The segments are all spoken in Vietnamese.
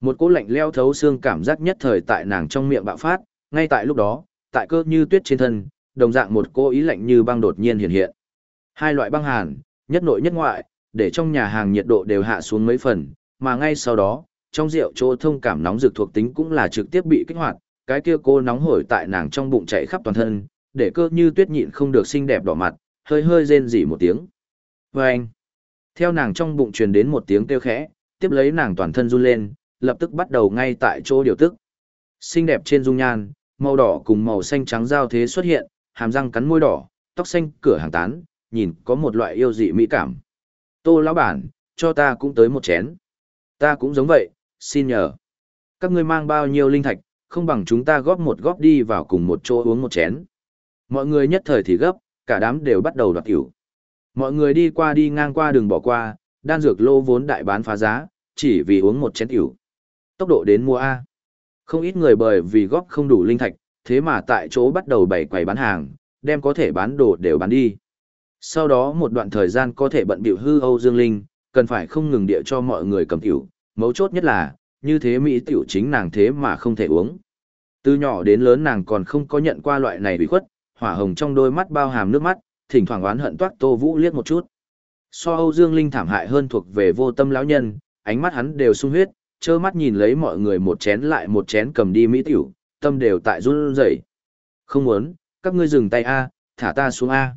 Một cỗ lạnh leo thấu xương cảm giác nhất thời tại nàng trong miệng bạo phát, ngay tại lúc đó, tại cơ như tuyết trên thân, đồng dạng một cỗ ý lạnh như băng đột nhiên hiện hiện. Hai loại băng hàn, nhất nội nhất ngoại, để trong nhà hàng nhiệt độ đều hạ xuống mấy phần, mà ngay sau đó, trong rượu chỗ thông cảm nóng rực thuộc tính cũng là trực tiếp bị kích hoạt, cái kia cô nóng hổi tại nàng trong bụng chạy khắp toàn thân, để cơ như tuyết nhịn không được xinh đẹp đỏ mặt, hơi hơi rên rỉ một tiếng. Và anh, theo nàng trong bụng truyền đến một tiếng kêu khẽ, tiếp lấy nàng toàn thân run lên, lập tức bắt đầu ngay tại chỗ điều tức. Xinh đẹp trên dung nhan, màu đỏ cùng màu xanh trắng giao thế xuất hiện, hàm răng cắn môi đỏ, tóc xanh cửa hàng tán, nhìn có một loại yêu dị mỹ cảm. Tô lão bản, cho ta cũng tới một chén. Ta cũng giống vậy, xin nhờ. Các ngươi mang bao nhiêu linh thạch, không bằng chúng ta góp một góp đi vào cùng một chỗ uống một chén. Mọi người nhất thời thì gấp, cả đám đều bắt đầu đoạt tiểu. Mọi người đi qua đi ngang qua đường bỏ qua, đan dược lô vốn đại bán phá giá, chỉ vì uống một chén tiểu. Tốc độ đến mua A. Không ít người bởi vì góp không đủ linh thạch, thế mà tại chỗ bắt đầu bày quầy bán hàng, đem có thể bán đồ đều bán đi. Sau đó một đoạn thời gian có thể bận biểu hư Âu Dương Linh, cần phải không ngừng địa cho mọi người cầm tiểu, mấu chốt nhất là, như thế Mỹ tiểu chính nàng thế mà không thể uống. Từ nhỏ đến lớn nàng còn không có nhận qua loại này bị khuất, hỏa hồng trong đôi mắt bao hàm nước mắt, thỉnh thoảng oán hận toát Tô Vũ liếc một chút. So Âu Dương Linh thảm hại hơn thuộc về vô tâm lão nhân, ánh mắt hắn đều sung huyết, trơ mắt nhìn lấy mọi người một chén lại một chén cầm đi mỹ tiểu, tâm đều tại run rẩy. Không muốn, các ngươi dừng tay a, thả ta xuống a.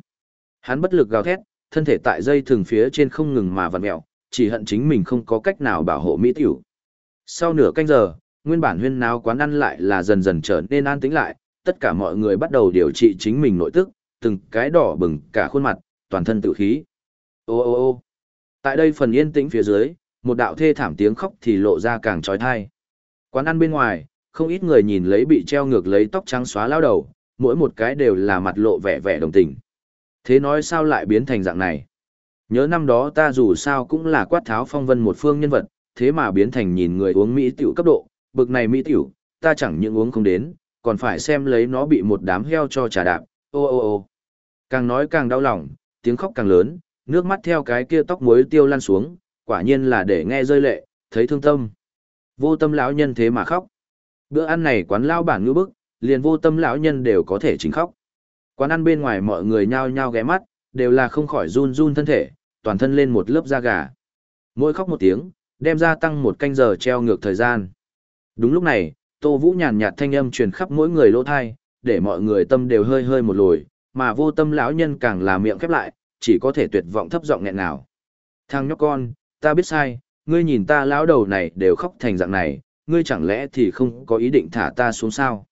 Hắn bất lực gào thét, thân thể tại dây thường phía trên không ngừng mà vặn mèo, chỉ hận chính mình không có cách nào bảo hộ mỹ tiểu. Sau nửa canh giờ, nguyên bản huyên náo quán ăn lại là dần dần trở nên an tĩnh lại, tất cả mọi người bắt đầu điều trị chính mình nội tức, từng cái đỏ bừng cả khuôn mặt, toàn thân tự khí. Ô ô ô tại đây phần yên tĩnh phía dưới, một đạo thê thảm tiếng khóc thì lộ ra càng trói thai. Quán ăn bên ngoài, không ít người nhìn lấy bị treo ngược lấy tóc trắng xóa lao đầu, mỗi một cái đều là mặt lộ vẻ vẻ đồng tình. Thế nói sao lại biến thành dạng này? Nhớ năm đó ta dù sao cũng là quát tháo phong vân một phương nhân vật, thế mà biến thành nhìn người uống mỹ tiểu cấp độ, bực này mỹ tiểu, ta chẳng những uống không đến, còn phải xem lấy nó bị một đám heo cho trà đạp, ô ô ô. Càng nói càng đau lòng, tiếng khóc càng lớn, nước mắt theo cái kia tóc muối tiêu lan xuống, quả nhiên là để nghe rơi lệ, thấy thương tâm. Vô tâm lão nhân thế mà khóc. Bữa ăn này quán lao bản ngư bức, liền vô tâm lão nhân đều có thể chính khóc. Quán ăn bên ngoài mọi người nhao nhao ghé mắt, đều là không khỏi run run thân thể, toàn thân lên một lớp da gà. Mỗi khóc một tiếng, đem ra tăng một canh giờ treo ngược thời gian. Đúng lúc này, Tô Vũ nhàn nhạt thanh âm truyền khắp mỗi người lỗ thai, để mọi người tâm đều hơi hơi một lồi, mà vô tâm lão nhân càng là miệng khép lại, chỉ có thể tuyệt vọng thấp giọng nghẹn nào. Thằng nhóc con, ta biết sai, ngươi nhìn ta lão đầu này đều khóc thành dạng này, ngươi chẳng lẽ thì không có ý định thả ta xuống sao?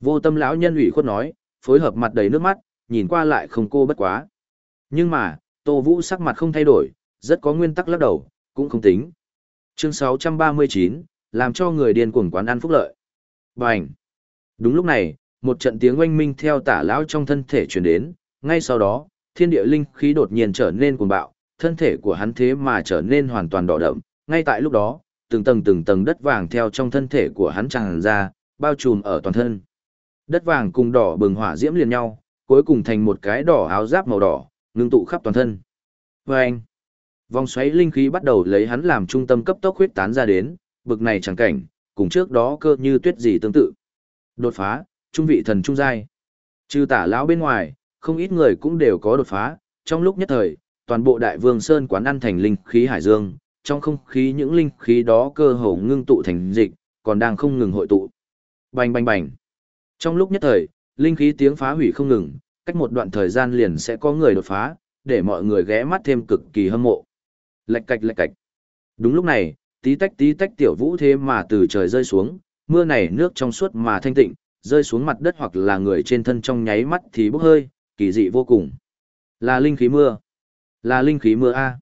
Vô tâm lão nhân ủy khuất nói, phối hợp mặt đầy nước mắt, nhìn qua lại không cô bất quá. Nhưng mà, Tô Vũ sắc mặt không thay đổi, rất có nguyên tắc lắc đầu, cũng không tính. Chương 639, làm cho người điên cuồng quán ăn phúc lợi. Bành! Đúng lúc này, một trận tiếng oanh minh theo tả lão trong thân thể truyền đến, ngay sau đó, thiên địa linh khí đột nhiên trở nên cuồng bạo, thân thể của hắn thế mà trở nên hoàn toàn đỏ đậm, ngay tại lúc đó, từng tầng từng tầng đất vàng theo trong thân thể của hắn tràn ra, bao trùm ở toàn thân. Đất vàng cùng đỏ bừng hỏa diễm liền nhau, cuối cùng thành một cái đỏ áo giáp màu đỏ, ngưng tụ khắp toàn thân. Và anh, vòng xoáy linh khí bắt đầu lấy hắn làm trung tâm cấp tốc huyết tán ra đến, bực này chẳng cảnh, cùng trước đó cơ như tuyết gì tương tự. Đột phá, trung vị thần trung giai. Trừ tả lão bên ngoài, không ít người cũng đều có đột phá, trong lúc nhất thời, toàn bộ đại vương sơn quán ăn thành linh khí hải dương, trong không khí những linh khí đó cơ hồ ngưng tụ thành dịch, còn đang không ngừng hội tụ. Bành bành bành. Trong lúc nhất thời, linh khí tiếng phá hủy không ngừng, cách một đoạn thời gian liền sẽ có người đột phá, để mọi người ghé mắt thêm cực kỳ hâm mộ. Lạch cạch lạch cạch. Đúng lúc này, tí tách tí tách tiểu vũ thế mà từ trời rơi xuống, mưa này nước trong suốt mà thanh tịnh, rơi xuống mặt đất hoặc là người trên thân trong nháy mắt thì bốc hơi, kỳ dị vô cùng. Là linh khí mưa. Là linh khí mưa A.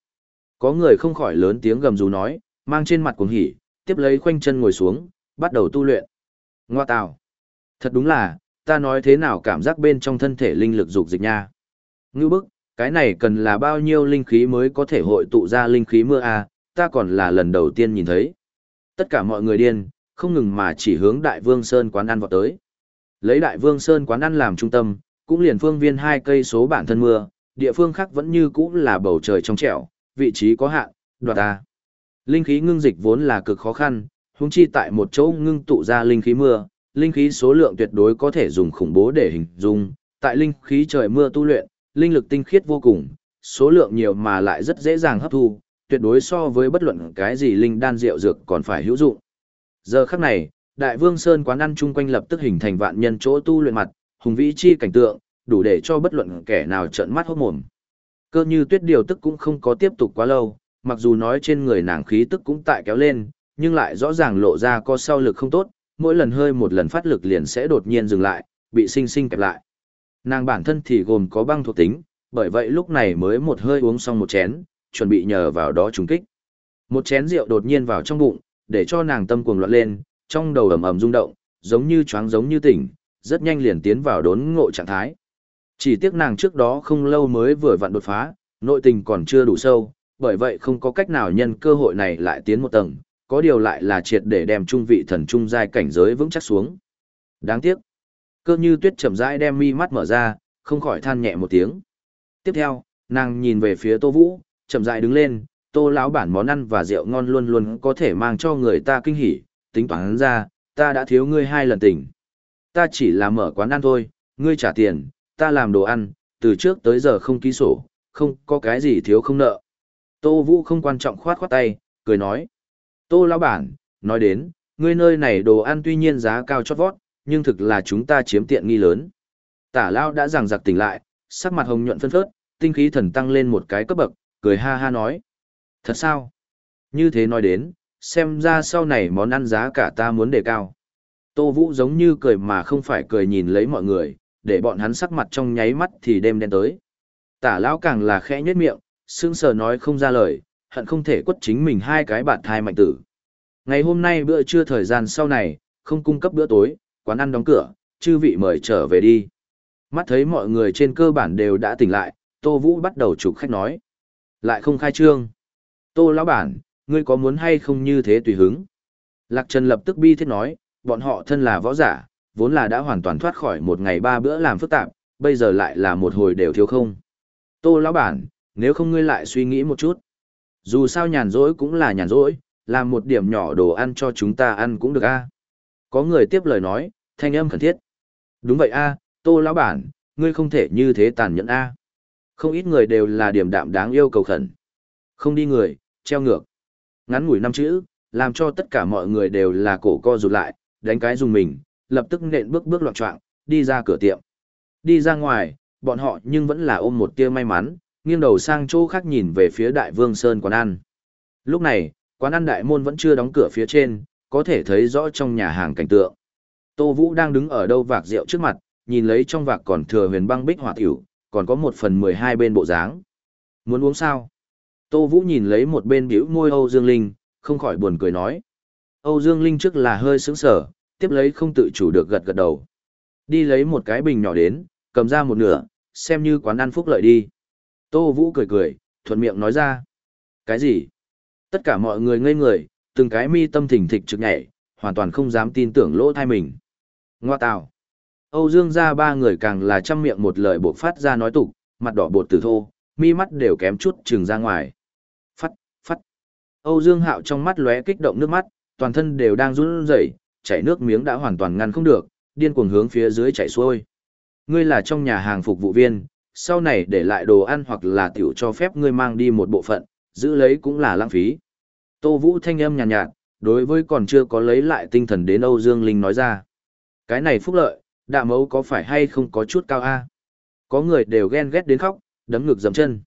Có người không khỏi lớn tiếng gầm rú nói, mang trên mặt cuồng hỉ, tiếp lấy khoanh chân ngồi xuống, bắt đầu tu luyện. Ngoa tào. Thật đúng là, ta nói thế nào cảm giác bên trong thân thể linh lực dục dịch nha. Ngưu bức, cái này cần là bao nhiêu linh khí mới có thể hội tụ ra linh khí mưa a ta còn là lần đầu tiên nhìn thấy. Tất cả mọi người điên, không ngừng mà chỉ hướng Đại Vương Sơn quán ăn vào tới. Lấy Đại Vương Sơn quán ăn làm trung tâm, cũng liền phương viên hai cây số bản thân mưa, địa phương khác vẫn như cũ là bầu trời trong trẻo, vị trí có hạn, đoạt ta. Linh khí ngưng dịch vốn là cực khó khăn, huống chi tại một chỗ ngưng tụ ra linh khí mưa, linh khí số lượng tuyệt đối có thể dùng khủng bố để hình dung, tại linh khí trời mưa tu luyện, linh lực tinh khiết vô cùng, số lượng nhiều mà lại rất dễ dàng hấp thu, tuyệt đối so với bất luận cái gì linh đan rượu dược còn phải hữu dụng. Giờ khắc này, Đại Vương Sơn quán ăn chung quanh lập tức hình thành vạn nhân chỗ tu luyện mặt, hùng vĩ chi cảnh tượng, đủ để cho bất luận kẻ nào trợn mắt hốt mồm. Cơ như tuyết điều tức cũng không có tiếp tục quá lâu, mặc dù nói trên người nàng khí tức cũng tại kéo lên, nhưng lại rõ ràng lộ ra có sau lực không tốt, mỗi lần hơi một lần phát lực liền sẽ đột nhiên dừng lại, bị sinh sinh kẹp lại. Nàng bản thân thì gồm có băng thuộc tính, bởi vậy lúc này mới một hơi uống xong một chén, chuẩn bị nhờ vào đó trùng kích. Một chén rượu đột nhiên vào trong bụng, để cho nàng tâm cuồng loạn lên, trong đầu ầm ầm rung động, giống như choáng giống như tỉnh, rất nhanh liền tiến vào đốn ngộ trạng thái. Chỉ tiếc nàng trước đó không lâu mới vừa vặn đột phá, nội tình còn chưa đủ sâu, bởi vậy không có cách nào nhân cơ hội này lại tiến một tầng, có điều lại là triệt để đem trung vị thần trung giai cảnh giới vững chắc xuống. Đáng tiếc. Cơ như tuyết chậm rãi đem mi mắt mở ra, không khỏi than nhẹ một tiếng. Tiếp theo, nàng nhìn về phía Tô Vũ, chậm rãi đứng lên, Tô lão bản món ăn và rượu ngon luôn luôn có thể mang cho người ta kinh hỉ, tính toán ra, ta đã thiếu ngươi hai lần tỉnh. Ta chỉ là mở quán ăn thôi, ngươi trả tiền, ta làm đồ ăn, từ trước tới giờ không ký sổ, không có cái gì thiếu không nợ. Tô Vũ không quan trọng khoát khoát tay, cười nói. Tô lão bản, nói đến, ngươi nơi này đồ ăn tuy nhiên giá cao chót vót, nhưng thực là chúng ta chiếm tiện nghi lớn. Tả Lao đã giằng giặc tỉnh lại, sắc mặt hồng nhuận phân phớt, tinh khí thần tăng lên một cái cấp bậc, cười ha ha nói. Thật sao? Như thế nói đến, xem ra sau này món ăn giá cả ta muốn đề cao. Tô Vũ giống như cười mà không phải cười nhìn lấy mọi người, để bọn hắn sắc mặt trong nháy mắt thì đêm đen tới. Tả lão càng là khẽ nhếch miệng, sững sờ nói không ra lời, hận không thể quất chính mình hai cái bạn thai mạnh tử. Ngày hôm nay bữa trưa thời gian sau này, không cung cấp bữa tối, quán ăn đóng cửa, chư vị mời trở về đi. Mắt thấy mọi người trên cơ bản đều đã tỉnh lại, Tô Vũ bắt đầu chụp khách nói. Lại không khai trương. Tô lão bản, ngươi có muốn hay không như thế tùy hứng. Lạc Trần lập tức bi thiết nói, bọn họ thân là võ giả, vốn là đã hoàn toàn thoát khỏi một ngày ba bữa làm phức tạp, bây giờ lại là một hồi đều thiếu không. Tô lão bản, nếu không ngươi lại suy nghĩ một chút. Dù sao nhàn rỗi cũng là nhàn rỗi, làm một điểm nhỏ đồ ăn cho chúng ta ăn cũng được a. Có người tiếp lời nói, thanh âm khẩn thiết. Đúng vậy a, Tô lão bản, ngươi không thể như thế tàn nhẫn a. Không ít người đều là điểm đạm đáng yêu cầu khẩn. Không đi người, treo ngược. Ngắn ngủi năm chữ, làm cho tất cả mọi người đều là cổ co rụt lại, đánh cái dùng mình, lập tức nện bước bước loạn trọng, đi ra cửa tiệm. Đi ra ngoài, bọn họ nhưng vẫn là ôm một tia may mắn, nghiêng đầu sang chỗ khác nhìn về phía Đại Vương Sơn quán ăn. Lúc này, quán ăn đại môn vẫn chưa đóng cửa phía trên, có thể thấy rõ trong nhà hàng cảnh tượng. Tô Vũ đang đứng ở đâu vạc rượu trước mặt, nhìn lấy trong vạc còn thừa huyền băng bích hỏa tiểu, còn có một phần mười hai bên bộ dáng. Muốn uống sao? Tô Vũ nhìn lấy một bên biểu môi Âu Dương Linh, không khỏi buồn cười nói. Âu Dương Linh trước là hơi sướng sở, tiếp lấy không tự chủ được gật gật đầu. Đi lấy một cái bình nhỏ đến, cầm ra một nửa, xem như quán ăn phúc lợi đi. Tô Vũ cười cười, thuận miệng nói ra. Cái gì? Tất cả mọi người ngây người, từng cái mi tâm thỉnh thịch trực nhảy, hoàn toàn không dám tin tưởng lỗ thai mình. Ngoa tào. Âu Dương ra ba người càng là trăm miệng một lời buộc phát ra nói tục, mặt đỏ bột từ thô, mi mắt đều kém chút trừng ra ngoài. Phát, phát. Âu Dương Hạo trong mắt lóe kích động nước mắt, toàn thân đều đang run rẩy, chảy nước miếng đã hoàn toàn ngăn không được, điên cuồng hướng phía dưới chảy xuôi. Ngươi là trong nhà hàng phục vụ viên, sau này để lại đồ ăn hoặc là tiểu cho phép ngươi mang đi một bộ phận, giữ lấy cũng là lãng phí. Tô Vũ thanh âm nhàn nhạt, nhạt, đối với còn chưa có lấy lại tinh thần đến Âu Dương Linh nói ra. Cái này phúc lợi, đạ mấu có phải hay không có chút cao a Có người đều ghen ghét đến khóc, đấm ngực dầm chân.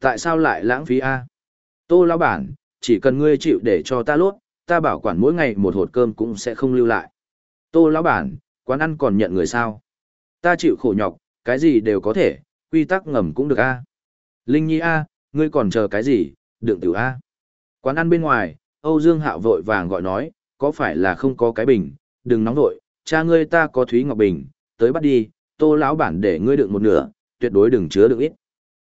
Tại sao lại lãng phí a Tô lão bản, chỉ cần ngươi chịu để cho ta lốt, ta bảo quản mỗi ngày một hột cơm cũng sẽ không lưu lại. Tô lão bản, quán ăn còn nhận người sao? Ta chịu khổ nhọc, cái gì đều có thể, quy tắc ngầm cũng được a. Linh Nhi a, ngươi còn chờ cái gì, đựng tiểu a. Quán ăn bên ngoài, Âu Dương Hạo vội vàng gọi nói, có phải là không có cái bình, đừng nóng vội, cha ngươi ta có Thúy Ngọc Bình, tới bắt đi, tô lão bản để ngươi đựng một nửa, tuyệt đối đừng chứa được ít.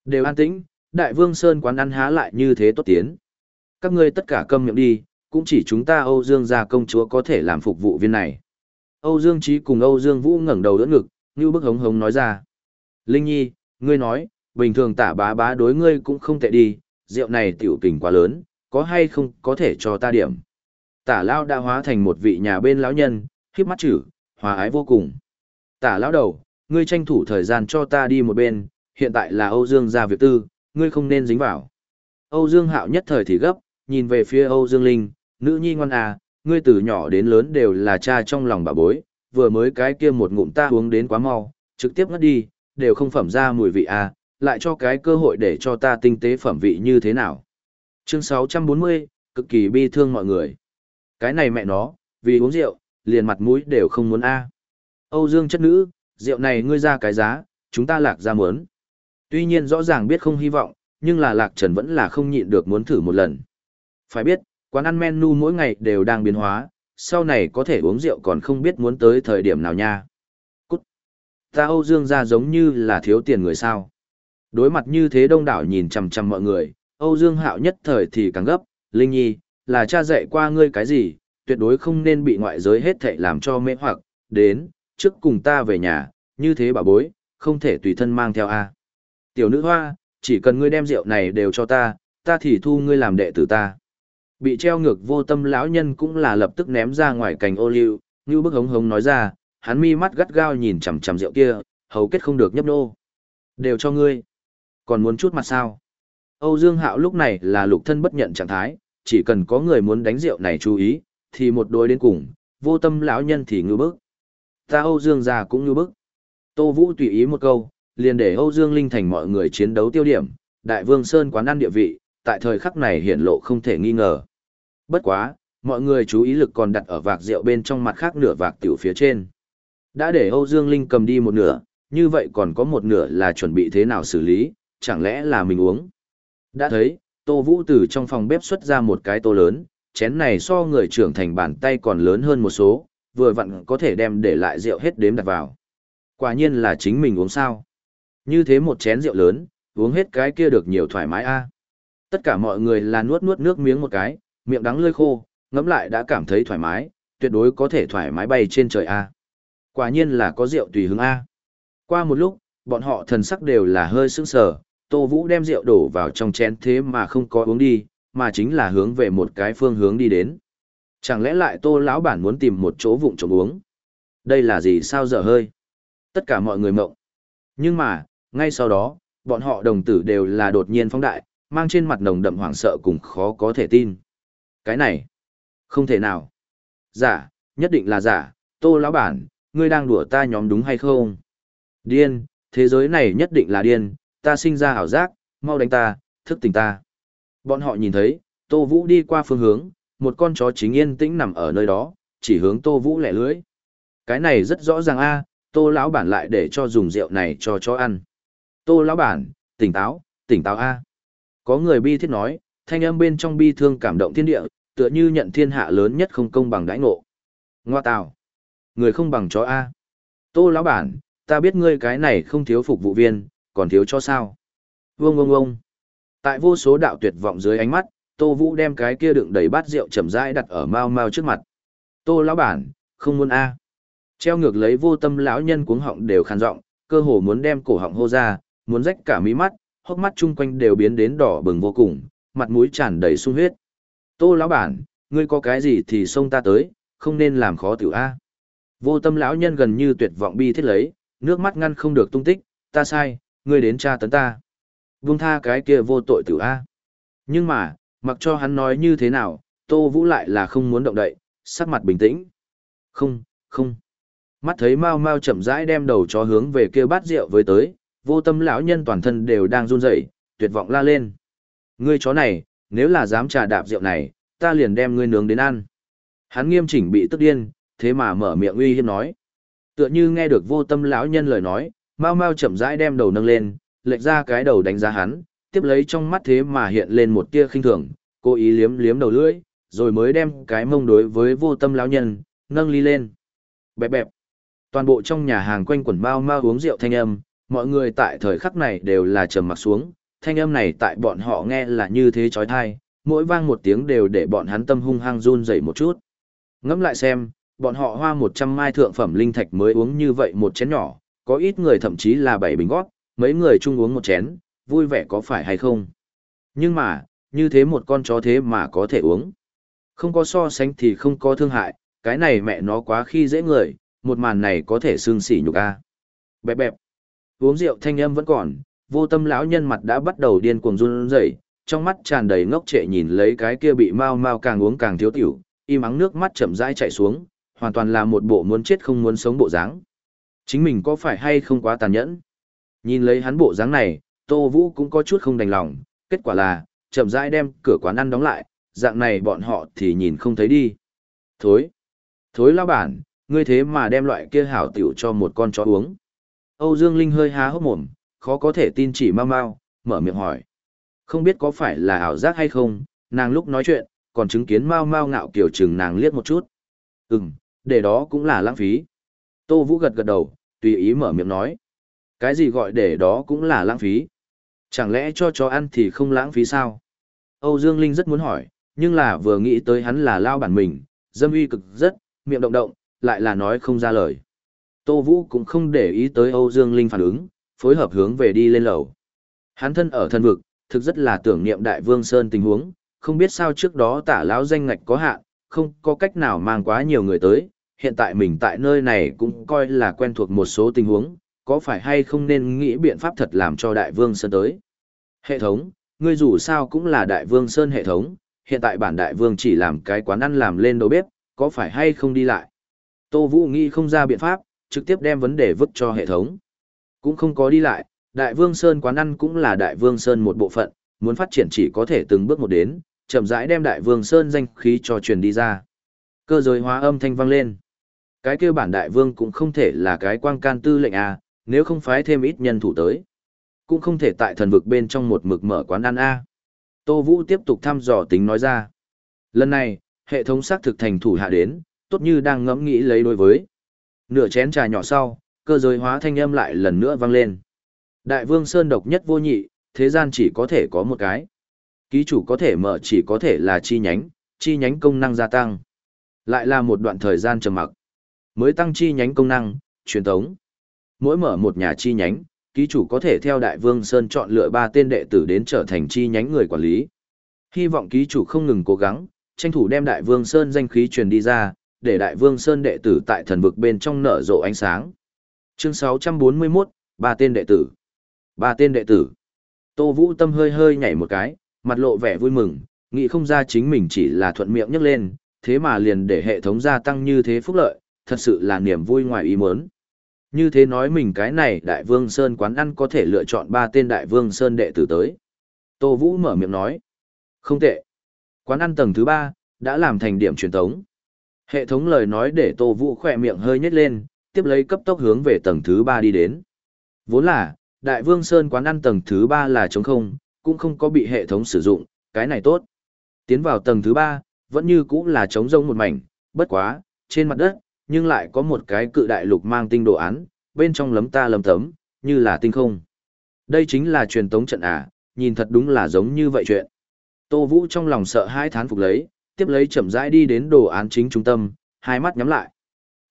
Đều an tĩnh, Đại Vương Sơn quán ăn há lại như thế tốt tiến. Các ngươi tất cả câm miệng đi, cũng chỉ chúng ta Âu Dương gia công chúa có thể làm phục vụ viên này. Âu Dương Chí cùng Âu Dương Vũ ngẩng đầu đỡ ngực, như bức hống hống nói ra. Linh Nhi, ngươi nói, bình thường tả bá bá đối ngươi cũng không tệ đi, rượu này tiểu kình quá lớn, có hay không có thể cho ta điểm. Tả lão đã hóa thành một vị nhà bên lão nhân, khiếp mắt chữ, hòa ái vô cùng. Tả lão đầu, ngươi tranh thủ thời gian cho ta đi một bên, hiện tại là Âu Dương gia việc tư, ngươi không nên dính vào. Âu Dương Hạo nhất thời thì gấp, nhìn về phía Âu Dương Linh, nữ nhi ngoan à, ngươi từ nhỏ đến lớn đều là cha trong lòng bà bối, vừa mới cái kia một ngụm ta uống đến quá mau, trực tiếp ngất đi, đều không phẩm ra mùi vị à, lại cho cái cơ hội để cho ta tinh tế phẩm vị như thế nào. Chương 640, cực kỳ bi thương mọi người. Cái này mẹ nó, vì uống rượu, liền mặt mũi đều không muốn a. Âu Dương chất nữ, rượu này ngươi ra cái giá, chúng ta lạc ra muốn. Tuy nhiên rõ ràng biết không hy vọng, nhưng là lạc trần vẫn là không nhịn được muốn thử một lần. Phải biết, quán ăn menu mỗi ngày đều đang biến hóa, sau này có thể uống rượu còn không biết muốn tới thời điểm nào nha. Cút! Ta Âu Dương ra giống như là thiếu tiền người sao. Đối mặt như thế đông đảo nhìn chằm chằm mọi người, Âu Dương Hạo nhất thời thì càng gấp, Linh Nhi, là cha dạy qua ngươi cái gì, tuyệt đối không nên bị ngoại giới hết thảy làm cho mê hoặc, đến, trước cùng ta về nhà, như thế bà bối, không thể tùy thân mang theo a. Tiểu nữ hoa, chỉ cần ngươi đem rượu này đều cho ta, ta thì thu ngươi làm đệ tử ta. Bị treo ngược vô tâm lão nhân cũng là lập tức ném ra ngoài cành ô liu, như bức hống hống nói ra, hắn mi mắt gắt gao nhìn chằm chằm rượu kia, hầu kết không được nhấp nô. Đều cho ngươi. Còn muốn chút mặt sao? Âu Dương Hạo lúc này là lục thân bất nhận trạng thái, chỉ cần có người muốn đánh rượu này chú ý, thì một đối đến cùng, vô tâm lão nhân thì ngư bức. Ta Âu Dương già cũng ngư bức. Tô Vũ tùy ý một câu, liền để Âu Dương Linh thành mọi người chiến đấu tiêu điểm, Đại Vương Sơn quán ăn địa vị, tại thời khắc này hiện lộ không thể nghi ngờ. Bất quá, mọi người chú ý lực còn đặt ở vạc rượu bên trong mặt khác nửa vạc tiểu phía trên. Đã để Âu Dương Linh cầm đi một nửa, như vậy còn có một nửa là chuẩn bị thế nào xử lý, chẳng lẽ là mình uống. Đã thấy, Tô Vũ từ trong phòng bếp xuất ra một cái tô lớn, chén này so người trưởng thành bàn tay còn lớn hơn một số, vừa vặn có thể đem để lại rượu hết đếm đặt vào. Quả nhiên là chính mình uống sao. Như thế một chén rượu lớn, uống hết cái kia được nhiều thoải mái a. Tất cả mọi người là nuốt nuốt nước miếng một cái, miệng đắng lơi khô, ngấm lại đã cảm thấy thoải mái, tuyệt đối có thể thoải mái bay trên trời a. Quả nhiên là có rượu tùy hứng a. Qua một lúc, bọn họ thần sắc đều là hơi sững sờ, Tô Vũ đem rượu đổ vào trong chén thế mà không có uống đi, mà chính là hướng về một cái phương hướng đi đến. Chẳng lẽ lại Tô lão bản muốn tìm một chỗ vụng trộm uống? Đây là gì sao dở hơi? Tất cả mọi người mộng. Nhưng mà, ngay sau đó, bọn họ đồng tử đều là đột nhiên phóng đại, mang trên mặt nồng đậm hoảng sợ cùng khó có thể tin. Cái này, không thể nào. Giả, nhất định là giả, Tô lão bản, ngươi đang đùa ta nhóm đúng hay không? Điên, thế giới này nhất định là điên, ta sinh ra ảo giác, mau đánh ta, thức tỉnh ta. Bọn họ nhìn thấy, Tô Vũ đi qua phương hướng, một con chó chính yên tĩnh nằm ở nơi đó, chỉ hướng Tô Vũ lẻ lưới. Cái này rất rõ ràng a, Tô lão bản lại để cho dùng rượu này cho chó ăn. Tô lão bản, tỉnh táo, tỉnh táo a. Có người bi thiết nói, thanh âm bên trong bi thương cảm động thiên địa, tựa như nhận thiên hạ lớn nhất không công bằng đãi ngộ. Ngoa tào, người không bằng chó a. Tô lão bản, ta biết ngươi cái này không thiếu phục vụ viên, còn thiếu cho sao? Vương vương vương. Tại vô số đạo tuyệt vọng dưới ánh mắt, Tô Vũ đem cái kia đựng đầy bát rượu chậm rãi đặt ở mau mau trước mặt. Tô lão bản, không muốn a. Treo ngược lấy vô tâm lão nhân cuống họng đều khàn giọng, cơ hồ muốn đem cổ họng hô ra, muốn rách cả mí mắt, hốc mắt chung quanh đều biến đến đỏ bừng vô cùng, mặt mũi tràn đầy sung huyết. Tô lão bản, ngươi có cái gì thì xông ta tới, không nên làm khó tiểu a. Vô tâm lão nhân gần như tuyệt vọng bi thiết lấy, nước mắt ngăn không được tung tích, ta sai, ngươi đến tra tấn ta. Vung tha cái kia vô tội tiểu A. Nhưng mà, mặc cho hắn nói như thế nào, Tô Vũ lại là không muốn động đậy, sắc mặt bình tĩnh. Không, không. Mắt thấy Mao Mao chậm rãi đem đầu chó hướng về kia bát rượu với tới, vô tâm lão nhân toàn thân đều đang run rẩy, tuyệt vọng la lên. Ngươi chó này, nếu là dám trà đạp rượu này, ta liền đem ngươi nướng đến ăn. Hắn nghiêm chỉnh bị tức điên, thế mà mở miệng uy hiếp nói. Tựa như nghe được vô tâm lão nhân lời nói, Mao Mao chậm rãi đem đầu nâng lên, lệch ra cái đầu đánh giá hắn, tiếp lấy trong mắt thế mà hiện lên một tia khinh thường, cố ý liếm liếm đầu lưỡi, rồi mới đem cái mông đối với vô tâm lão nhân, nâng ly lên. Bẹp bẹp. Toàn bộ trong nhà hàng quanh quẩn Mao Mao uống rượu thanh âm, mọi người tại thời khắc này đều là trầm mặc xuống, thanh âm này tại bọn họ nghe là như thế chói tai, mỗi vang một tiếng đều để bọn hắn tâm hung hăng run rẩy một chút. Ngẫm lại xem, bọn họ hoa 100 mai thượng phẩm linh thạch mới uống như vậy một chén nhỏ, có ít người thậm chí là bảy bình gót, mấy người chung uống một chén, vui vẻ có phải hay không. Nhưng mà, như thế một con chó thế mà có thể uống. Không có so sánh thì không có thương hại, cái này mẹ nó quá khi dễ người, một màn này có thể xương xỉ nhục a. Bẹp bẹp. Uống rượu thanh âm vẫn còn, vô tâm lão nhân mặt đã bắt đầu điên cuồng run rẩy, trong mắt tràn đầy ngốc trệ nhìn lấy cái kia bị mau mau càng uống càng thiếu tiểu, im ắng nước mắt chậm rãi chảy xuống, hoàn toàn là một bộ muốn chết không muốn sống bộ dáng. Chính mình có phải hay không quá tàn nhẫn? Nhìn lấy hắn bộ dáng này, Tô Vũ cũng có chút không đành lòng, kết quả là, chậm rãi đem cửa quán ăn đóng lại, dạng này bọn họ thì nhìn không thấy đi. Thối! Thối lao bản, ngươi thế mà đem loại kia hảo tiểu cho một con chó uống. Âu Dương Linh hơi há hốc mồm, khó có thể tin chỉ mau mau, mở miệng hỏi. Không biết có phải là ảo giác hay không, nàng lúc nói chuyện, còn chứng kiến mau mau ngạo kiểu chừng nàng liếc một chút. Ừm, để đó cũng là lãng phí. Tô Vũ gật gật đầu, tùy ý mở miệng nói. Cái gì gọi để đó cũng là lãng phí. Chẳng lẽ cho chó ăn thì không lãng phí sao? Âu Dương Linh rất muốn hỏi, nhưng là vừa nghĩ tới hắn là lao bản mình, dâm uy cực rất, miệng động động, lại là nói không ra lời. Tô Vũ cũng không để ý tới Âu Dương Linh phản ứng, phối hợp hướng về đi lên lầu. Hắn thân ở thân vực, thực rất là tưởng niệm Đại Vương Sơn tình huống, không biết sao trước đó tả lão danh ngạch có hạn, không có cách nào mang quá nhiều người tới, hiện tại mình tại nơi này cũng coi là quen thuộc một số tình huống, có phải hay không nên nghĩ biện pháp thật làm cho Đại Vương Sơn tới. Hệ thống, ngươi dù sao cũng là Đại Vương Sơn hệ thống, hiện tại bản Đại Vương chỉ làm cái quán ăn làm lên đầu bếp, có phải hay không đi lại. Tô Vũ nghĩ không ra biện pháp, trực tiếp đem vấn đề vứt cho hệ thống. Cũng không có đi lại, Đại Vương Sơn quán ăn cũng là Đại Vương Sơn một bộ phận, muốn phát triển chỉ có thể từng bước một đến, chậm rãi đem Đại Vương Sơn danh khí cho truyền đi ra. Cơ giới hóa âm thanh vang lên. Cái kêu bản Đại Vương cũng không thể là cái quang can tư lệnh à nếu không phái thêm ít nhân thủ tới. Cũng không thể tại thần vực bên trong một mực mở quán ăn A. Tô Vũ tiếp tục thăm dò tính nói ra. Lần này, hệ thống xác thực thành thủ hạ đến, tốt như đang ngẫm nghĩ lấy đối với. Nửa chén trà nhỏ sau, cơ giới hóa thanh âm lại lần nữa vang lên. Đại vương Sơn độc nhất vô nhị, thế gian chỉ có thể có một cái. Ký chủ có thể mở chỉ có thể là chi nhánh, chi nhánh công năng gia tăng. Lại là một đoạn thời gian trầm mặc. Mới tăng chi nhánh công năng, truyền thống. Mỗi mở một nhà chi nhánh, ký chủ có thể theo Đại Vương Sơn chọn lựa ba tên đệ tử đến trở thành chi nhánh người quản lý. Hy vọng ký chủ không ngừng cố gắng, tranh thủ đem Đại Vương Sơn danh khí truyền đi ra, để Đại Vương Sơn đệ tử tại thần vực bên trong nở rộ ánh sáng. Chương 641, ba tên đệ tử. Ba tên đệ tử. Tô Vũ Tâm hơi hơi nhảy một cái, mặt lộ vẻ vui mừng, nghĩ không ra chính mình chỉ là thuận miệng nhấc lên, thế mà liền để hệ thống gia tăng như thế phúc lợi, thật sự là niềm vui ngoài ý muốn. Như thế nói mình cái này Đại Vương Sơn quán ăn có thể lựa chọn ba tên Đại Vương Sơn đệ tử tới. Tô Vũ mở miệng nói. Không tệ. Quán ăn tầng thứ ba đã làm thành điểm truyền thống. Hệ thống lời nói để Tô Vũ khỏe miệng hơi nhếch lên, tiếp lấy cấp tốc hướng về tầng thứ ba đi đến. Vốn là, Đại Vương Sơn quán ăn tầng thứ ba là trống không, cũng không có bị hệ thống sử dụng, cái này tốt. Tiến vào tầng thứ ba, vẫn như cũng là trống rông một mảnh, bất quá, trên mặt đất, nhưng lại có một cái cự đại lục mang tinh đồ án, bên trong lấm ta lấm tấm, như là tinh không. Đây chính là truyền tống trận à, nhìn thật đúng là giống như vậy chuyện. Tô Vũ trong lòng sợ hai thán phục lấy, tiếp lấy chậm rãi đi đến đồ án chính trung tâm, hai mắt nhắm lại.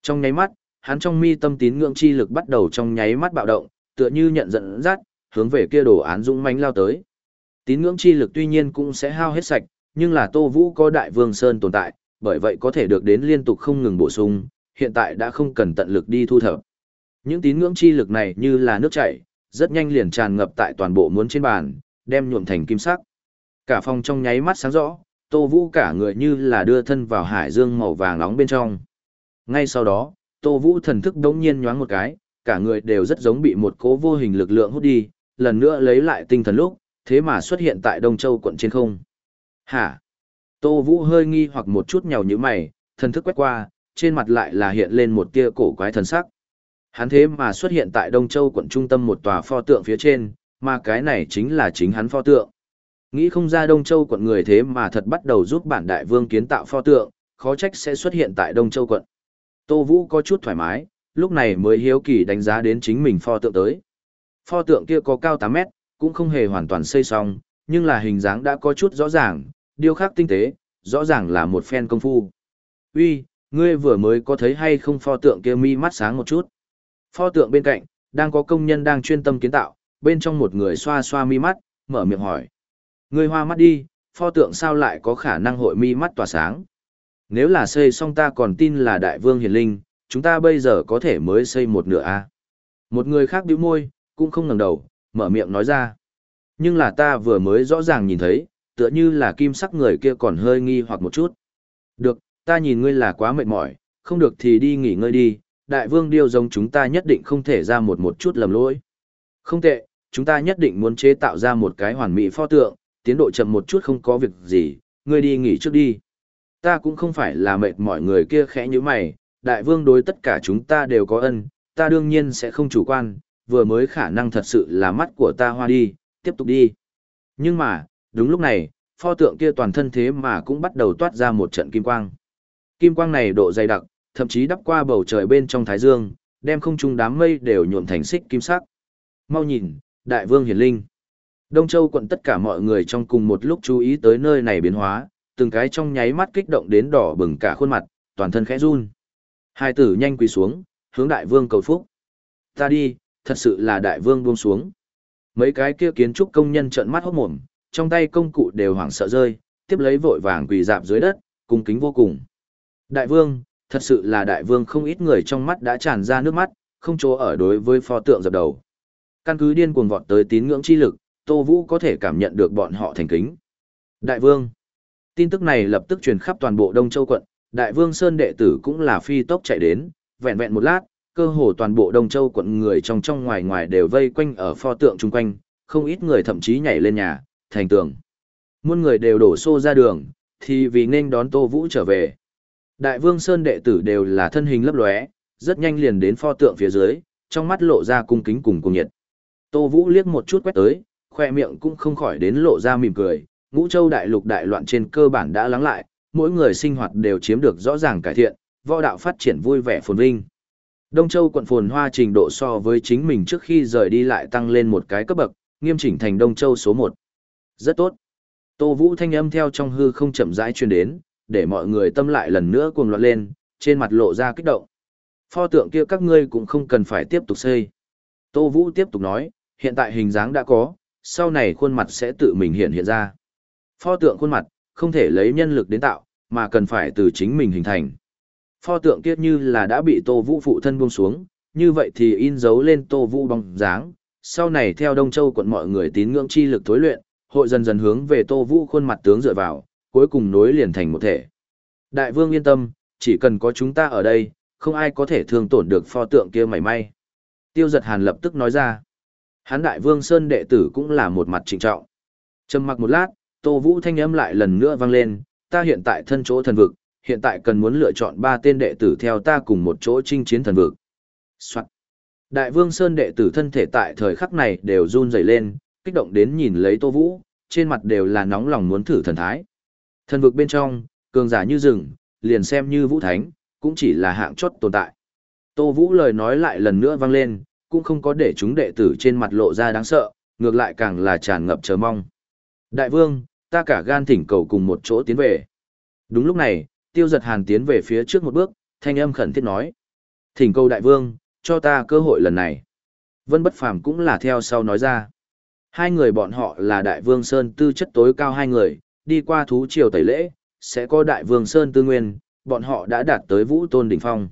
Trong nháy mắt, hắn trong mi tâm tín ngưỡng chi lực bắt đầu trong nháy mắt bạo động, tựa như nhận giận dắt, hướng về kia đồ án dũng mãnh lao tới. Tín ngưỡng chi lực tuy nhiên cũng sẽ hao hết sạch, nhưng là Tô Vũ có Đại Vương Sơn tồn tại, bởi vậy có thể được đến liên tục không ngừng bổ sung, hiện tại đã không cần tận lực đi thu thập. Những tín ngưỡng chi lực này như là nước chảy, rất nhanh liền tràn ngập tại toàn bộ muốn trên bàn, đem nhuộm thành kim sắc. Cả phòng trong nháy mắt sáng rõ, Tô Vũ cả người như là đưa thân vào hải dương màu vàng nóng bên trong. Ngay sau đó, Tô Vũ thần thức đống nhiên nhoáng một cái, cả người đều rất giống bị một cố vô hình lực lượng hút đi, lần nữa lấy lại tinh thần lúc, thế mà xuất hiện tại Đông Châu quận trên không. Hả? Tô Vũ hơi nghi hoặc một chút nhào như mày, thần thức quét qua, trên mặt lại là hiện lên một tia cổ quái thần sắc. Hắn thế mà xuất hiện tại Đông Châu quận trung tâm một tòa pho tượng phía trên, mà cái này chính là chính hắn pho tượng. Nghĩ không ra Đông Châu quận người thế mà thật bắt đầu giúp bản đại vương kiến tạo pho tượng, khó trách sẽ xuất hiện tại Đông Châu quận. Tô Vũ có chút thoải mái, lúc này mới hiếu kỳ đánh giá đến chính mình pho tượng tới. Pho tượng kia có cao 8 mét, cũng không hề hoàn toàn xây xong, nhưng là hình dáng đã có chút rõ ràng, điêu khắc tinh tế, rõ ràng là một phen công phu. Uy, ngươi vừa mới có thấy hay không pho tượng kia mi mắt sáng một chút. Pho tượng bên cạnh, đang có công nhân đang chuyên tâm kiến tạo, bên trong một người xoa xoa mi mắt, mở miệng hỏi. Ngươi hoa mắt đi, pho tượng sao lại có khả năng hội mi mắt tỏa sáng. Nếu là xây xong ta còn tin là đại vương hiền linh, chúng ta bây giờ có thể mới xây một nửa a. Một người khác bĩu môi, cũng không ngẩng đầu, mở miệng nói ra. Nhưng là ta vừa mới rõ ràng nhìn thấy, tựa như là kim sắc người kia còn hơi nghi hoặc một chút. Được, ta nhìn ngươi là quá mệt mỏi, không được thì đi nghỉ ngơi đi, đại vương điêu giống chúng ta nhất định không thể ra một một chút lầm lỗi. Không tệ, chúng ta nhất định muốn chế tạo ra một cái hoàn mỹ pho tượng, tiến độ chậm một chút không có việc gì, ngươi đi nghỉ trước đi. Ta cũng không phải là mệt mỏi người kia khẽ như mày, đại vương đối tất cả chúng ta đều có ân, ta đương nhiên sẽ không chủ quan, vừa mới khả năng thật sự là mắt của ta hoa đi, tiếp tục đi. Nhưng mà, đúng lúc này, pho tượng kia toàn thân thế mà cũng bắt đầu toát ra một trận kim quang. Kim quang này độ dày đặc, thậm chí đắp qua bầu trời bên trong thái dương, đem không trung đám mây đều nhuộm thành xích kim sắc. Mau nhìn, đại vương hiển linh. Đông Châu quận tất cả mọi người trong cùng một lúc chú ý tới nơi này biến hóa, từng cái trong nháy mắt kích động đến đỏ bừng cả khuôn mặt, toàn thân khẽ run. Hai tử nhanh quỳ xuống, hướng đại vương cầu phúc. Ta đi, thật sự là đại vương buông xuống. Mấy cái kia kiến trúc công nhân trợn mắt hốt mồm, trong tay công cụ đều hoảng sợ rơi, tiếp lấy vội vàng quỳ dạp dưới đất, cung kính vô cùng. Đại vương, thật sự là đại vương không ít người trong mắt đã tràn ra nước mắt, không chỗ ở đối với pho tượng dập đầu. Căn cứ điên cuồng vọt tới tín ngưỡng chi lực, Tô Vũ có thể cảm nhận được bọn họ thành kính. Đại vương. Tin tức này lập tức truyền khắp toàn bộ Đông Châu quận, Đại vương Sơn đệ tử cũng là phi tốc chạy đến, vẹn vẹn một lát, cơ hồ toàn bộ Đông Châu quận người trong trong ngoài ngoài đều vây quanh ở pho tượng chung quanh, không ít người thậm chí nhảy lên nhà, thành tường. Muôn người đều đổ xô ra đường, thì vì nên đón Tô Vũ trở về. Đại vương Sơn đệ tử đều là thân hình lấp lóe, rất nhanh liền đến pho tượng phía dưới, trong mắt lộ ra cung kính cùng cùng nhiệt. Tô Vũ liếc một chút quét tới, khoe miệng cũng không khỏi đến lộ ra mỉm cười, ngũ châu đại lục đại loạn trên cơ bản đã lắng lại, mỗi người sinh hoạt đều chiếm được rõ ràng cải thiện, võ đạo phát triển vui vẻ phồn vinh. Đông Châu quận phồn hoa trình độ so với chính mình trước khi rời đi lại tăng lên một cái cấp bậc, nghiêm chỉnh thành Đông Châu số 1. Rất tốt. Tô Vũ thanh âm theo trong hư không chậm rãi truyền đến, để mọi người tâm lại lần nữa cuồng loạn lên, trên mặt lộ ra kích động. Pho tượng kia các ngươi cũng không cần phải tiếp tục xây. Tô Vũ tiếp tục nói, hiện tại hình dáng đã có, sau này khuôn mặt sẽ tự mình hiện hiện ra. Pho tượng khuôn mặt, không thể lấy nhân lực đến tạo, mà cần phải từ chính mình hình thành. Pho tượng kia như là đã bị Tô Vũ phụ thân buông xuống, như vậy thì in dấu lên Tô Vũ bóng dáng, sau này theo Đông Châu quận mọi người tín ngưỡng chi lực tối luyện, hội dần dần hướng về Tô Vũ khuôn mặt tướng dựa vào, cuối cùng nối liền thành một thể. Đại vương yên tâm, chỉ cần có chúng ta ở đây, không ai có thể thương tổn được pho tượng kia mảy may. Tiêu giật hàn lập tức nói ra. Hán đại vương Sơn đệ tử cũng là một mặt trịnh trọng. Trầm mặc một lát, Tô Vũ thanh âm lại lần nữa vang lên, ta hiện tại thân chỗ thần vực, hiện tại cần muốn lựa chọn ba tên đệ tử theo ta cùng một chỗ chinh chiến thần vực. Soạn. Đại vương Sơn đệ tử thân thể tại thời khắc này đều run rẩy lên, kích động đến nhìn lấy Tô Vũ, trên mặt đều là nóng lòng muốn thử thần thái. Thần vực bên trong, cường giả như rừng, liền xem như vũ thánh, cũng chỉ là hạng chót tồn tại. Tô Vũ lời nói lại lần nữa vang lên, cũng không có để chúng đệ tử trên mặt lộ ra đáng sợ, ngược lại càng là tràn ngập chờ mong. Đại vương, ta cả gan thỉnh cầu cùng một chỗ tiến về. Đúng lúc này, tiêu giật hàn tiến về phía trước một bước, thanh âm khẩn thiết nói. Thỉnh cầu đại vương, cho ta cơ hội lần này. Vân bất phàm cũng là theo sau nói ra. Hai người bọn họ là đại vương Sơn tư chất tối cao hai người, đi qua thú triều tẩy lễ, sẽ có đại vương Sơn tư nguyên, bọn họ đã đạt tới vũ tôn đỉnh phong.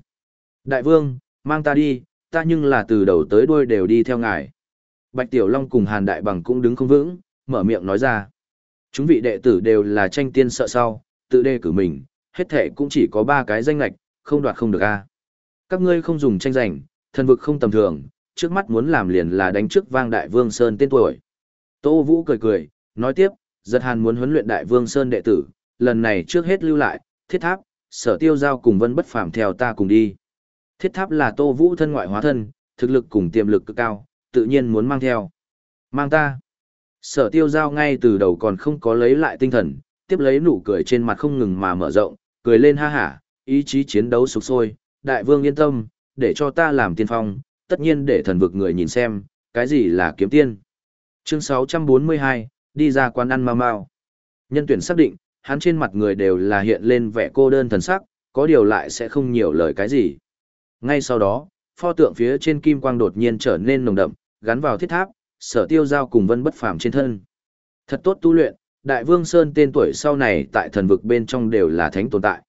Đại vương, mang ta đi, ta nhưng là từ đầu tới đuôi đều đi theo ngài. Bạch Tiểu Long cùng Hàn Đại Bằng cũng đứng không vững, mở miệng nói ra. Chúng vị đệ tử đều là tranh tiên sợ sau, tự đề cử mình, hết thể cũng chỉ có ba cái danh lạch, không đoạt không được a. Các ngươi không dùng tranh giành, thần vực không tầm thường, trước mắt muốn làm liền là đánh trước vang Đại Vương Sơn tên tuổi. Tô Vũ cười cười, nói tiếp, giật hàn muốn huấn luyện Đại Vương Sơn đệ tử, lần này trước hết lưu lại, thiết tháp, sở tiêu giao cùng vân bất phàm theo ta cùng đi. Thiết tháp là Tô Vũ thân ngoại hóa thân, thực lực cùng tiềm lực cực cao, tự nhiên muốn mang theo. Mang ta. Sở tiêu giao ngay từ đầu còn không có lấy lại tinh thần, tiếp lấy nụ cười trên mặt không ngừng mà mở rộng, cười lên ha hả, ý chí chiến đấu sục sôi. Đại vương yên tâm, để cho ta làm tiên phong, tất nhiên để thần vực người nhìn xem, cái gì là kiếm tiên. Chương 642, đi ra quán ăn mau mau. Nhân tuyển xác định, hắn trên mặt người đều là hiện lên vẻ cô đơn thần sắc, có điều lại sẽ không nhiều lời cái gì. Ngay sau đó, pho tượng phía trên kim quang đột nhiên trở nên nồng đậm, gắn vào thiết tháp, sở tiêu giao cùng vân bất phàm trên thân. Thật tốt tu luyện, Đại Vương Sơn tên tuổi sau này tại thần vực bên trong đều là thánh tồn tại.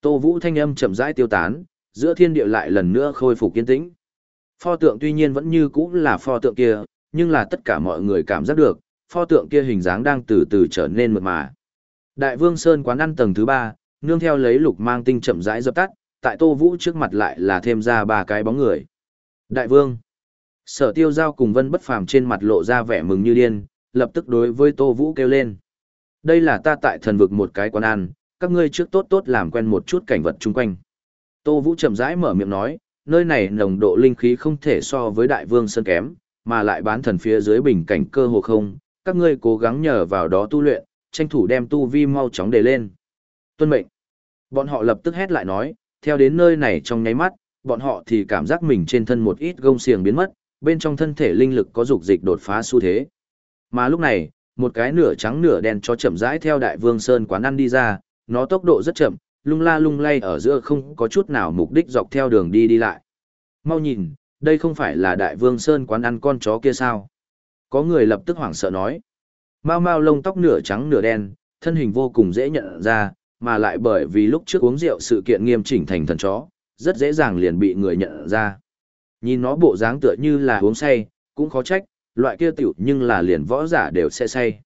Tô Vũ thanh âm chậm rãi tiêu tán, giữa thiên địa lại lần nữa khôi phục kiên tĩnh. Pho tượng tuy nhiên vẫn như cũ là pho tượng kia, nhưng là tất cả mọi người cảm giác được, pho tượng kia hình dáng đang từ từ trở nên mượt mà. Đại Vương Sơn quán ăn tầng thứ ba, nương theo lấy lục mang tinh chậm rãi dập tắt, tại Tô Vũ trước mặt lại là thêm ra ba cái bóng người. Đại Vương. Sở Tiêu Giao cùng Vân Bất Phàm trên mặt lộ ra vẻ mừng như điên, lập tức đối với Tô Vũ kêu lên. Đây là ta tại thần vực một cái quán ăn, các ngươi trước tốt tốt làm quen một chút cảnh vật chung quanh. Tô Vũ chậm rãi mở miệng nói, nơi này nồng độ linh khí không thể so với Đại Vương Sơn kém, mà lại bán thần phía dưới bình cảnh cơ hồ không, các ngươi cố gắng nhờ vào đó tu luyện, tranh thủ đem tu vi mau chóng đề lên. Tuân mệnh. Bọn họ lập tức hét lại nói, theo đến nơi này trong nháy mắt, bọn họ thì cảm giác mình trên thân một ít gông xiềng biến mất, bên trong thân thể linh lực có dục dịch đột phá xu thế. Mà lúc này, một cái nửa trắng nửa đen cho chậm rãi theo đại vương sơn quán ăn đi ra, nó tốc độ rất chậm, lung la lung lay ở giữa không có chút nào mục đích dọc theo đường đi đi lại. Mau nhìn, đây không phải là đại vương sơn quán ăn con chó kia sao? Có người lập tức hoảng sợ nói. Mao mao lông tóc nửa trắng nửa đen, thân hình vô cùng dễ nhận ra, mà lại bởi vì lúc trước uống rượu sự kiện nghiêm chỉnh thành thần chó, rất dễ dàng liền bị người nhận ra. Nhìn nó bộ dáng tựa như là uống say, cũng khó trách, loại kia tiểu nhưng là liền võ giả đều sẽ say.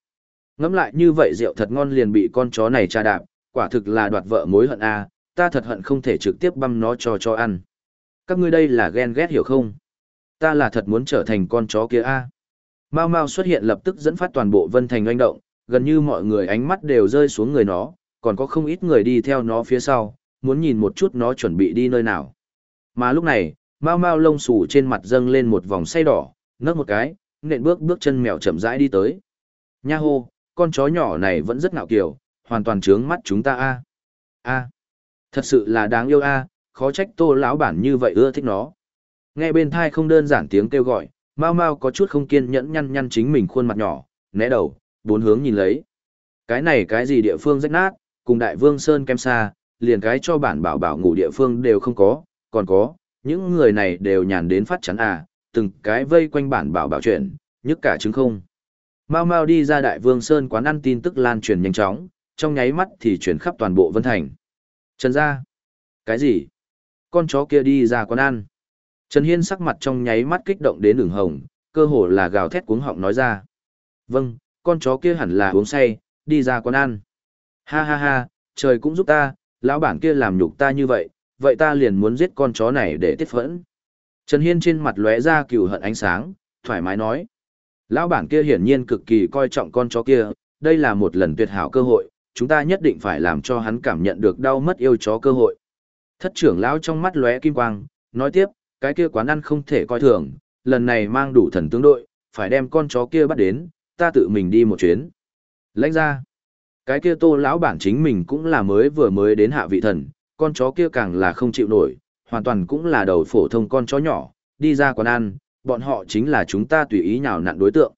Ngắm lại như vậy rượu thật ngon liền bị con chó này tra đạp, quả thực là đoạt vợ mối hận a, ta thật hận không thể trực tiếp băm nó cho cho ăn. Các ngươi đây là ghen ghét hiểu không? Ta là thật muốn trở thành con chó kia a. Mao Mao xuất hiện lập tức dẫn phát toàn bộ Vân Thành oanh động, gần như mọi người ánh mắt đều rơi xuống người nó, còn có không ít người đi theo nó phía sau, muốn nhìn một chút nó chuẩn bị đi nơi nào. Mà lúc này, Mao Mao lông xù trên mặt dâng lên một vòng say đỏ, nấc một cái, nện bước bước chân mèo chậm rãi đi tới. Nha hô, con chó nhỏ này vẫn rất ngạo kiều, hoàn toàn trướng mắt chúng ta a. A, thật sự là đáng yêu a, khó trách Tô lão bản như vậy ưa thích nó. Nghe bên thai không đơn giản tiếng kêu gọi, Mao Mao có chút không kiên nhẫn nhăn nhăn chính mình khuôn mặt nhỏ, né đầu, bốn hướng nhìn lấy. Cái này cái gì địa phương rách nát, cùng Đại Vương Sơn kem xa, liền cái cho bản bảo bảo ngủ địa phương đều không có, còn có, những người này đều nhàn đến phát chắn à, từng cái vây quanh bản bảo bảo chuyện, nhức cả chứng không. mau mau đi ra Đại Vương Sơn quán ăn tin tức lan truyền nhanh chóng, trong nháy mắt thì chuyển khắp toàn bộ Vân Thành. Trần gia, cái gì? Con chó kia đi ra quán ăn. Trần Hiên sắc mặt trong nháy mắt kích động đến ửng hồng, cơ hồ là gào thét cuống họng nói ra. Vâng, con chó kia hẳn là uống say, đi ra quán ăn. Ha ha ha, trời cũng giúp ta, lão bản kia làm nhục ta như vậy, vậy ta liền muốn giết con chó này để tiết phẫn. Trần Hiên trên mặt lóe ra cừu hận ánh sáng, thoải mái nói. Lão bản kia hiển nhiên cực kỳ coi trọng con chó kia, đây là một lần tuyệt hảo cơ hội, chúng ta nhất định phải làm cho hắn cảm nhận được đau mất yêu chó cơ hội. Thất trưởng lão trong mắt lóe kim quang, nói tiếp, cái kia quán ăn không thể coi thường, lần này mang đủ thần tướng đội, phải đem con chó kia bắt đến, ta tự mình đi một chuyến. Lãnh ra, cái kia tô lão bản chính mình cũng là mới vừa mới đến hạ vị thần, con chó kia càng là không chịu nổi, hoàn toàn cũng là đầu phổ thông con chó nhỏ, đi ra quán ăn, bọn họ chính là chúng ta tùy ý nhào nặn đối tượng.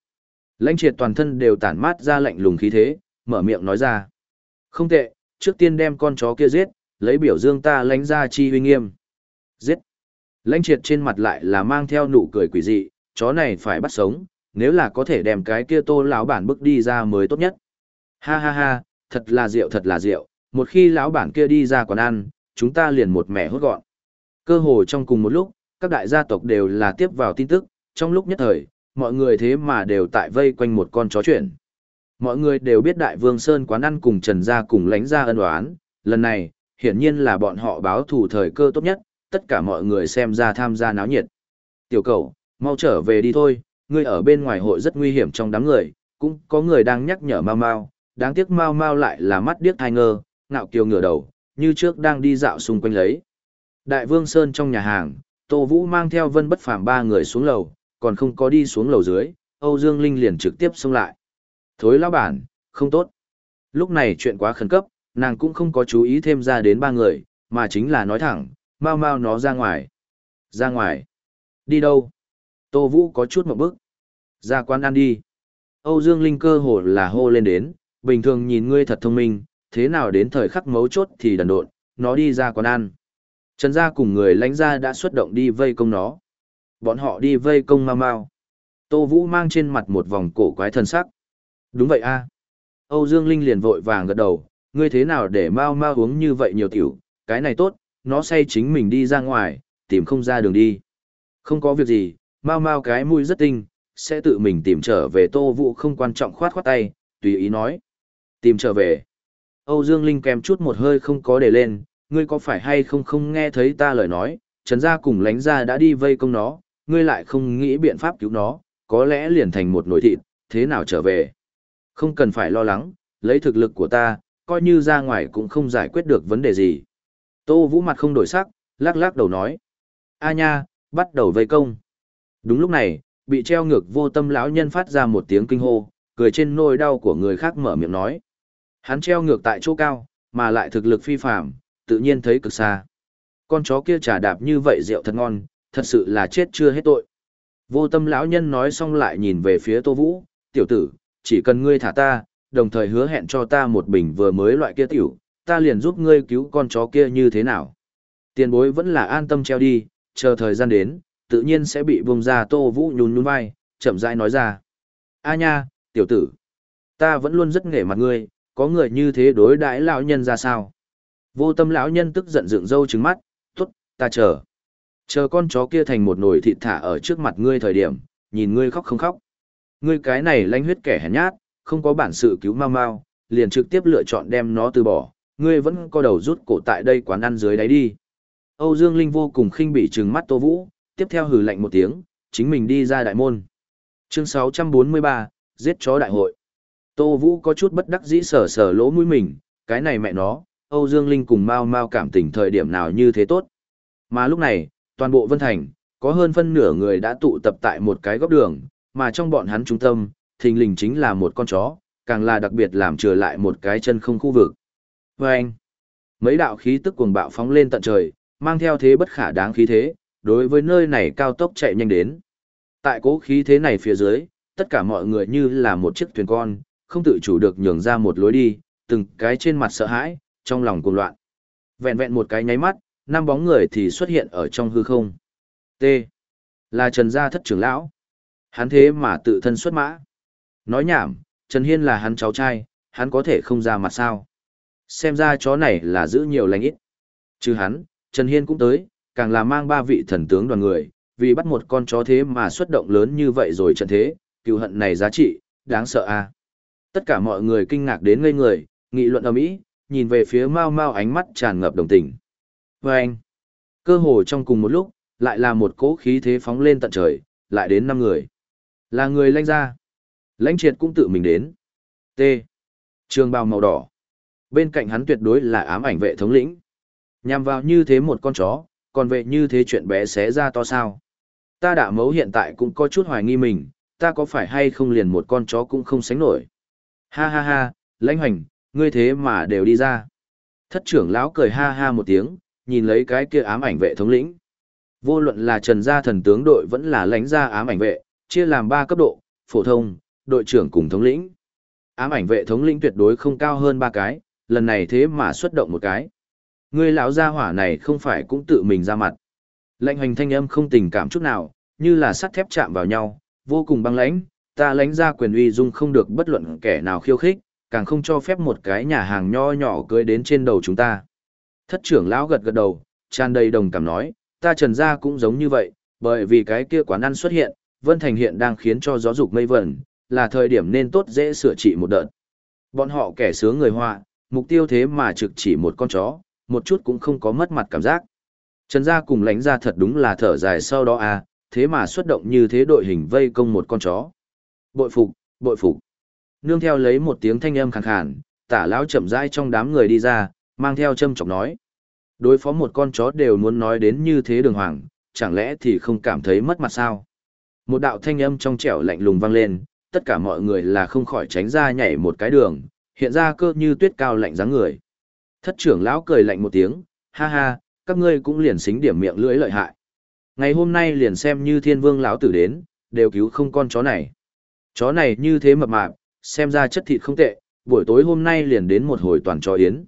Lãnh triệt toàn thân đều tản mát ra lạnh lùng khí thế, mở miệng nói ra. Không tệ, trước tiên đem con chó kia giết, lấy biểu dương ta lãnh ra chi huy nghiêm. Giết. Lãnh triệt trên mặt lại là mang theo nụ cười quỷ dị, chó này phải bắt sống, nếu là có thể đem cái kia tô lão bản bước đi ra mới tốt nhất. Ha ha ha, thật là rượu thật là rượu, một khi lão bản kia đi ra quán ăn, chúng ta liền một mẻ hốt gọn. Cơ hồ trong cùng một lúc, các đại gia tộc đều là tiếp vào tin tức, trong lúc nhất thời, mọi người thế mà đều tại vây quanh một con chó chuyển. Mọi người đều biết đại vương Sơn quán ăn cùng Trần Gia cùng lánh ra ân oán, lần này, hiển nhiên là bọn họ báo thù thời cơ tốt nhất, tất cả mọi người xem ra tham gia náo nhiệt. Tiểu cầu, mau trở về đi thôi, ngươi ở bên ngoài hội rất nguy hiểm trong đám người, cũng có người đang nhắc nhở mau mau, đáng tiếc Mao Mao lại là mắt điếc thai ngơ, ngạo kiều ngửa đầu, như trước đang đi dạo xung quanh lấy. Đại Vương Sơn trong nhà hàng, Tô Vũ mang theo Vân Bất Phàm ba người xuống lầu, còn không có đi xuống lầu dưới, Âu Dương Linh liền trực tiếp xông lại. Thối lão bản, không tốt. Lúc này chuyện quá khẩn cấp, nàng cũng không có chú ý thêm ra đến ba người, mà chính là nói thẳng, mau mau nó ra ngoài. Ra ngoài. Đi đâu? Tô Vũ có chút một bước. Ra quán ăn đi. Âu Dương Linh cơ hồ là hô lên đến, bình thường nhìn ngươi thật thông minh, thế nào đến thời khắc mấu chốt thì đần độn, nó đi ra quán ăn. Trần gia cùng người lãnh gia đã xuất động đi vây công nó. Bọn họ đi vây công mau mau. Tô Vũ mang trên mặt một vòng cổ quái thần sắc. Đúng vậy a Âu Dương Linh liền vội vàng gật đầu, ngươi thế nào để mau mau uống như vậy nhiều tiểu, cái này tốt, nó say chính mình đi ra ngoài, tìm không ra đường đi. Không có việc gì, mau mau cái mũi rất tinh, sẽ tự mình tìm trở về Tô Vũ không quan trọng khoát khoát tay, tùy ý nói. Tìm trở về. Âu Dương Linh kèm chút một hơi không có để lên, ngươi có phải hay không không nghe thấy ta lời nói, Trần Gia cùng lánh gia đã đi vây công nó, ngươi lại không nghĩ biện pháp cứu nó, có lẽ liền thành một nồi thịt, thế nào trở về. Không cần phải lo lắng, lấy thực lực của ta, coi như ra ngoài cũng không giải quyết được vấn đề gì. Tô Vũ mặt không đổi sắc, lắc lắc đầu nói. A nha, bắt đầu vây công. Đúng lúc này, bị treo ngược vô tâm lão nhân phát ra một tiếng kinh hô, cười trên nỗi đau của người khác mở miệng nói. Hắn treo ngược tại chỗ cao, mà lại thực lực phi phàm tự nhiên thấy cực xa. Con chó kia trà đạp như vậy rượu thật ngon, thật sự là chết chưa hết tội. Vô tâm lão nhân nói xong lại nhìn về phía Tô Vũ, tiểu tử, chỉ cần ngươi thả ta, đồng thời hứa hẹn cho ta một bình vừa mới loại kia tiểu, ta liền giúp ngươi cứu con chó kia như thế nào. Tiền bối vẫn là an tâm treo đi, chờ thời gian đến, tự nhiên sẽ bị vùng ra Tô Vũ nhún nhún vai, chậm rãi nói ra. A nha, tiểu tử, ta vẫn luôn rất nghề mặt ngươi, có người như thế đối đãi lão nhân ra sao? Vô tâm lão nhân tức giận dựng râu trứng mắt, tốt, ta chờ. Chờ con chó kia thành một nồi thịt thả ở trước mặt ngươi thời điểm, nhìn ngươi khóc không khóc. Ngươi cái này lanh huyết kẻ hèn nhát, không có bản sự cứu mau mau, liền trực tiếp lựa chọn đem nó từ bỏ, ngươi vẫn có đầu rút cổ tại đây quán ăn dưới đáy đi. Âu Dương Linh vô cùng khinh bỉ trừng mắt Tô Vũ, tiếp theo hừ lạnh một tiếng, chính mình đi ra đại môn. Chương 643, giết chó đại hội. Tô Vũ có chút bất đắc dĩ sở sở lỗ mũi mình, cái này mẹ nó, Âu Dương Linh cùng Mao Mao cảm tình thời điểm nào như thế tốt. Mà lúc này, toàn bộ Vân Thành, có hơn phân nửa người đã tụ tập tại một cái góc đường, mà trong bọn hắn trung tâm, thình lình chính là một con chó, càng là đặc biệt làm trở lại một cái chân không khu vực. Vâng! anh, mấy đạo khí tức cuồng bạo phóng lên tận trời, mang theo thế bất khả đáng khí thế, đối với nơi này cao tốc chạy nhanh đến. Tại cố khí thế này phía dưới, tất cả mọi người như là một chiếc thuyền con, không tự chủ được nhường ra một lối đi, từng cái trên mặt sợ hãi, trong lòng cuồng loạn. Vẹn vẹn một cái nháy mắt, năm bóng người thì xuất hiện ở trong hư không. T. Là Trần Gia thất trưởng lão. Hắn thế mà tự thân xuất mã. Nói nhảm, Trần Hiên là hắn cháu trai, hắn có thể không ra mặt sao. Xem ra chó này là giữ nhiều lành ít. Chứ hắn, Trần Hiên cũng tới, càng là mang ba vị thần tướng đoàn người, vì bắt một con chó thế mà xuất động lớn như vậy rồi trận thế, cựu hận này giá trị, đáng sợ a. À? Tất cả mọi người kinh ngạc đến ngây người, nghị luận ầm ĩ, nhìn về phía Mao Mao ánh mắt tràn ngập đồng tình. Và anh, cơ hồ trong cùng một lúc, lại là một cỗ khí thế phóng lên tận trời, lại đến năm người. Là người lãnh ra. Lãnh triệt cũng tự mình đến. T. Trường bào màu đỏ. Bên cạnh hắn tuyệt đối là ám ảnh vệ thống lĩnh. Nhằm vào như thế một con chó, còn vệ như thế chuyện bé xé ra to sao. Ta đã mấu hiện tại cũng có chút hoài nghi mình, ta có phải hay không liền một con chó cũng không sánh nổi. Ha ha ha, lãnh hoành, ngươi thế mà đều đi ra. Thất trưởng lão cười ha ha một tiếng, nhìn lấy cái kia ám ảnh vệ thống lĩnh. Vô luận là trần gia thần tướng đội vẫn là lãnh gia ám ảnh vệ, chia làm ba cấp độ, phổ thông, đội trưởng cùng thống lĩnh. Ám ảnh vệ thống lĩnh tuyệt đối không cao hơn ba cái, lần này thế mà xuất động một cái. Ngươi lão gia hỏa này không phải cũng tự mình ra mặt. Lệnh hành thanh âm không tình cảm chút nào, như là sắt thép chạm vào nhau, vô cùng băng lãnh, ta lãnh ra quyền uy dung không được bất luận kẻ nào khiêu khích, càng không cho phép một cái nhà hàng nho nhỏ cưới đến trên đầu chúng ta. Thất trưởng lão gật gật đầu, tràn đầy đồng cảm nói, ta trần gia cũng giống như vậy, bởi vì cái kia quán ăn xuất hiện, Vân Thành hiện đang khiến cho gió dục mây vẩn, là thời điểm nên tốt dễ sửa trị một đợt. Bọn họ kẻ sướng người họa, mục tiêu thế mà trực chỉ một con chó, một chút cũng không có mất mặt cảm giác. Trần gia cùng lãnh gia thật đúng là thở dài sau đó à, thế mà xuất động như thế đội hình vây công một con chó. Bội phục, bội phục. Nương theo lấy một tiếng thanh âm khàn khàn, tả lão chậm rãi trong đám người đi ra, mang theo châm chọc nói. Đối phó một con chó đều muốn nói đến như thế đường hoàng, chẳng lẽ thì không cảm thấy mất mặt sao? Một đạo thanh âm trong trẻo lạnh lùng vang lên, tất cả mọi người là không khỏi tránh ra nhảy một cái đường, hiện ra cơ như tuyết cao lạnh dáng người. Thất trưởng lão cười lạnh một tiếng, ha ha, các ngươi cũng liền xính điểm miệng lưỡi lợi hại. Ngày hôm nay liền xem như thiên vương lão tử đến, đều cứu không con chó này. Chó này như thế mập mạp, xem ra chất thịt không tệ, buổi tối hôm nay liền đến một hồi toàn chó yến.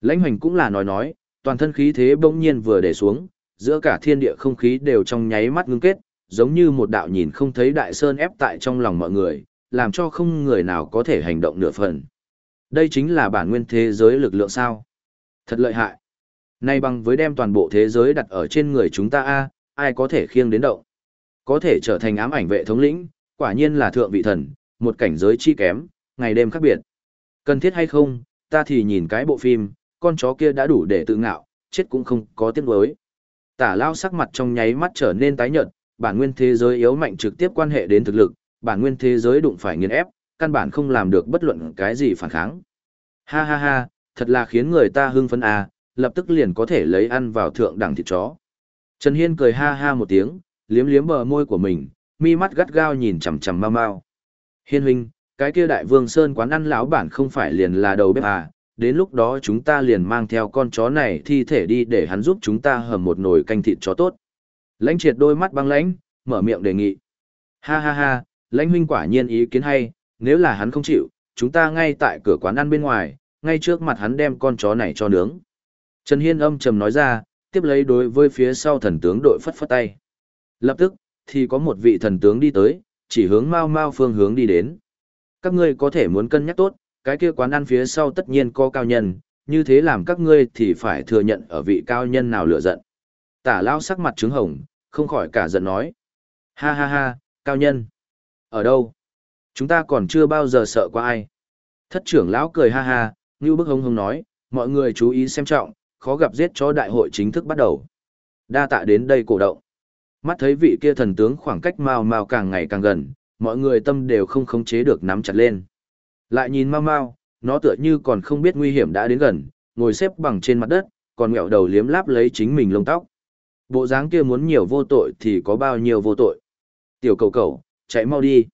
Lãnh hoành cũng là nói nói, toàn thân khí thế bỗng nhiên vừa để xuống, giữa cả thiên địa không khí đều trong nháy mắt ngưng kết, giống như một đạo nhìn không thấy đại sơn ép tại trong lòng mọi người, làm cho không người nào có thể hành động nửa phần. Đây chính là bản nguyên thế giới lực lượng sao. Thật lợi hại. Nay bằng với đem toàn bộ thế giới đặt ở trên người chúng ta a, ai có thể khiêng đến động. Có thể trở thành ám ảnh vệ thống lĩnh, quả nhiên là thượng vị thần, một cảnh giới chi kém, ngày đêm khác biệt. Cần thiết hay không, ta thì nhìn cái bộ phim, con chó kia đã đủ để tự ngạo, chết cũng không có tiếc nuối. Tả lao sắc mặt trong nháy mắt trở nên tái nhợt, bản nguyên thế giới yếu mạnh trực tiếp quan hệ đến thực lực, bản nguyên thế giới đụng phải nghiền ép, căn bản không làm được bất luận cái gì phản kháng. Ha ha ha, thật là khiến người ta hưng phấn à, lập tức liền có thể lấy ăn vào thượng đẳng thịt chó. Trần Hiên cười ha ha một tiếng, liếm liếm bờ môi của mình, mi mắt gắt gao nhìn chằm chằm mau mau. Hiên huynh, cái kia đại vương sơn quán ăn lão bản không phải liền là đầu bếp à, đến lúc đó chúng ta liền mang theo con chó này thi thể đi để hắn giúp chúng ta hầm một nồi canh thịt chó tốt. Lãnh triệt đôi mắt băng lãnh, mở miệng đề nghị. Ha ha ha, lãnh huynh quả nhiên ý kiến hay, nếu là hắn không chịu, chúng ta ngay tại cửa quán ăn bên ngoài, ngay trước mặt hắn đem con chó này cho nướng. Trần Hiên âm trầm nói ra, tiếp lấy đối với phía sau thần tướng đội phất phất tay. Lập tức, thì có một vị thần tướng đi tới, chỉ hướng mau mau phương hướng đi đến. Các ngươi có thể muốn cân nhắc tốt, cái kia quán ăn phía sau tất nhiên có cao nhân, như thế làm các ngươi thì phải thừa nhận ở vị cao nhân nào lựa giận. Tả lao sắc mặt trứng hồng, không khỏi cả giận nói. Ha ha ha, cao nhân. Ở đâu? Chúng ta còn chưa bao giờ sợ qua ai. Thất trưởng lão cười ha ha, như bức hông hông nói, mọi người chú ý xem trọng, khó gặp giết cho đại hội chính thức bắt đầu. Đa tạ đến đây cổ động. Mắt thấy vị kia thần tướng khoảng cách mau mau càng ngày càng gần, mọi người tâm đều không khống chế được nắm chặt lên. Lại nhìn mau mau, nó tựa như còn không biết nguy hiểm đã đến gần, ngồi xếp bằng trên mặt đất, còn mẹo đầu liếm láp lấy chính mình lông tóc. Bộ dáng kia muốn nhiều vô tội thì có bao nhiêu vô tội. Tiểu cầu cầu, chạy mau đi.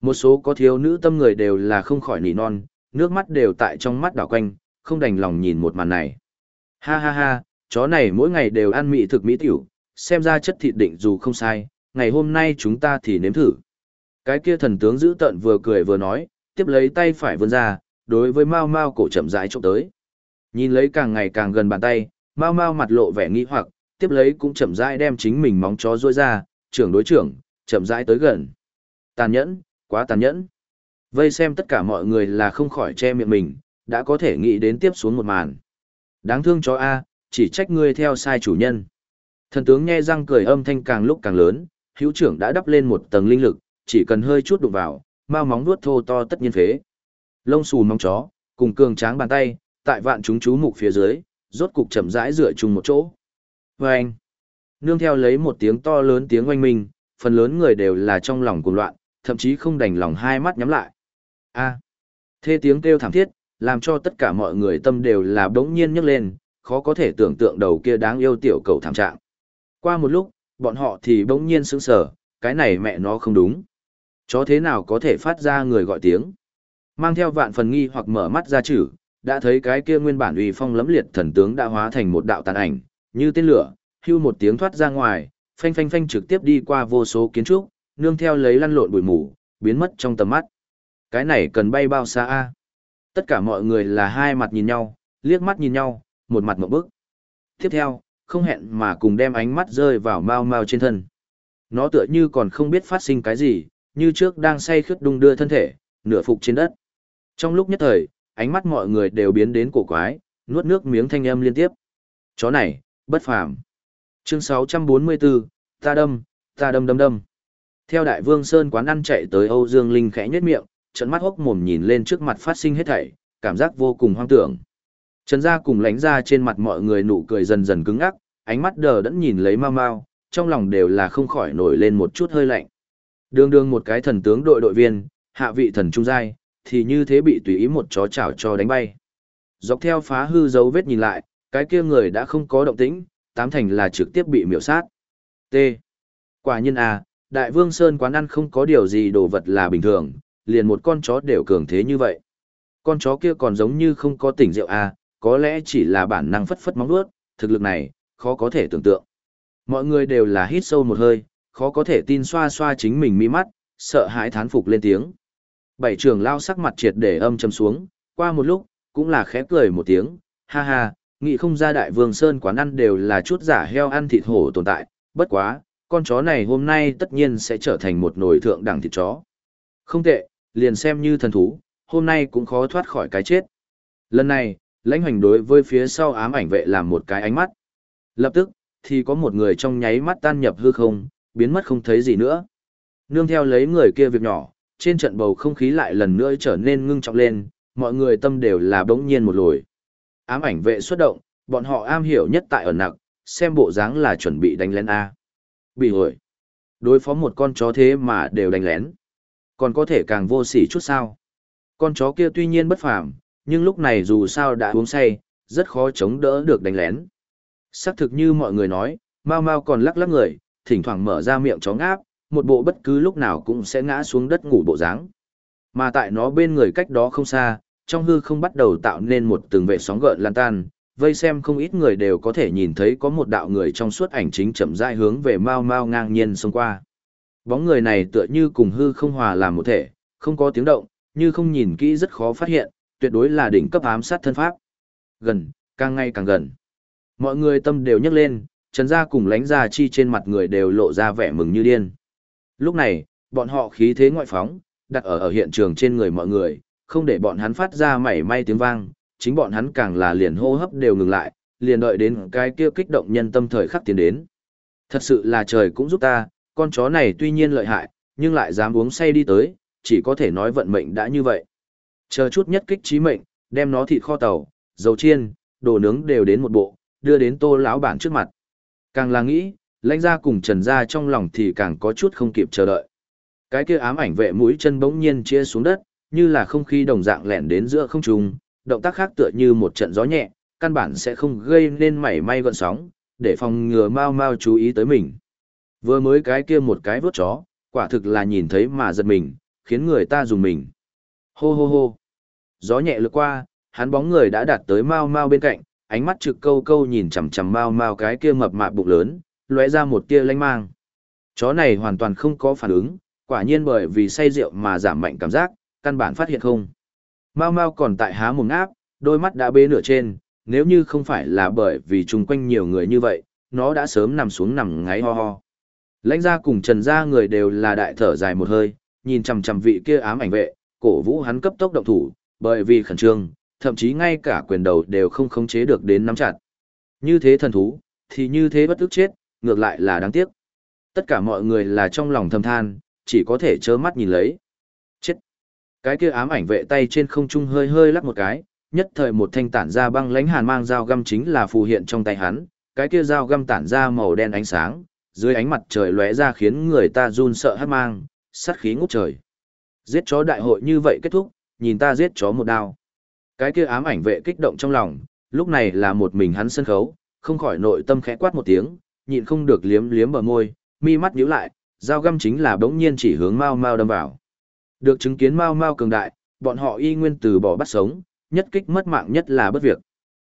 Một số có thiếu nữ tâm người đều là không khỏi nỉ non, nước mắt đều tại trong mắt đảo quanh, không đành lòng nhìn một màn này. Ha ha ha, chó này mỗi ngày đều ăn mị thực mỹ tiểu, xem ra chất thịt định dù không sai, ngày hôm nay chúng ta thì nếm thử. Cái kia thần tướng giữ tận vừa cười vừa nói, tiếp lấy tay phải vươn ra, đối với Mao Mao cổ chậm rãi chụp tới. Nhìn lấy càng ngày càng gần bàn tay, Mao Mao mặt lộ vẻ nghi hoặc, tiếp lấy cũng chậm rãi đem chính mình móng chó duỗi ra, trưởng đối trưởng, chậm rãi tới gần. Tàn nhẫn, quá tàn nhẫn. Vây xem tất cả mọi người là không khỏi che miệng mình, đã có thể nghĩ đến tiếp xuống một màn. Đáng thương chó A, chỉ trách ngươi theo sai chủ nhân. Thần tướng nghe răng cười âm thanh càng lúc càng lớn, hữu trưởng đã đắp lên một tầng linh lực, chỉ cần hơi chút đụng vào, mau móng nuốt thô to tất nhiên phế. Lông xù móng chó, cùng cường tráng bàn tay, tại vạn chúng chú mục phía dưới, rốt cục chậm rãi rửa chung một chỗ. Vâng! Nương theo lấy một tiếng to lớn tiếng oanh minh, phần lớn người đều là trong lòng cuồng loạn, thậm chí không đành lòng hai mắt nhắm lại. A! Thê tiếng kêu thảm thiết, làm cho tất cả mọi người tâm đều là đống nhiên nhấc lên, khó có thể tưởng tượng đầu kia đáng yêu tiểu cầu thảm trạng. Qua một lúc, bọn họ thì bỗng nhiên sững sờ, cái này mẹ nó không đúng. Chó thế nào có thể phát ra người gọi tiếng? Mang theo vạn phần nghi hoặc mở mắt ra chữ, đã thấy cái kia nguyên bản uy phong lẫm liệt thần tướng đã hóa thành một đạo tàn ảnh, như tên lửa, hưu một tiếng thoát ra ngoài, phanh phanh phanh trực tiếp đi qua vô số kiến trúc, nương theo lấy lăn lộn bụi mù, biến mất trong tầm mắt. Cái này cần bay bao xa a? Tất cả mọi người là hai mặt nhìn nhau, liếc mắt nhìn nhau, một mặt một bức. Tiếp theo, không hẹn mà cùng đem ánh mắt rơi vào mau mau trên thân. Nó tựa như còn không biết phát sinh cái gì, như trước đang say khướt đung đưa thân thể, nửa phục trên đất. Trong lúc nhất thời, ánh mắt mọi người đều biến đến cổ quái, nuốt nước miếng thanh âm liên tiếp. Chó này, bất phàm. Chương 644, ta đâm, ta đâm đâm đâm. Theo đại vương Sơn quán ăn chạy tới Âu Dương Linh khẽ nhếch miệng, trận mắt hốc mồm nhìn lên trước mặt phát sinh hết thảy, cảm giác vô cùng hoang tưởng. Trần gia cùng lánh ra trên mặt mọi người nụ cười dần dần cứng ngắc, ánh mắt đờ đẫn nhìn lấy mau mau, trong lòng đều là không khỏi nổi lên một chút hơi lạnh. Đường đường một cái thần tướng đội đội viên, hạ vị thần trung giai, thì như thế bị tùy ý một chó chảo cho đánh bay. Dọc theo phá hư dấu vết nhìn lại, cái kia người đã không có động tĩnh, tám thành là trực tiếp bị miểu sát. T. Quả nhiên à, đại vương Sơn quán ăn không có điều gì đồ vật là bình thường, liền một con chó đều cường thế như vậy. Con chó kia còn giống như không có tỉnh rượu à, có lẽ chỉ là bản năng phất phất móng đuốt, thực lực này, khó có thể tưởng tượng. Mọi người đều là hít sâu một hơi, khó có thể tin xoa xoa chính mình mi mắt, sợ hãi thán phục lên tiếng. Bảy trưởng lao sắc mặt triệt để âm trầm xuống, qua một lúc, cũng là khẽ cười một tiếng, ha ha, nghĩ không ra đại vương sơn quán ăn đều là chút giả heo ăn thịt hổ tồn tại, bất quá, con chó này hôm nay tất nhiên sẽ trở thành một nồi thượng đẳng thịt chó. Không tệ, liền xem như thần thú, hôm nay cũng khó thoát khỏi cái chết. Lần này, Lãnh hoành đối với phía sau ám ảnh vệ làm một cái ánh mắt. Lập tức, thì có một người trong nháy mắt tan nhập hư không, biến mất không thấy gì nữa. Nương theo lấy người kia việc nhỏ, trên trận bầu không khí lại lần nữa trở nên ngưng trọng lên, mọi người tâm đều là bỗng nhiên một lồi. Ám ảnh vệ xuất động, bọn họ am hiểu nhất tại ở nặc, xem bộ dáng là chuẩn bị đánh lén A. Bị hồi. Đối phó một con chó thế mà đều đánh lén. Còn có thể càng vô sỉ chút sao. Con chó kia tuy nhiên bất phàm, nhưng lúc này dù sao đã uống say, rất khó chống đỡ được đánh lén. Xác thực như mọi người nói, Mao Mao còn lắc lắc người, thỉnh thoảng mở ra miệng chó ngáp, một bộ bất cứ lúc nào cũng sẽ ngã xuống đất ngủ bộ dáng. Mà tại nó bên người cách đó không xa, trong hư không bắt đầu tạo nên một từng vệ sóng gợn lan tan, vây xem không ít người đều có thể nhìn thấy có một đạo người trong suốt ảnh chính chậm rãi hướng về Mao Mao ngang nhiên xông qua. Bóng người này tựa như cùng hư không hòa làm một thể, không có tiếng động, như không nhìn kỹ rất khó phát hiện, tuyệt đối là đỉnh cấp ám sát thân pháp. Gần, càng ngày càng gần. Mọi người tâm đều nhấc lên, Trần Gia cùng lánh gia chi trên mặt người đều lộ ra vẻ mừng như điên. Lúc này, bọn họ khí thế ngoại phóng, đặt ở ở hiện trường trên người mọi người, không để bọn hắn phát ra mảy may tiếng vang, chính bọn hắn càng là liền hô hấp đều ngừng lại, liền đợi đến cái kia kích động nhân tâm thời khắc tiến đến. Thật sự là trời cũng giúp ta, con chó này tuy nhiên lợi hại, nhưng lại dám uống say đi tới, chỉ có thể nói vận mệnh đã như vậy. Chờ chút nhất kích trí mệnh, đem nó thịt kho tàu, dầu chiên, đồ nướng đều đến một bộ, đưa đến tô lão bản trước mặt. Càng là nghĩ, lãnh ra cùng trần ra trong lòng thì càng có chút không kịp chờ đợi. Cái kia ám ảnh vệ mũi chân bỗng nhiên chia xuống đất, như là không khí đồng dạng lẻn đến giữa không trung, động tác khác tựa như một trận gió nhẹ, căn bản sẽ không gây nên mảy may gợn sóng, để phòng ngừa mau mau chú ý tới mình. Vừa mới cái kia một cái vốt chó, quả thực là nhìn thấy mà giật mình, khiến người ta dùng mình. Hô hô hô. Gió nhẹ lướt qua, hắn bóng người đã đạt tới mau mau bên cạnh, ánh mắt trực câu câu nhìn chằm chằm mau mau cái kia mập mạp bụng lớn, lóe ra một tia lanh mang. Chó này hoàn toàn không có phản ứng, quả nhiên bởi vì say rượu mà giảm mạnh cảm giác, căn bản phát hiện không. Mau mau còn tại há mồm áp, đôi mắt đã bế nửa trên, nếu như không phải là bởi vì chung quanh nhiều người như vậy, nó đã sớm nằm xuống nằm ngáy ho ho. Lãnh gia cùng trần gia người đều là đại thở dài một hơi, nhìn chằm chằm vị kia ám ảnh vệ, cổ vũ hắn cấp tốc động thủ, bởi vì khẩn trương, thậm chí ngay cả quyền đầu đều không khống chế được đến nắm chặt. Như thế thần thú, thì như thế bất ức chết, ngược lại là đáng tiếc. Tất cả mọi người là trong lòng thầm than, chỉ có thể trơ mắt nhìn lấy. Chết! Cái kia ám ảnh vệ tay trên không trung hơi hơi lắc một cái, nhất thời một thanh tản ra băng lãnh hàn mang dao găm chính là phù hiện trong tay hắn, cái kia dao găm tản ra màu đen ánh sáng, dưới ánh mặt trời lóe ra khiến người ta run sợ hát mang, sát khí ngút trời. Giết chó đại hội như vậy kết thúc, nhìn ta giết chó một đao. Cái kia ám ảnh vệ kích động trong lòng, lúc này là một mình hắn sân khấu, không khỏi nội tâm khẽ quát một tiếng, nhịn không được liếm liếm bờ môi, mi mắt nhíu lại, dao găm chính là bỗng nhiên chỉ hướng Mao Mao đâm vào. Được chứng kiến Mao Mao cường đại, bọn họ y nguyên từ bỏ bắt sống, nhất kích mất mạng nhất là bất việc.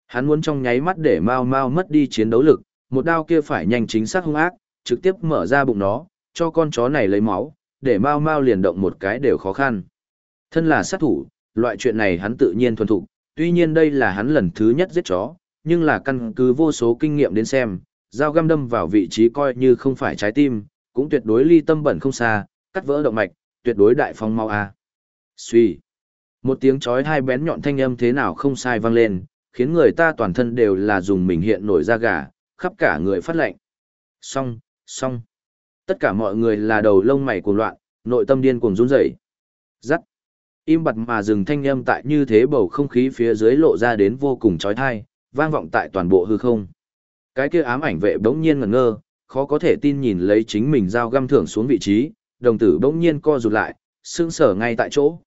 Hắn muốn trong nháy mắt để Mao Mao mất đi chiến đấu lực, một đao kia phải nhanh chính xác hung ác, trực tiếp mở ra bụng nó, cho con chó này lấy máu, để mau mau liền động một cái đều khó khăn. Thân là sát thủ, loại chuyện này hắn tự nhiên thuần thục, tuy nhiên đây là hắn lần thứ nhất giết chó, nhưng là căn cứ vô số kinh nghiệm đến xem, dao găm đâm vào vị trí coi như không phải trái tim, cũng tuyệt đối ly tâm bẩn không xa, cắt vỡ động mạch, tuyệt đối đại phong mau a. Suy. Một tiếng chói hai bén nhọn thanh âm thế nào không sai vang lên, khiến người ta toàn thân đều là dùng mình hiện nổi da gà, khắp cả người phát lạnh Xong, xong. Tất cả mọi người là đầu lông mày cuồng loạn, nội tâm điên cuồng run rẩy. Rắc. Im bặt mà dừng thanh âm tại như thế bầu không khí phía dưới lộ ra đến vô cùng chói tai, vang vọng tại toàn bộ hư không. Cái kia ám ảnh vệ bỗng nhiên ngẩn ngơ, khó có thể tin nhìn lấy chính mình dao găm thưởng xuống vị trí, đồng tử bỗng nhiên co rụt lại, sững sờ ngay tại chỗ.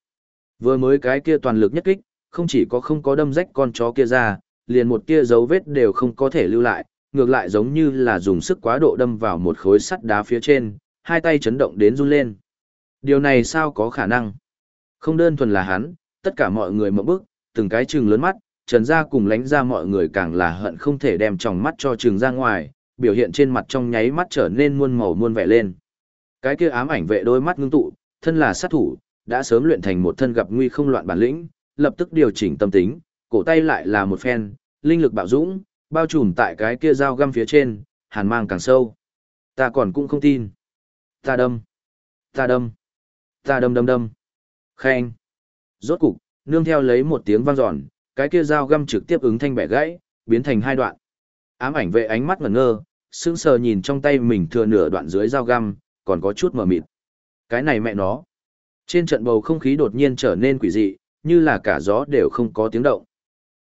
Vừa mới cái kia toàn lực nhất kích, không chỉ có không có đâm rách con chó kia ra, liền một tia dấu vết đều không có thể lưu lại, ngược lại giống như là dùng sức quá độ đâm vào một khối sắt đá phía trên, hai tay chấn động đến run lên. Điều này sao có khả năng? Không đơn thuần là hắn, tất cả mọi người mở bức, từng cái trừng lớn mắt, trần ra cùng lánh ra mọi người càng là hận không thể đem tròng mắt cho trừng ra ngoài, biểu hiện trên mặt trong nháy mắt trở nên muôn màu muôn vẻ lên. Cái kia ám ảnh vệ đôi mắt ngưng tụ, thân là sát thủ, đã sớm luyện thành một thân gặp nguy không loạn bản lĩnh, lập tức điều chỉnh tâm tính, cổ tay lại là một phen, linh lực bạo dũng, bao trùm tại cái kia dao găm phía trên, hàn mang càng sâu. Ta còn cũng không tin. Ta đâm. Ta đâm. Ta đâm đâm đâm. Khen. Rốt cục, nương theo lấy một tiếng vang giòn, cái kia dao găm trực tiếp ứng thanh bẻ gãy, biến thành hai đoạn. Ám ảnh vệ ánh mắt ngẩn ngơ, sững sờ nhìn trong tay mình thừa nửa đoạn dưới dao găm, còn có chút mờ mịt. Cái này mẹ nó. Trên trận bầu không khí đột nhiên trở nên quỷ dị, như là cả gió đều không có tiếng động.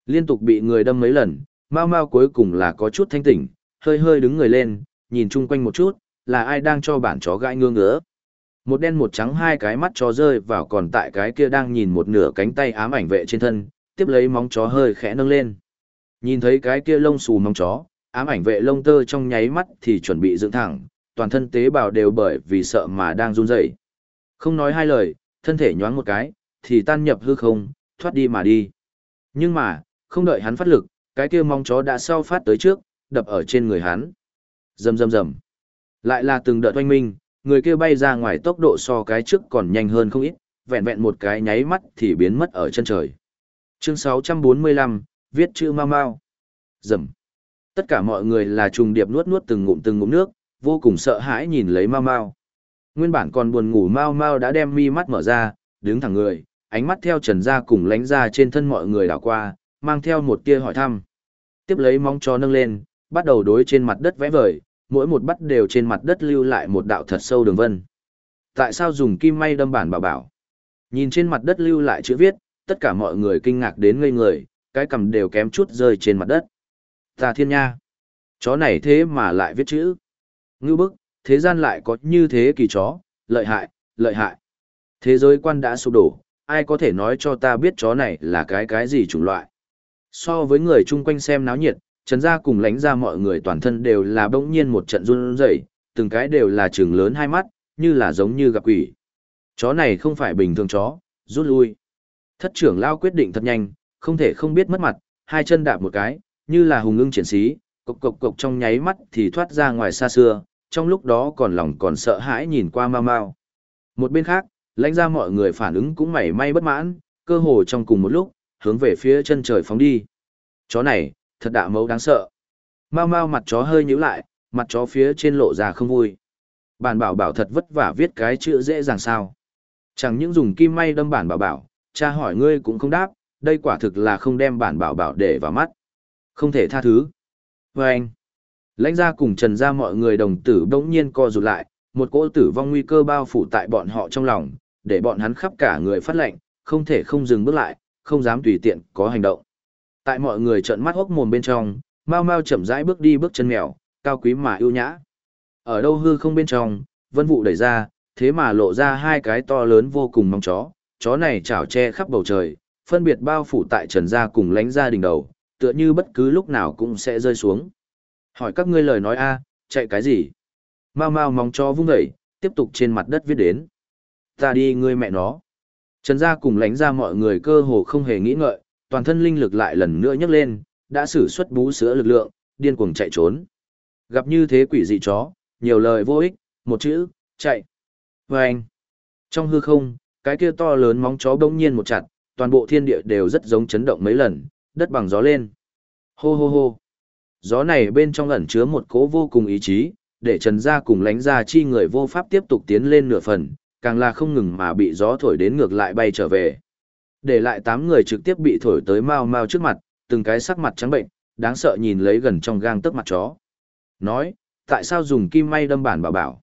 Liên tục bị người đâm mấy lần, Mao Mao cuối cùng là có chút thanh tỉnh, hơi hơi đứng người lên, nhìn chung quanh một chút, là ai đang cho bản chó gãi ngứa ngứa. Một đen một trắng hai cái mắt chó rơi vào còn tại cái kia đang nhìn một nửa cánh tay ám ảnh vệ trên thân, tiếp lấy móng chó hơi khẽ nâng lên. Nhìn thấy cái kia lông xù móng chó, ám ảnh vệ lông tơ trong nháy mắt thì chuẩn bị dựng thẳng, toàn thân tế bào đều bởi vì sợ mà đang run rẩy. Không nói hai lời, thân thể nhoáng một cái, thì tan nhập hư không, thoát đi mà đi. Nhưng mà, không đợi hắn phát lực, cái kia mong chó đã sau phát tới trước, đập ở trên người hắn. Rầm rầm rầm. Lại là từng đợt oanh minh, người kia bay ra ngoài tốc độ so cái trước còn nhanh hơn không ít, vẹn vẹn một cái nháy mắt thì biến mất ở chân trời. Chương 645, viết chữ mau mau. Rầm. Tất cả mọi người là trùng điệp nuốt nuốt từng ngụm từng ngụm nước, vô cùng sợ hãi nhìn lấy mau mau. Nguyên bản còn buồn ngủ mau mau đã đem mi mắt mở ra, đứng thẳng người, ánh mắt theo trần ra cùng lánh ra trên thân mọi người đảo qua, mang theo một tia hỏi thăm. Tiếp lấy móng chó nâng lên, bắt đầu đối trên mặt đất vẽ vời, mỗi một bắt đều trên mặt đất lưu lại một đạo thật sâu đường vân. Tại sao dùng kim may đâm bản bảo bảo? Nhìn trên mặt đất lưu lại chữ viết, tất cả mọi người kinh ngạc đến ngây người, cái cầm đều kém chút rơi trên mặt đất. Ta thiên nha! Chó này thế mà lại viết chữ. Ngưu bức, thế gian lại có như thế kỳ chó, lợi hại, lợi hại. Thế giới quan đã sụp đổ, ai có thể nói cho ta biết chó này là cái cái gì chủng loại. So với người chung quanh xem náo nhiệt, trần gia cùng lãnh ra mọi người toàn thân đều là bỗng nhiên một trận run rẩy, từng cái đều là trừng lớn hai mắt, như là giống như gặp quỷ. Chó này không phải bình thường chó, rút lui. Thất trưởng lao quyết định thật nhanh, không thể không biết mất mặt, hai chân đạp một cái, như là hùng ưng triển sĩ, cộc cộc cộc trong nháy mắt thì thoát ra ngoài xa xưa, trong lúc đó còn lòng còn sợ hãi nhìn qua mau mau. Một bên khác, lãnh ra mọi người phản ứng cũng mảy may bất mãn, cơ hồ trong cùng một lúc, hướng về phía chân trời phóng đi. Chó này, thật đạ mẫu đáng sợ. Mau mau mặt chó hơi nhíu lại, mặt chó phía trên lộ ra không vui. Bản bảo bảo thật vất vả viết cái chữ dễ dàng sao. Chẳng những dùng kim may đâm bản bảo bảo, cha hỏi ngươi cũng không đáp, đây quả thực là không đem bản bảo bảo để vào mắt. Không thể tha thứ. Và anh, lãnh gia cùng trần gia mọi người đồng tử đống nhiên co rụt lại, một cỗ tử vong nguy cơ bao phủ tại bọn họ trong lòng, để bọn hắn khắp cả người phát lệnh, không thể không dừng bước lại, không dám tùy tiện có hành động. Tại mọi người trợn mắt hốc mồm bên trong, Mao Mao chậm rãi bước đi bước chân mèo, cao quý mà ưu nhã. Ở đâu hư không bên trong, vân vụ đẩy ra, thế mà lộ ra hai cái to lớn vô cùng mong chó, chó này chảo che khắp bầu trời, phân biệt bao phủ tại trần gia cùng lánh gia đỉnh đầu, tựa như bất cứ lúc nào cũng sẽ rơi xuống. Hỏi các ngươi lời nói a, chạy cái gì? Mao Mao mong chó vung đẩy, tiếp tục trên mặt đất viết đến. Ta đi ngươi mẹ nó. Trần gia cùng lãnh ra mọi người cơ hồ không hề nghĩ ngợi, toàn thân linh lực lại lần nữa nhấc lên, đã sử xuất bú sữa lực lượng, điên cuồng chạy trốn. Gặp như thế quỷ dị chó, nhiều lời vô ích, một chữ, chạy. Và anh, trong hư không, cái kia to lớn móng chó bỗng nhiên một chặt, toàn bộ thiên địa đều rất giống chấn động mấy lần, đất bằng gió lên. Hô hô hô. Gió này bên trong ẩn chứa một cố vô cùng ý chí, để trần gia cùng lánh ra chi người vô pháp tiếp tục tiến lên nửa phần, càng là không ngừng mà bị gió thổi đến ngược lại bay trở về. Để lại tám người trực tiếp bị thổi tới mau mau trước mặt, từng cái sắc mặt trắng bệnh, đáng sợ nhìn lấy gần trong gang tấc mặt chó. Nói, tại sao dùng kim may đâm bản bảo bảo?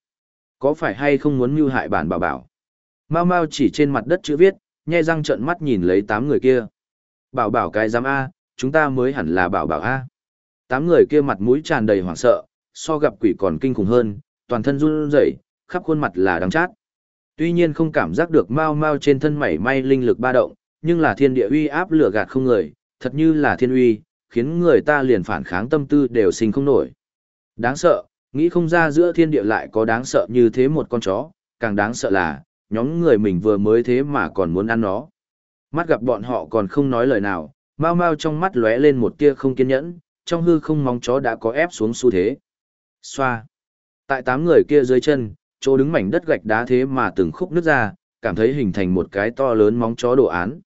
Có phải hay không muốn mưu hại bản bảo bảo? Mau mau chỉ trên mặt đất chữ viết, nhe răng trợn mắt nhìn lấy tám người kia. Bảo bảo cái giám A, chúng ta mới hẳn là bảo bảo A. Tám người kia mặt mũi tràn đầy hoảng sợ, so gặp quỷ còn kinh khủng hơn, toàn thân run rẩy, khắp khuôn mặt là đắng chát. Tuy nhiên không cảm giác được mau mau trên thân mảy may linh lực ba động, nhưng là thiên địa uy áp lửa gạt không người, thật như là thiên uy, khiến người ta liền phản kháng tâm tư đều sinh không nổi. Đáng sợ, nghĩ không ra giữa thiên địa lại có đáng sợ như thế một con chó, càng đáng sợ là, nhóm người mình vừa mới thế mà còn muốn ăn nó. Mắt gặp bọn họ còn không nói lời nào, mau mau trong mắt lóe lên một tia không kiên nhẫn, trong hư không mong chó đã có ép xuống xu thế. Xoa. Tại tám người kia dưới chân, chỗ đứng mảnh đất gạch đá thế mà từng khúc nứt ra, cảm thấy hình thành một cái to lớn móng chó đồ án.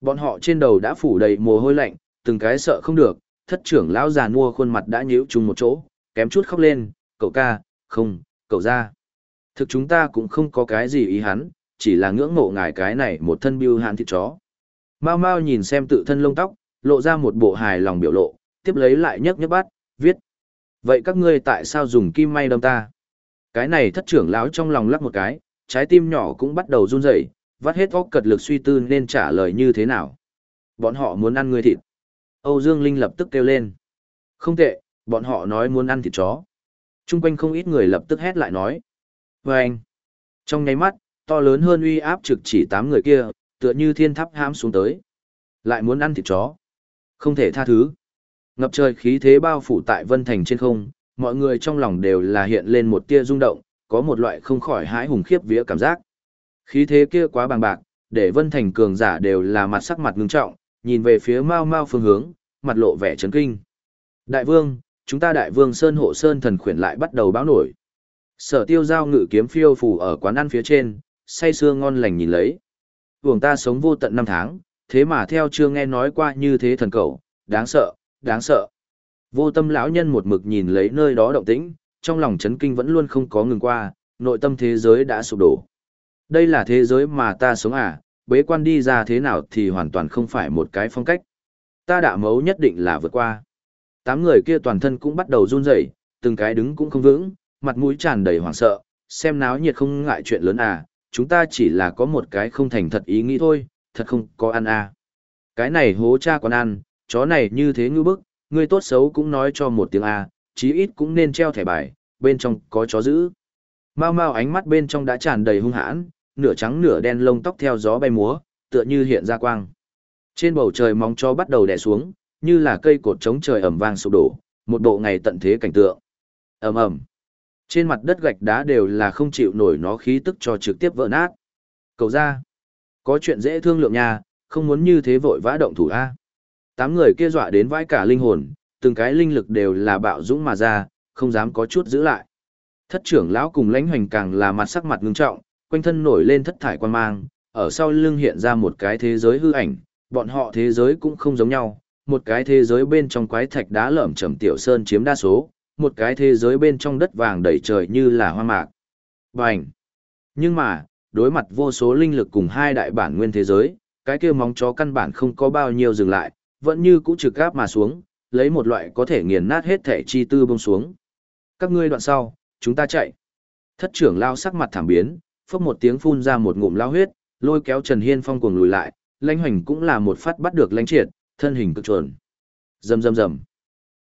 Bọn họ trên đầu đã phủ đầy mồ hôi lạnh, từng cái sợ không được, thất trưởng lão già nua khuôn mặt đã nhíu chung một chỗ, kém chút khóc lên, cậu ca, không, cậu ra. Thực chúng ta cũng không có cái gì ý hắn, chỉ là ngưỡng mộ ngài cái này một thân biêu hạn thịt chó. Mau mau nhìn xem tự thân lông tóc, lộ ra một bộ hài lòng biểu lộ, tiếp lấy lại nhấc nhấc bắt, viết. Vậy các ngươi tại sao dùng kim may đâm ta? Cái này thất trưởng lão trong lòng lắc một cái, trái tim nhỏ cũng bắt đầu run rẩy, vắt hết óc cật lực suy tư nên trả lời như thế nào. Bọn họ muốn ăn người thịt. Âu Dương Linh lập tức kêu lên. Không tệ, bọn họ nói muốn ăn thịt chó. Trung quanh không ít người lập tức hét lại nói. Và anh. Trong nháy mắt, to lớn hơn uy áp trực chỉ tám người kia, tựa như thiên tháp hãm xuống tới. Lại muốn ăn thịt chó. Không thể tha thứ. Ngập trời khí thế bao phủ tại Vân Thành trên không, mọi người trong lòng đều là hiện lên một tia rung động, có một loại không khỏi hãi hùng khiếp vía cảm giác. Khí thế kia quá bằng bạc, để Vân Thành cường giả đều là mặt sắc mặt ngưng trọng, nhìn về phía Mao Mao phương hướng, mặt lộ vẻ chấn kinh. Đại vương, chúng ta đại vương Sơn Hộ Sơn thần khuyển lại bắt đầu báo nổi. Sở tiêu giao ngự kiếm phiêu phù ở quán ăn phía trên, say sưa ngon lành nhìn lấy. Vùng ta sống vô tận năm tháng, thế mà theo chưa nghe nói qua như thế thần cầu, đáng sợ, đáng sợ. Vô tâm lão nhân một mực nhìn lấy nơi đó động tĩnh, trong lòng chấn kinh vẫn luôn không có ngừng qua, nội tâm thế giới đã sụp đổ. Đây là thế giới mà ta sống à, bế quan đi ra thế nào thì hoàn toàn không phải một cái phong cách. Ta đã mấu nhất định là vượt qua. Tám người kia toàn thân cũng bắt đầu run rẩy, từng cái đứng cũng không vững, mặt mũi tràn đầy hoảng sợ, xem náo nhiệt không ngại chuyện lớn à, chúng ta chỉ là có một cái không thành thật ý nghĩ thôi, thật không có ăn à. Cái này hố cha còn ăn, chó này như thế ngư bức, ngươi tốt xấu cũng nói cho một tiếng a, chí ít cũng nên treo thẻ bài, bên trong có chó giữ. Mao Mao ánh mắt bên trong đã tràn đầy hung hãn, nửa trắng nửa đen lông tóc theo gió bay múa, tựa như hiện ra quang. Trên bầu trời móng chó bắt đầu đè xuống, như là cây cột chống trời ẩm vang sụp đổ, một bộ ngày tận thế cảnh tượng. Ầm ầm. Trên mặt đất gạch đá đều là không chịu nổi nó khí tức cho trực tiếp vỡ nát. Cầu ra. Có chuyện dễ thương lượng nha, không muốn như thế vội vã động thủ A. Tám người kia dọa đến vãi cả linh hồn, từng cái linh lực đều là bạo dũng mà ra, không dám có chút giữ lại. Thất trưởng lão cùng lãnh hoành càng là mặt sắc mặt ngưng trọng, quanh thân nổi lên thất thải quan mang, ở sau lưng hiện ra một cái thế giới hư ảnh, bọn họ thế giới cũng không giống nhau, một cái thế giới bên trong quái thạch đá lởm chởm tiểu sơn chiếm đa số, một cái thế giới bên trong đất vàng đầy trời như là hoa mạc. Bành! Nhưng mà, đối mặt vô số linh lực cùng hai đại bản nguyên thế giới, cái kia móng chó căn bản không có bao nhiêu dừng lại, vẫn như cũ trực gáp mà xuống, lấy một loại có thể nghiền nát hết thể chi tư bông xuống. Các ngươi đoạn sau, chúng ta chạy. Thất trưởng lao sắc mặt thảm biến, phốc một tiếng phun ra một ngụm lao huyết, lôi kéo Trần Hiên Phong cuồng lùi lại, lãnh hoành cũng là một phát bắt được lãnh triệt, thân hình cực chuẩn. Rầm rầm rầm.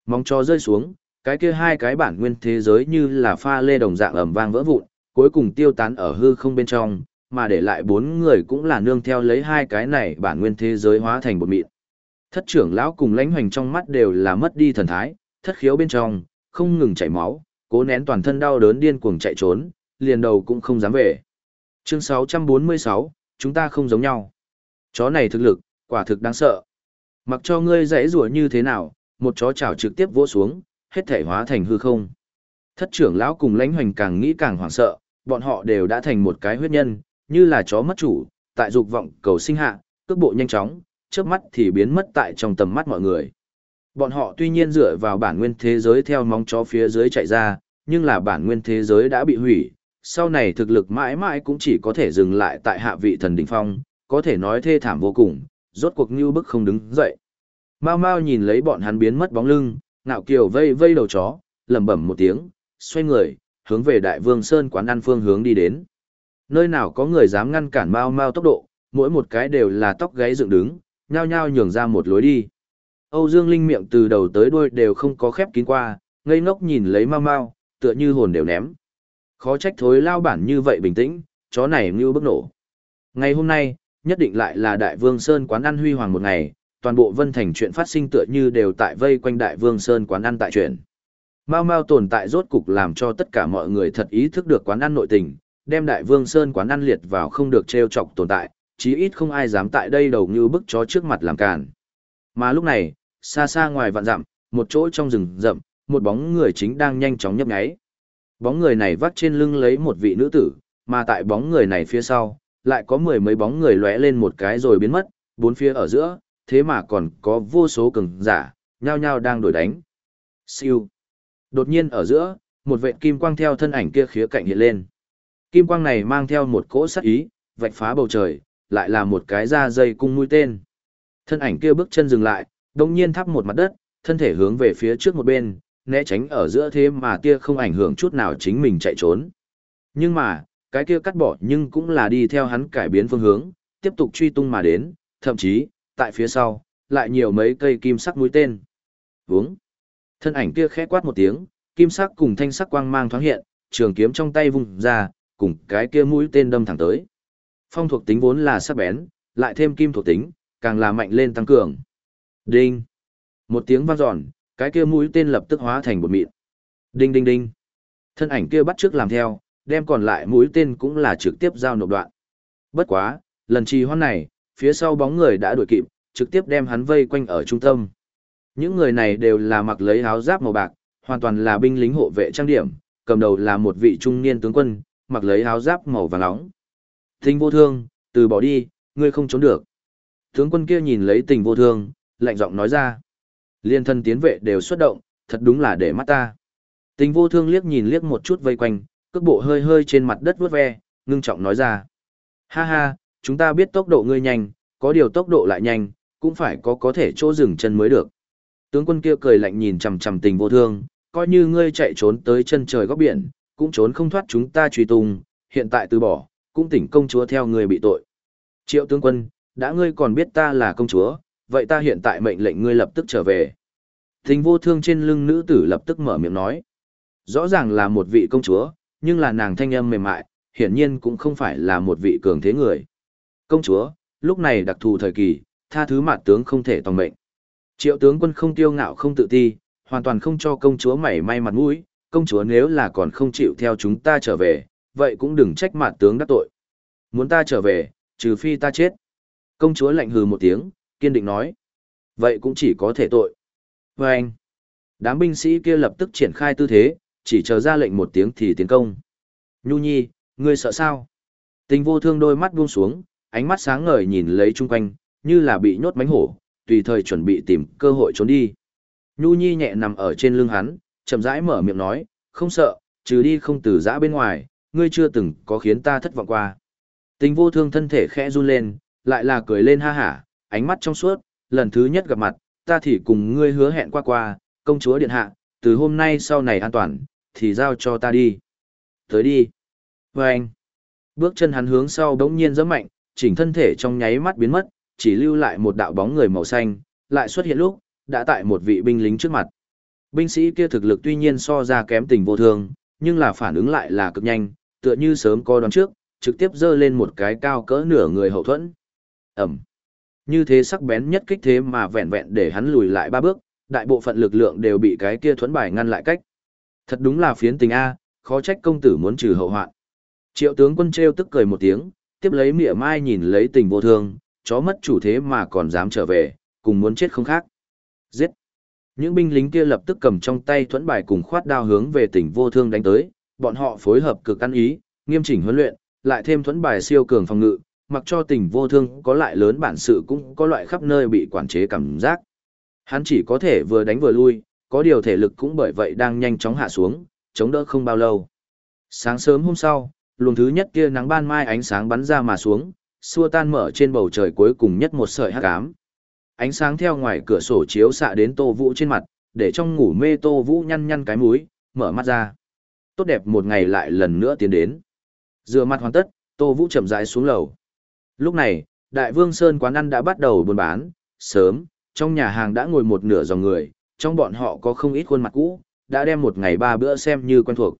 Móng cho rơi xuống, cái kia hai cái bản nguyên thế giới như là pha lê đồng dạng ầm vang vỡ vụn, cuối cùng tiêu tán ở hư không bên trong, mà để lại bốn người cũng là nương theo lấy hai cái này bản nguyên thế giới hóa thành một mịn. Thất trưởng lão cùng lãnh hoành trong mắt đều là mất đi thần thái, thất khiếu bên trong, không ngừng chảy máu, cố nén toàn thân đau đớn điên cuồng chạy trốn, liền đầu cũng không dám về. Chương 646, chúng ta không giống nhau. Chó này thực lực, quả thực đáng sợ. Mặc cho ngươi dãy rủa như thế nào, một chó chảo trực tiếp vỗ xuống, hết thể hóa thành hư không. Thất trưởng lão cùng lãnh hoành càng nghĩ càng hoảng sợ, bọn họ đều đã thành một cái huyết nhân, như là chó mất chủ, tại dục vọng cầu sinh hạ, cước bộ nhanh chóng, trước mắt thì biến mất tại trong tầm mắt mọi người. Bọn họ tuy nhiên dựa vào bản nguyên thế giới theo mong chó phía dưới chạy ra, nhưng là bản nguyên thế giới đã bị hủy, sau này thực lực mãi mãi cũng chỉ có thể dừng lại tại hạ vị thần đỉnh phong, có thể nói thê thảm vô cùng, rốt cuộc như bức không đứng dậy. Mao Mao nhìn lấy bọn hắn biến mất bóng lưng, ngạo kiều vây vây đầu chó, lẩm bẩm một tiếng, xoay người, hướng về Đại Vương Sơn quán ăn phương hướng đi đến. Nơi nào có người dám ngăn cản Mao Mao tốc độ, mỗi một cái đều là tóc gáy dựng đứng, nhao nhao nhường ra một lối đi. Âu Dương Linh miệng từ đầu tới đuôi đều không có khép kín qua, ngây ngốc nhìn lấy Mao Mao, tựa như hồn đều ném. Khó trách thối lao bản như vậy bình tĩnh, chó này như bức nổ. Ngày hôm nay, nhất định lại là Đại Vương Sơn quán ăn huy hoàng một ngày, toàn bộ Vân Thành chuyện phát sinh tựa như đều tại vây quanh Đại Vương Sơn quán ăn tại chuyện. Mao Mao tồn tại rốt cục làm cho tất cả mọi người thật ý thức được quán ăn nội tình, đem Đại Vương Sơn quán ăn liệt vào không được treo chọc tồn tại, chí ít không ai dám tại đây đầu như bức chó trước mặt làm càn. Mà lúc này, xa xa ngoài vạn dặm, một chỗ trong rừng rậm, một bóng người chính đang nhanh chóng nhấp nháy. Bóng người này vắt trên lưng lấy một vị nữ tử, mà tại bóng người này phía sau, lại có mười mấy bóng người lóe lên một cái rồi biến mất, bốn phía ở giữa, thế mà còn có vô số cường giả, nhao nhao đang đổi đánh. Siêu. Đột nhiên ở giữa, một vệ kim quang theo thân ảnh kia khía cạnh hiện lên. Kim quang này mang theo một cỗ sát ý, vạch phá bầu trời, lại là một cái da dây cung mũi tên. Thân ảnh kia bước chân dừng lại, đồng nhiên thắp một mặt đất, thân thể hướng về phía trước một bên, né tránh ở giữa thế mà kia không ảnh hưởng chút nào chính mình chạy trốn. Nhưng mà, cái kia cắt bỏ nhưng cũng là đi theo hắn cải biến phương hướng, tiếp tục truy tung mà đến, thậm chí, tại phía sau, lại nhiều mấy cây kim sắc mũi tên. Vúng. Thân ảnh kia khẽ quát một tiếng, kim sắc cùng thanh sắc quang mang thoáng hiện, trường kiếm trong tay vung ra, cùng cái kia mũi tên đâm thẳng tới. Phong thuộc tính vốn là sắc bén, lại thêm kim thuộc tính, càng là mạnh lên tăng cường. Đinh. Một tiếng vang dọn, cái kia mũi tên lập tức hóa thành bột mịn. Đinh đinh đinh. Thân ảnh kia bắt trước làm theo, đem còn lại mũi tên cũng là trực tiếp giao nộp đoạn. Bất quá, lần trì hoãn này, phía sau bóng người đã đuổi kịp, trực tiếp đem hắn vây quanh ở trung tâm. Những người này đều là mặc lấy áo giáp màu bạc, hoàn toàn là binh lính hộ vệ trang điểm, cầm đầu là một vị trung niên tướng quân, mặc lấy áo giáp màu vàng nóng. Tình vô thương, từ bỏ đi, ngươi không trốn được. Tướng quân kia nhìn lấy tình vô thương, lạnh giọng nói ra. Liên thân tiến vệ đều xuất động, thật đúng là để mắt ta. Tình vô thương liếc nhìn liếc một chút vây quanh, cước bộ hơi hơi trên mặt đất vuốt ve, ngưng trọng nói ra. Ha ha, chúng ta biết tốc độ ngươi nhanh, có điều tốc độ lại nhanh, cũng phải có có thể chỗ dừng chân mới được. Tướng quân kia cười lạnh nhìn chằm chằm tình vô thương, coi như ngươi chạy trốn tới chân trời góc biển, cũng trốn không thoát chúng ta truy tung, hiện tại từ bỏ, cũng tỉnh công chúa theo người bị tội. Triệu tướng quân, đã ngươi còn biết ta là công chúa, vậy ta hiện tại mệnh lệnh ngươi lập tức trở về. Thình vô thương trên lưng nữ tử lập tức mở miệng nói. Rõ ràng là một vị công chúa, nhưng là nàng thanh âm mềm mại, hiển nhiên cũng không phải là một vị cường thế người. Công chúa, lúc này đặc thù thời kỳ, tha thứ mạt tướng không thể tòng mệnh. Triệu tướng quân không tiêu ngạo không tự ti, hoàn toàn không cho công chúa mảy may mặt mũi, công chúa nếu là còn không chịu theo chúng ta trở về, vậy cũng đừng trách mặt tướng đắc tội. Muốn ta trở về, trừ phi ta chết. Công chúa lạnh hừ một tiếng, kiên định nói. Vậy cũng chỉ có thể tội. Và anh, đám binh sĩ kia lập tức triển khai tư thế, chỉ chờ ra lệnh một tiếng thì tiến công. Nhu nhi, ngươi sợ sao? Tình vô thương đôi mắt buông xuống, ánh mắt sáng ngời nhìn lấy chung quanh, như là bị nhốt mánh hổ, tùy thời chuẩn bị tìm cơ hội trốn đi. Nhu nhi nhẹ nằm ở trên lưng hắn, chậm rãi mở miệng nói, không sợ, trừ đi không từ giã bên ngoài, ngươi chưa từng có khiến ta thất vọng qua. Tình vô thương thân thể khẽ run lên, lại là cười lên ha hả, ánh mắt trong suốt, lần thứ nhất gặp mặt, ta thì cùng ngươi hứa hẹn qua qua, công chúa điện hạ, từ hôm nay sau này an toàn, thì giao cho ta đi. Tới đi. Và anh. Bước chân hắn hướng sau đống nhiên giẫm mạnh, chỉnh thân thể trong nháy mắt biến mất, chỉ lưu lại một đạo bóng người màu xanh, lại xuất hiện lúc, đã tại một vị binh lính trước mặt. Binh sĩ kia thực lực tuy nhiên so ra kém tình vô thương, nhưng là phản ứng lại là cực nhanh, tựa như sớm có đoán trước, trực tiếp dơ lên một cái cao cỡ nửa người hậu thuẫn. Ẩm. Như thế sắc bén nhất kích thế mà vẹn vẹn để hắn lùi lại ba bước, đại bộ phận lực lượng đều bị cái kia thuẫn bài ngăn lại cách. Thật đúng là phiến tình A, khó trách công tử muốn trừ hậu hoạn. Triệu tướng quân treo tức cười một tiếng, tiếp lấy mỉa mai nhìn lấy tình vô thương, chó mất chủ thế mà còn dám trở về, cùng muốn chết không khác. Giết! Những binh lính kia lập tức cầm trong tay thuẫn bài cùng khoát đao hướng về tỉnh vô thương đánh tới, bọn họ phối hợp cực ăn ý, nghiêm chỉnh huấn luyện, lại thêm thuẫn bài siêu cường phòng ngự, mặc cho tỉnh vô thương có lại lớn bản sự cũng có loại khắp nơi bị quản chế cảm giác. Hắn chỉ có thể vừa đánh vừa lui, có điều thể lực cũng bởi vậy đang nhanh chóng hạ xuống, chống đỡ không bao lâu. Sáng sớm hôm sau, luồng thứ nhất kia nắng ban mai ánh sáng bắn ra mà xuống, xua tan mở trên bầu trời cuối cùng nhất một sợi hắc ám. Ánh sáng theo ngoài cửa sổ chiếu xạ đến Tô Vũ trên mặt, để trong ngủ mê Tô Vũ nhăn nhăn cái mũi, mở mắt ra. Tốt đẹp một ngày lại lần nữa tiến đến. Dựa mặt hoàn tất, Tô Vũ chậm rãi xuống lầu. Lúc này, Đại Vương Sơn quán ăn đã bắt đầu buôn bán, sớm, trong nhà hàng đã ngồi một nửa dòng người, trong bọn họ có không ít khuôn mặt cũ, đã đem một ngày ba bữa xem như quen thuộc.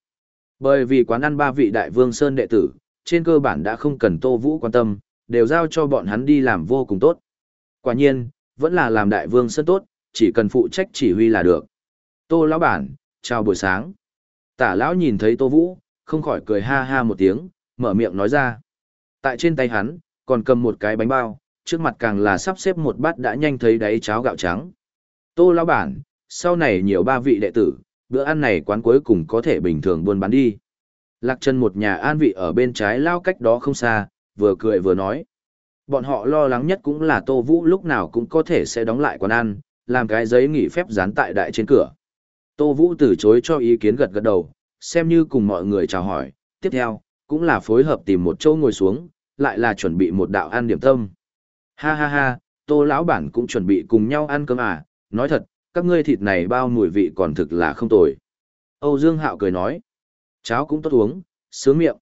Bởi vì quán ăn ba vị Đại Vương Sơn đệ tử, trên cơ bản đã không cần Tô Vũ quan tâm, đều giao cho bọn hắn đi làm vô cùng tốt. Quả nhiên, vẫn là làm đại vương sơn tốt, chỉ cần phụ trách chỉ huy là được. Tô lão bản, chào buổi sáng. Tả lão nhìn thấy Tô Vũ, không khỏi cười ha ha một tiếng, mở miệng nói ra. Tại trên tay hắn, còn cầm một cái bánh bao, trước mặt càng là sắp xếp một bát đã nhanh thấy đáy cháo gạo trắng. Tô lão bản, sau này nhiều ba vị đệ tử, bữa ăn này quán cuối cùng có thể bình thường buôn bán đi. Lạc chân một nhà an vị ở bên trái lao cách đó không xa, vừa cười vừa nói. Bọn họ lo lắng nhất cũng là Tô Vũ lúc nào cũng có thể sẽ đóng lại quán ăn, làm cái giấy nghỉ phép dán tại đại trên cửa. Tô Vũ từ chối cho ý kiến gật gật đầu, xem như cùng mọi người chào hỏi, tiếp theo, cũng là phối hợp tìm một chỗ ngồi xuống, lại là chuẩn bị một đạo ăn điểm tâm. Ha ha ha, Tô lão bản cũng chuẩn bị cùng nhau ăn cơm à, nói thật, các ngươi thịt này bao mùi vị còn thực là không tồi. Âu Dương Hạo cười nói, cháo cũng tốt uống, sướng miệng.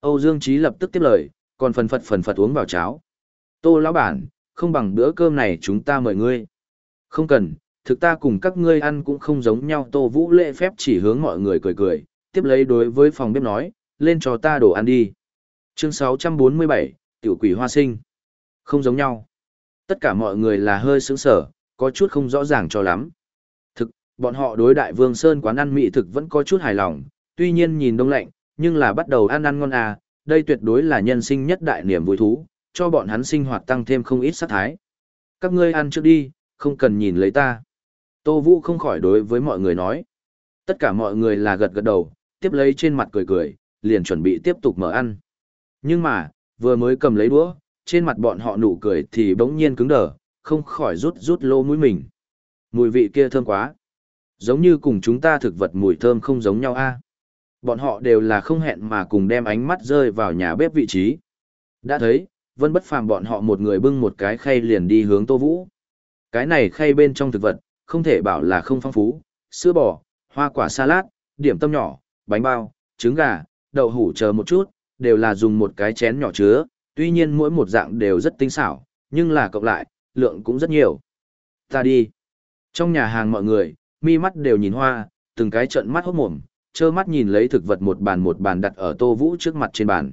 Âu Dương Chí lập tức tiếp lời, còn phần phật phần phật uống vào cháo. Tô lão bản, không bằng bữa cơm này chúng ta mời ngươi. Không cần, thực ta cùng các ngươi ăn cũng không giống nhau. Tô Vũ lễ phép chỉ hướng mọi người cười cười, tiếp lấy đối với phòng bếp nói, lên cho ta đồ ăn đi. Chương 647, Tiểu quỷ hoa sinh. Không giống nhau. Tất cả mọi người là hơi sướng sở, có chút không rõ ràng cho lắm. Thực, bọn họ đối đại vương Sơn quán ăn mỹ thực vẫn có chút hài lòng, tuy nhiên nhìn đông lạnh, nhưng là bắt đầu ăn ăn ngon à, đây tuyệt đối là nhân sinh nhất đại niềm vui thú, cho bọn hắn sinh hoạt tăng thêm không ít sát thái. Các ngươi ăn trước đi, không cần nhìn lấy ta. Tô Vũ không khỏi đối với mọi người nói. Tất cả mọi người là gật gật đầu, tiếp lấy trên mặt cười cười, liền chuẩn bị tiếp tục mở ăn. Nhưng mà, vừa mới cầm lấy đũa, trên mặt bọn họ nụ cười thì bỗng nhiên cứng đờ, không khỏi rút rút lô mũi mình. Mùi vị kia thơm quá. Giống như cùng chúng ta thực vật mùi thơm không giống nhau a. Bọn họ đều là không hẹn mà cùng đem ánh mắt rơi vào nhà bếp vị trí. Đã thấy, Vân Bất Phàm bọn họ một người bưng một cái khay liền đi hướng Tô Vũ. Cái này khay bên trong thực vật, không thể bảo là không phong phú, sữa bò, hoa quả salad, điểm tâm nhỏ, bánh bao, trứng gà, đậu hủ chờ một chút, đều là dùng một cái chén nhỏ chứa, tuy nhiên mỗi một dạng đều rất tinh xảo, nhưng là cộng lại, lượng cũng rất nhiều. Ta đi. Trong nhà hàng mọi người, mi mắt đều nhìn hoa, từng cái trận mắt hốt mồm, trơ mắt nhìn lấy thực vật một bàn một bàn đặt ở Tô Vũ trước mặt trên bàn.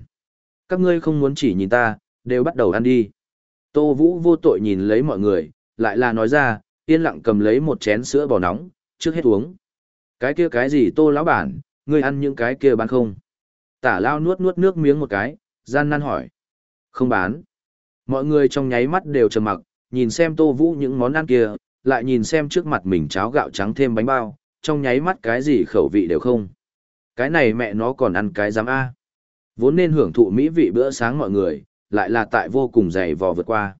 Các ngươi không muốn chỉ nhìn ta, đều bắt đầu ăn đi. Tô Vũ vô tội nhìn lấy mọi người, lại là nói ra, yên lặng cầm lấy một chén sữa bò nóng, trước hết uống. Cái kia cái gì Tô lão bản, ngươi ăn những cái kia bán không? Tả lao nuốt nuốt nước miếng một cái, gian nan hỏi. Không bán. Mọi người trong nháy mắt đều trầm mặc, nhìn xem Tô Vũ những món ăn kia, lại nhìn xem trước mặt mình cháo gạo trắng thêm bánh bao, trong nháy mắt cái gì khẩu vị đều không. Cái này mẹ nó còn ăn cái giám A. Vốn nên hưởng thụ mỹ vị bữa sáng mọi người, lại là tại vô cùng dày vò vượt qua.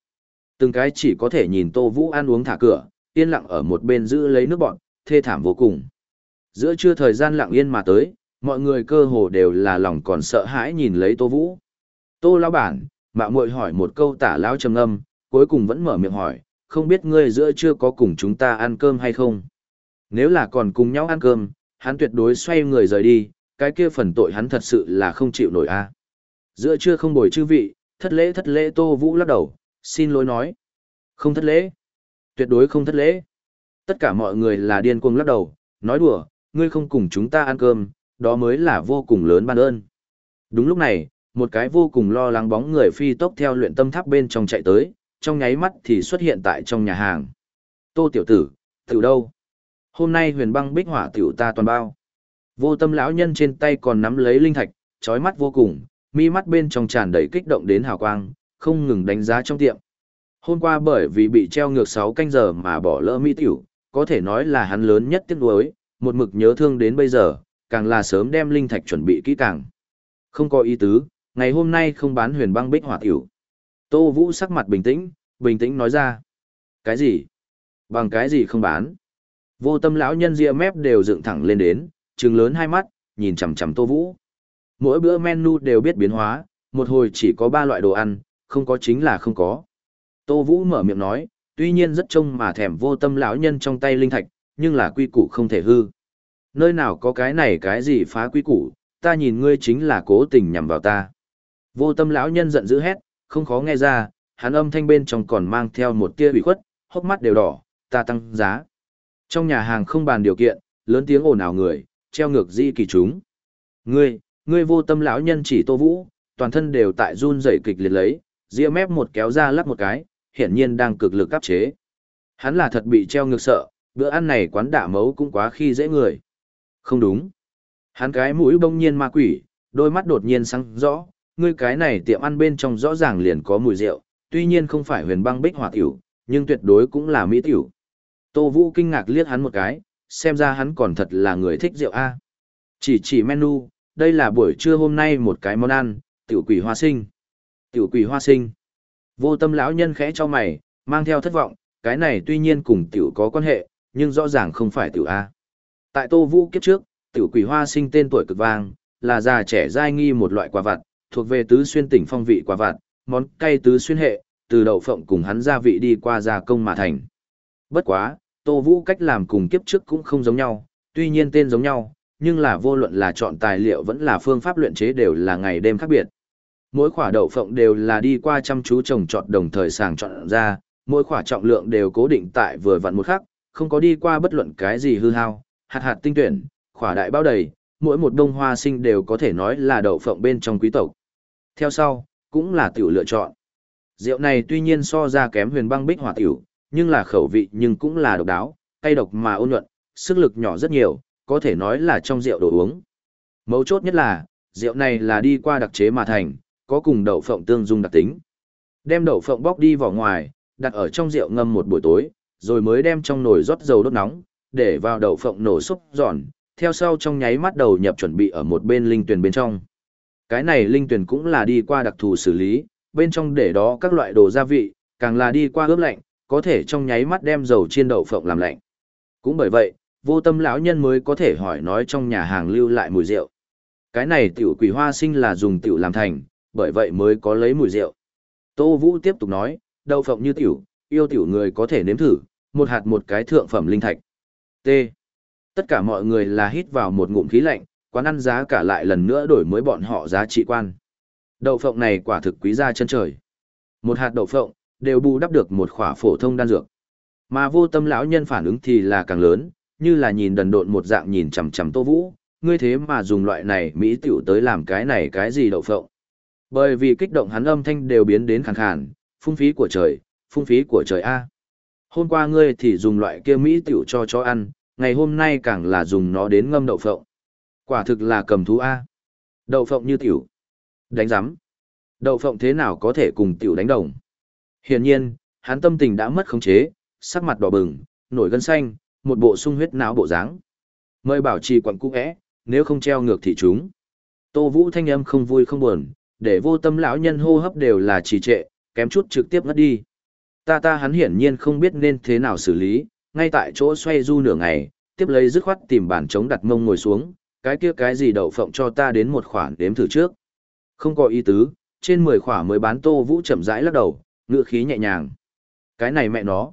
Từng cái chỉ có thể nhìn Tô Vũ ăn uống thả cửa, yên lặng ở một bên giữ lấy nước bọn, thê thảm vô cùng. Giữa trưa thời gian lặng yên mà tới, mọi người cơ hồ đều là lòng còn sợ hãi nhìn lấy Tô Vũ. Tô lão bản, mạo muội hỏi một câu tả lão trầm âm, cuối cùng vẫn mở miệng hỏi, không biết ngươi giữa trưa có cùng chúng ta ăn cơm hay không? Nếu là còn cùng nhau ăn cơm, hắn tuyệt đối xoay người rời đi, cái kia phần tội hắn thật sự là không chịu nổi a. Giữa trưa không bồi chư vị, thất lễ thất lễ Tô Vũ lắc đầu, xin lỗi nói. Không thất lễ. Tuyệt đối không thất lễ. Tất cả mọi người là điên cuồng lắc đầu, nói đùa, ngươi không cùng chúng ta ăn cơm, đó mới là vô cùng lớn ban ơn. Đúng lúc này, một cái vô cùng lo lắng bóng người phi tốc theo luyện tâm tháp bên trong chạy tới, trong nháy mắt thì xuất hiện tại trong nhà hàng. Tô tiểu tử, tiểu đâu? Hôm nay huyền băng bích hỏa tiểu ta toàn bao. Vô tâm lão nhân trên tay còn nắm lấy linh thạch, chói mắt vô cùng, mi mắt bên trong tràn đầy kích động đến hào quang, không ngừng đánh giá trong tiệm. Hôm qua bởi vì bị treo ngược 6 canh giờ mà bỏ lỡ mỹ tiểu, có thể nói là hắn lớn nhất tiếc nuối, một mực nhớ thương đến bây giờ, càng là sớm đem linh thạch chuẩn bị kỹ càng. Không có ý tứ, ngày hôm nay không bán huyền băng bích hỏa tiểu. Tô Vũ sắc mặt bình tĩnh, bình tĩnh nói ra. Cái gì? Bằng cái gì không bán? Vô tâm lão nhân ria mép đều dựng thẳng lên đến, trừng lớn hai mắt, nhìn chằm chằm Tô Vũ. Mỗi bữa menu đều biết biến hóa, một hồi chỉ có ba loại đồ ăn, không có chính là không có. Tô Vũ mở miệng nói, tuy nhiên rất trông mà thèm vô tâm lão nhân trong tay linh thạch, nhưng là quy củ không thể hư. Nơi nào có cái này cái gì phá quy củ, ta nhìn ngươi chính là cố tình nhằm vào ta. Vô tâm lão nhân giận dữ hét, không khó nghe ra, hắn âm thanh bên trong còn mang theo một tia bị khuất, hốc mắt đều đỏ, ta tăng giá. Trong nhà hàng không bàn điều kiện, lớn tiếng ồn ào người, treo ngược di kỳ chúng. Ngươi, ngươi vô tâm lão nhân chỉ tô vũ, toàn thân đều tại run rẩy kịch liệt lấy, ria mép một kéo ra lắp một cái, hiển nhiên đang cực lực áp chế. Hắn là thật bị treo ngược sợ, bữa ăn này quán đả mấu cũng quá khi dễ người. Không đúng. Hắn cái mũi bông nhiên ma quỷ, đôi mắt đột nhiên sáng rõ, ngươi cái này tiệm ăn bên trong rõ ràng liền có mùi rượu, tuy nhiên không phải huyền băng bích hỏa tiểu, nhưng tuyệt đối cũng là mỹ tiểu. Tô Vũ kinh ngạc liếc hắn một cái, xem ra hắn còn thật là người thích rượu A. Chỉ chỉ menu, đây là buổi trưa hôm nay một cái món ăn, tiểu quỷ hoa sinh. Tiểu quỷ hoa sinh. Vô tâm lão nhân khẽ cho mày, mang theo thất vọng, cái này tuy nhiên cùng tiểu có quan hệ, nhưng rõ ràng không phải tiểu A. Tại Tô Vũ kiếp trước, tiểu quỷ hoa sinh tên tuổi cực vang, là già trẻ giai nghi một loại quả vặt, thuộc về tứ xuyên tỉnh phong vị quả vặt, món cay tứ xuyên hệ, từ đậu phộng cùng hắn gia vị đi qua gia công mà thành. Bất quá, Tô Vũ cách làm cùng kiếp trước cũng không giống nhau, tuy nhiên tên giống nhau, nhưng là vô luận là chọn tài liệu vẫn là phương pháp luyện chế đều là ngày đêm khác biệt. Mỗi quả đậu phộng đều là đi qua chăm chú trồng trọt đồng thời sàng chọn ra, mỗi quả trọng lượng đều cố định tại vừa vặn một khắc, không có đi qua bất luận cái gì hư hao, hạt hạt tinh tuyển, quả đại bao đầy, mỗi một đông hoa sinh đều có thể nói là đậu phộng bên trong quý tộc. Theo sau, cũng là tiểu lựa chọn. Rượu này tuy nhiên so ra kém huyền băng bích hỏa tiểu, nhưng là khẩu vị nhưng cũng là độc đáo, cay độc mà ôn nhuận, sức lực nhỏ rất nhiều, có thể nói là trong rượu đồ uống. Mấu chốt nhất là, rượu này là đi qua đặc chế mà thành, có cùng đậu phộng tương dung đặc tính. Đem đậu phộng bóc đi vỏ ngoài, đặt ở trong rượu ngâm một buổi tối, rồi mới đem trong nồi rót dầu đốt nóng, để vào đậu phộng nổ xúc giòn, theo sau trong nháy mắt đầu nhập chuẩn bị ở một bên linh tuyển bên trong. Cái này linh tuyển cũng là đi qua đặc thù xử lý, bên trong để đó các loại đồ gia vị, càng là đi qua ướp lạnh, có thể trong nháy mắt đem dầu chiên đậu phộng làm lạnh. Cũng bởi vậy, vô tâm lão nhân mới có thể hỏi nói trong nhà hàng lưu lại mùi rượu. Cái này tiểu quỷ hoa sinh là dùng tiểu làm thành, bởi vậy mới có lấy mùi rượu. Tô Vũ tiếp tục nói, đậu phộng như tiểu, yêu tiểu người có thể nếm thử, một hạt một cái thượng phẩm linh thạch. T. Tất cả mọi người là hít vào một ngụm khí lạnh, quán ăn giá cả lại lần nữa đổi mới bọn họ giá trị quan. Đậu phộng này quả thực quý ra chân trời. Một hạt đậu phộng, đều bù đắp được một khỏa phổ thông đan dược. Mà vô tâm lão nhân phản ứng thì là càng lớn, như là nhìn đần độn một dạng nhìn chằm chằm Tô Vũ, ngươi thế mà dùng loại này mỹ tiểu tới làm cái này cái gì đậu phộng. Bởi vì kích động hắn âm thanh đều biến đến khàn khàn, phung phí của trời, phung phí của trời A. Hôm qua ngươi thì dùng loại kia mỹ tiểu cho chó ăn, ngày hôm nay càng là dùng nó đến ngâm đậu phộng. Quả thực là cầm thú A. Đậu phộng như tiểu. Đánh giắm. Đậu phộng thế nào có thể cùng tiểu đánh đồng. Hiển nhiên, hắn tâm tình đã mất khống chế, sắc mặt đỏ bừng, nổi gân xanh, một bộ sung huyết não bộ dáng. Mời bảo trì quặng cũ é, nếu không treo ngược thì chúng. Tô Vũ thanh âm không vui không buồn, để vô tâm lão nhân hô hấp đều là trì trệ, kém chút trực tiếp ngất đi. Ta ta hắn hiển nhiên không biết nên thế nào xử lý, ngay tại chỗ xoay du nửa ngày, tiếp lấy dứt khoát tìm bản chống đặt mông ngồi xuống, cái kia cái gì đậu phộng cho ta đến một khoản đếm thử trước. Không có ý tứ, trên 10 khỏa mới bán Tô Vũ chậm rãi lắc đầu, ngựa khí nhẹ nhàng. Cái này mẹ nó.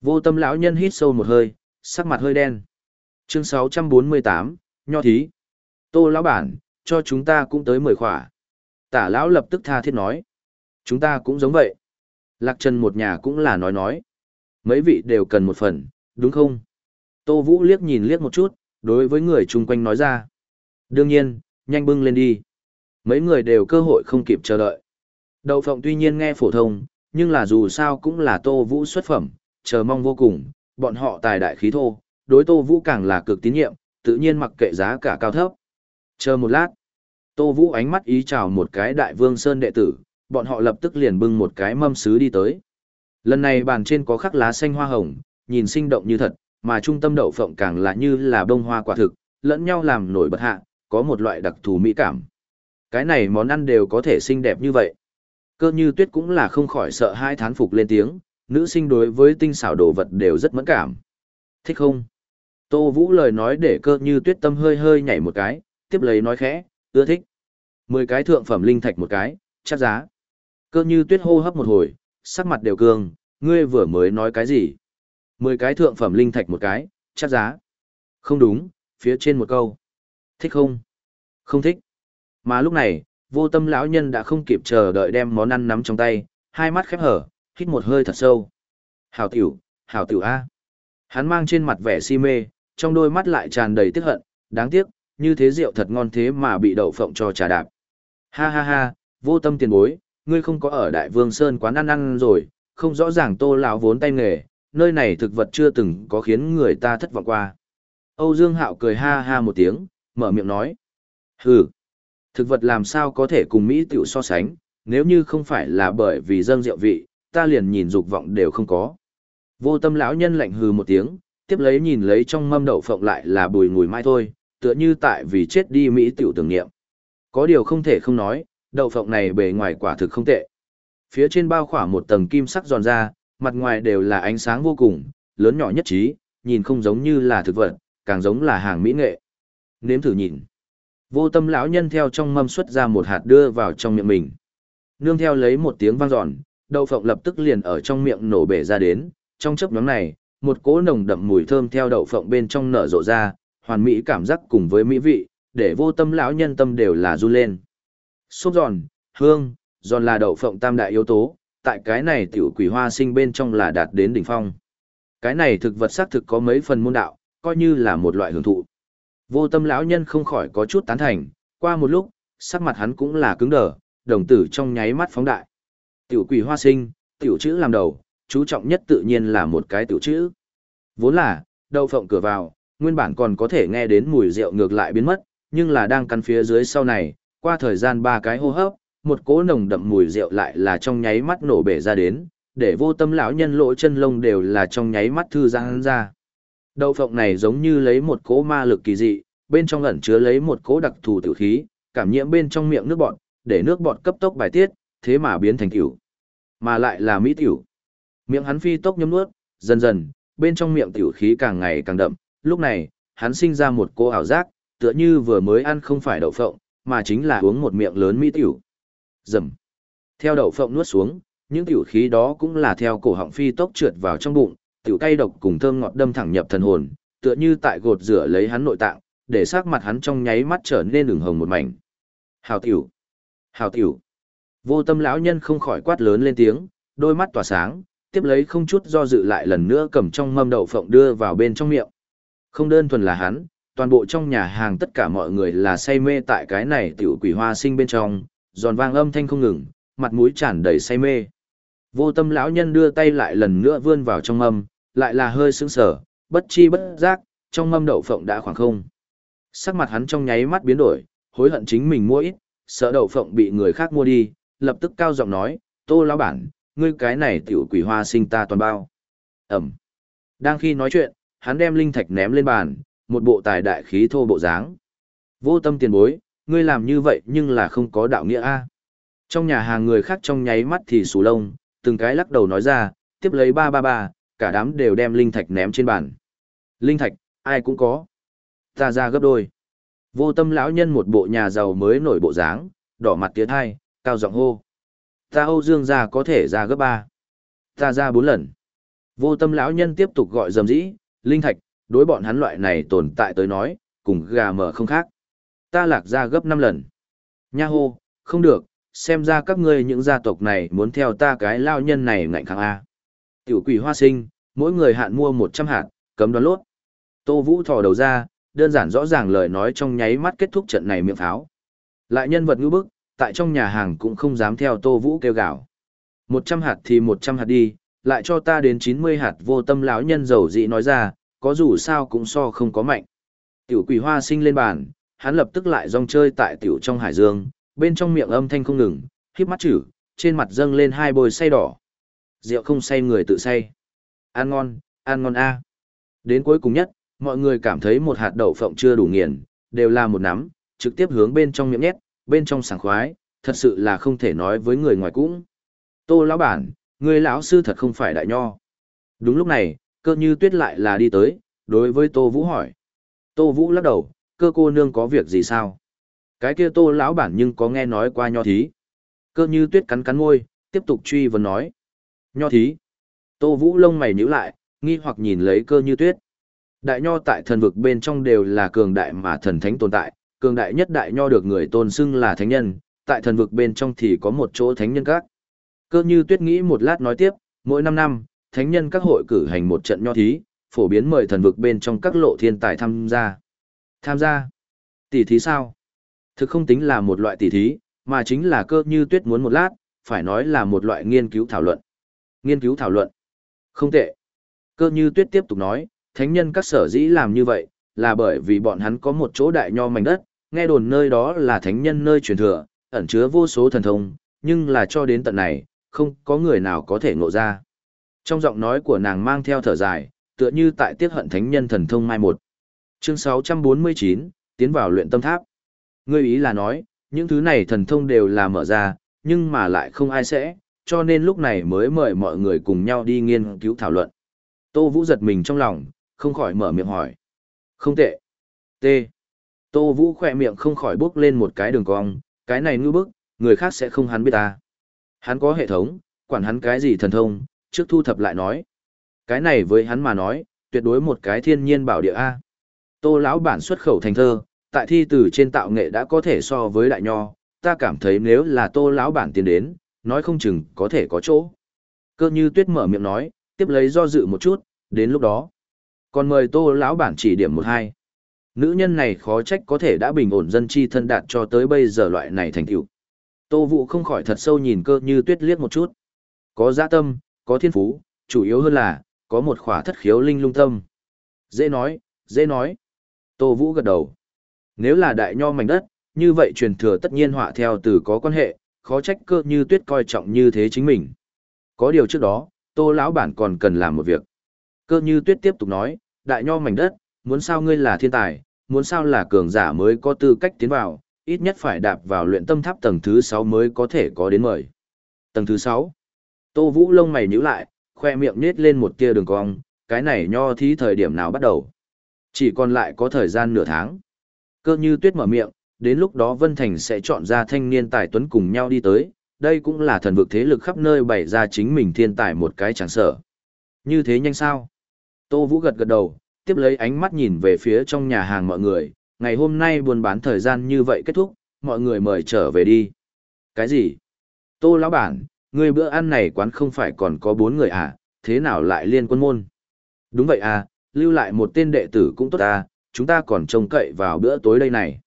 Vô tâm lão nhân hít sâu một hơi, sắc mặt hơi đen. Chương 648, Nho Thí. Tô lão bản, cho chúng ta cũng tới 10 khỏa. Tả lão lập tức tha thiết nói. Chúng ta cũng giống vậy. Lạc Trần một nhà cũng là nói nói. Mấy vị đều cần một phần, đúng không? Tô Vũ liếc nhìn liếc một chút, đối với người chung quanh nói ra. Đương nhiên, nhanh bưng lên đi. Mấy người đều cơ hội không kịp chờ đợi. Đậu phộng tuy nhiên nghe phổ thông, nhưng là dù sao cũng là Tô Vũ xuất phẩm, chờ mong vô cùng, bọn họ tài đại khí thô, đối Tô Vũ càng là cực tín nhiệm, tự nhiên mặc kệ giá cả cao thấp. Chờ một lát, Tô Vũ ánh mắt ý chào một cái đại vương sơn đệ tử, bọn họ lập tức liền bưng một cái mâm sứ đi tới. Lần này bàn trên có khắc lá xanh hoa hồng, nhìn sinh động như thật, mà trung tâm đậu phộng càng là như là bông hoa quả thực, lẫn nhau làm nổi bật hạ, có một loại đặc thù mỹ cảm. Cái này món ăn đều có thể xinh đẹp như vậy. Cơ như tuyết cũng là không khỏi sợ hai thán phục lên tiếng, nữ sinh đối với tinh xảo đồ vật đều rất mẫn cảm. Thích không? Tô Vũ lời nói để cơ như tuyết tâm hơi hơi nhảy một cái, tiếp lấy nói khẽ, ưa thích. Mười cái thượng phẩm linh thạch một cái, chắc giá. Cơ như tuyết hô hấp một hồi, sắc mặt đều cường, ngươi vừa mới nói cái gì? Mười cái thượng phẩm linh thạch một cái, chắc giá. Không đúng, phía trên một câu. Thích không? Không thích. Mà lúc này, vô tâm lão nhân đã không kịp chờ đợi đem món ăn nắm trong tay, hai mắt khép hở, hít một hơi thật sâu. Hảo tiểu, hảo tiểu A. Hắn mang trên mặt vẻ si mê, trong đôi mắt lại tràn đầy tiếc hận, đáng tiếc, như thế rượu thật ngon thế mà bị đậu phộng cho trà đạp. Ha ha ha, vô tâm tiền bối, ngươi không có ở Đại Vương Sơn quán ăn ăn rồi, không rõ ràng tô lão vốn tay nghề, nơi này thực vật chưa từng có khiến người ta thất vọng qua. Âu Dương Hạo cười ha ha một tiếng, mở miệng nói. Hừ, thực vật làm sao có thể cùng Mỹ tiểu so sánh, nếu như không phải là bởi vì dâng rượu vị, ta liền nhìn dục vọng đều không có. Vô tâm lão nhân lạnh hừ một tiếng, tiếp lấy nhìn lấy trong mâm đậu phộng lại là bùi ngùi mai thôi, tựa như tại vì chết đi Mỹ tiểu tưởng niệm. Có điều không thể không nói, đậu phộng này bề ngoài quả thực không tệ. Phía trên bao khỏa một tầng kim sắc giòn ra, mặt ngoài đều là ánh sáng vô cùng, lớn nhỏ nhất trí, nhìn không giống như là thực vật, càng giống là hàng mỹ nghệ. Nếm thử nhìn. Vô tâm lão nhân theo trong mâm xuất ra một hạt đưa vào trong miệng mình. Nương theo lấy một tiếng vang giòn, đậu phộng lập tức liền ở trong miệng nổ bể ra đến, trong chớp nhoáng này, một cỗ nồng đậm mùi thơm theo đậu phộng bên trong nở rộ ra, hoàn mỹ cảm giác cùng với mỹ vị, để vô tâm lão nhân tâm đều là run lên. Xốp giòn, hương, giòn là đậu phộng tam đại yếu tố, tại cái này tiểu quỷ hoa sinh bên trong là đạt đến đỉnh phong. Cái này thực vật xác thực có mấy phần môn đạo, coi như là một loại hưởng thụ. Vô tâm lão nhân không khỏi có chút tán thành, qua một lúc, sắc mặt hắn cũng là cứng đờ, đồng tử trong nháy mắt phóng đại. Tiểu quỷ hoa sinh, tiểu chữ làm đầu, chú trọng nhất tự nhiên là một cái tiểu chữ. Vốn là, đậu phộng cửa vào, nguyên bản còn có thể nghe đến mùi rượu ngược lại biến mất, nhưng là đang căn phía dưới sau này, qua thời gian ba cái hô hấp, một cỗ nồng đậm mùi rượu lại là trong nháy mắt nổ bể ra đến, để vô tâm lão nhân lỗ chân lông đều là trong nháy mắt thư giãn ra. Đậu phộng này giống như lấy một cỗ ma lực kỳ dị, bên trong ẩn chứa lấy một cỗ đặc thù tử khí, cảm nhiễm bên trong miệng nước bọt, để nước bọt cấp tốc bài tiết, thế mà biến thành tiểu. Mà lại là mỹ tiểu. Miệng hắn phi tốc nhấm nuốt, dần dần, bên trong miệng tiểu khí càng ngày càng đậm, lúc này, hắn sinh ra một cỗ ảo giác, tựa như vừa mới ăn không phải đậu phộng, mà chính là uống một miệng lớn mỹ tiểu. Dầm. Theo đậu phộng nuốt xuống, những tiểu khí đó cũng là theo cổ họng phi tốc trượt vào trong bụng, tiểu cay độc cùng thơm ngọt đâm thẳng nhập thần hồn, tựa như tại gột rửa lấy hắn nội tạng, để sắc mặt hắn trong nháy mắt trở nên ửng hồng một mảnh. Hào tiểu. Hào tiểu. Vô tâm lão nhân không khỏi quát lớn lên tiếng, đôi mắt tỏa sáng, tiếp lấy không chút do dự lại lần nữa cầm trong mâm đậu phộng đưa vào bên trong miệng. Không đơn thuần là hắn, toàn bộ trong nhà hàng tất cả mọi người là say mê tại cái này tiểu quỷ hoa sinh bên trong, giòn vang âm thanh không ngừng, mặt mũi tràn đầy say mê. Vô tâm lão nhân đưa tay lại lần nữa vươn vào trong âm lại là hơi sững sờ, bất chi bất giác, trong âm đậu phộng đã khoảng không. Sắc mặt hắn trong nháy mắt biến đổi, hối hận chính mình mua ít, sợ đậu phộng bị người khác mua đi, lập tức cao giọng nói, tô lão bản, ngươi cái này tiểu quỷ hoa sinh ta toàn bao. Ẩm. Đang khi nói chuyện, hắn đem linh thạch ném lên bàn, một bộ tài đại khí thô bộ dáng. Vô tâm tiền bối, ngươi làm như vậy nhưng là không có đạo nghĩa a. Trong nhà hàng người khác trong nháy mắt thì sù lông, từng cái lắc đầu nói ra, tiếp lấy ba ba ba, cả đám đều đem linh thạch ném trên bàn. Linh thạch, ai cũng có. Ta ra gấp đôi. Vô tâm lão nhân một bộ nhà giàu mới nổi bộ dáng, đỏ mặt tiến hai, cao giọng hô. Ta Âu Dương gia có thể ra gấp ba. Ta ra bốn lần. Vô tâm lão nhân tiếp tục gọi dầm dĩ, linh thạch, đối bọn hắn loại này tồn tại tới nói, cùng gà mở không khác. Ta lạc ra gấp năm lần. Nha hô, không được, xem ra các ngươi những gia tộc này muốn theo ta cái lao nhân này ngạnh kháng A. Tiểu quỷ hoa sinh, mỗi người hạn mua 100 hạt, cấm đoán lốt. Tô Vũ thò đầu ra, đơn giản rõ ràng lời nói trong nháy mắt kết thúc trận này miệng pháo. Lại nhân vật ngữ bức, tại trong nhà hàng cũng không dám theo Tô Vũ kêu gào. 100 hạt thì 100 hạt đi, lại cho ta đến 90 hạt vô tâm lão nhân dầu dị nói ra, có dù sao cũng so không có mạnh. Tiểu quỷ hoa sinh lên bàn, hắn lập tức lại rong chơi tại tiểu trong hải dương, bên trong miệng âm thanh không ngừng, khiếp mắt chữ, trên mặt dâng lên hai bồi say đỏ. Rượu không say người tự say. Ăn ngon, ăn ngon a. Đến cuối cùng nhất, mọi người cảm thấy một hạt đậu phộng chưa đủ nghiền, đều là một nắm, trực tiếp hướng bên trong miệng nhét, bên trong sảng khoái, thật sự là không thể nói với người ngoài cũng. Tô lão bản, người lão sư thật không phải đại nho. Đúng lúc này, cơ như tuyết lại là đi tới, đối với Tô Vũ hỏi. Tô Vũ lắc đầu, cơ cô nương có việc gì sao? Cái kia tô lão bản nhưng có nghe nói qua nho thí. Cơ như tuyết cắn cắn môi, tiếp tục truy vấn nói. Nho thí. Tô vũ lông mày nhíu lại, nghi hoặc nhìn lấy cơ như tuyết. Đại nho tại thần vực bên trong đều là cường đại mà thần thánh tồn tại, cường đại nhất đại nho được người tôn xưng là thánh nhân, tại thần vực bên trong thì có một chỗ thánh nhân các. Cơ như tuyết nghĩ một lát nói tiếp, mỗi năm năm, thánh nhân các hội cử hành một trận nho thí, phổ biến mời thần vực bên trong các lộ thiên tài tham gia. Tham gia? Tỷ thí sao? Thực không tính là một loại tỷ thí, mà chính là cơ như tuyết muốn một lát, phải nói là một loại nghiên cứu thảo luận. Nghiên cứu thảo luận. Không tệ. Cơ như tuyết tiếp tục nói, thánh nhân các sở dĩ làm như vậy, là bởi vì bọn hắn có một chỗ đại nho mảnh đất, nghe đồn nơi đó là thánh nhân nơi truyền thừa, ẩn chứa vô số thần thông, nhưng là cho đến tận này, không có người nào có thể ngộ ra. Trong giọng nói của nàng mang theo thở dài, tựa như tại tiết hận thánh nhân thần thông mai một. Chương 649, tiến vào luyện tâm tháp. Ngươi ý là nói, những thứ này thần thông đều là mở ra, nhưng mà lại không ai sẽ, cho nên lúc này mới mời mọi người cùng nhau đi nghiên cứu thảo luận. Tô Vũ giật mình trong lòng, không khỏi mở miệng hỏi. Không tệ. T. Tô Vũ khỏe miệng không khỏi bước lên một cái đường cong, cái này ngư bức, người khác sẽ không hắn biết ta. Hắn có hệ thống, quản hắn cái gì thần thông, trước thu thập lại nói. Cái này với hắn mà nói, tuyệt đối một cái thiên nhiên bảo địa A. Tô lão bản xuất khẩu thành thơ, tại thi từ trên tạo nghệ đã có thể so với đại nho, ta cảm thấy nếu là tô lão bản tiến đến, nói không chừng có thể có chỗ. Cơ như tuyết mở miệng nói, tiếp lấy do dự một chút, đến lúc đó. Còn mời tô lão bản chỉ điểm một hai. Nữ nhân này khó trách có thể đã bình ổn dân chi thân đạt cho tới bây giờ loại này thành tựu. Tô vụ không khỏi thật sâu nhìn cơ như tuyết liếc một chút. Có dạ tâm, có thiên phú, chủ yếu hơn là, có một khỏa thất khiếu linh lung tâm. Dễ nói, dễ nói. Tô Vũ gật đầu. Nếu là đại nho mảnh đất, như vậy truyền thừa tất nhiên họa theo từ có quan hệ, khó trách cơ như tuyết coi trọng như thế chính mình. Có điều trước đó, Tô lão bản còn cần làm một việc. Cơ như tuyết tiếp tục nói, đại nho mảnh đất, muốn sao ngươi là thiên tài, muốn sao là cường giả mới có tư cách tiến vào, ít nhất phải đạp vào luyện tâm tháp tầng thứ 6 mới có thể có đến mời. Tầng thứ 6. Tô Vũ lông mày nhíu lại, khoe miệng nết lên một tia đường cong, cái này nho thí thời điểm nào bắt đầu. Chỉ còn lại có thời gian nửa tháng. Cơ như tuyết mở miệng, đến lúc đó Vân Thành sẽ chọn ra thanh niên tài tuấn cùng nhau đi tới, đây cũng là thần vực thế lực khắp nơi bày ra chính mình thiên tài một cái chẳng sợ. Như thế nhanh sao? Tô Vũ gật gật đầu, tiếp lấy ánh mắt nhìn về phía trong nhà hàng mọi người, ngày hôm nay buôn bán thời gian như vậy kết thúc, mọi người mời trở về đi. Cái gì? Tô lão bản, Ngươi bữa ăn này quán không phải còn có bốn người à, thế nào lại liên quân môn? Đúng vậy à, lưu lại một tên đệ tử cũng tốt à, chúng ta còn trông cậy vào bữa tối đây này.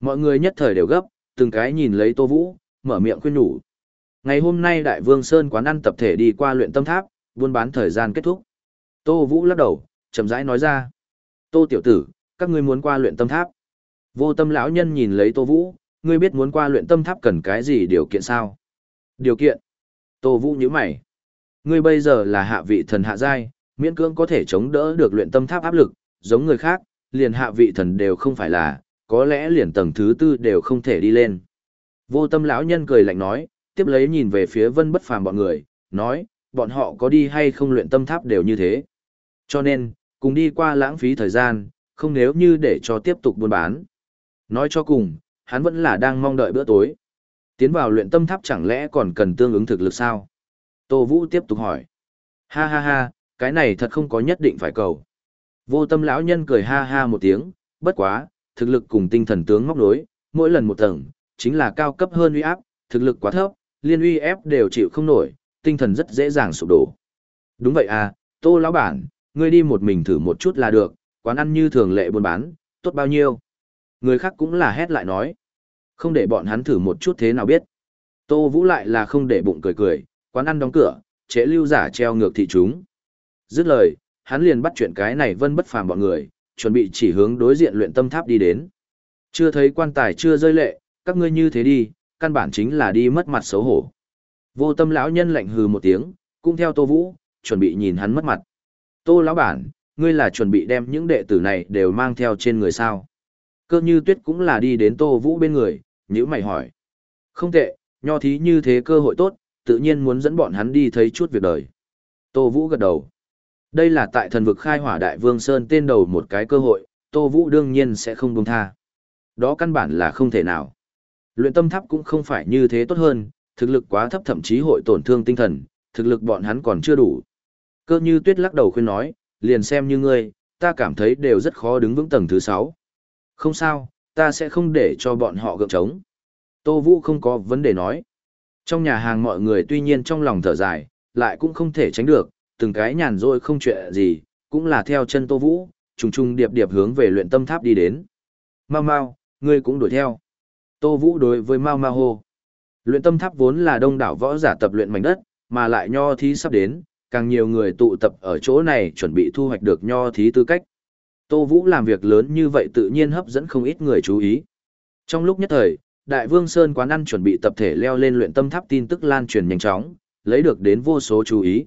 Mọi người nhất thời đều gấp, từng cái nhìn lấy Tô Vũ, mở miệng khuyên nhủ. Ngày hôm nay Đại Vương Sơn quán ăn tập thể đi qua luyện tâm tháp, buôn bán thời gian kết thúc. Tô Vũ lắc đầu, chậm rãi nói ra. Tô tiểu tử, các ngươi muốn qua luyện tâm tháp. Vô tâm lão nhân nhìn lấy Tô Vũ, ngươi biết muốn qua luyện tâm tháp cần cái gì điều kiện sao? Điều kiện? Tô Vũ nhíu mày. Ngươi bây giờ là hạ vị thần hạ giai, miễn cưỡng có thể chống đỡ được luyện tâm tháp áp lực, giống người khác, liền hạ vị thần đều không phải là, có lẽ liền tầng thứ tư đều không thể đi lên. Vô tâm lão nhân cười lạnh nói, tiếp lấy nhìn về phía vân bất phàm bọn người, nói, bọn họ có đi hay không luyện tâm tháp đều như thế. Cho nên, cùng đi qua lãng phí thời gian, không nếu như để cho tiếp tục buôn bán. Nói cho cùng, hắn vẫn là đang mong đợi bữa tối. Tiến vào luyện tâm tháp chẳng lẽ còn cần tương ứng thực lực sao? Tô Vũ tiếp tục hỏi. Ha ha ha, cái này thật không có nhất định phải cầu. Vô tâm lão nhân cười ha ha một tiếng, bất quá, thực lực cùng tinh thần tướng ngóc nối, mỗi lần một tầng, chính là cao cấp hơn uy áp, thực lực quá thấp, liên uy ép đều chịu không nổi, tinh thần rất dễ dàng sụp đổ. Đúng vậy à, tô lão bản, ngươi đi một mình thử một chút là được, quán ăn như thường lệ buôn bán, tốt bao nhiêu. Người khác cũng là hét lại nói. Không để bọn hắn thử một chút thế nào biết. Tô Vũ lại là không để bụng cười cười, quán ăn đóng cửa, chế lưu giả treo ngược thị chúng. Dứt lời, hắn liền bắt chuyện cái này vân bất phàm bọn người, chuẩn bị chỉ hướng đối diện luyện tâm tháp đi đến. Chưa thấy quan tài chưa rơi lệ, các ngươi như thế đi, căn bản chính là đi mất mặt xấu hổ. Vô tâm lão nhân lạnh hừ một tiếng, cũng theo Tô Vũ, chuẩn bị nhìn hắn mất mặt. Tô lão bản, ngươi là chuẩn bị đem những đệ tử này đều mang theo trên người sao? Cơ như tuyết cũng là đi đến Tô Vũ bên người, nhữ mày hỏi. Không tệ, nho thí như thế cơ hội tốt, tự nhiên muốn dẫn bọn hắn đi thấy chút việc đời. Tô Vũ gật đầu. Đây là tại thần vực khai hỏa đại vương Sơn tên đầu một cái cơ hội, Tô Vũ đương nhiên sẽ không buông tha. Đó căn bản là không thể nào. Luyện tâm tháp cũng không phải như thế tốt hơn, thực lực quá thấp thậm chí hội tổn thương tinh thần, thực lực bọn hắn còn chưa đủ. Cơ như tuyết lắc đầu khuyên nói, liền xem như ngươi, ta cảm thấy đều rất khó đứng vững tầng thứ 6. Không sao, ta sẽ không để cho bọn họ gượng trống. Tô Vũ không có vấn đề nói. Trong nhà hàng mọi người tuy nhiên trong lòng thở dài, lại cũng không thể tránh được, từng cái nhàn rỗi không chuyện gì, cũng là theo chân Tô Vũ, trùng trùng điệp điệp hướng về luyện tâm tháp đi đến. Mau mau, ngươi cũng đuổi theo. Tô Vũ đối với Mao Mao hô. Luyện tâm tháp vốn là đông đảo võ giả tập luyện mảnh đất, mà lại nho thí sắp đến, càng nhiều người tụ tập ở chỗ này chuẩn bị thu hoạch được nho thí tư cách. Tô Vũ làm việc lớn như vậy tự nhiên hấp dẫn không ít người chú ý. Trong lúc nhất thời, Đại Vương Sơn quán ăn chuẩn bị tập thể leo lên luyện tâm tháp tin tức lan truyền nhanh chóng, lấy được đến vô số chú ý.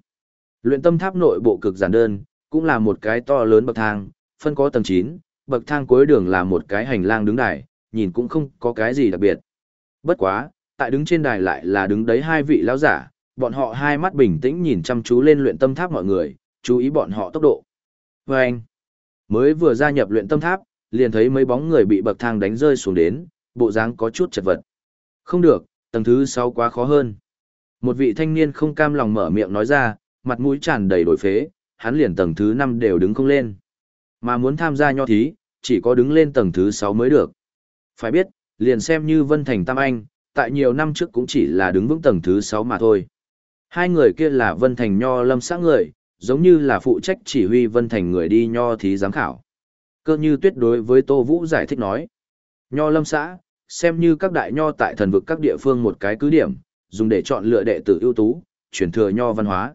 Luyện tâm tháp nội bộ cực giản đơn, cũng là một cái to lớn bậc thang, phân có tầng 9, bậc thang cuối đường là một cái hành lang đứng đài, nhìn cũng không có cái gì đặc biệt. Bất quá, tại đứng trên đài lại là đứng đấy hai vị lão giả, bọn họ hai mắt bình tĩnh nhìn chăm chú lên luyện tâm tháp mọi người, chú ý bọn họ tốc độ. Và anh, mới vừa gia nhập luyện tâm tháp, liền thấy mấy bóng người bị bậc thang đánh rơi xuống đến, bộ dáng có chút chật vật. Không được, tầng thứ 6 quá khó hơn. Một vị thanh niên không cam lòng mở miệng nói ra, mặt mũi tràn đầy đổi phế, hắn liền tầng thứ 5 đều đứng không lên. Mà muốn tham gia nho thí, chỉ có đứng lên tầng thứ 6 mới được. Phải biết, liền xem như Vân Thành Tam Anh, tại nhiều năm trước cũng chỉ là đứng vững tầng thứ 6 mà thôi. Hai người kia là Vân Thành Nho lâm xã người, giống như là phụ trách chỉ huy Vân Thành người đi Nho thí giám khảo. Cơ như tuyết đối với Tô Vũ giải thích nói. Nho lâm xã, xem như các đại nho tại thần vực các địa phương một cái cứ điểm, dùng để chọn lựa đệ tử ưu tú, truyền thừa nho văn hóa.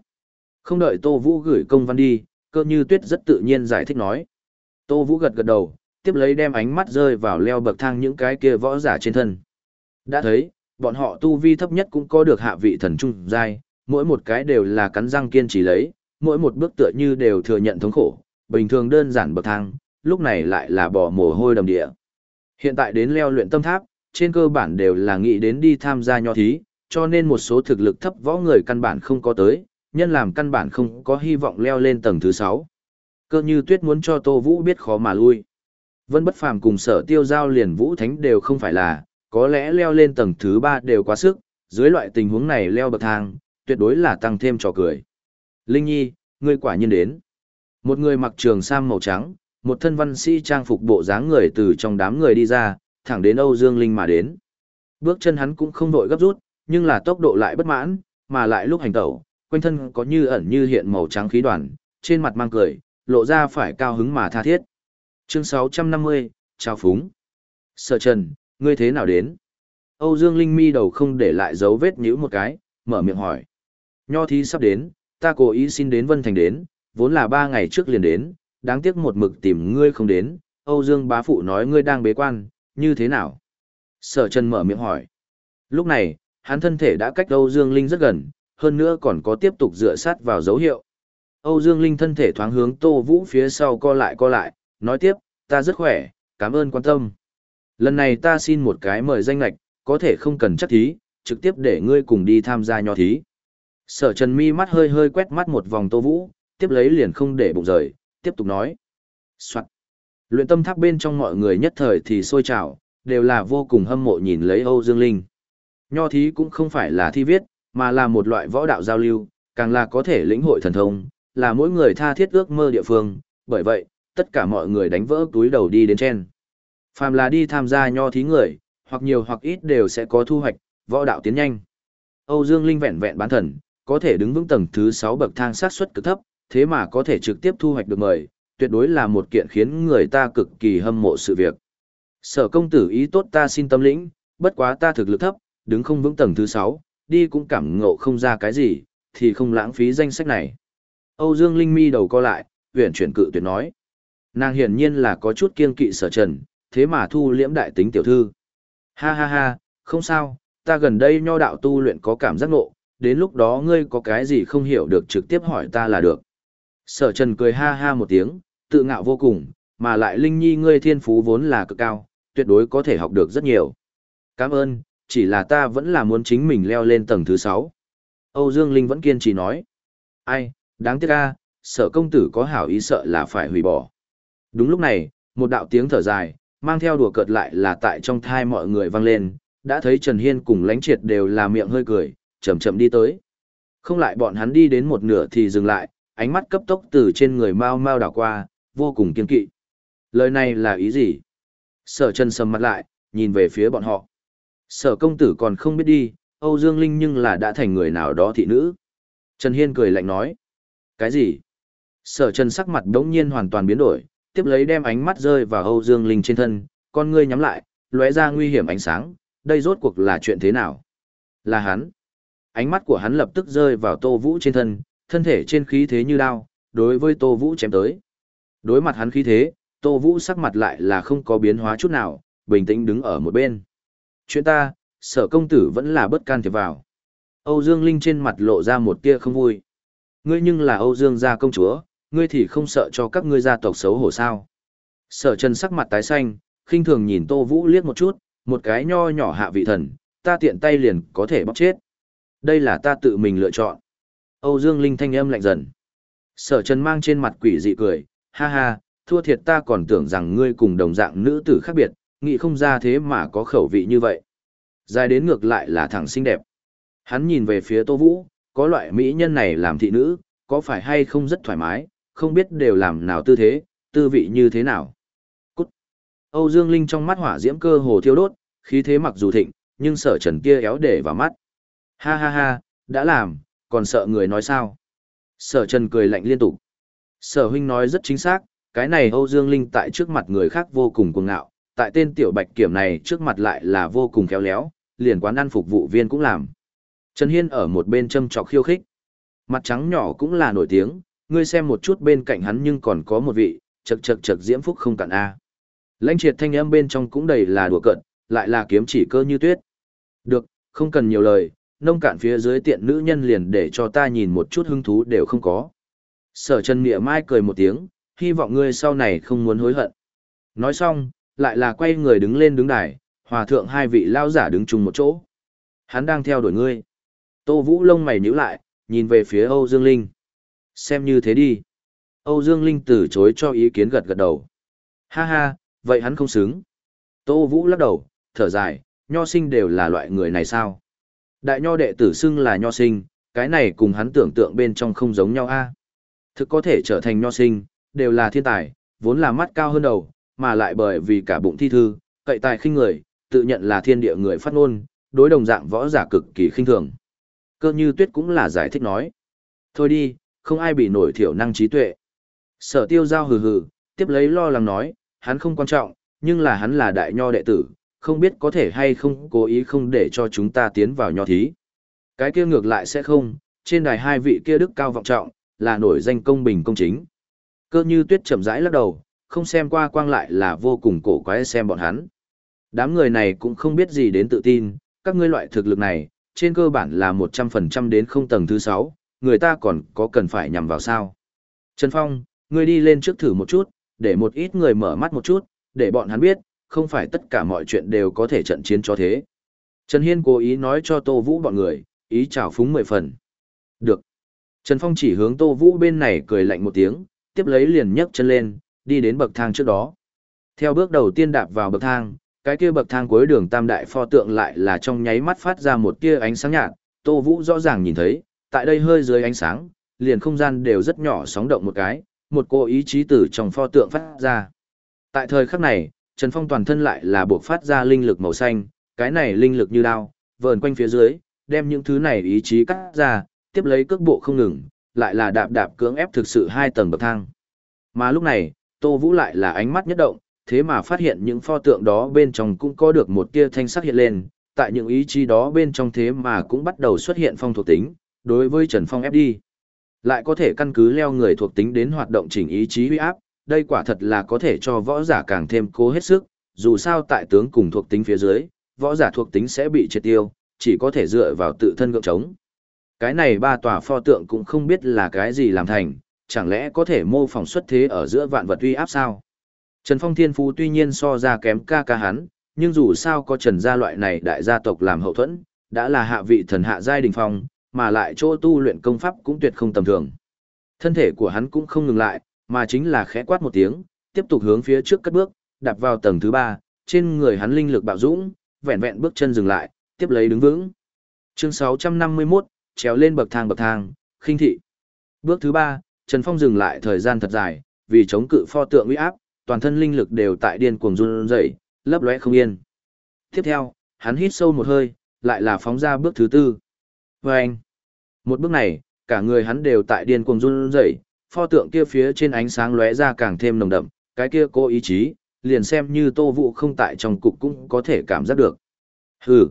Không đợi Tô Vũ gửi công văn đi, cơ như tuyết rất tự nhiên giải thích nói. Tô Vũ gật gật đầu, tiếp lấy đem ánh mắt rơi vào leo bậc thang những cái kia võ giả trên thân. Đã thấy, bọn họ tu vi thấp nhất cũng có được hạ vị thần trung giai, mỗi một cái đều là cắn răng kiên trì lấy, mỗi một bước tựa như đều thừa nhận thống khổ, bình thường đơn giản bậc thang, lúc này lại là bỏ mồ hôi đầm địa. Hiện tại đến leo luyện tâm tháp, trên cơ bản đều là nghĩ đến đi tham gia nho thí, cho nên một số thực lực thấp võ người căn bản không có tới, nhân làm căn bản không có hy vọng leo lên tầng thứ 6. Cơ như tuyết muốn cho Tô Vũ biết khó mà lui. Vân bất phàm cùng sở tiêu giao liền Vũ Thánh đều không phải là, có lẽ leo lên tầng thứ 3 đều quá sức, dưới loại tình huống này leo bậc thang, tuyệt đối là tăng thêm trò cười. Linh Nhi, ngươi quả nhiên đến. Một người mặc trường sam màu trắng, một thân văn sĩ trang phục bộ dáng người từ trong đám người đi ra, thẳng đến Âu Dương Linh mà đến. Bước chân hắn cũng không đội gấp rút, nhưng là tốc độ lại bất mãn, mà lại lúc hành tẩu, quanh thân có như ẩn như hiện màu trắng khí đoàn, trên mặt mang cười, lộ ra phải cao hứng mà tha thiết. Chương 650, chào phúng. Sở Trần, ngươi thế nào đến? Âu Dương Linh mi đầu không để lại dấu vết nhíu một cái, mở miệng hỏi. Nho thí sắp đến, ta cố ý xin đến Vân Thành đến, vốn là ba ngày trước liền đến, đáng tiếc một mực tìm ngươi không đến, Âu Dương bá phụ nói ngươi đang bế quan, như thế nào? Sở Trần mở miệng hỏi. Lúc này, hắn thân thể đã cách Âu Dương Linh rất gần, hơn nữa còn có tiếp tục dựa sát vào dấu hiệu. Âu Dương Linh thân thể thoáng hướng Tô Vũ phía sau co lại co lại, nói tiếp, ta rất khỏe, cảm ơn quan tâm. Lần này ta xin một cái mời danh lạch, có thể không cần chắc thí, trực tiếp để ngươi cùng đi tham gia nho thí. Sở Trần mi mắt hơi hơi quét mắt một vòng Tô Vũ, tiếp lấy liền không để bụng rời, tiếp tục nói. Soạn. Luyện tâm tháp bên trong mọi người nhất thời thì sôi trào, đều là vô cùng hâm mộ nhìn lấy Âu Dương Linh. Nho thí cũng không phải là thi viết, mà là một loại võ đạo giao lưu, càng là có thể lĩnh hội thần thông, là mỗi người tha thiết ước mơ địa phương, bởi vậy, tất cả mọi người đánh vỡ túi đầu đi đến trên. Phàm là đi tham gia nho thí người, hoặc nhiều hoặc ít đều sẽ có thu hoạch, võ đạo tiến nhanh. Âu Dương Linh vẹn vẹn bán thần, có thể đứng vững tầng thứ 6 bậc thang sát suất cực thấp, thế mà có thể trực tiếp thu hoạch được mời, tuyệt đối là một kiện khiến người ta cực kỳ hâm mộ sự việc. Sở công tử ý tốt ta xin tâm lĩnh, bất quá ta thực lực thấp, đứng không vững tầng thứ 6, đi cũng cảm ngộ không ra cái gì, thì không lãng phí danh sách này. Âu Dương Linh mi đầu co lại, huyền chuyển cự tuyệt nói. Nàng hiển nhiên là có chút kiên kỵ sở trần, thế mà thu liễm đại tính tiểu thư. Ha ha ha, không sao, ta gần đây nho đạo tu luyện có cảm giác ngộ, đến lúc đó ngươi có cái gì không hiểu được trực tiếp hỏi ta là được. Sở trần cười ha ha một tiếng, tự ngạo vô cùng, mà lại linh nhi ngươi thiên phú vốn là cực cao, tuyệt đối có thể học được rất nhiều. Cảm ơn, chỉ là ta vẫn là muốn chính mình leo lên tầng thứ 6. Âu Dương Linh vẫn kiên trì nói. Ai, đáng tiếc a, sở công tử có hảo ý sợ là phải hủy bỏ. Đúng lúc này, một đạo tiếng thở dài, mang theo đùa cợt lại là tại trong thai mọi người vang lên, đã thấy Trần Hiên cùng lánh triệt đều là miệng hơi cười, chậm chậm đi tới. Không lại bọn hắn đi đến một nửa thì dừng lại, ánh mắt cấp tốc từ trên người mau mau đảo qua, vô cùng kiên kỵ. Lời này là ý gì? Sở chân sầm mặt lại, nhìn về phía bọn họ. Sở công tử còn không biết đi, Âu Dương Linh nhưng là đã thành người nào đó thị nữ. Trần Hiên cười lạnh nói. Cái gì? Sở Trần sắc mặt đống nhiên hoàn toàn biến đổi, tiếp lấy đem ánh mắt rơi vào Âu Dương Linh trên thân, con ngươi nhắm lại, lóe ra nguy hiểm ánh sáng, đây rốt cuộc là chuyện thế nào? Là hắn. Ánh mắt của hắn lập tức rơi vào Tô Vũ trên thân, thân thể trên khí thế như đao, đối với Tô Vũ chém tới. Đối mặt hắn khí thế, Tô Vũ sắc mặt lại là không có biến hóa chút nào, bình tĩnh đứng ở một bên. Chuyện ta, sở công tử vẫn là bất can thiệp vào. Âu Dương Linh trên mặt lộ ra một tia không vui. Ngươi nhưng là Âu Dương gia công chúa, ngươi thì không sợ cho các ngươi gia tộc xấu hổ sao. Sở Trần sắc mặt tái xanh, khinh thường nhìn Tô Vũ liếc một chút, một cái nho nhỏ hạ vị thần, ta tiện tay liền có thể bóc chết. Đây là ta tự mình lựa chọn. Âu Dương Linh thanh âm lạnh dần. Sở Trần mang trên mặt quỷ dị cười, ha ha, thua thiệt ta còn tưởng rằng ngươi cùng đồng dạng nữ tử khác biệt, nghĩ không ra thế mà có khẩu vị như vậy. Dài đến ngược lại là thẳng xinh đẹp. Hắn nhìn về phía Tô Vũ, có loại mỹ nhân này làm thị nữ, có phải hay không rất thoải mái, không biết đều làm nào tư thế, tư vị như thế nào. Cút! Âu Dương Linh trong mắt hỏa diễm cơ hồ thiêu đốt, khí thế mặc dù thịnh, nhưng sở trần kia éo để vào mắt. Ha ha ha, đã làm, còn sợ người nói sao? Sở trần cười lạnh liên tục. Sở huynh nói rất chính xác, cái này Âu Dương Linh tại trước mặt người khác vô cùng cuồng ngạo, tại tên tiểu bạch kiểm này trước mặt lại là vô cùng khéo léo, liền quán ăn phục vụ viên cũng làm. Trần Hiên ở một bên châm trọc khiêu khích. Mặt trắng nhỏ cũng là nổi tiếng, ngươi xem một chút bên cạnh hắn nhưng còn có một vị, chật chật chật diễm phúc không cạn a. Lãnh triệt thanh âm bên trong cũng đầy là đùa cợt, lại là kiếm chỉ cơ như tuyết. Được, không cần nhiều lời, nông cạn phía dưới tiện nữ nhân liền để cho ta nhìn một chút hứng thú đều không có. Sở Trần Nghĩa Mai cười một tiếng, hy vọng ngươi sau này không muốn hối hận. Nói xong, lại là quay người đứng lên đứng đài, hòa thượng hai vị lao giả đứng chung một chỗ. Hắn đang theo đuổi ngươi. Tô Vũ lông mày nhíu lại, nhìn về phía Âu Dương Linh. Xem như thế đi. Âu Dương Linh từ chối cho ý kiến gật gật đầu. Ha ha, vậy hắn không xứng. Tô Vũ lắc đầu, thở dài, nho sinh đều là loại người này sao? Đại nho đệ tử xưng là nho sinh, cái này cùng hắn tưởng tượng bên trong không giống nhau a. Thực có thể trở thành nho sinh, đều là thiên tài, vốn là mắt cao hơn đầu, mà lại bởi vì cả bụng thi thư, cậy tài khinh người, tự nhận là thiên địa người phát ngôn, đối đồng dạng võ giả cực kỳ khinh thường. Cơ như tuyết cũng là giải thích nói. Thôi đi, không ai bị nổi thiểu năng trí tuệ. Sở tiêu giao hừ hừ, tiếp lấy lo lắng nói, hắn không quan trọng, nhưng là hắn là đại nho đệ tử, không biết có thể hay không cố ý không để cho chúng ta tiến vào nho thí. Cái kia ngược lại sẽ không, trên đài hai vị kia đức cao vọng trọng, là nổi danh công bình công chính. Cơ như tuyết chậm rãi lắc đầu, không xem qua quang lại là vô cùng cổ quái xem bọn hắn. Đám người này cũng không biết gì đến tự tin, các ngươi loại thực lực này, trên cơ bản là 100% đến không tầng thứ 6, người ta còn có cần phải nhằm vào sao. Trần Phong, ngươi đi lên trước thử một chút, để một ít người mở mắt một chút, để bọn hắn biết, không phải tất cả mọi chuyện đều có thể trận chiến cho thế. Trần Hiên cố ý nói cho Tô Vũ bọn người, ý chào phúng mười phần. Được. Trần Phong chỉ hướng Tô Vũ bên này cười lạnh một tiếng, tiếp lấy liền nhấc chân lên, đi đến bậc thang trước đó. Theo bước đầu tiên đạp vào bậc thang, cái kia bậc thang cuối đường tam đại pho tượng lại là trong nháy mắt phát ra một tia ánh sáng nhạt, Tô Vũ rõ ràng nhìn thấy, tại đây hơi dưới ánh sáng, liền không gian đều rất nhỏ sóng động một cái, một cô ý chí tử trong pho tượng phát ra. Tại thời khắc này, Trần Phong toàn thân lại là buộc phát ra linh lực màu xanh, cái này linh lực như đao, vờn quanh phía dưới, đem những thứ này ý chí cắt ra, tiếp lấy cước bộ không ngừng, lại là đạp đạp cưỡng ép thực sự hai tầng bậc thang. Mà lúc này, Tô Vũ lại là ánh mắt nhất động, thế mà phát hiện những pho tượng đó bên trong cũng có được một tia thanh sắc hiện lên, tại những ý chí đó bên trong thế mà cũng bắt đầu xuất hiện phong thuộc tính, đối với Trần Phong ép đi. Lại có thể căn cứ leo người thuộc tính đến hoạt động chỉnh ý chí huy áp, đây quả thật là có thể cho võ giả càng thêm cố hết sức, dù sao tại tướng cùng thuộc tính phía dưới, võ giả thuộc tính sẽ bị triệt tiêu, chỉ có thể dựa vào tự thân gượng chống. Cái này ba tòa pho tượng cũng không biết là cái gì làm thành, chẳng lẽ có thể mô phỏng xuất thế ở giữa vạn vật uy áp sao? Trần Phong Thiên Phú tuy nhiên so ra kém ca ca hắn, nhưng dù sao có Trần gia loại này đại gia tộc làm hậu thuẫn, đã là hạ vị thần hạ giai đình phong, mà lại chỗ tu luyện công pháp cũng tuyệt không tầm thường. Thân thể của hắn cũng không ngừng lại, mà chính là khẽ quát một tiếng, tiếp tục hướng phía trước cất bước, đạp vào tầng thứ ba, trên người hắn linh lực bạo dũng, vẹn vẹn bước chân dừng lại, tiếp lấy đứng vững. Chương 651, trèo lên bậc thang bậc thang, khinh thị. Bước thứ ba, Trần Phong dừng lại thời gian thật dài, vì chống cự pho tượng uy áp, toàn thân linh lực đều tại điên cuồng run rẩy, lấp lóe không yên. Tiếp theo, hắn hít sâu một hơi, lại là phóng ra bước thứ tư. Và anh, một bước này, cả người hắn đều tại điên cuồng run rẩy, pho tượng kia phía trên ánh sáng lóe ra càng thêm nồng đậm, cái kia cố ý chí, liền xem như Tô Vũ không tại trong cục cũng có thể cảm giác được. Hừ.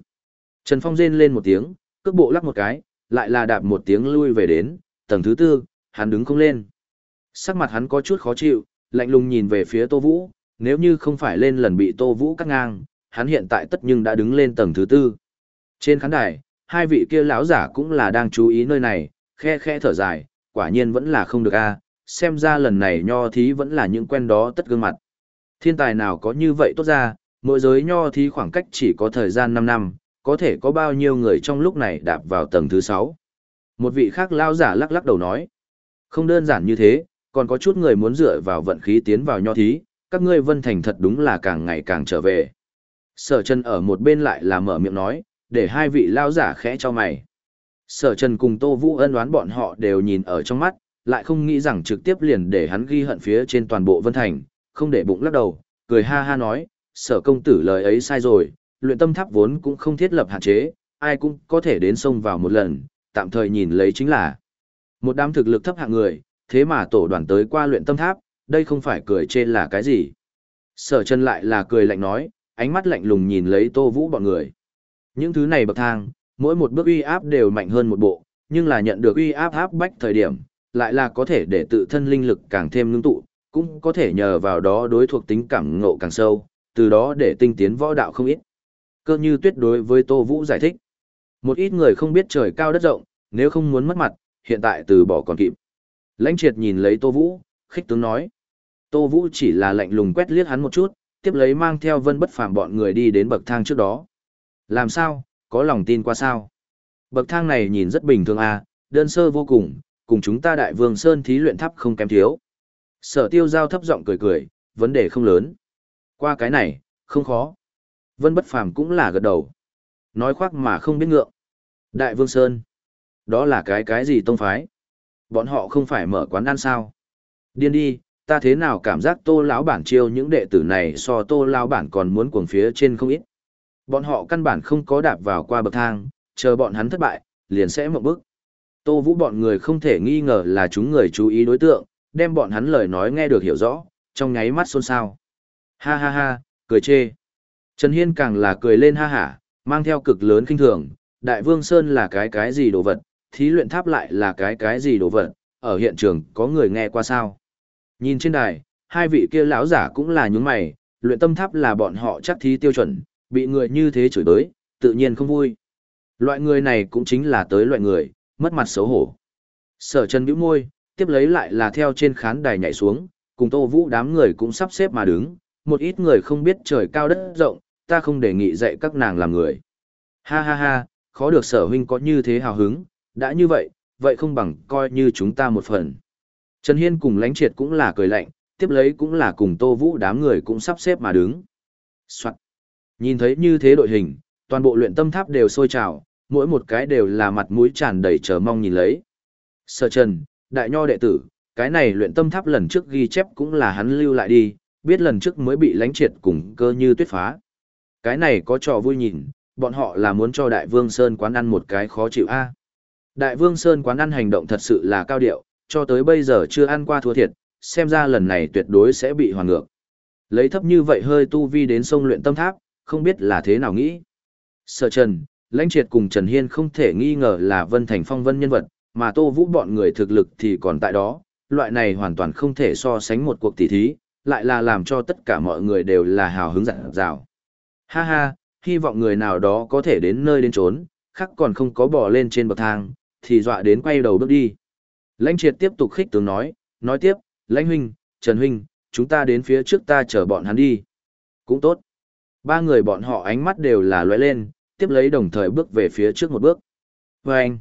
Trần Phong rên lên một tiếng, cước bộ lắc một cái, lại là đạp một tiếng lui về đến, tầng thứ tư, hắn đứng không lên. Sắc mặt hắn có chút khó chịu, lạnh lùng nhìn về phía Tô Vũ, nếu như không phải lên lần bị Tô Vũ cắt ngang, hắn hiện tại tất nhưng đã đứng lên tầng thứ tư. Trên khán đài, hai vị kia lão giả cũng là đang chú ý nơi này, khe khe thở dài, quả nhiên vẫn là không được a xem ra lần này nho thí vẫn là những quen đó tất gương mặt. Thiên tài nào có như vậy tốt ra, mỗi giới nho thí khoảng cách chỉ có thời gian 5 năm, có thể có bao nhiêu người trong lúc này đạp vào tầng thứ 6. Một vị khác lao giả lắc lắc đầu nói, không đơn giản như thế, còn có chút người muốn dựa vào vận khí tiến vào nho thí, các ngươi vân thành thật đúng là càng ngày càng trở về. Sở chân ở một bên lại là mở miệng nói, để hai vị lao giả khẽ cho mày. Sở Trần cùng Tô Vũ ân đoán bọn họ đều nhìn ở trong mắt, lại không nghĩ rằng trực tiếp liền để hắn ghi hận phía trên toàn bộ Vân Thành, không để bụng lắc đầu, cười ha ha nói, sở công tử lời ấy sai rồi, luyện tâm tháp vốn cũng không thiết lập hạn chế, ai cũng có thể đến sông vào một lần, tạm thời nhìn lấy chính là một đám thực lực thấp hạng người, thế mà tổ đoàn tới qua luyện tâm tháp, đây không phải cười trên là cái gì. Sở chân lại là cười lạnh nói, ánh mắt lạnh lùng nhìn lấy tô vũ bọn người. Những thứ này bậc thang, mỗi một bước uy áp đều mạnh hơn một bộ, nhưng là nhận được uy áp áp bách thời điểm, lại là có thể để tự thân linh lực càng thêm ngưng tụ, cũng có thể nhờ vào đó đối thuộc tính cảm ngộ càng sâu, từ đó để tinh tiến võ đạo không ít. Cơ như tuyết đối với Tô Vũ giải thích. Một ít người không biết trời cao đất rộng, nếu không muốn mất mặt, hiện tại từ bỏ còn kịp. Lãnh triệt nhìn lấy Tô Vũ, khích tướng nói. Tô Vũ chỉ là lạnh lùng quét liếc hắn một chút, tiếp lấy mang theo vân bất phàm bọn người đi đến bậc thang trước đó. Làm sao, có lòng tin qua sao? Bậc thang này nhìn rất bình thường à, đơn sơ vô cùng, cùng chúng ta đại vương Sơn thí luyện tháp không kém thiếu. Sở tiêu giao thấp giọng cười cười, vấn đề không lớn. Qua cái này, không khó. Vân bất phàm cũng là gật đầu. Nói khoác mà không biết ngượng. Đại vương Sơn. Đó là cái cái gì tông phái? Bọn họ không phải mở quán ăn sao? Điên đi, ta thế nào cảm giác tô lão bản chiêu những đệ tử này so tô lão bản còn muốn cuồng phía trên không ít. Bọn họ căn bản không có đạp vào qua bậc thang, chờ bọn hắn thất bại, liền sẽ một bước. Tô Vũ bọn người không thể nghi ngờ là chúng người chú ý đối tượng, đem bọn hắn lời nói nghe được hiểu rõ, trong nháy mắt xôn xao. Ha ha ha, cười chê. Trần Hiên càng là cười lên ha hả, mang theo cực lớn kinh thường, Đại Vương Sơn là cái cái gì đồ vật, thí luyện tháp lại là cái cái gì đồ vật, ở hiện trường có người nghe qua sao. Nhìn trên đài, hai vị kia lão giả cũng là những mày, luyện tâm tháp là bọn họ chắc thí tiêu chuẩn, bị người như thế chửi tới, tự nhiên không vui. Loại người này cũng chính là tới loại người, mất mặt xấu hổ. Sở chân bĩu môi, tiếp lấy lại là theo trên khán đài nhảy xuống, cùng Tô Vũ đám người cũng sắp xếp mà đứng, một ít người không biết trời cao đất rộng, ta không đề nghị dạy các nàng làm người. Ha ha ha, khó được sở huynh có như thế hào hứng, đã như vậy, vậy không bằng coi như chúng ta một phần. Trần Hiên cùng lánh triệt cũng là cười lạnh, tiếp lấy cũng là cùng Tô Vũ đám người cũng sắp xếp mà đứng. Soạn. Nhìn thấy như thế đội hình, toàn bộ luyện tâm tháp đều sôi trào, mỗi một cái đều là mặt mũi tràn đầy chờ mong nhìn lấy. Sở Trần, đại nho đệ tử, cái này luyện tâm tháp lần trước ghi chép cũng là hắn lưu lại đi, biết lần trước mới bị lánh triệt cùng cơ như tuyết phá. Cái này có trò vui nhìn, bọn họ là muốn cho Đại Vương Sơn quán ăn một cái khó chịu a. Đại Vương Sơn quán ăn hành động thật sự là cao điệu, cho tới bây giờ chưa ăn qua thua thiệt, xem ra lần này tuyệt đối sẽ bị hoàn ngược. Lấy thấp như vậy hơi tu vi đến sông luyện tâm tháp, không biết là thế nào nghĩ. Sở Trần, Lãnh Triệt cùng Trần Hiên không thể nghi ngờ là Vân Thành phong vân nhân vật, mà Tô Vũ bọn người thực lực thì còn tại đó, loại này hoàn toàn không thể so sánh một cuộc tỷ thí, lại là làm cho tất cả mọi người đều là hào hứng dặn dào. Ha ha, hy vọng người nào đó có thể đến nơi đến trốn, khắc còn không có bỏ lên trên bậc thang, thì dọa đến quay đầu bước đi. Lãnh triệt tiếp tục khích tướng nói, nói tiếp, lãnh huynh, Trần huynh, chúng ta đến phía trước ta chở bọn hắn đi. Cũng tốt. Ba người bọn họ ánh mắt đều là lóe lên, tiếp lấy đồng thời bước về phía trước một bước. Và anh,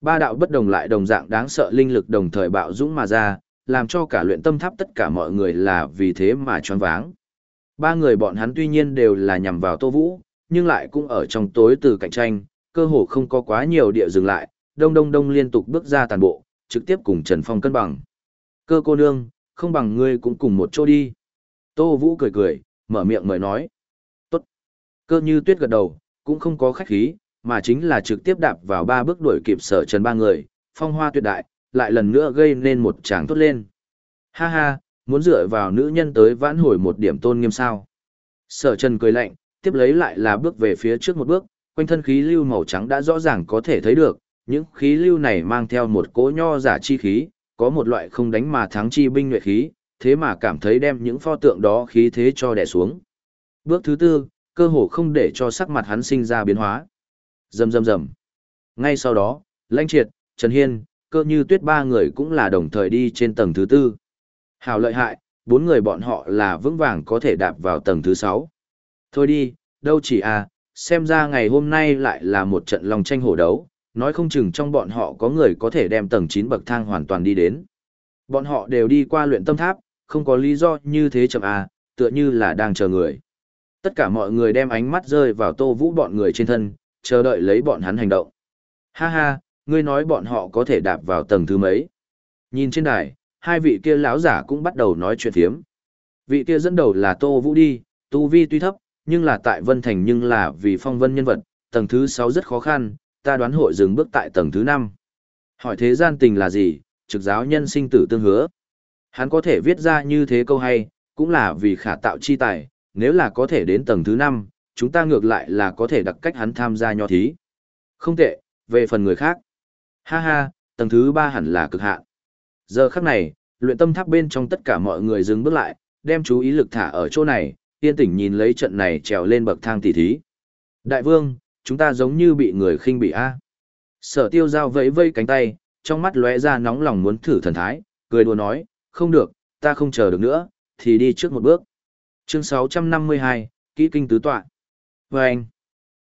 ba đạo bất đồng lại đồng dạng đáng sợ linh lực đồng thời bạo dũng mà ra, làm cho cả luyện tâm tháp tất cả mọi người là vì thế mà choáng váng. Ba người bọn hắn tuy nhiên đều là nhằm vào Tô Vũ, nhưng lại cũng ở trong tối từ cạnh tranh, cơ hồ không có quá nhiều địa dừng lại, đông đông đông liên tục bước ra toàn bộ, trực tiếp cùng Trần Phong cân bằng. Cơ cô nương, không bằng ngươi cũng cùng một chỗ đi. Tô Vũ cười cười, mở miệng mời nói. Cơ như tuyết gật đầu, cũng không có khách khí, mà chính là trực tiếp đạp vào ba bước đuổi kịp sở trần ba người, phong hoa tuyệt đại, lại lần nữa gây nên một tràng tốt lên. Ha ha, muốn dựa vào nữ nhân tới vãn hồi một điểm tôn nghiêm sao. Sở trần cười lạnh, tiếp lấy lại là bước về phía trước một bước, quanh thân khí lưu màu trắng đã rõ ràng có thể thấy được, những khí lưu này mang theo một cỗ nho giả chi khí, có một loại không đánh mà thắng chi binh nhuệ khí, thế mà cảm thấy đem những pho tượng đó khí thế cho đè xuống. Bước thứ tư, cơ hồ không để cho sắc mặt hắn sinh ra biến hóa. Rầm rầm rầm. Ngay sau đó, Lãnh Triệt, Trần Hiên, cơ như tuyết ba người cũng là đồng thời đi trên tầng thứ tư. Hào lợi hại, bốn người bọn họ là vững vàng có thể đạp vào tầng thứ sáu. Thôi đi, đâu chỉ à, xem ra ngày hôm nay lại là một trận lòng tranh hổ đấu, nói không chừng trong bọn họ có người có thể đem tầng 9 bậc thang hoàn toàn đi đến. Bọn họ đều đi qua luyện tâm tháp, không có lý do như thế chậm à, tựa như là đang chờ người. Tất cả mọi người đem ánh mắt rơi vào tô vũ bọn người trên thân, chờ đợi lấy bọn hắn hành động. Ha ha, ngươi nói bọn họ có thể đạp vào tầng thứ mấy. Nhìn trên đài, hai vị kia lão giả cũng bắt đầu nói chuyện phiếm. Vị kia dẫn đầu là Tô Vũ đi, tu vi tuy thấp, nhưng là tại Vân Thành nhưng là vì phong vân nhân vật, tầng thứ 6 rất khó khăn, ta đoán hội dừng bước tại tầng thứ 5. Hỏi thế gian tình là gì, trực giáo nhân sinh tử tương hứa. Hắn có thể viết ra như thế câu hay, cũng là vì khả tạo chi tài, nếu là có thể đến tầng thứ năm, chúng ta ngược lại là có thể đặc cách hắn tham gia nho thí. Không tệ, về phần người khác. Ha ha, tầng thứ ba hẳn là cực hạn. Giờ khắc này, luyện tâm tháp bên trong tất cả mọi người dừng bước lại, đem chú ý lực thả ở chỗ này, yên tĩnh nhìn lấy trận này trèo lên bậc thang tỷ thí. Đại vương, chúng ta giống như bị người khinh bị a. Sở tiêu giao vẫy vây cánh tay, trong mắt lóe ra nóng lòng muốn thử thần thái, cười đùa nói, không được, ta không chờ được nữa, thì đi trước một bước. Chương 652, Kỹ kinh tứ tọa. Và anh,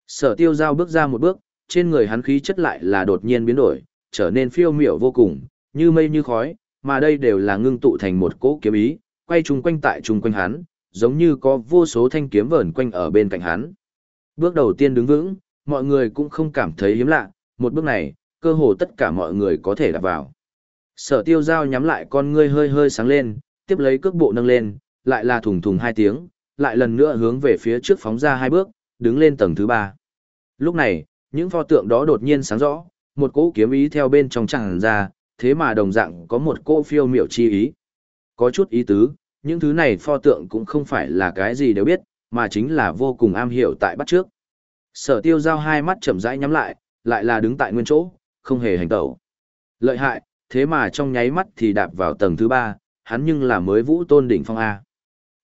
sở tiêu giao bước ra một bước, trên người hắn khí chất lại là đột nhiên biến đổi, trở nên phiêu miểu vô cùng, như mây như khói, mà đây đều là ngưng tụ thành một cỗ kiếm ý, quay chung quanh tại chung quanh hắn, giống như có vô số thanh kiếm vờn quanh ở bên cạnh hắn. Bước đầu tiên đứng vững, mọi người cũng không cảm thấy hiếm lạ, một bước này, cơ hồ tất cả mọi người có thể đặt vào. Sở tiêu giao nhắm lại con ngươi hơi hơi sáng lên, tiếp lấy cước bộ nâng lên, lại là thùng thùng hai tiếng, lại lần nữa hướng về phía trước phóng ra hai bước, đứng lên tầng thứ ba. Lúc này, những pho tượng đó đột nhiên sáng rõ, một cỗ kiếm ý theo bên trong chẳng ra, thế mà đồng dạng có một cỗ phiêu miểu chi ý. Có chút ý tứ, những thứ này pho tượng cũng không phải là cái gì đều biết, mà chính là vô cùng am hiểu tại bắt trước. Sở tiêu giao hai mắt chậm rãi nhắm lại, lại là đứng tại nguyên chỗ, không hề hành tẩu. Lợi hại, thế mà trong nháy mắt thì đạp vào tầng thứ ba, hắn nhưng là mới vũ tôn đỉnh phong A.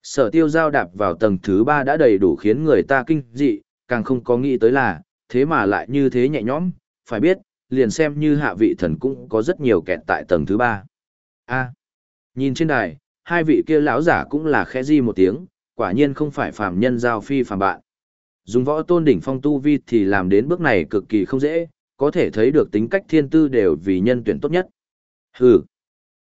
Sở tiêu giao đạp vào tầng thứ ba đã đầy đủ khiến người ta kinh dị, càng không có nghĩ tới là, thế mà lại như thế nhẹ nhõm, phải biết, liền xem như hạ vị thần cũng có rất nhiều kẹt tại tầng thứ ba. A. nhìn trên đài, hai vị kia lão giả cũng là khẽ di một tiếng, quả nhiên không phải phàm nhân giao phi phàm bạn. Dùng võ tôn đỉnh phong tu vi thì làm đến bước này cực kỳ không dễ, có thể thấy được tính cách thiên tư đều vì nhân tuyển tốt nhất. Hừ.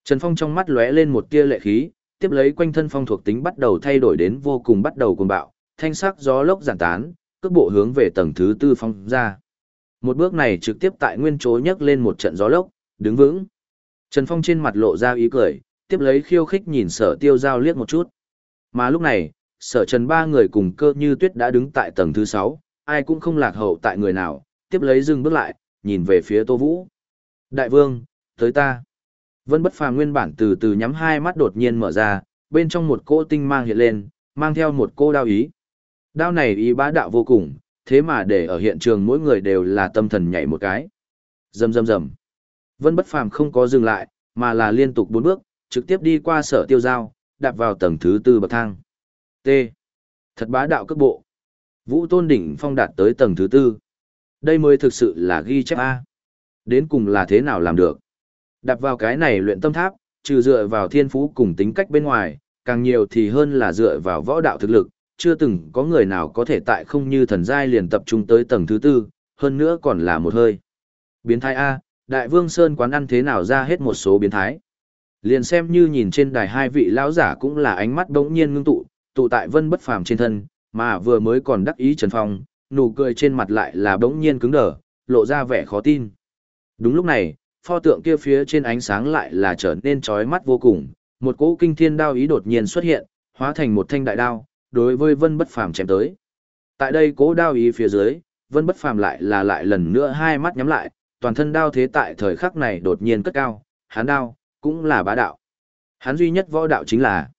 Trần Phong trong mắt lóe lên một tia lệ khí, tiếp lấy quanh thân phong thuộc tính bắt đầu thay đổi đến vô cùng bắt đầu cuồng bạo, thanh sắc gió lốc giản tán, cước bộ hướng về tầng thứ tư phong ra. Một bước này trực tiếp tại nguyên chỗ nhấc lên một trận gió lốc, đứng vững. Trần Phong trên mặt lộ ra ý cười, tiếp lấy khiêu khích nhìn sở tiêu giao liếc một chút. Mà lúc này, sở trần ba người cùng cơ như tuyết đã đứng tại tầng thứ sáu, ai cũng không lạc hậu tại người nào, tiếp lấy dừng bước lại, nhìn về phía Tô Vũ. Đại vương, tới ta. Vân bất phàm nguyên bản từ từ nhắm hai mắt đột nhiên mở ra, bên trong một cỗ tinh mang hiện lên, mang theo một cô đao ý. Đao này ý bá đạo vô cùng, thế mà để ở hiện trường mỗi người đều là tâm thần nhảy một cái. Rầm rầm rầm. Vân bất phàm không có dừng lại, mà là liên tục bốn bước, trực tiếp đi qua sở tiêu giao, đạp vào tầng thứ tư bậc thang. T. Thật bá đạo cấp bộ. Vũ tôn đỉnh phong đạt tới tầng thứ tư. Đây mới thực sự là ghi chép A. Đến cùng là thế nào làm được? Đạp vào cái này luyện tâm tháp, trừ dựa vào thiên phú cùng tính cách bên ngoài, càng nhiều thì hơn là dựa vào võ đạo thực lực, chưa từng có người nào có thể tại không như thần giai liền tập trung tới tầng thứ tư, hơn nữa còn là một hơi. Biến thái A, Đại Vương Sơn quán ăn thế nào ra hết một số biến thái. Liền xem như nhìn trên đài hai vị lão giả cũng là ánh mắt đống nhiên ngưng tụ, tụ tại vân bất phàm trên thân, mà vừa mới còn đắc ý Trần Phong, nụ cười trên mặt lại là đống nhiên cứng đờ, lộ ra vẻ khó tin. Đúng lúc này, pho tượng kia phía trên ánh sáng lại là trở nên chói mắt vô cùng, một cỗ kinh thiên đao ý đột nhiên xuất hiện, hóa thành một thanh đại đao, đối với Vân Bất Phàm chém tới. Tại đây cỗ đao ý phía dưới, Vân Bất Phàm lại là lại lần nữa hai mắt nhắm lại, toàn thân đao thế tại thời khắc này đột nhiên cất cao, hắn đao cũng là bá đạo. Hắn duy nhất võ đạo chính là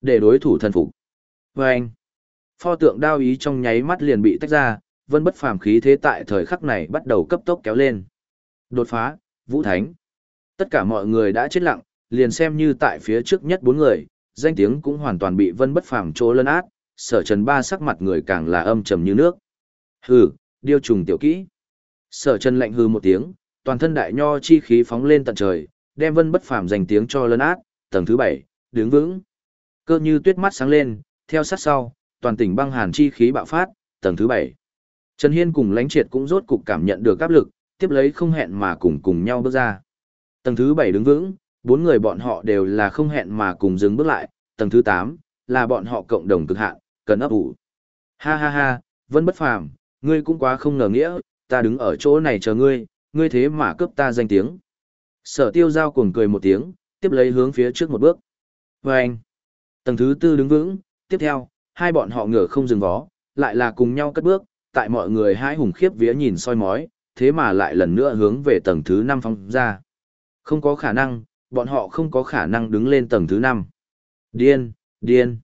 để đối thủ thần phục. Và anh, pho tượng đao ý trong nháy mắt liền bị tách ra, Vân Bất Phàm khí thế tại thời khắc này bắt đầu cấp tốc kéo lên. Đột phá, Vũ Thánh. Tất cả mọi người đã chết lặng, liền xem như tại phía trước nhất bốn người, danh tiếng cũng hoàn toàn bị Vân Bất Phàm chỗ lấn át, sở trần ba sắc mặt người càng là âm trầm như nước. Hừ, điêu trùng tiểu kỹ. Sở trần lạnh hừ một tiếng, toàn thân đại nho chi khí phóng lên tận trời, đem Vân Bất Phàm danh tiếng cho lấn át, tầng thứ bảy, đứng vững. Cơ như tuyết mắt sáng lên, theo sát sau, toàn tỉnh băng hàn chi khí bạo phát, tầng thứ bảy. Trần Hiên cùng lãnh triệt cũng rốt cục cảm nhận được áp lực, tiếp lấy không hẹn mà cùng cùng nhau bước ra. Tầng thứ 7 đứng vững, bốn người bọn họ đều là không hẹn mà cùng dừng bước lại, tầng thứ 8 là bọn họ cộng đồng cực hạn, cần ấp ủ. Ha ha ha, vẫn bất phàm, ngươi cũng quá không ngờ nghĩa, ta đứng ở chỗ này chờ ngươi, ngươi thế mà cướp ta danh tiếng. Sở tiêu giao cuồng cười một tiếng, tiếp lấy hướng phía trước một bước. Vâng! anh, tầng thứ tư đứng vững, tiếp theo, hai bọn họ ngửa không dừng vó, lại là cùng nhau cất bước, tại mọi người hai hùng khiếp vía nhìn soi mói, thế mà lại lần nữa hướng về tầng thứ năm phong ra. Không có khả năng, bọn họ không có khả năng đứng lên tầng thứ năm. Điên, điên.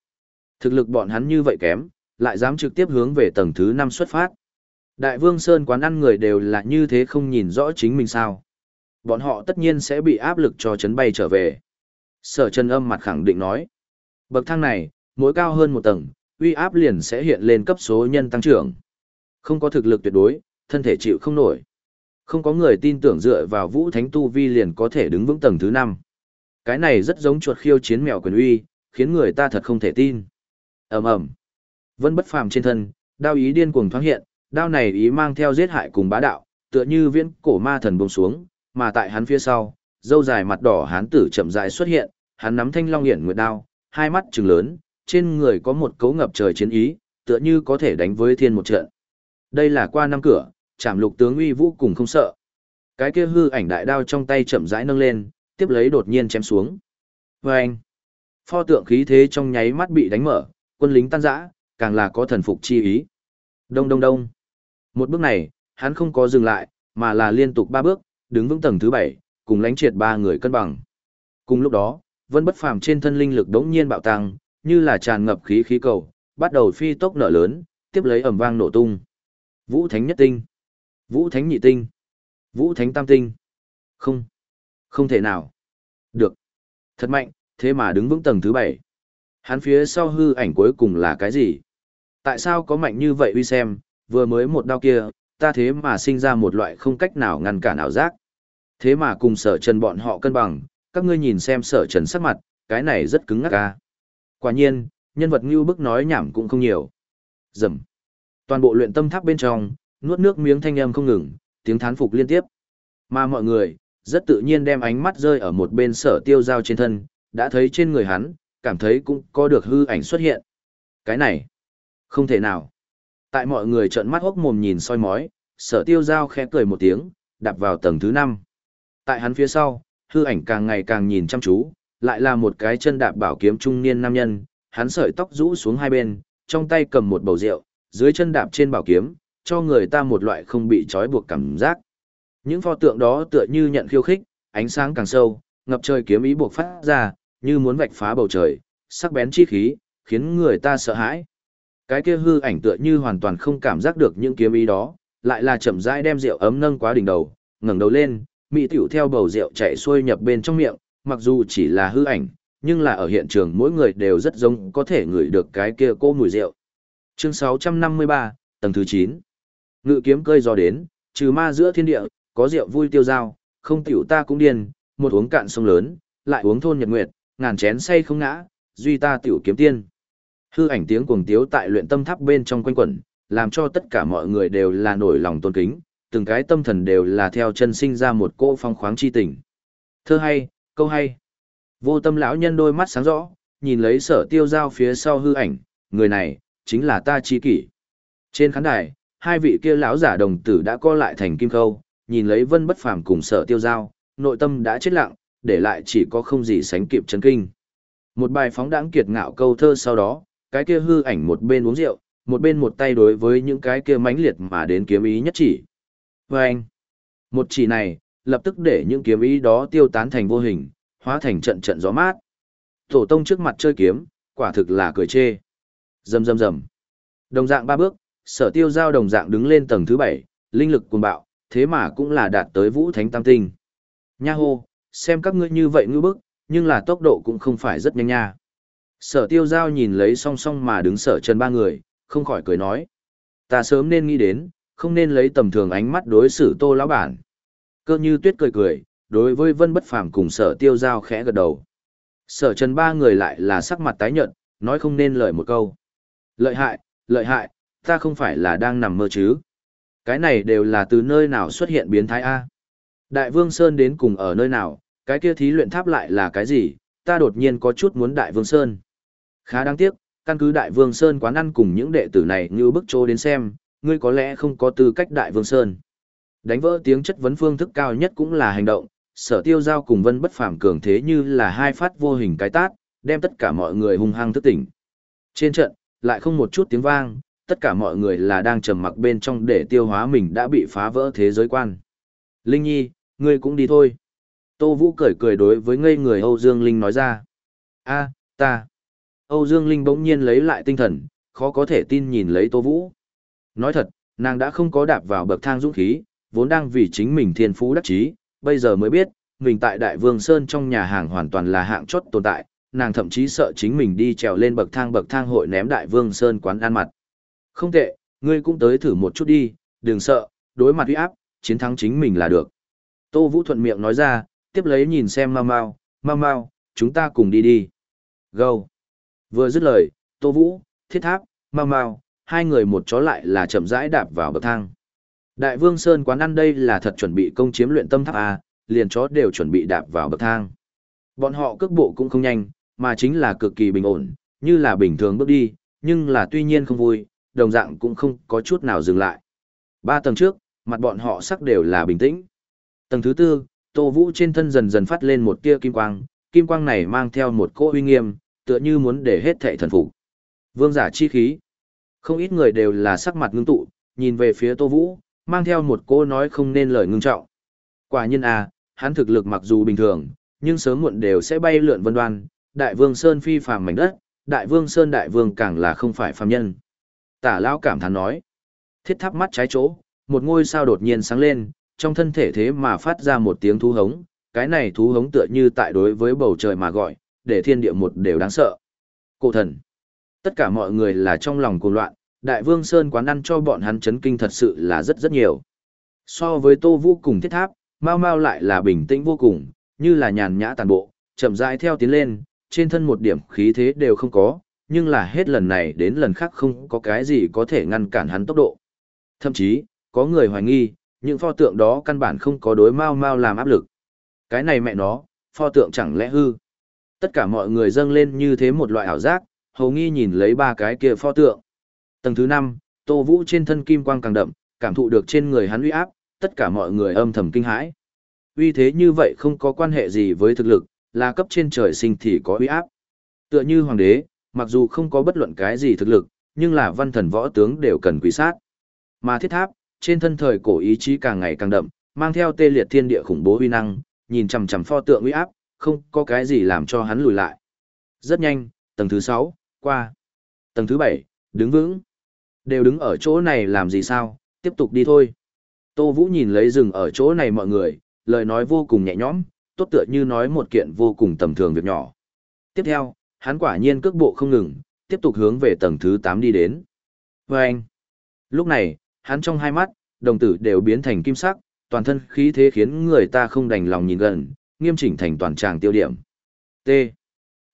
Thực lực bọn hắn như vậy kém, lại dám trực tiếp hướng về tầng thứ năm xuất phát. Đại vương Sơn quán ăn người đều là như thế không nhìn rõ chính mình sao. Bọn họ tất nhiên sẽ bị áp lực cho chấn bay trở về. Sở chân âm mặt khẳng định nói. Bậc thang này, mỗi cao hơn một tầng, uy áp liền sẽ hiện lên cấp số nhân tăng trưởng. Không có thực lực tuyệt đối, thân thể chịu không nổi. Không có người tin tưởng dựa vào vũ thánh tu vi liền có thể đứng vững tầng thứ năm. Cái này rất giống chuột khiêu chiến mèo quyền uy, khiến người ta thật không thể tin. ầm ầm Vân bất phàm trên thân, đao ý điên cuồng thoáng hiện, đao này ý mang theo giết hại cùng bá đạo, tựa như viễn cổ ma thần buông xuống, mà tại hắn phía sau, dâu dài mặt đỏ hán tử chậm rãi xuất hiện, hắn nắm thanh long hiển nguyệt đao, hai mắt trừng lớn, trên người có một cấu ngập trời chiến ý, tựa như có thể đánh với thiên một trận. Đây là qua năm cửa, chạm lục tướng uy vũ cùng không sợ. Cái kia hư ảnh đại đao trong tay chậm rãi nâng lên, tiếp lấy đột nhiên chém xuống. Và anh, pho tượng khí thế trong nháy mắt bị đánh mở, quân lính tan rã, càng là có thần phục chi ý. Đông đông đông. Một bước này, hắn không có dừng lại, mà là liên tục ba bước, đứng vững tầng thứ bảy, cùng lánh triệt ba người cân bằng. Cùng lúc đó, vân bất phàm trên thân linh lực đống nhiên bạo tăng, như là tràn ngập khí khí cầu, bắt đầu phi tốc nở lớn, tiếp lấy ầm vang nổ tung. Vũ Thánh nhất tinh, Vũ Thánh nhị tinh, Vũ Thánh tam tinh. Không, không thể nào. Được. Thật mạnh, thế mà đứng vững tầng thứ bảy. Hắn phía sau hư ảnh cuối cùng là cái gì? Tại sao có mạnh như vậy uy xem, vừa mới một đao kia, ta thế mà sinh ra một loại không cách nào ngăn cản ảo giác. Thế mà cùng sở trần bọn họ cân bằng, các ngươi nhìn xem sở trần sắc mặt, cái này rất cứng ngắc ca. Quả nhiên, nhân vật như bức nói nhảm cũng không nhiều. Dầm. Toàn bộ luyện tâm tháp bên trong, nuốt nước miếng thanh âm không ngừng, tiếng thán phục liên tiếp. Mà mọi người, rất tự nhiên đem ánh mắt rơi ở một bên sở tiêu giao trên thân, đã thấy trên người hắn, cảm thấy cũng có được hư ảnh xuất hiện. Cái này, không thể nào. Tại mọi người trợn mắt hốc mồm nhìn soi mói, sở tiêu giao khẽ cười một tiếng, đạp vào tầng thứ năm. Tại hắn phía sau, hư ảnh càng ngày càng nhìn chăm chú, lại là một cái chân đạp bảo kiếm trung niên nam nhân, hắn sợi tóc rũ xuống hai bên, trong tay cầm một bầu rượu, dưới chân đạp trên bảo kiếm, cho người ta một loại không bị trói buộc cảm giác. Những pho tượng đó tựa như nhận khiêu khích, ánh sáng càng sâu, ngập trời kiếm ý buộc phát ra, như muốn vạch phá bầu trời, sắc bén chi khí, khiến người ta sợ hãi. Cái kia hư ảnh tựa như hoàn toàn không cảm giác được những kiếm ý đó, lại là chậm rãi đem rượu ấm nâng quá đỉnh đầu, ngẩng đầu lên, mỹ tiểu theo bầu rượu chạy xuôi nhập bên trong miệng, mặc dù chỉ là hư ảnh, nhưng là ở hiện trường mỗi người đều rất giống có thể ngửi được cái kia cô mùi rượu. Chương 653, tầng thứ 9. Ngự kiếm cơi gió đến, trừ ma giữa thiên địa, có rượu vui tiêu dao, không tiểu ta cũng điên, một uống cạn sông lớn, lại uống thôn nhật nguyệt, ngàn chén say không ngã, duy ta tiểu kiếm tiên. Hư ảnh tiếng cuồng tiếu tại luyện tâm tháp bên trong quanh quẩn, làm cho tất cả mọi người đều là nổi lòng tôn kính, từng cái tâm thần đều là theo chân sinh ra một cỗ phong khoáng chi tình. Thơ hay, câu hay. Vô tâm lão nhân đôi mắt sáng rõ, nhìn lấy sở tiêu giao phía sau hư ảnh, người này, chính là ta chi kỷ. Trên khán đài, hai vị kia lão giả đồng tử đã co lại thành kim khâu, nhìn lấy vân bất phàm cùng sở tiêu giao, nội tâm đã chết lặng, để lại chỉ có không gì sánh kịp chấn kinh. Một bài phóng đãng kiệt ngạo câu thơ sau đó, cái kia hư ảnh một bên uống rượu, một bên một tay đối với những cái kia mãnh liệt mà đến kiếm ý nhất chỉ. Và anh, một chỉ này, lập tức để những kiếm ý đó tiêu tán thành vô hình, hóa thành trận trận gió mát. Tổ tông trước mặt chơi kiếm, quả thực là cười chê. Rầm rầm rầm. Đồng dạng ba bước, sở tiêu giao đồng dạng đứng lên tầng thứ bảy, linh lực cuồng bạo, thế mà cũng là đạt tới vũ thánh tam tinh. Nha hô, xem các ngươi như vậy ngư bức, nhưng là tốc độ cũng không phải rất nhanh nha. Sở tiêu giao nhìn lấy song song mà đứng sở trần ba người, không khỏi cười nói. Ta sớm nên nghĩ đến, không nên lấy tầm thường ánh mắt đối xử tô lão bản. Cơ như tuyết cười cười, đối với vân bất phàm cùng sở tiêu giao khẽ gật đầu. Sở trần ba người lại là sắc mặt tái nhợt, nói không nên lời một câu. Lợi hại, lợi hại, ta không phải là đang nằm mơ chứ. Cái này đều là từ nơi nào xuất hiện biến thái A. Đại vương Sơn đến cùng ở nơi nào, cái kia thí luyện tháp lại là cái gì, ta đột nhiên có chút muốn Đại vương Sơn. Khá đáng tiếc, căn cứ Đại vương Sơn quán ăn cùng những đệ tử này như bức trô đến xem, ngươi có lẽ không có tư cách Đại vương Sơn. Đánh vỡ tiếng chất vấn phương thức cao nhất cũng là hành động, sở tiêu giao cùng vân bất phàm cường thế như là hai phát vô hình cái tát, đem tất cả mọi người hung hăng thức tỉnh. Trên trận, lại không một chút tiếng vang, tất cả mọi người là đang trầm mặc bên trong để tiêu hóa mình đã bị phá vỡ thế giới quan. Linh Nhi, ngươi cũng đi thôi. Tô Vũ cười cười đối với ngây người Âu Dương Linh nói ra. a ta. Âu Dương Linh bỗng nhiên lấy lại tinh thần, khó có thể tin nhìn lấy Tô Vũ. Nói thật, nàng đã không có đạp vào bậc thang dũng khí, vốn đang vì chính mình thiên phú đắc chí, bây giờ mới biết, mình tại Đại Vương Sơn trong nhà hàng hoàn toàn là hạng chốt tồn tại, nàng thậm chí sợ chính mình đi trèo lên bậc thang bậc thang hội ném Đại Vương Sơn quán ăn mặt. Không tệ, ngươi cũng tới thử một chút đi, đừng sợ, đối mặt uy áp, chiến thắng chính mình là được. Tô Vũ thuận miệng nói ra, tiếp lấy nhìn xem mau mau, mau mau, chúng ta cùng đi đi. Go. Vừa dứt lời, Tô Vũ, Thiết Tháp, mau mau, hai người một chó lại là chậm rãi đạp vào bậc thang. Đại Vương Sơn quán ăn đây là thật chuẩn bị công chiếm luyện tâm tháp A, liền chó đều chuẩn bị đạp vào bậc thang. Bọn họ cước bộ cũng không nhanh, mà chính là cực kỳ bình ổn, như là bình thường bước đi, nhưng là tuy nhiên không vui, đồng dạng cũng không có chút nào dừng lại. Ba tầng trước, mặt bọn họ sắc đều là bình tĩnh. Tầng thứ tư, Tô Vũ trên thân dần dần phát lên một tia kim quang, kim quang này mang theo một cỗ uy nghiêm, tựa như muốn để hết thảy thần phục. Vương giả chi khí. Không ít người đều là sắc mặt ngưng tụ, nhìn về phía Tô Vũ, mang theo một cô nói không nên lời ngưng trọng. Quả nhiên à, hắn thực lực mặc dù bình thường, nhưng sớm muộn đều sẽ bay lượn vân đoan, đại vương Sơn phi phàm mảnh đất, đại vương Sơn đại vương càng là không phải phàm nhân. Tả lão cảm thán nói, thiết tháp mắt trái chỗ, một ngôi sao đột nhiên sáng lên, trong thân thể thế mà phát ra một tiếng thú hống, cái này thú hống tựa như tại đối với bầu trời mà gọi, để thiên địa một đều đáng sợ. Cổ thần. Tất cả mọi người là trong lòng cuồng loạn, Đại Vương Sơn quán ăn cho bọn hắn chấn kinh thật sự là rất rất nhiều. So với Tô Vũ cùng thiết tháp, Mao Mao lại là bình tĩnh vô cùng, như là nhàn nhã tàn bộ, chậm rãi theo tiến lên, trên thân một điểm khí thế đều không có, nhưng là hết lần này đến lần khác không có cái gì có thể ngăn cản hắn tốc độ. Thậm chí, có người hoài nghi, những pho tượng đó căn bản không có đối mau mau làm áp lực. Cái này mẹ nó, pho tượng chẳng lẽ hư. Tất cả mọi người dâng lên như thế một loại ảo giác, hầu nghi nhìn lấy ba cái kia pho tượng. Tầng thứ năm, Tô Vũ trên thân kim quang càng đậm, cảm thụ được trên người hắn uy áp, tất cả mọi người âm thầm kinh hãi. Uy thế như vậy không có quan hệ gì với thực lực, là cấp trên trời sinh thì có uy áp. Tựa như hoàng đế, mặc dù không có bất luận cái gì thực lực, nhưng là văn thần võ tướng đều cần quý sát. Mà thiết tháp, trên thân thời cổ ý chí càng ngày càng đậm, mang theo tê liệt thiên địa khủng bố uy năng, nhìn chằm chằm pho tượng uy áp, không có cái gì làm cho hắn lùi lại. Rất nhanh, tầng thứ 6, qua. Tầng thứ 7, đứng vững. Đều đứng ở chỗ này làm gì sao, tiếp tục đi thôi. Tô Vũ nhìn lấy rừng ở chỗ này mọi người, lời nói vô cùng nhẹ nhõm, tốt tựa như nói một kiện vô cùng tầm thường việc nhỏ. Tiếp theo, hắn quả nhiên cước bộ không ngừng, tiếp tục hướng về tầng thứ 8 đi đến. Và anh, lúc này, hắn trong hai mắt, đồng tử đều biến thành kim sắc, toàn thân khí thế khiến người ta không đành lòng nhìn gần, nghiêm chỉnh thành toàn tràng tiêu điểm. T.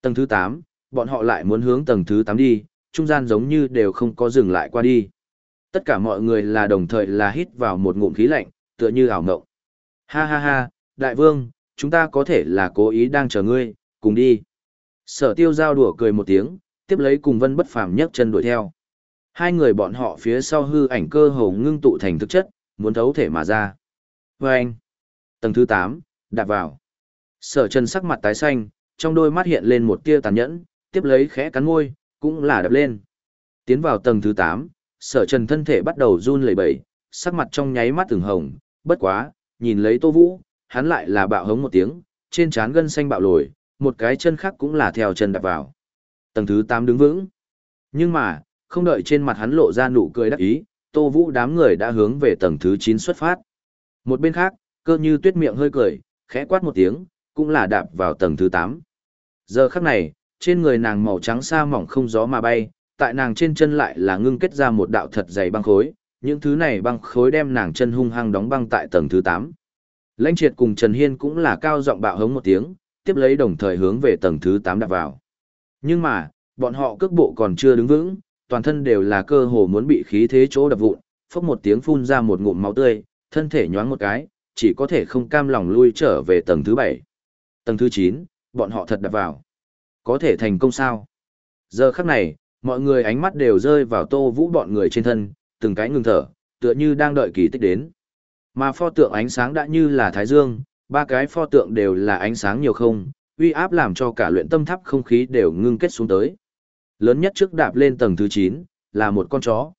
Tầng thứ 8, bọn họ lại muốn hướng tầng thứ 8 đi, trung gian giống như đều không có dừng lại qua đi. Tất cả mọi người là đồng thời là hít vào một ngụm khí lạnh, tựa như ảo ngộng. Ha ha ha, đại vương, chúng ta có thể là cố ý đang chờ ngươi, cùng đi. Sở tiêu giao đùa cười một tiếng, tiếp lấy cùng vân bất phàm nhấc chân đuổi theo. Hai người bọn họ phía sau hư ảnh cơ hồ ngưng tụ thành thực chất, muốn thấu thể mà ra. Và anh, tầng thứ 8, đạp vào. Sở chân sắc mặt tái xanh, trong đôi mắt hiện lên một tia tàn nhẫn, tiếp lấy khẽ cắn môi, cũng là đập lên. Tiến vào tầng thứ 8, sở trần thân thể bắt đầu run lẩy bẩy, sắc mặt trong nháy mắt từng hồng, bất quá, nhìn lấy tô vũ, hắn lại là bạo hống một tiếng, trên trán gân xanh bạo lồi, một cái chân khác cũng là theo chân đạp vào. Tầng thứ 8 đứng vững. Nhưng mà, không đợi trên mặt hắn lộ ra nụ cười đắc ý, tô vũ đám người đã hướng về tầng thứ 9 xuất phát. Một bên khác, cơ như tuyết miệng hơi cười, khẽ quát một tiếng, cũng là đạp vào tầng thứ 8. Giờ khắc này, trên người nàng màu trắng sa mỏng không gió mà bay, tại nàng trên chân lại là ngưng kết ra một đạo thật dày băng khối, những thứ này băng khối đem nàng chân hung hăng đóng băng tại tầng thứ 8. Lãnh Triệt cùng Trần Hiên cũng là cao giọng bạo hống một tiếng, tiếp lấy đồng thời hướng về tầng thứ 8 đạp vào. Nhưng mà, bọn họ cước bộ còn chưa đứng vững, toàn thân đều là cơ hồ muốn bị khí thế chỗ đập vụn, phốc một tiếng phun ra một ngụm máu tươi, thân thể nhoáng một cái, chỉ có thể không cam lòng lui trở về tầng thứ 7. Tầng thứ 9, bọn họ thật đạp vào có thể thành công sao? Giờ khắc này, mọi người ánh mắt đều rơi vào tô vũ bọn người trên thân, từng cái ngừng thở, tựa như đang đợi kỳ tích đến. Mà pho tượng ánh sáng đã như là thái dương, ba cái pho tượng đều là ánh sáng nhiều không, uy áp làm cho cả luyện tâm tháp không khí đều ngưng kết xuống tới. Lớn nhất trước đạp lên tầng thứ 9, là một con chó.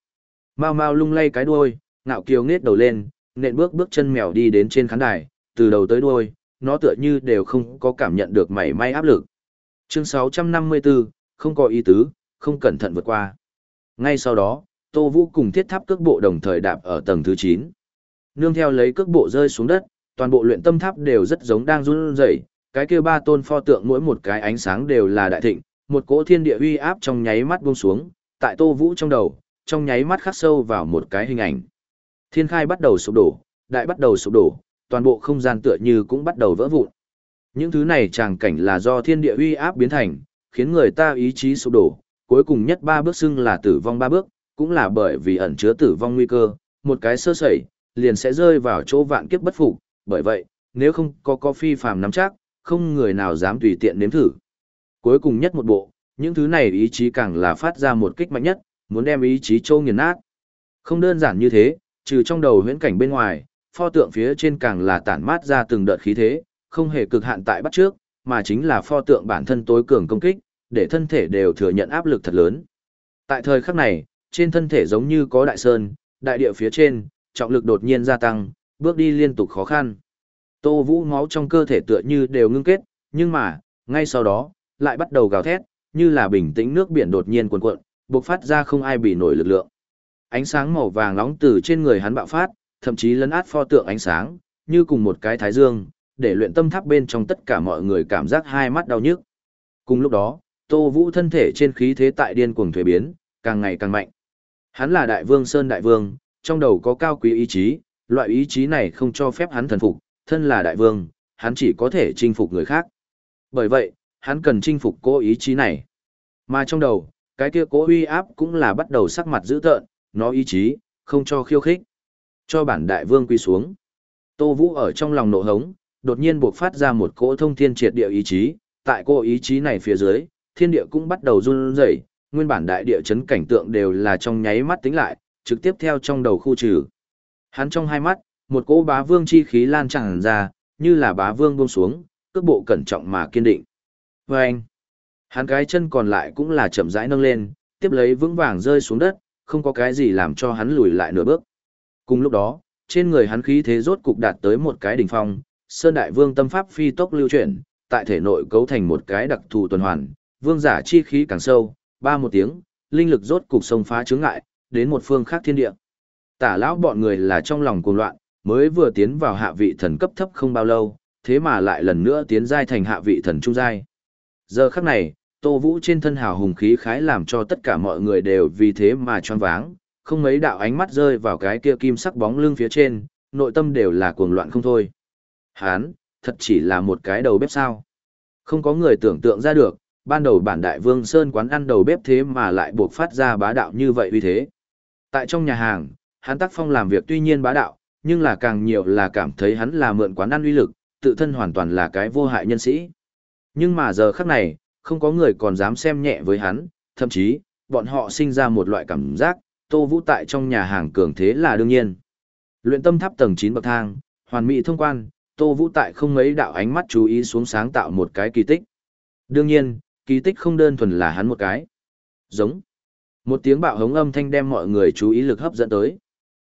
Mau mau lung lay cái đuôi, ngạo kiều nghết đầu lên, nện bước bước chân mèo đi đến trên khán đài, từ đầu tới đuôi, nó tựa như đều không có cảm nhận được mảy may áp lực. Chương 654, không có ý tứ, không cẩn thận vượt qua. Ngay sau đó, Tô Vũ cùng thiết tháp cước bộ đồng thời đạp ở tầng thứ 9. Nương theo lấy cước bộ rơi xuống đất, toàn bộ luyện tâm tháp đều rất giống đang run rẩy, cái kia ba tôn pho tượng mỗi một cái ánh sáng đều là đại thịnh, một cỗ thiên địa uy áp trong nháy mắt buông xuống, tại Tô Vũ trong đầu, trong nháy mắt khắc sâu vào một cái hình ảnh. Thiên khai bắt đầu sụp đổ, đại bắt đầu sụp đổ, toàn bộ không gian tựa như cũng bắt đầu vỡ vụn. Những thứ này tràng cảnh là do thiên địa uy áp biến thành, khiến người ta ý chí sụp đổ, cuối cùng nhất ba bước xưng là tử vong ba bước, cũng là bởi vì ẩn chứa tử vong nguy cơ, một cái sơ sẩy, liền sẽ rơi vào chỗ vạn kiếp bất phục, bởi vậy, nếu không có có phi phàm nắm chắc, không người nào dám tùy tiện nếm thử. Cuối cùng nhất một bộ, những thứ này ý chí càng là phát ra một kích mạnh nhất, muốn đem ý chí châu nghiền nát. Không đơn giản như thế, trừ trong đầu huyễn cảnh bên ngoài, pho tượng phía trên càng là tản mát ra từng đợt khí thế, không hề cực hạn tại bắt trước, mà chính là pho tượng bản thân tối cường công kích, để thân thể đều thừa nhận áp lực thật lớn. Tại thời khắc này, trên thân thể giống như có đại sơn, đại địa phía trên, trọng lực đột nhiên gia tăng, bước đi liên tục khó khăn. Tô Vũ máu trong cơ thể tựa như đều ngưng kết, nhưng mà, ngay sau đó, lại bắt đầu gào thét, như là bình tĩnh nước biển đột nhiên cuồn cuộn, bộc phát ra không ai bị nổi lực lượng. Ánh sáng màu vàng nóng từ trên người hắn bạo phát, thậm chí lấn át pho tượng ánh sáng, như cùng một cái thái dương, để luyện tâm tháp bên trong tất cả mọi người cảm giác hai mắt đau nhức. Cùng lúc đó, Tô Vũ thân thể trên khí thế tại điên cuồng thuế biến, càng ngày càng mạnh. Hắn là đại vương Sơn đại vương, trong đầu có cao quý ý chí, loại ý chí này không cho phép hắn thần phục, thân là đại vương, hắn chỉ có thể chinh phục người khác. Bởi vậy, hắn cần chinh phục cố ý chí này. Mà trong đầu, cái kia cố uy áp cũng là bắt đầu sắc mặt dữ tợn, nó ý chí, không cho khiêu khích. Cho bản đại vương quy xuống. Tô Vũ ở trong lòng nộ hống, đột nhiên buộc phát ra một cỗ thông thiên triệt địa ý chí, tại cô ý chí này phía dưới, thiên địa cũng bắt đầu run rẩy, nguyên bản đại địa chấn cảnh tượng đều là trong nháy mắt tính lại, trực tiếp theo trong đầu khu trừ. Hắn trong hai mắt, một cỗ bá vương chi khí lan tràn ra, như là bá vương buông xuống, cước bộ cẩn trọng mà kiên định. Và anh, hắn cái chân còn lại cũng là chậm rãi nâng lên, tiếp lấy vững vàng rơi xuống đất, không có cái gì làm cho hắn lùi lại nửa bước. Cùng lúc đó, trên người hắn khí thế rốt cục đạt tới một cái đỉnh phong, Sơn Đại Vương tâm pháp phi tốc lưu chuyển, tại thể nội cấu thành một cái đặc thù tuần hoàn, vương giả chi khí càng sâu, ba một tiếng, linh lực rốt cục sông phá chướng ngại, đến một phương khác thiên địa. Tả lão bọn người là trong lòng cuồng loạn, mới vừa tiến vào hạ vị thần cấp thấp không bao lâu, thế mà lại lần nữa tiến giai thành hạ vị thần trung giai. Giờ khắc này, Tô Vũ trên thân hào hùng khí khái làm cho tất cả mọi người đều vì thế mà choáng váng, không mấy đạo ánh mắt rơi vào cái kia kim sắc bóng lưng phía trên, nội tâm đều là cuồng loạn không thôi. Hán, thật chỉ là một cái đầu bếp sao. Không có người tưởng tượng ra được, ban đầu bản đại vương Sơn quán ăn đầu bếp thế mà lại buộc phát ra bá đạo như vậy uy thế. Tại trong nhà hàng, hắn tác phong làm việc tuy nhiên bá đạo, nhưng là càng nhiều là cảm thấy hắn là mượn quán ăn uy lực, tự thân hoàn toàn là cái vô hại nhân sĩ. Nhưng mà giờ khắc này, không có người còn dám xem nhẹ với hắn, thậm chí, bọn họ sinh ra một loại cảm giác, Tô Vũ tại trong nhà hàng cường thế là đương nhiên. Luyện tâm tháp tầng 9 bậc thang, hoàn mỹ thông quan, Tô Vũ tại không mấy đạo ánh mắt chú ý xuống sáng tạo một cái kỳ tích. Đương nhiên, kỳ tích không đơn thuần là hắn một cái. Giống. Một tiếng bạo hống âm thanh đem mọi người chú ý lực hấp dẫn tới.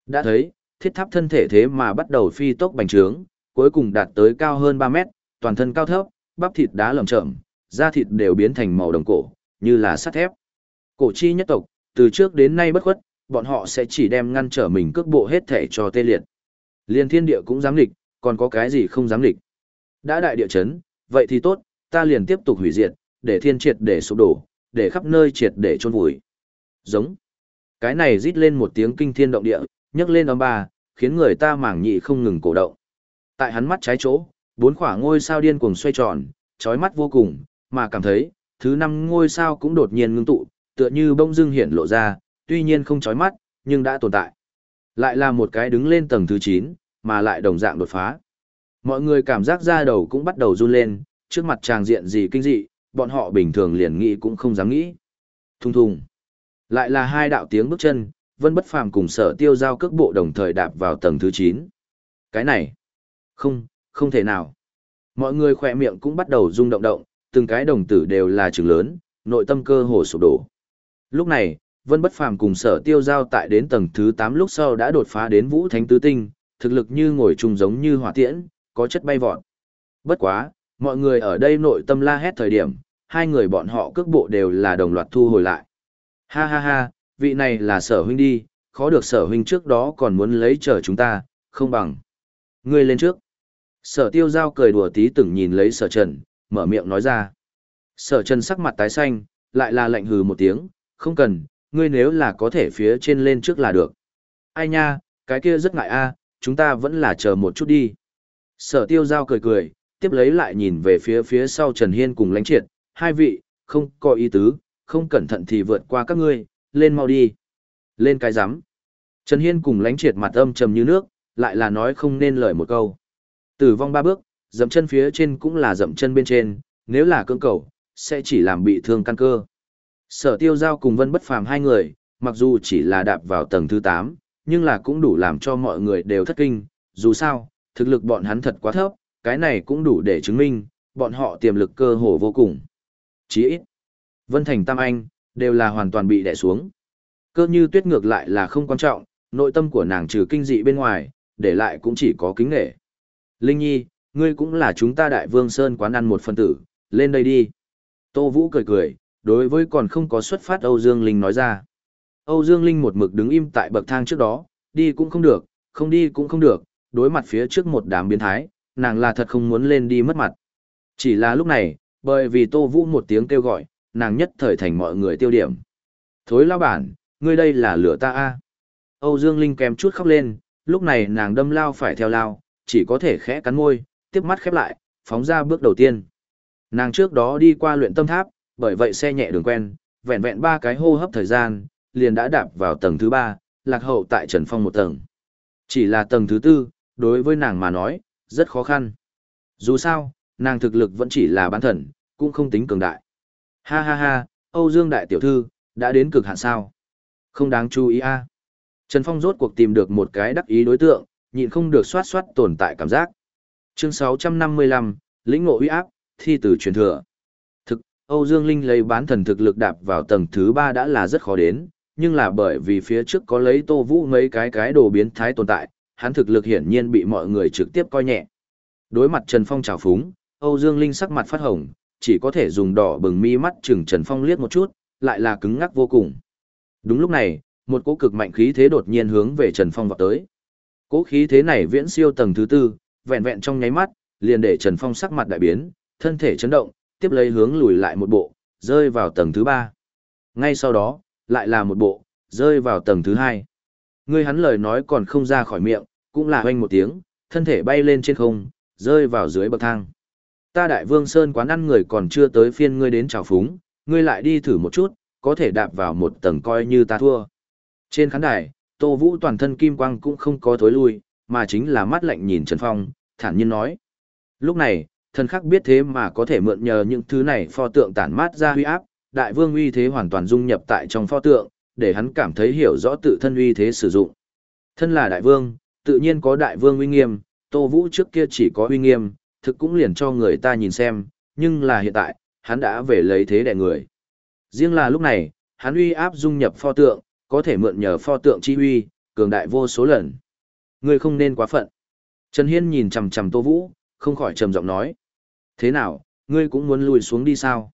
Đã thấy, thiết tháp thân thể thế mà bắt đầu phi tốc bành trướng, cuối cùng đạt tới cao hơn 3 mét, toàn thân cao thấp, bắp thịt đá lởm chởm, da thịt đều biến thành màu đồng cổ, như là sắt thép. Cổ chi nhất tộc, từ trước đến nay bất khuất, bọn họ sẽ chỉ đem ngăn trở mình cước bộ hết thể cho tê liệt. Liên thiên địa cũng dám địch, còn có cái gì không dám địch. Đã đại địa chấn, vậy thì tốt, ta liền tiếp tục hủy diệt, để thiên triệt để sụp đổ, để khắp nơi triệt để chôn vùi. Giống. Cái này rít lên một tiếng kinh thiên động địa, nhấc lên âm ba, khiến người ta mảng nhị không ngừng cổ động. Tại hắn mắt trái chỗ, bốn quả ngôi sao điên cuồng xoay tròn, chói mắt vô cùng, mà cảm thấy, thứ năm ngôi sao cũng đột nhiên ngưng tụ, tựa như bông dưng hiện lộ ra, tuy nhiên không chói mắt, nhưng đã tồn tại. Lại là một cái đứng lên tầng thứ 9, mà lại đồng dạng đột phá. Mọi người cảm giác da đầu cũng bắt đầu run lên, trước mặt tràng diện gì kinh dị, bọn họ bình thường liền nghĩ cũng không dám nghĩ. Thùng thùng. Lại là hai đạo tiếng bước chân, Vân Bất Phàm cùng Sở Tiêu Giao cước bộ đồng thời đạp vào tầng thứ 9. Cái này, không, không thể nào. Mọi người khỏe miệng cũng bắt đầu rung động động, từng cái đồng tử đều là trường lớn, nội tâm cơ hồ sụp đổ. Lúc này, Vân Bất Phàm cùng Sở Tiêu Giao tại đến tầng thứ 8 lúc sau đã đột phá đến Vũ Thánh tứ tinh, thực lực như ngồi trùng giống như hỏa tiễn, có chất bay vọt. Bất quá, mọi người ở đây nội tâm la hét thời điểm, hai người bọn họ cước bộ đều là đồng loạt thu hồi lại. Ha ha ha, vị này là Sở huynh đi, khó được Sở huynh trước đó còn muốn lấy chờ chúng ta, không bằng. Ngươi lên trước. Sở Tiêu Giao cười đùa tí từng nhìn lấy Sở Trần, mở miệng nói ra. Sở Trần sắc mặt tái xanh, lại là lạnh hừ một tiếng, không cần, ngươi nếu là có thể phía trên lên trước là được. Ai nha, cái kia rất ngại a, chúng ta vẫn là chờ một chút đi. Sở tiêu giao cười cười, tiếp lấy lại nhìn về phía phía sau Trần Hiên cùng lãnh triệt, hai vị, không có ý tứ, không cẩn thận thì vượt qua các ngươi, lên mau đi. Lên cái rắm Trần Hiên cùng lánh triệt mặt âm trầm như nước, lại là nói không nên lời một câu. Tử vong ba bước, dậm chân phía trên cũng là dậm chân bên trên, nếu là cưỡng cầu, sẽ chỉ làm bị thương căn cơ. Sở tiêu giao cùng vân bất phàm hai người, mặc dù chỉ là đạp vào tầng thứ 8, nhưng là cũng đủ làm cho mọi người đều thất kinh, dù sao, thực lực bọn hắn thật quá thấp, cái này cũng đủ để chứng minh, bọn họ tiềm lực cơ hồ vô cùng. Chỉ ít, Vân Thành Tam Anh, đều là hoàn toàn bị đè xuống. Cơ như tuyết ngược lại là không quan trọng, nội tâm của nàng trừ kinh dị bên ngoài, để lại cũng chỉ có kính nghệ. Linh Nhi, ngươi cũng là chúng ta đại vương Sơn quán ăn một phân tử, lên đây đi. Tô Vũ cười cười, đối với còn không có xuất phát Âu Dương Linh nói ra. Âu Dương Linh một mực đứng im tại bậc thang trước đó, đi cũng không được, không đi cũng không được, đối mặt phía trước một đám biến thái, nàng là thật không muốn lên đi mất mặt. Chỉ là lúc này, bởi vì Tô Vũ một tiếng kêu gọi, nàng nhất thời thành mọi người tiêu điểm. Thối lao bản, ngươi đây là lửa ta a Âu Dương Linh kèm chút khóc lên, lúc này nàng đâm lao phải theo lao, chỉ có thể khẽ cắn môi, tiếp mắt khép lại, phóng ra bước đầu tiên. Nàng trước đó đi qua luyện tâm tháp, bởi vậy xe nhẹ đường quen, vẹn vẹn ba cái hô hấp thời gian, liền đã đạp vào tầng thứ ba, lạc hậu tại Trần Phong một tầng. Chỉ là tầng thứ tư, đối với nàng mà nói, rất khó khăn. Dù sao, nàng thực lực vẫn chỉ là bán thần, cũng không tính cường đại. Ha ha ha, Âu Dương Đại Tiểu Thư, đã đến cực hạn sao. Không đáng chú ý a Trần Phong rốt cuộc tìm được một cái đắc ý đối tượng, nhịn không được xoát xoát tồn tại cảm giác. Chương 655, lĩnh ngộ uy áp, thi từ truyền thừa. Thực, Âu Dương Linh lấy bán thần thực lực đạp vào tầng thứ 3 đã là rất khó đến, nhưng là bởi vì phía trước có lấy Tô Vũ mấy cái cái đồ biến thái tồn tại, hắn thực lực hiển nhiên bị mọi người trực tiếp coi nhẹ. Đối mặt Trần Phong trào phúng, Âu Dương Linh sắc mặt phát hồng, chỉ có thể dùng đỏ bừng mi mắt chừng Trần Phong liếc một chút, lại là cứng ngắc vô cùng. Đúng lúc này, một cỗ cực mạnh khí thế đột nhiên hướng về Trần Phong vọt tới. Cỗ khí thế này viễn siêu tầng thứ tư, vẹn vẹn trong nháy mắt, liền để Trần Phong sắc mặt đại biến, thân thể chấn động, tiếp lấy hướng lùi lại một bộ, rơi vào tầng thứ ba. Ngay sau đó, lại là một bộ, rơi vào tầng thứ hai. Ngươi hắn lời nói còn không ra khỏi miệng, cũng là hoanh một tiếng, thân thể bay lên trên không, rơi vào dưới bậc thang. Ta đại vương Sơn quán ăn người còn chưa tới phiên ngươi đến chào phúng, ngươi lại đi thử một chút, có thể đạp vào một tầng coi như ta thua. Trên khán đài, Tô Vũ toàn thân kim quang cũng không có thối lui, mà chính là mắt lạnh nhìn Trần Phong, thản nhiên nói. Lúc này, thần khắc biết thế mà có thể mượn nhờ những thứ này pho tượng tản mát ra huy áp, đại vương uy thế hoàn toàn dung nhập tại trong pho tượng, để hắn cảm thấy hiểu rõ tự thân uy thế sử dụng. Thân là đại vương, tự nhiên có đại vương uy nghiêm, Tô Vũ trước kia chỉ có uy nghiêm, thực cũng liền cho người ta nhìn xem, nhưng là hiện tại, hắn đã về lấy thế đẻ người. Riêng là lúc này, hắn uy áp dung nhập pho tượng, có thể mượn nhờ pho tượng chi uy, cường đại vô số lần. Người không nên quá phận. Trần Hiên nhìn chằm chằm Tô Vũ, không khỏi trầm giọng nói. Thế nào, ngươi cũng muốn lùi xuống đi sao?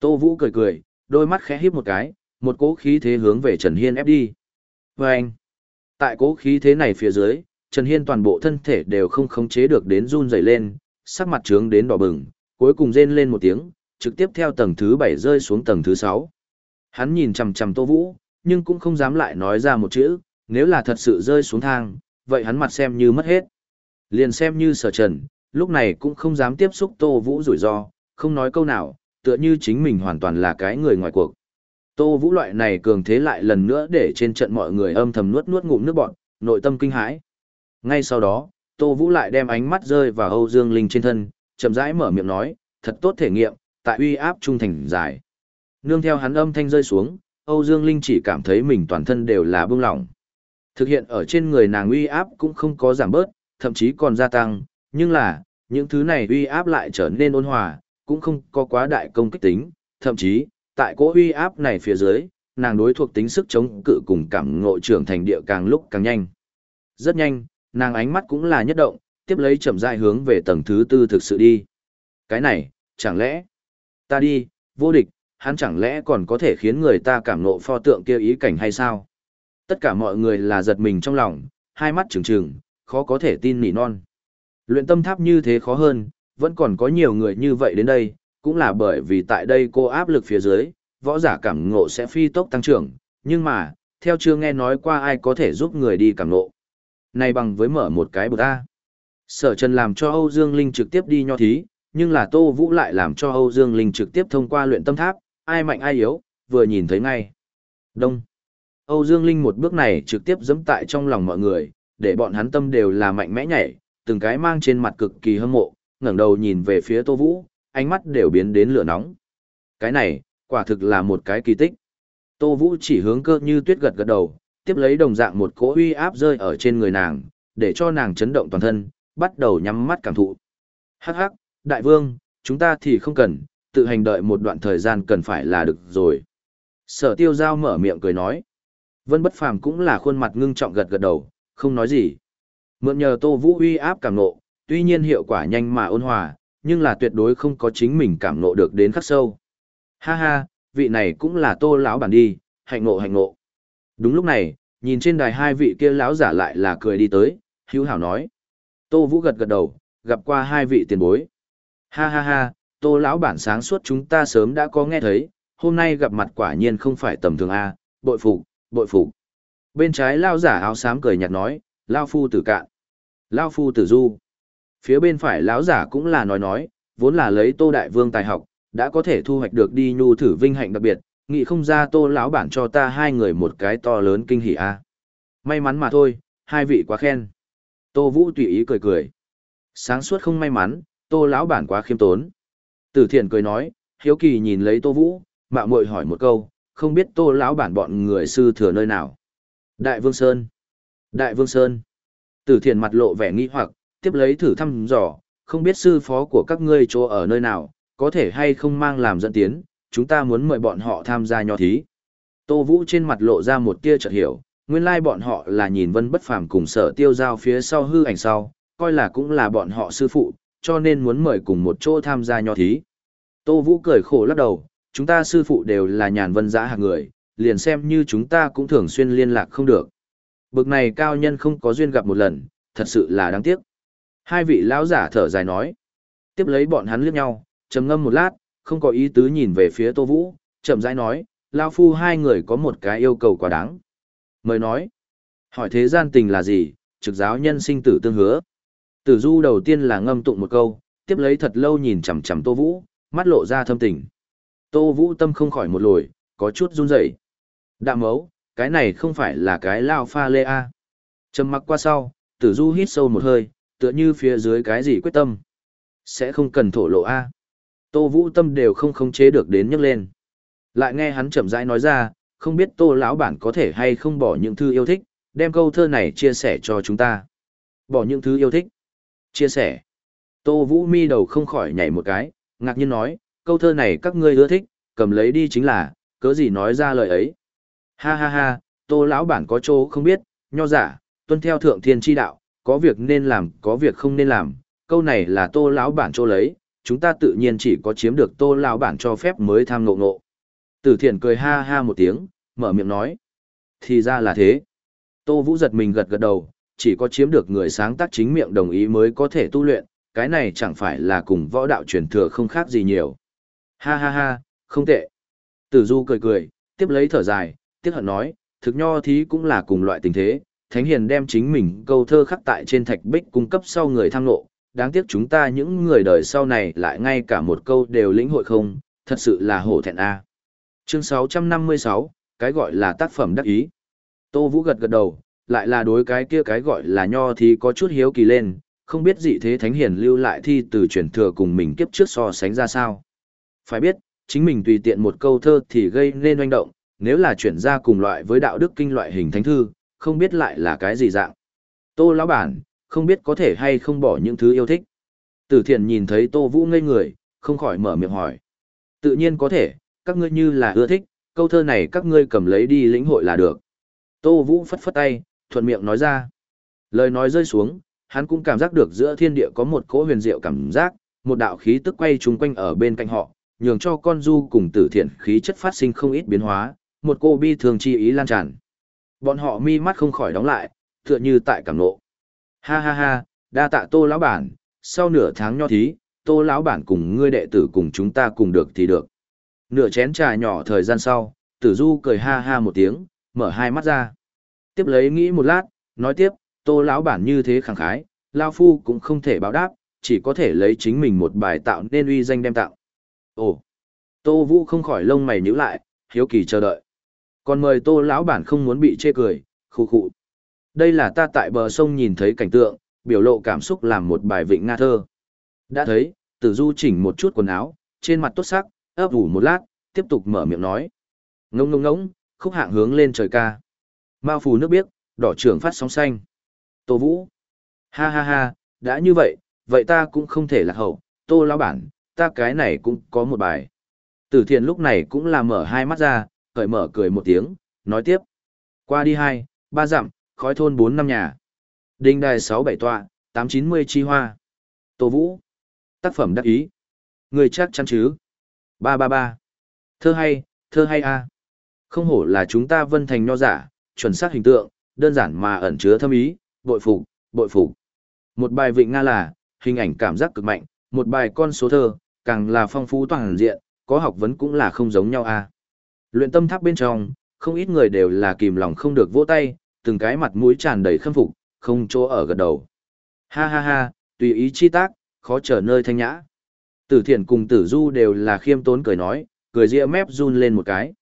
Tô Vũ cười cười, đôi mắt khẽ híp một cái, một cỗ khí thế hướng về Trần Hiên ép đi. Và anh, tại cỗ khí thế này phía dưới, Trần Hiên toàn bộ thân thể đều không khống chế được đến run rẩy lên, sắc mặt trướng đến đỏ bừng, cuối cùng rên lên một tiếng, trực tiếp theo tầng thứ 7 rơi xuống tầng thứ 6. Hắn nhìn chằm chằm Tô Vũ, nhưng cũng không dám lại nói ra một chữ, nếu là thật sự rơi xuống thang, vậy hắn mặt xem như mất hết. Liền xem như sở trần, lúc này cũng không dám tiếp xúc Tô Vũ rủi ro, không nói câu nào, tựa như chính mình hoàn toàn là cái người ngoài cuộc. Tô Vũ loại này cường thế lại lần nữa để trên trận mọi người âm thầm nuốt nuốt ngụm nước bọn, nội tâm kinh hãi. Ngay sau đó, Tô Vũ lại đem ánh mắt rơi vào Âu Dương Linh trên thân, chậm rãi mở miệng nói, thật tốt thể nghiệm, tại uy áp trung thành giải. Nương theo hắn âm thanh rơi xuống, Âu Dương Linh chỉ cảm thấy mình toàn thân đều là bông lỏng. Thực hiện ở trên người nàng uy áp cũng không có giảm bớt, thậm chí còn gia tăng, nhưng là, những thứ này uy áp lại trở nên ôn hòa, cũng không có quá đại công kích tính, thậm chí, tại cỗ uy áp này phía dưới, nàng đối thuộc tính sức chống cự cùng cảm ngộ trưởng thành địa càng lúc càng nhanh. Rất nhanh, nàng ánh mắt cũng là nhất động, tiếp lấy chậm rãi hướng về tầng thứ tư thực sự đi. Cái này, chẳng lẽ, ta đi, vô địch, hắn chẳng lẽ còn có thể khiến người ta cảm ngộ pho tượng kia ý cảnh hay sao? Tất cả mọi người là giật mình trong lòng, hai mắt trừng trừng, khó có thể tin nỉ non. Luyện tâm tháp như thế khó hơn, vẫn còn có nhiều người như vậy đến đây, cũng là bởi vì tại đây cô áp lực phía dưới, võ giả cảm ngộ sẽ phi tốc tăng trưởng, nhưng mà, theo chưa nghe nói qua ai có thể giúp người đi cảm ngộ. Này bằng với mở một cái bậc ta. Sở Trần làm cho Âu Dương Linh trực tiếp đi nho thí, nhưng là Tô Vũ lại làm cho Âu Dương Linh trực tiếp thông qua luyện tâm tháp, ai mạnh ai yếu, vừa nhìn thấy ngay. Đông. Âu Dương Linh một bước này trực tiếp dẫm tại trong lòng mọi người, để bọn hắn tâm đều là mạnh mẽ nhảy, từng cái mang trên mặt cực kỳ hâm mộ, ngẩng đầu nhìn về phía Tô Vũ, ánh mắt đều biến đến lửa nóng. Cái này, quả thực là một cái kỳ tích. Tô Vũ chỉ hướng cơ như tuyết gật gật đầu, tiếp lấy đồng dạng một cỗ uy áp rơi ở trên người nàng, để cho nàng chấn động toàn thân, bắt đầu nhắm mắt cảm thụ. Hắc hắc, đại vương, chúng ta thì không cần, tự hành đợi một đoạn thời gian cần phải là được rồi. Sở tiêu giao mở miệng cười nói. Vân bất phàm cũng là khuôn mặt ngưng trọng gật gật đầu, không nói gì. Mượn nhờ Tô Vũ uy áp cảm nộ, tuy nhiên hiệu quả nhanh mà ôn hòa, nhưng là tuyệt đối không có chính mình cảm nộ được đến khắc sâu. Ha ha, vị này cũng là Tô lão bản đi, hạnh nộ hạnh nộ Đúng lúc này, nhìn trên đài hai vị kia lão giả lại là cười đi tới, hữu hảo nói. Tô Vũ gật gật đầu, gặp qua hai vị tiền bối. Ha ha ha, Tô lão bản sáng suốt chúng ta sớm đã có nghe thấy, hôm nay gặp mặt quả nhiên không phải tầm thường a, bội phục, bội phục. Bên trái lão giả áo xám cười nhạt nói, lão phu tử cạn, lão phu tử du. Phía bên phải lão giả cũng là nói nói, vốn là lấy Tô đại vương tài học, đã có thể thu hoạch được đi nhu thử vinh hạnh đặc biệt, nghĩ không ra Tô lão bản cho ta hai người một cái to lớn kinh hỉ a. May mắn mà thôi, hai vị quá khen. Tô Vũ tùy ý cười cười. Sáng suốt không may mắn, Tô lão bản quá khiêm tốn. Tử Thiện cười nói, hiếu kỳ nhìn lấy Tô Vũ, mạo muội hỏi một câu, không biết Tô lão bản bọn người sư thừa nơi nào. Đại Vương Sơn. Đại Vương Sơn. Tử Thiện mặt lộ vẻ nghĩ hoặc, tiếp lấy thử thăm dò, không biết sư phó của các ngươi chỗ ở nơi nào, có thể hay không mang làm dẫn tiến, chúng ta muốn mời bọn họ tham gia nho thí. Tô Vũ trên mặt lộ ra một tia chợt hiểu, nguyên lai bọn họ là nhìn vân bất phàm cùng sở tiêu giao phía sau hư ảnh sau, coi là cũng là bọn họ sư phụ, cho nên muốn mời cùng một chỗ tham gia nho thí. Tô Vũ cười khổ lắc đầu, chúng ta sư phụ đều là nhàn vân giã hạng người, liền xem như chúng ta cũng thường xuyên liên lạc không được. Bực này cao nhân không có duyên gặp một lần, thật sự là đáng tiếc. Hai vị lão giả thở dài nói. Tiếp lấy bọn hắn liếc nhau, trầm ngâm một lát, không có ý tứ nhìn về phía Tô Vũ, chậm rãi nói, Lao Phu hai người có một cái yêu cầu quá đáng. Mời nói, hỏi thế gian tình là gì, trực giáo nhân sinh tử tương hứa. Tử du đầu tiên là ngâm tụng một câu, tiếp lấy thật lâu nhìn chằm chằm Tô Vũ, mắt lộ ra thâm tình. Tô Vũ tâm không khỏi một lồi, có chút run rẩy. Đạm mấu, cái này không phải là cái lao pha lê a. Trầm mặc qua sau, Tử du hít sâu một hơi, tựa như phía dưới cái gì quyết tâm. Sẽ không cần thổ lộ a. Tô Vũ tâm đều không khống chế được đến nhấc lên. Lại nghe hắn chậm rãi nói ra, không biết Tô lão bản có thể hay không bỏ những thư yêu thích, đem câu thơ này chia sẻ cho chúng ta. Bỏ những thứ yêu thích. Chia sẻ. Tô Vũ mi đầu không khỏi nhảy một cái, ngạc nhiên nói, câu thơ này các ngươi ưa thích, cầm lấy đi chính là, cớ gì nói ra lời ấy. Ha ha ha, Tô lão bản có chỗ không biết, nho giả, tuân theo thượng thiên chi đạo, có việc nên làm, có việc không nên làm, câu này là Tô lão bản chỗ lấy, chúng ta tự nhiên chỉ có chiếm được Tô lão bản cho phép mới tham ngộ ngộ. Tử Thiện cười ha ha một tiếng, mở miệng nói. Thì ra là thế. Tô Vũ giật mình gật gật đầu, chỉ có chiếm được người sáng tác chính miệng đồng ý mới có thể tu luyện, cái này chẳng phải là cùng võ đạo truyền thừa không khác gì nhiều. Ha ha ha, không tệ. Tử Du cười cười, tiếp lấy thở dài, tiếc hận nói, thực nho thí cũng là cùng loại tình thế, Thánh Hiền đem chính mình câu thơ khắc tại trên thạch bích cung cấp sau người tham nộ, đáng tiếc chúng ta những người đời sau này lại ngay cả một câu đều lĩnh hội không, thật sự là hổ thẹn a. Chương 656, cái gọi là tác phẩm đắc ý. Tô Vũ gật gật đầu, lại là đối cái kia cái gọi là nho thì có chút hiếu kỳ lên, không biết dị thế thánh hiền lưu lại thi từ truyền thừa cùng mình kiếp trước so sánh ra sao. Phải biết, chính mình tùy tiện một câu thơ thì gây nên oanh động, nếu là chuyển ra cùng loại với đạo đức kinh loại hình thánh thư, không biết lại là cái gì dạng. Tô lão bản, không biết có thể hay không bỏ những thứ yêu thích. Tử thiện nhìn thấy Tô Vũ ngây người, không khỏi mở miệng hỏi. Tự nhiên có thể, các ngươi như là ưa thích, câu thơ này các ngươi cầm lấy đi lĩnh hội là được. Tô Vũ phất phất tay, thuận miệng nói ra. Lời nói rơi xuống, hắn cũng cảm giác được giữa thiên địa có một cỗ huyền diệu cảm giác, một đạo khí tức quay chung quanh ở bên cạnh họ, nhường cho con du cùng tử thiện khí chất phát sinh không ít biến hóa, một cô bi thường chi ý lan tràn. Bọn họ mi mắt không khỏi đóng lại, tựa như tại cảm nộ. Ha ha ha, đa tạ tô lão bản, sau nửa tháng nho thí, tô lão bản cùng ngươi đệ tử cùng chúng ta cùng được thì được. Nửa chén trà nhỏ thời gian sau, tử du cười ha ha một tiếng, mở hai mắt ra. Tiếp lấy nghĩ một lát, nói tiếp, tô lão bản như thế khẳng khái, Lao Phu cũng không thể báo đáp, chỉ có thể lấy chính mình một bài tạo nên uy danh đem tạo. Ồ, Tô Vũ không khỏi lông mày nhíu lại, hiếu kỳ chờ đợi. Còn mời Tô lão bản không muốn bị chê cười, khu khụ. Đây là ta tại bờ sông nhìn thấy cảnh tượng, biểu lộ cảm xúc làm một bài vịnh nga thơ. Đã thấy, Tử Du chỉnh một chút quần áo, trên mặt tốt sắc, ấp ủ một lát, tiếp tục mở miệng nói. Ngông ngông ngỗng, khúc hạng hướng lên trời ca. Mao phù nước biếc, đỏ trưởng phát sóng xanh. Tô Vũ. Ha ha ha, đã như vậy, vậy ta cũng không thể lạc hậu, tô lão bản, ta cái này cũng có một bài. Tử thiện lúc này cũng là mở hai mắt ra, cởi mở cười một tiếng, nói tiếp. Qua đi hai, ba dặm, khói thôn bốn năm nhà. Đinh đài sáu bảy tọa, tám chín mươi chi hoa. Tô Vũ. Tác phẩm đắc ý. Người chắc chắn chứ. Ba ba ba. Thơ hay, thơ hay a. Không hổ là chúng ta vân thành nho giả, chuẩn xác hình tượng, đơn giản mà ẩn chứa thâm ý, bội phục, bội phục. Một bài vịnh Nga là, hình ảnh cảm giác cực mạnh, một bài con số thơ, càng là phong phú toàn diện, có học vấn cũng là không giống nhau a. Luyện tâm tháp bên trong, không ít người đều là kìm lòng không được vỗ tay, từng cái mặt mũi tràn đầy khâm phục, không chỗ ở gật đầu. Ha ha ha, tùy ý chi tác, khó trở nơi thanh nhã. Tử thiện cùng tử du đều là khiêm tốn cười nói, cười ria mép run lên một cái.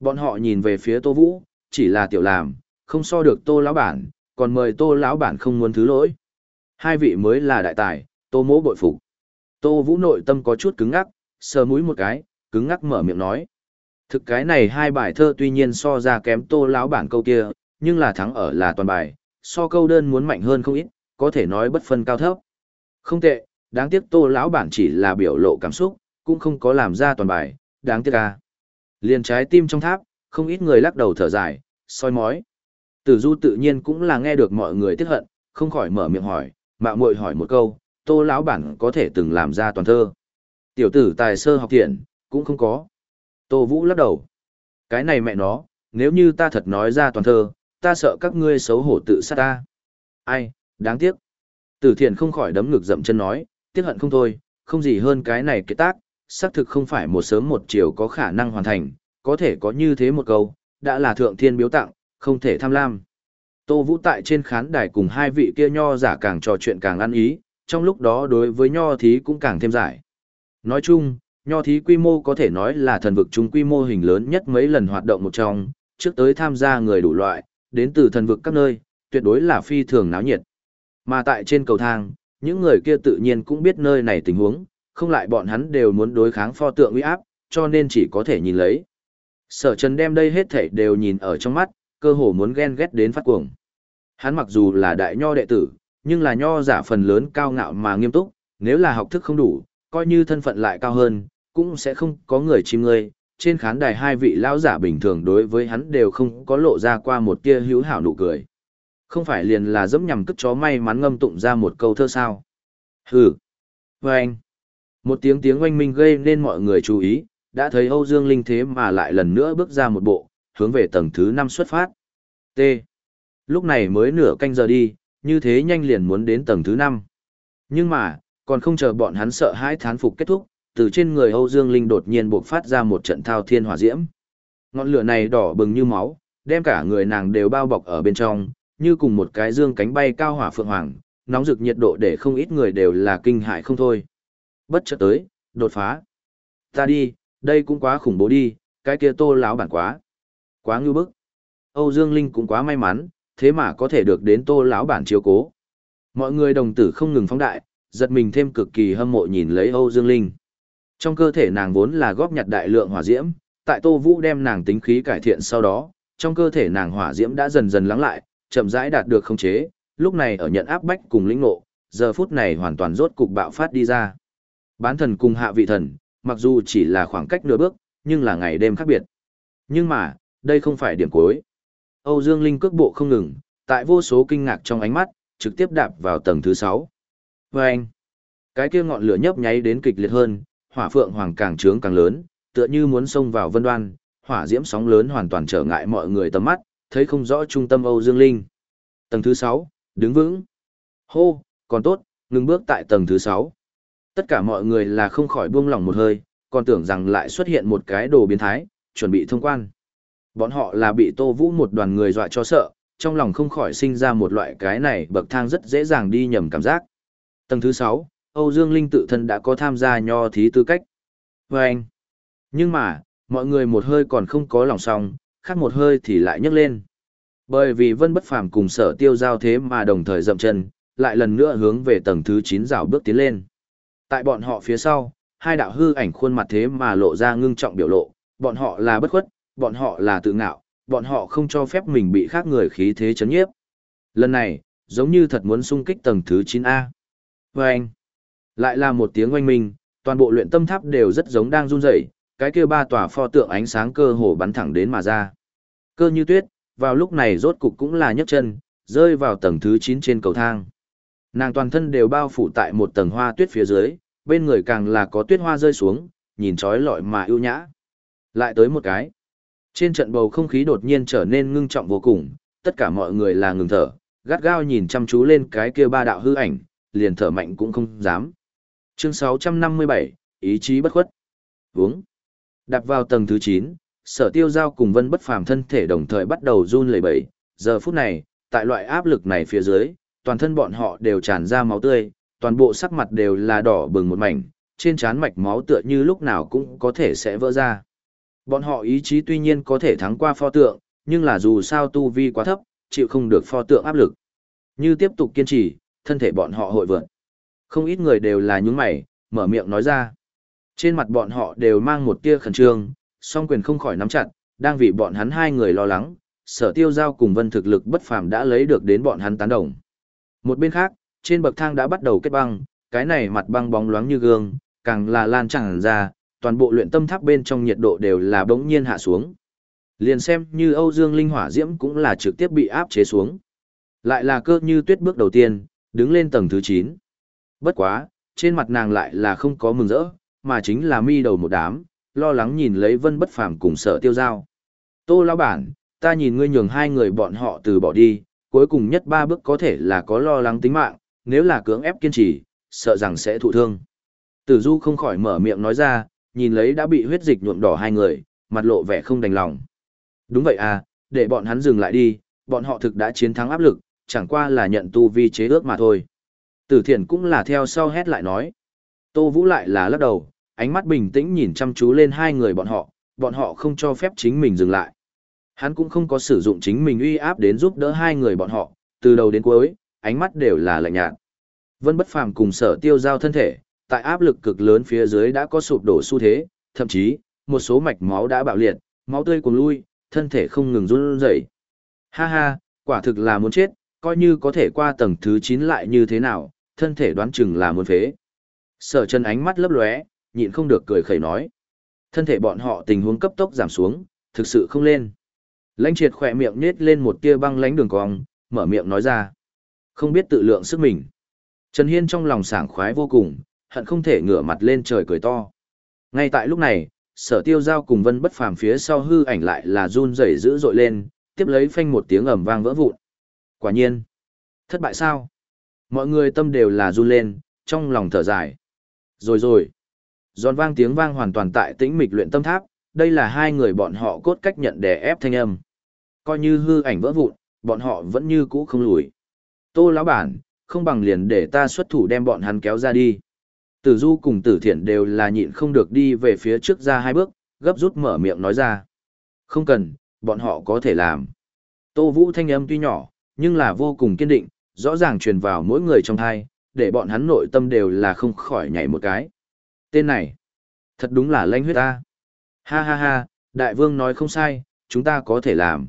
Bọn họ nhìn về phía tô vũ, chỉ là tiểu làm, không so được tô lão bản, còn mời tô lão bản không muốn thứ lỗi. Hai vị mới là đại tài, tô mỗ bội phục. Tô vũ nội tâm có chút cứng ngắc, sờ mũi một cái, cứng ngắc mở miệng nói. Thực cái này hai bài thơ tuy nhiên so ra kém tô lão bản câu kia, nhưng là thắng ở là toàn bài, so câu đơn muốn mạnh hơn không ít, có thể nói bất phân cao thấp. Không tệ, đáng tiếc tô lão bản chỉ là biểu lộ cảm xúc, cũng không có làm ra toàn bài, đáng tiếc à. Liền trái tim trong tháp, không ít người lắc đầu thở dài, soi mói. Tử Du tự nhiên cũng là nghe được mọi người tiếc hận, không khỏi mở miệng hỏi, mạo muội hỏi một câu, Tô lão bản có thể từng làm ra toàn thơ. Tiểu tử tài sơ học thiện, cũng không có. Tô Vũ lắc đầu. Cái này mẹ nó, nếu như ta thật nói ra toàn thơ, ta sợ các ngươi xấu hổ tự sát ta. Ai, đáng tiếc. Tử thiện không khỏi đấm ngực dậm chân nói, tiếc hận không thôi, không gì hơn cái này kết tác, xác thực không phải một sớm một chiều có khả năng hoàn thành, có thể có như thế một câu, đã là thượng thiên biếu tặng, không thể tham lam. Tô Vũ tại trên khán đài cùng hai vị kia nho giả càng trò chuyện càng ăn ý, trong lúc đó đối với nho thí cũng càng thêm giải. Nói chung, nho thí quy mô có thể nói là thần vực chung quy mô hình lớn nhất mấy lần hoạt động một trong, trước tới tham gia người đủ loại, đến từ thần vực các nơi, tuyệt đối là phi thường náo nhiệt. Mà tại trên cầu thang, những người kia tự nhiên cũng biết nơi này tình huống, không lại bọn hắn đều muốn đối kháng pho tượng uy áp, cho nên chỉ có thể nhìn lấy. Sở Trần đem đây hết thảy đều nhìn ở trong mắt, cơ hồ muốn ghen ghét đến phát cuồng. Hắn mặc dù là đại nho đệ tử, nhưng là nho giả phần lớn cao ngạo mà nghiêm túc, nếu là học thức không đủ, coi như thân phận lại cao hơn, cũng sẽ không có người chìm ngươi. Trên khán đài hai vị lão giả bình thường đối với hắn đều không có lộ ra qua một tia hữu hảo nụ cười. Không phải liền là dẫm nhằm cất chó may mắn ngâm tụng ra một câu thơ sao. Hừ. Và anh. Một tiếng tiếng oanh minh gây nên mọi người chú ý, đã thấy Âu Dương Linh thế mà lại lần nữa bước ra một bộ, hướng về tầng thứ 5 xuất phát. T. Lúc này mới nửa canh giờ đi, như thế nhanh liền muốn đến tầng thứ 5. Nhưng mà, còn không chờ bọn hắn sợ hãi thán phục kết thúc, từ trên người Âu Dương Linh đột nhiên bộc phát ra một trận thao thiên hỏa diễm. Ngọn lửa này đỏ bừng như máu, đem cả người nàng đều bao bọc ở bên trong, như cùng một cái dương cánh bay cao hỏa phượng hoàng, nóng rực nhiệt độ để không ít người đều là kinh hại không thôi. Bất chợt tới, đột phá. Ta đi, đây cũng quá khủng bố đi, cái kia tô lão bản quá. Quá ngư bức. Âu Dương Linh cũng quá may mắn, thế mà có thể được đến tô lão bản chiếu cố. Mọi người đồng tử không ngừng phóng đại, giật mình thêm cực kỳ hâm mộ nhìn lấy Âu Dương Linh. Trong cơ thể nàng vốn là góp nhặt đại lượng hỏa diễm, tại Tô Vũ đem nàng tính khí cải thiện sau đó, trong cơ thể nàng hỏa diễm đã dần dần lắng lại, chậm rãi đạt được khống chế, lúc này ở nhận áp bách cùng lĩnh ngộ, giờ phút này hoàn toàn rốt cục bạo phát đi ra. Bán thần cùng hạ vị thần, mặc dù chỉ là khoảng cách nửa bước, nhưng là ngày đêm khác biệt. Nhưng mà, đây không phải điểm cuối. Âu Dương Linh cước bộ không ngừng, tại vô số kinh ngạc trong ánh mắt, trực tiếp đạp vào tầng thứ 6. Và anh, cái kia ngọn lửa nhấp nháy đến kịch liệt hơn, hỏa phượng hoàng càng trướng càng lớn, tựa như muốn xông vào vân đoan, hỏa diễm sóng lớn hoàn toàn trở ngại mọi người tầm mắt, thấy không rõ trung tâm Âu Dương Linh. Tầng thứ 6, đứng vững. Hô, còn tốt, ngừng bước tại tầng thứ 6. Tất cả mọi người là không khỏi buông lỏng một hơi, còn tưởng rằng lại xuất hiện một cái đồ biến thái, chuẩn bị thông quan. Bọn họ là bị Tô Vũ một đoàn người dọa cho sợ, trong lòng không khỏi sinh ra một loại cái này bậc thang rất dễ dàng đi nhầm cảm giác. Tầng thứ 6, Âu Dương Linh tự thân đã có tham gia nho thí tư cách. Và anh. Nhưng mà, mọi người một hơi còn không có lòng xong, khác một hơi thì lại nhấc lên. Bởi vì Vân Bất Phàm cùng Sở Tiêu giao thế mà đồng thời dậm chân, lại lần nữa hướng về tầng thứ 9 rào bước tiến lên. Tại bọn họ phía sau, hai đạo hư ảnh khuôn mặt thế mà lộ ra ngưng trọng biểu lộ, bọn họ là bất khuất, bọn họ là tự ngạo, bọn họ không cho phép mình bị khác người khí thế chấn nhiếp. Lần này, giống như thật muốn xung kích tầng thứ 9A. Vâng! anh, lại là một tiếng oanh minh, toàn bộ luyện tâm tháp đều rất giống đang run rẩy, cái kia ba tòa pho tượng ánh sáng cơ hồ bắn thẳng đến mà ra. Cơ như tuyết, vào lúc này rốt cục cũng là nhấc chân, rơi vào tầng thứ 9 trên cầu thang. Nàng toàn thân đều bao phủ tại một tầng hoa tuyết phía dưới, bên người càng là có tuyết hoa rơi xuống, nhìn trói lọi mà ưu nhã. Lại tới một cái. Trên trận bầu không khí đột nhiên trở nên ngưng trọng vô cùng, tất cả mọi người là ngừng thở, gắt gao nhìn chăm chú lên cái kia ba đạo hư ảnh, liền thở mạnh cũng không dám. Chương 657, ý chí bất khuất. Vướng. Đạp vào tầng thứ 9, sở tiêu giao cùng vân bất phàm thân thể đồng thời bắt đầu run lẩy bẩy. Giờ phút này, tại loại áp lực này phía dưới, toàn thân bọn họ đều tràn ra máu tươi, toàn bộ sắc mặt đều là đỏ bừng một mảnh, trên trán mạch máu tựa như lúc nào cũng có thể sẽ vỡ ra. Bọn họ ý chí tuy nhiên có thể thắng qua pho tượng, nhưng là dù sao tu vi quá thấp, chịu không được pho tượng áp lực. Như tiếp tục kiên trì, thân thể bọn họ hội vượt. Không ít người đều là những mày, mở miệng nói ra. Trên mặt bọn họ đều mang một tia khẩn trương, song quyền không khỏi nắm chặt, đang vì bọn hắn hai người lo lắng, sở tiêu giao cùng vân thực lực bất phàm đã lấy được đến bọn hắn tán đồng. Một bên khác, trên bậc thang đã bắt đầu kết băng, cái này mặt băng bóng loáng như gương, càng là lan tràn ra, toàn bộ luyện tâm tháp bên trong nhiệt độ đều là bỗng nhiên hạ xuống. Liền xem như Âu Dương Linh Hỏa Diễm cũng là trực tiếp bị áp chế xuống. Lại là cơ như tuyết bước đầu tiên, đứng lên tầng thứ 9. Bất quá, trên mặt nàng lại là không có mừng rỡ, mà chính là mi đầu một đám, lo lắng nhìn lấy vân bất phàm cùng sợ tiêu giao. Tô lão bản, ta nhìn ngươi nhường hai người bọn họ từ bỏ đi, cuối cùng nhất ba bước có thể là có lo lắng tính mạng, nếu là cưỡng ép kiên trì, sợ rằng sẽ thụ thương. Tử Du không khỏi mở miệng nói ra, nhìn lấy đã bị huyết dịch nhuộm đỏ hai người, mặt lộ vẻ không đành lòng. Đúng vậy à, để bọn hắn dừng lại đi, bọn họ thực đã chiến thắng áp lực, chẳng qua là nhận tu vi chế ước mà thôi. Tử thiện cũng là theo sau hét lại nói. Tô Vũ lại là lắc đầu, ánh mắt bình tĩnh nhìn chăm chú lên hai người bọn họ, bọn họ không cho phép chính mình dừng lại. Hắn cũng không có sử dụng chính mình uy áp đến giúp đỡ hai người bọn họ, từ đầu đến cuối, ánh mắt đều là lạnh nhạt. Vân Bất Phàm cùng Sở Tiêu giao thân thể, tại áp lực cực lớn phía dưới đã có sụp đổ xu thế, thậm chí, một số mạch máu đã bạo liệt, máu tươi cuồn lui, thân thể không ngừng run rẩy. Ha ha, quả thực là muốn chết, coi như có thể qua tầng thứ 9 lại như thế nào, thân thể đoán chừng là muốn phế. Sở chân ánh mắt lấp lóe, nhịn không được cười khẩy nói. Thân thể bọn họ tình huống cấp tốc giảm xuống, thực sự không lên. Lãnh triệt khỏe miệng nết lên một tia băng lánh đường cong, mở miệng nói ra. Không biết tự lượng sức mình. Trần Hiên trong lòng sảng khoái vô cùng, hận không thể ngửa mặt lên trời cười to. Ngay tại lúc này, sở tiêu giao cùng vân bất phàm phía sau hư ảnh lại là run rẩy dữ dội lên, tiếp lấy phanh một tiếng ầm vang vỡ vụn. Quả nhiên, thất bại sao? Mọi người tâm đều là run lên, trong lòng thở dài. Rồi rồi. Giòn vang tiếng vang hoàn toàn tại tĩnh mịch luyện tâm tháp, đây là hai người bọn họ cốt cách nhận đè ép thanh âm. Coi như hư ảnh vỡ vụn, bọn họ vẫn như cũ không lùi. Tô lão bản, không bằng liền để ta xuất thủ đem bọn hắn kéo ra đi. Tử Du cùng Tử Thiện đều là nhịn không được đi về phía trước ra hai bước, gấp rút mở miệng nói ra. Không cần, bọn họ có thể làm. Tô Vũ thanh âm tuy nhỏ, nhưng là vô cùng kiên định, rõ ràng truyền vào mỗi người trong thai, để bọn hắn nội tâm đều là không khỏi nhảy một cái. Tên này, thật đúng là lãnh huyết ta. Ha ha ha, đại vương nói không sai, chúng ta có thể làm.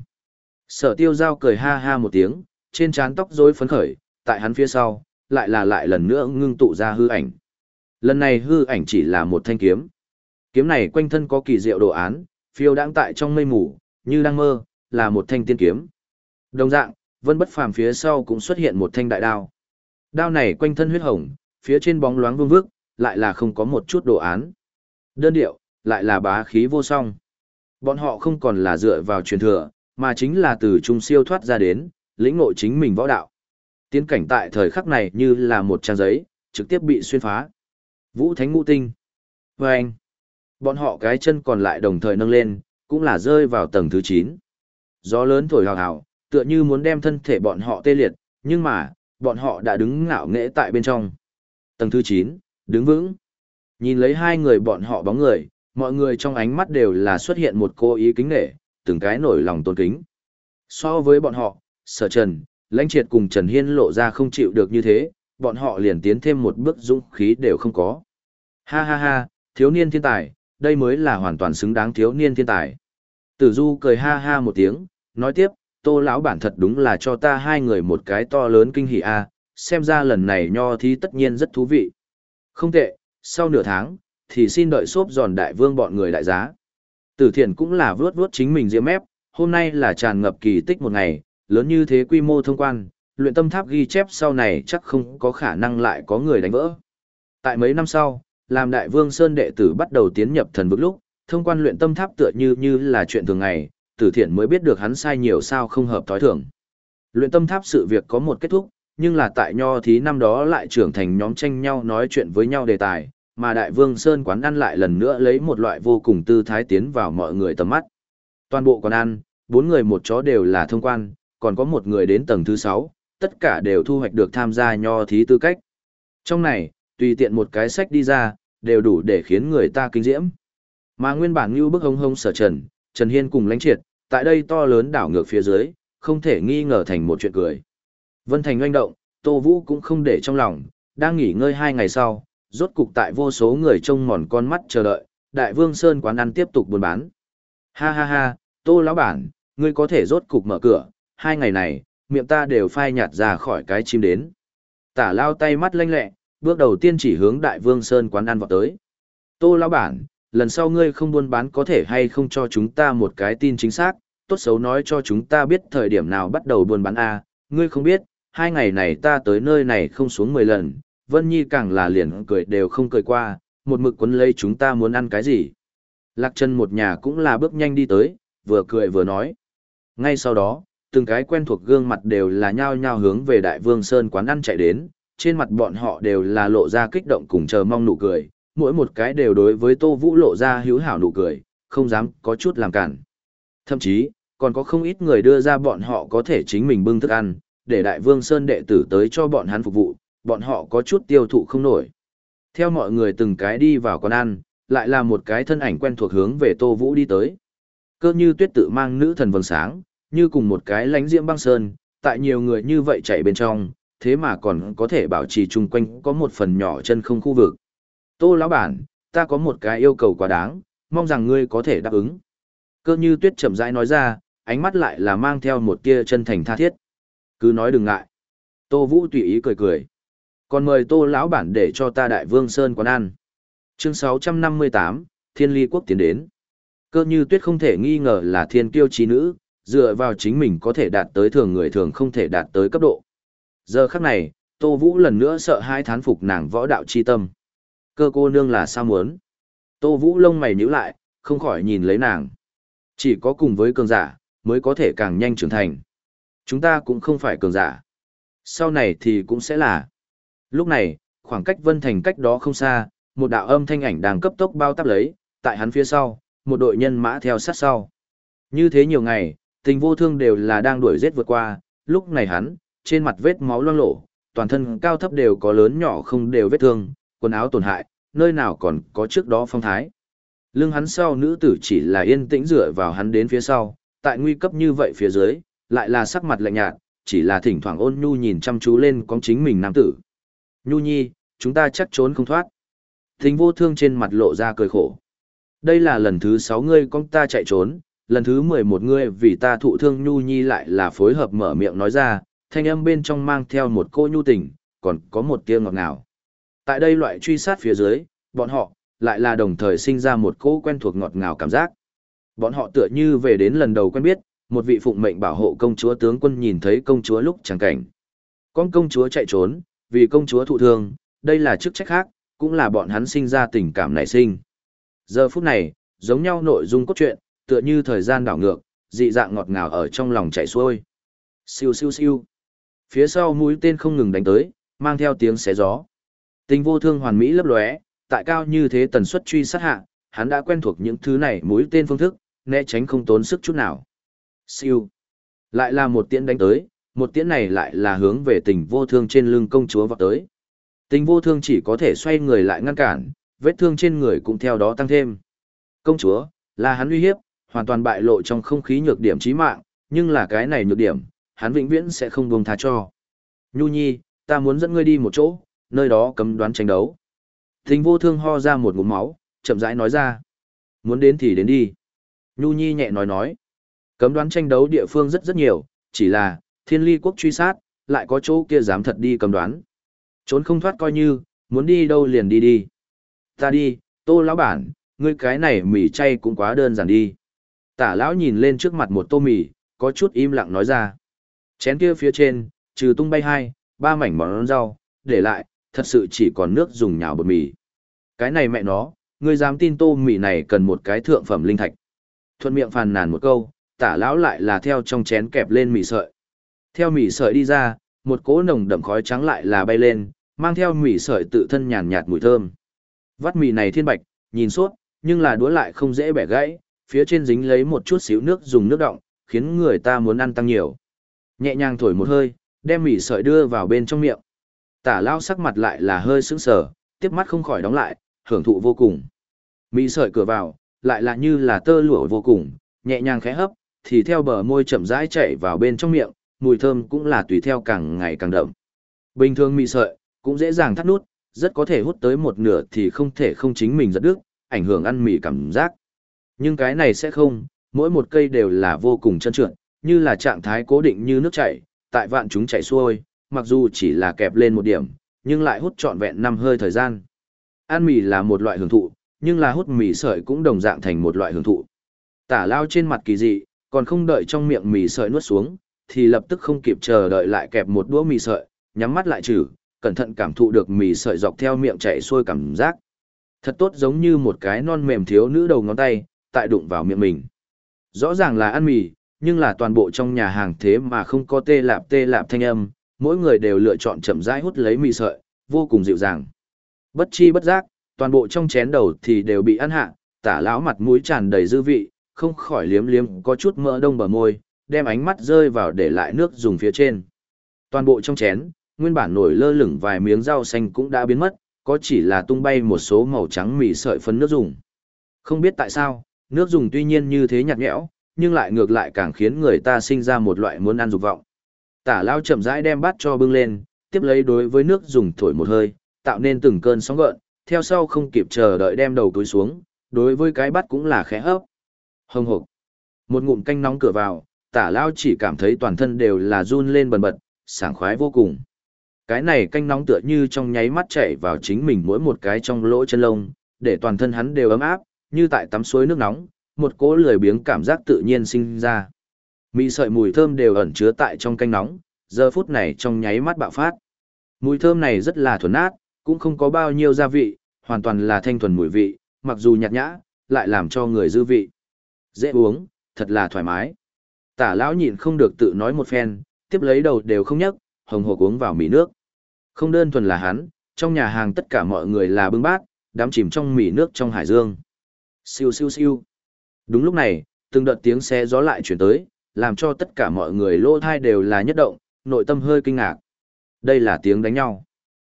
Sở tiêu giao cười ha ha một tiếng, trên trán tóc rối phấn khởi, tại hắn phía sau, lại là lại lần nữa ngưng tụ ra hư ảnh. Lần này hư ảnh chỉ là một thanh kiếm. Kiếm này quanh thân có kỳ diệu đồ án, phiêu đang tại trong mây mù, như đang mơ, là một thanh tiên kiếm. Đồng dạng, vân bất phàm phía sau cũng xuất hiện một thanh đại đao. Đao này quanh thân huyết hồng, phía trên bóng loáng vương vước, lại là không có một chút đồ án. Đơn điệu, lại là bá khí vô song. Bọn họ không còn là dựa vào truyền thừa, mà chính là từ trung siêu thoát ra đến, lĩnh ngộ chính mình võ đạo. Tiến cảnh tại thời khắc này như là một trang giấy, trực tiếp bị xuyên phá. Vũ Thánh Ngũ Tinh. Và anh, bọn họ cái chân còn lại đồng thời nâng lên, cũng là rơi vào tầng thứ 9. Gió lớn thổi hào hào, tựa như muốn đem thân thể bọn họ tê liệt, nhưng mà, bọn họ đã đứng ngạo nghễ tại bên trong. Tầng thứ 9, đứng vững. Nhìn lấy hai người bọn họ bóng người, mọi người trong ánh mắt đều là xuất hiện một cô ý kính nể, từng cái nổi lòng tôn kính. So với bọn họ, sở trần, lãnh triệt cùng Trần Hiên lộ ra không chịu được như thế, bọn họ liền tiến thêm một bước dũng khí đều không có. Ha ha ha, thiếu niên thiên tài, đây mới là hoàn toàn xứng đáng thiếu niên thiên tài. Tử Du cười ha ha một tiếng, nói tiếp, tô lão bản thật đúng là cho ta hai người một cái to lớn kinh hỉ a xem ra lần này nho thí tất nhiên rất thú vị. Không tệ, sau nửa tháng, thì xin đợi xốp giòn đại vương bọn người đại giá. Tử thiện cũng là vớt vớt chính mình diễm mép, hôm nay là tràn ngập kỳ tích một ngày, lớn như thế quy mô thông quan, luyện tâm tháp ghi chép sau này chắc không có khả năng lại có người đánh vỡ. Tại mấy năm sau, làm đại vương Sơn đệ tử bắt đầu tiến nhập thần vực lúc, thông quan luyện tâm tháp tựa như như là chuyện thường ngày, tử thiện mới biết được hắn sai nhiều sao không hợp thói thường. Luyện tâm tháp sự việc có một kết thúc, nhưng là tại nho thí năm đó lại trưởng thành nhóm tranh nhau nói chuyện với nhau đề tài, mà đại vương Sơn quán ăn lại lần nữa lấy một loại vô cùng tư thái tiến vào mọi người tầm mắt. Toàn bộ quán ăn, bốn người một chó đều là thông quan, còn có một người đến tầng thứ sáu, tất cả đều thu hoạch được tham gia nho thí tư cách. Trong này, tùy tiện một cái sách đi ra, đều đủ để khiến người ta kinh diễm. Mà nguyên bản như bức hông hông sở trần, Trần Hiên cùng lãnh triệt, tại đây to lớn đảo ngược phía dưới, không thể nghi ngờ thành một chuyện cười. Vân Thành oanh động, Tô Vũ cũng không để trong lòng, đang nghỉ ngơi hai ngày sau, rốt cục tại vô số người trông mòn con mắt chờ đợi, Đại Vương Sơn quán ăn tiếp tục buôn bán. Ha ha ha, Tô lão bản, ngươi có thể rốt cục mở cửa, hai ngày này, miệng ta đều phai nhạt ra khỏi cái chim đến. Tả lao tay mắt lanh lẹ, bước đầu tiên chỉ hướng Đại Vương Sơn quán ăn vào tới. Tô lão bản, lần sau ngươi không buôn bán có thể hay không cho chúng ta một cái tin chính xác, tốt xấu nói cho chúng ta biết thời điểm nào bắt đầu buôn bán A, ngươi không biết, hai ngày này ta tới nơi này không xuống 10 lần, Vân Nhi càng là liền cười đều không cười qua, một mực quấn lấy chúng ta muốn ăn cái gì. Lạc chân một nhà cũng là bước nhanh đi tới, vừa cười vừa nói. Ngay sau đó, từng cái quen thuộc gương mặt đều là nhao nhao hướng về Đại Vương Sơn quán ăn chạy đến, trên mặt bọn họ đều là lộ ra kích động cùng chờ mong nụ cười, mỗi một cái đều đối với Tô Vũ lộ ra hiếu hảo nụ cười, không dám có chút làm cản. Thậm chí, còn có không ít người đưa ra bọn họ có thể chính mình bưng thức ăn, để Đại Vương Sơn đệ tử tới cho bọn hắn phục vụ, bọn họ có chút tiêu thụ không nổi. Theo mọi người từng cái đi vào quán ăn, lại là một cái thân ảnh quen thuộc hướng về Tô Vũ đi tới. Cơ như tuyết tự mang nữ thần vầng sáng, như cùng một cái lánh diễm băng sơn, tại nhiều người như vậy chạy bên trong, thế mà còn có thể bảo trì chung quanh có một phần nhỏ chân không khu vực. Tô lão bản, ta có một cái yêu cầu quá đáng, mong rằng ngươi có thể đáp ứng. Cơ như tuyết chậm rãi nói ra, ánh mắt lại là mang theo một tia chân thành tha thiết. Cứ nói đừng ngại. Tô Vũ tùy ý cười cười. Còn mời Tô lão bản để cho ta Đại Vương Sơn quán ăn. Chương 658, Thiên Ly Quốc tiến đến. Cơ như tuyết không thể nghi ngờ là thiên kiêu trí nữ, dựa vào chính mình có thể đạt tới thường người thường không thể đạt tới cấp độ. Giờ khắc này, Tô Vũ lần nữa sợ hai thán phục nàng võ đạo chi tâm. Cơ cô nương là sao muốn? Tô Vũ lông mày nhíu lại, không khỏi nhìn lấy nàng. Chỉ có cùng với cường giả, mới có thể càng nhanh trưởng thành. Chúng ta cũng không phải cường giả. Sau này thì cũng sẽ là. Lúc này, khoảng cách Vân Thành cách đó không xa, một đạo âm thanh ảnh đang cấp tốc bao tắp lấy, tại hắn phía sau, một đội nhân mã theo sát sau. Như thế nhiều ngày, tình vô thương đều là đang đuổi giết vượt qua, lúc này hắn, trên mặt vết máu loang lổ, toàn thân cao thấp đều có lớn nhỏ không đều vết thương, quần áo tổn hại, nơi nào còn có trước đó phong thái. Lưng hắn sau nữ tử chỉ là yên tĩnh dựa vào hắn đến phía sau, tại nguy cấp như vậy phía dưới, lại là sắc mặt lạnh nhạt, chỉ là thỉnh thoảng ôn nhu nhìn chăm chú lên con chính mình nam tử. Nhu nhi, chúng ta chắc trốn không thoát. Thính vô thương trên mặt lộ ra cười khổ. Đây là lần thứ sáu ngươi con ta chạy trốn, lần thứ mười một ngươi vì ta thụ thương Nhu nhi lại là phối hợp mở miệng nói ra, thanh âm bên trong mang theo một cô nhu tình, còn có một tia ngọt ngào. Tại đây loại truy sát phía dưới, bọn họ lại là đồng thời sinh ra một cỗ quen thuộc ngọt ngào cảm giác. Bọn họ tựa như về đến lần đầu quen biết, một vị phụng mệnh bảo hộ công chúa tướng quân nhìn thấy công chúa lúc chẳng cảnh. Con công chúa chạy trốn, vì công chúa thụ thương, đây là chức trách khác, cũng là bọn hắn sinh ra tình cảm nảy sinh. Giờ phút này, giống nhau nội dung cốt truyện, tựa như thời gian đảo ngược, dị dạng ngọt ngào ở trong lòng chảy xuôi. Siêu siêu siêu. Phía sau mũi tên không ngừng đánh tới, mang theo tiếng xé gió. Tình vô thương hoàn mỹ lấp lóe, tại cao như thế tần suất truy sát hạ, hắn đã quen thuộc những thứ này mũi tên phương thức, né tránh không tốn sức chút nào. Siêu. Lại là một tiễn đánh tới, một tiễn này lại là hướng về tình vô thương trên lưng công chúa vọt tới. Tình vô thương chỉ có thể xoay người lại ngăn cản, vết thương trên người cũng theo đó tăng thêm. Công chúa, là hắn uy hiếp, hoàn toàn bại lộ trong không khí nhược điểm chí mạng, nhưng là cái này nhược điểm, hắn vĩnh viễn sẽ không buông tha cho. Nhu nhi, ta muốn dẫn ngươi đi một chỗ, nơi đó cấm đoán tranh đấu. Tình vô thương ho ra một ngụm máu, chậm rãi nói ra. Muốn đến thì đến đi. Nhu nhi nhẹ nói nói. Cấm đoán tranh đấu địa phương rất rất nhiều, chỉ là, thiên ly quốc truy sát, lại có chỗ kia dám thật đi cấm đoán. Trốn không thoát coi như, muốn đi đâu liền đi đi. Ta đi, tô lão bản, ngươi cái này mì chay cũng quá đơn giản đi. Tả lão nhìn lên trước mặt một tô mì, có chút im lặng nói ra. Chén kia phía trên, trừ tung bay hai, ba mảnh món rau, để lại, thật sự chỉ còn nước dùng nhào bột mì. Cái này mẹ nó, ngươi dám tin tô mì này cần một cái thượng phẩm linh thạch. Thuận miệng phàn nàn một câu, tả lão lại là theo trong chén kẹp lên mì sợi. Theo mì sợi đi ra, một cỗ nồng đậm khói trắng lại là bay lên, mang theo mì sợi tự thân nhàn nhạt mùi thơm. Vắt mì này thiên bạch, nhìn suốt, nhưng là đũa lại không dễ bẻ gãy, phía trên dính lấy một chút xíu nước dùng nước động, khiến người ta muốn ăn tăng nhiều. Nhẹ nhàng thổi một hơi, đem mì sợi đưa vào bên trong miệng. Tả lao sắc mặt lại là hơi sững sờ, tiếp mắt không khỏi đóng lại, hưởng thụ vô cùng. Mỹ sợi cửa vào, lại là như là tơ lụa vô cùng, nhẹ nhàng khẽ hấp, thì theo bờ môi chậm rãi chảy vào bên trong miệng, mùi thơm cũng là tùy theo càng ngày càng đậm. Bình thường mỹ sợi, cũng dễ dàng thắt nút, rất có thể hút tới một nửa thì không thể không chính mình giật đứt, ảnh hưởng ăn mì cảm giác. Nhưng cái này sẽ không, mỗi một cây đều là vô cùng chân trượt, như là trạng thái cố định như nước chảy, tại vạn chúng chảy xuôi, mặc dù chỉ là kẹp lên một điểm, nhưng lại hút trọn vẹn năm hơi thời gian. Ăn mì là một loại hưởng thụ, nhưng là hút mì sợi cũng đồng dạng thành một loại hưởng thụ. Tả lao trên mặt kỳ dị, còn không đợi trong miệng mì sợi nuốt xuống, thì lập tức không kịp chờ đợi lại kẹp một đũa mì sợi, nhắm mắt lại trừ, cẩn thận cảm thụ được mì sợi dọc theo miệng chảy xuôi cảm giác. Thật tốt giống như một cái non mềm thiếu nữ đầu ngón tay, tại đụng vào miệng mình. Rõ ràng là ăn mì, nhưng là toàn bộ trong nhà hàng thế mà không có tê lạp tê lạp thanh âm, mỗi người đều lựa chọn chậm rãi hút lấy mì sợi, vô cùng dịu dàng. Bất chi bất giác, toàn bộ trong chén đầu thì đều bị ăn hạ, tả lão mặt mũi tràn đầy dư vị, không khỏi liếm liếm có chút mỡ đông bờ môi, đem ánh mắt rơi vào để lại nước dùng phía trên. Toàn bộ trong chén, nguyên bản nổi lơ lửng vài miếng rau xanh cũng đã biến mất, có chỉ là tung bay một số màu trắng mì sợi phấn nước dùng. Không biết tại sao, nước dùng tuy nhiên như thế nhạt nhẽo, nhưng lại ngược lại càng khiến người ta sinh ra một loại muốn ăn dục vọng. Tả lao chậm rãi đem bát cho bưng lên, tiếp lấy đối với nước dùng thổi một hơi, tạo nên từng cơn sóng gợn, theo sau không kịp chờ đợi đem đầu túi xuống, đối với cái bát cũng là khẽ hấp. Hồng hộc. Một ngụm canh nóng cửa vào, tả lao chỉ cảm thấy toàn thân đều là run lên bần bật, sảng khoái vô cùng. Cái này canh nóng tựa như trong nháy mắt chảy vào chính mình mỗi một cái trong lỗ chân lông, để toàn thân hắn đều ấm áp, như tại tắm suối nước nóng, một cỗ lười biếng cảm giác tự nhiên sinh ra. Mì sợi mùi thơm đều ẩn chứa tại trong canh nóng, giờ phút này trong nháy mắt bạo phát. Mùi thơm này rất là thuần nát, cũng không có bao nhiêu gia vị, hoàn toàn là thanh thuần mùi vị, mặc dù nhạt nhã, lại làm cho người dư vị. Dễ uống, thật là thoải mái. Tả lão nhịn không được tự nói một phen, tiếp lấy đầu đều không nhấc, hồng hộc uống vào mì nước. Không đơn thuần là hắn, trong nhà hàng tất cả mọi người là bưng bát, đám chìm trong mì nước trong hải dương. Siêu siêu siêu. Đúng lúc này, từng đợt tiếng xe gió lại chuyển tới, làm cho tất cả mọi người lô thai đều là nhất động, nội tâm hơi kinh ngạc. Đây là tiếng đánh nhau.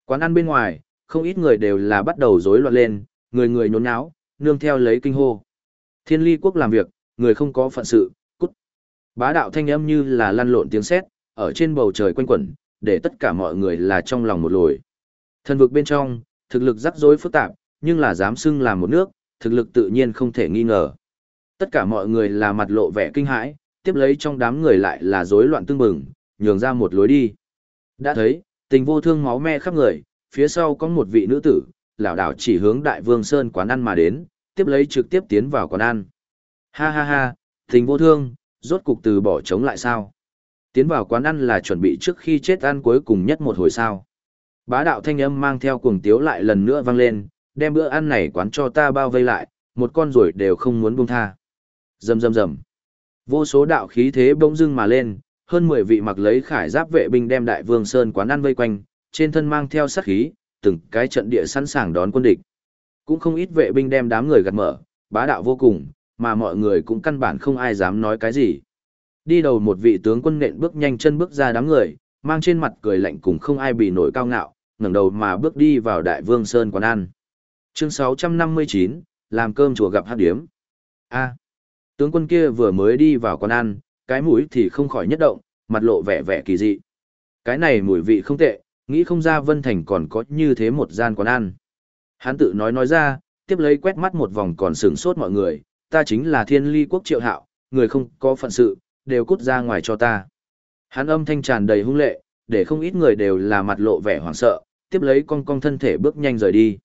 Quán ăn bên ngoài, không ít người đều là bắt đầu rối loạn lên, người người nhốn nháo, nương theo lấy kinh hô. Thiên ly quốc làm việc, người không có phận sự, cút. Bá đạo thanh âm như là lăn lộn tiếng sét, ở trên bầu trời quanh quẩn, để tất cả mọi người là trong lòng một lồi. Thần vực bên trong, thực lực rắc rối phức tạp, nhưng là dám xưng làm một nước, thực lực tự nhiên không thể nghi ngờ. Tất cả mọi người là mặt lộ vẻ kinh hãi, tiếp lấy trong đám người lại là rối loạn tương bừng, nhường ra một lối đi. Đã thấy, Tình vô thương máu me khắp người, phía sau có một vị nữ tử, lão đảo chỉ hướng Đại Vương Sơn quán ăn mà đến, tiếp lấy trực tiếp tiến vào quán ăn. Ha ha ha, tình vô thương, rốt cục từ bỏ chống lại sao? Tiến vào quán ăn là chuẩn bị trước khi chết ăn cuối cùng nhất một hồi sao. Bá đạo thanh âm mang theo cuồng tiếu lại lần nữa vang lên, đem bữa ăn này quán cho ta bao vây lại, một con rồi đều không muốn buông tha. Rầm rầm rầm. Vô số đạo khí thế bỗng dưng mà lên, hơn 10 vị mặc lấy khải giáp vệ binh đem đại vương sơn quán ăn vây quanh, trên thân mang theo sát khí, từng cái trận địa sẵn sàng đón quân địch. Cũng không ít vệ binh đem đám người gạt mở, bá đạo vô cùng, mà mọi người cũng căn bản không ai dám nói cái gì. Đi đầu một vị tướng quân nện bước nhanh chân bước ra đám người, mang trên mặt cười lạnh cùng không ai bị nổi cao ngạo, ngẩng đầu mà bước đi vào Đại Vương Sơn quán ăn. Chương 659, làm cơm chùa gặp hát điếm. A tướng quân kia vừa mới đi vào quán ăn, cái mũi thì không khỏi nhất động, mặt lộ vẻ vẻ kỳ dị. Cái này mùi vị không tệ, nghĩ không ra Vân Thành còn có như thế một gian quán ăn. Hắn tự nói nói ra, tiếp lấy quét mắt một vòng còn sửng sốt mọi người, ta chính là thiên ly quốc triệu hạo, người không có phận sự, đều cút ra ngoài cho ta. Hắn âm thanh tràn đầy hung lệ, để không ít người đều là mặt lộ vẻ hoảng sợ, tiếp lấy con cong thân thể bước nhanh rời đi.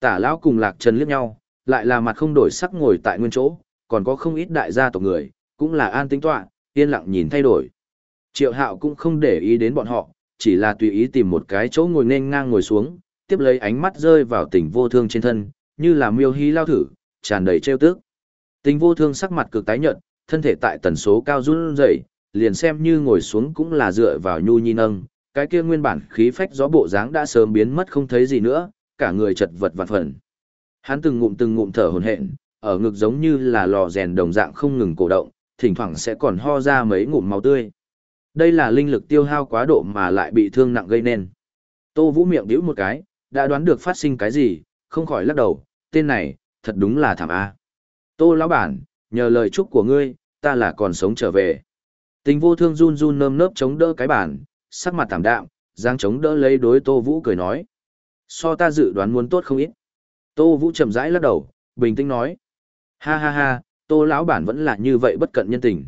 Tả lão cùng lạc trần liếc nhau, lại là mặt không đổi sắc ngồi tại nguyên chỗ, còn có không ít đại gia tộc người, cũng là an tính tọa, yên lặng nhìn thay đổi. Triệu hạo cũng không để ý đến bọn họ, chỉ là tùy ý tìm một cái chỗ ngồi nên ngang ngồi xuống, tiếp lấy ánh mắt rơi vào tình vô thương trên thân, như là miêu hí lao thử, tràn đầy trêu tức. Tình vô thương sắc mặt cực tái nhợt, thân thể tại tần số cao run rẩy, liền xem như ngồi xuống cũng là dựa vào nhu nhi nâng, cái kia nguyên bản khí phách gió bộ dáng đã sớm biến mất không thấy gì nữa, cả người chật vật vạn phần. Hắn từng ngụm từng ngụm thở hổn hển, ở ngực giống như là lò rèn đồng dạng không ngừng cổ động, thỉnh thoảng sẽ còn ho ra mấy ngụm máu tươi. Đây là linh lực tiêu hao quá độ mà lại bị thương nặng gây nên. Tô Vũ miệng bĩu một cái, đã đoán được phát sinh cái gì, không khỏi lắc đầu, tên này, thật đúng là thảm a. Tô lão bản, nhờ lời chúc của ngươi, ta là còn sống trở về. Tình vô thương run run nơm nớp chống đỡ cái bản, sắc mặt tảm đạm, giang chống đỡ lấy đối Tô Vũ cười nói. So ta dự đoán muốn tốt không ít. Tô Vũ chậm rãi lắc đầu, bình tĩnh nói. Ha ha ha, Tô lão bản vẫn là như vậy bất cận nhân tình.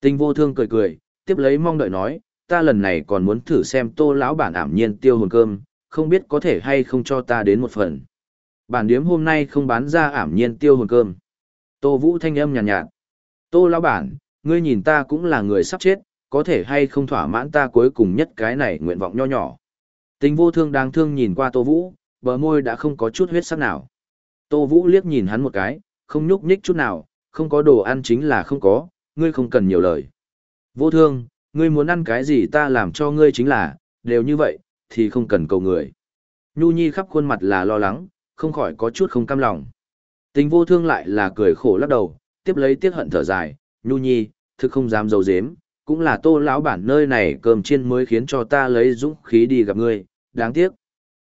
Tình vô thương cười cười, tiếp lấy mong đợi nói, ta lần này còn muốn thử xem Tô lão bản ảm nhiên tiêu hồn cơm, không biết có thể hay không cho ta đến một phần. Bản điếm hôm nay không bán ra ảm nhiên tiêu hồn cơm. Tô Vũ thanh âm nhàn nhạt, nhạt. Tô lão bản, ngươi nhìn ta cũng là người sắp chết, có thể hay không thỏa mãn ta cuối cùng nhất cái này nguyện vọng nho nhỏ. Tình vô thương đáng thương nhìn qua Tô Vũ, bờ môi đã không có chút huyết sắc nào. Tô Vũ liếc nhìn hắn một cái, không nhúc nhích chút nào, không có đồ ăn chính là không có, ngươi không cần nhiều lời. Vô thương, ngươi muốn ăn cái gì ta làm cho ngươi chính là, đều như vậy, thì không cần cầu người. Nhu Nhi khắp khuôn mặt là lo lắng, không khỏi có chút không cam lòng. Tình vô thương lại là cười khổ lắc đầu, tiếp lấy tiếc hận thở dài, Nhu Nhi, thực không dám dấu dếm, cũng là tô lão bản nơi này cơm chiên mới khiến cho ta lấy dũng khí đi gặp ngươi, đáng tiếc.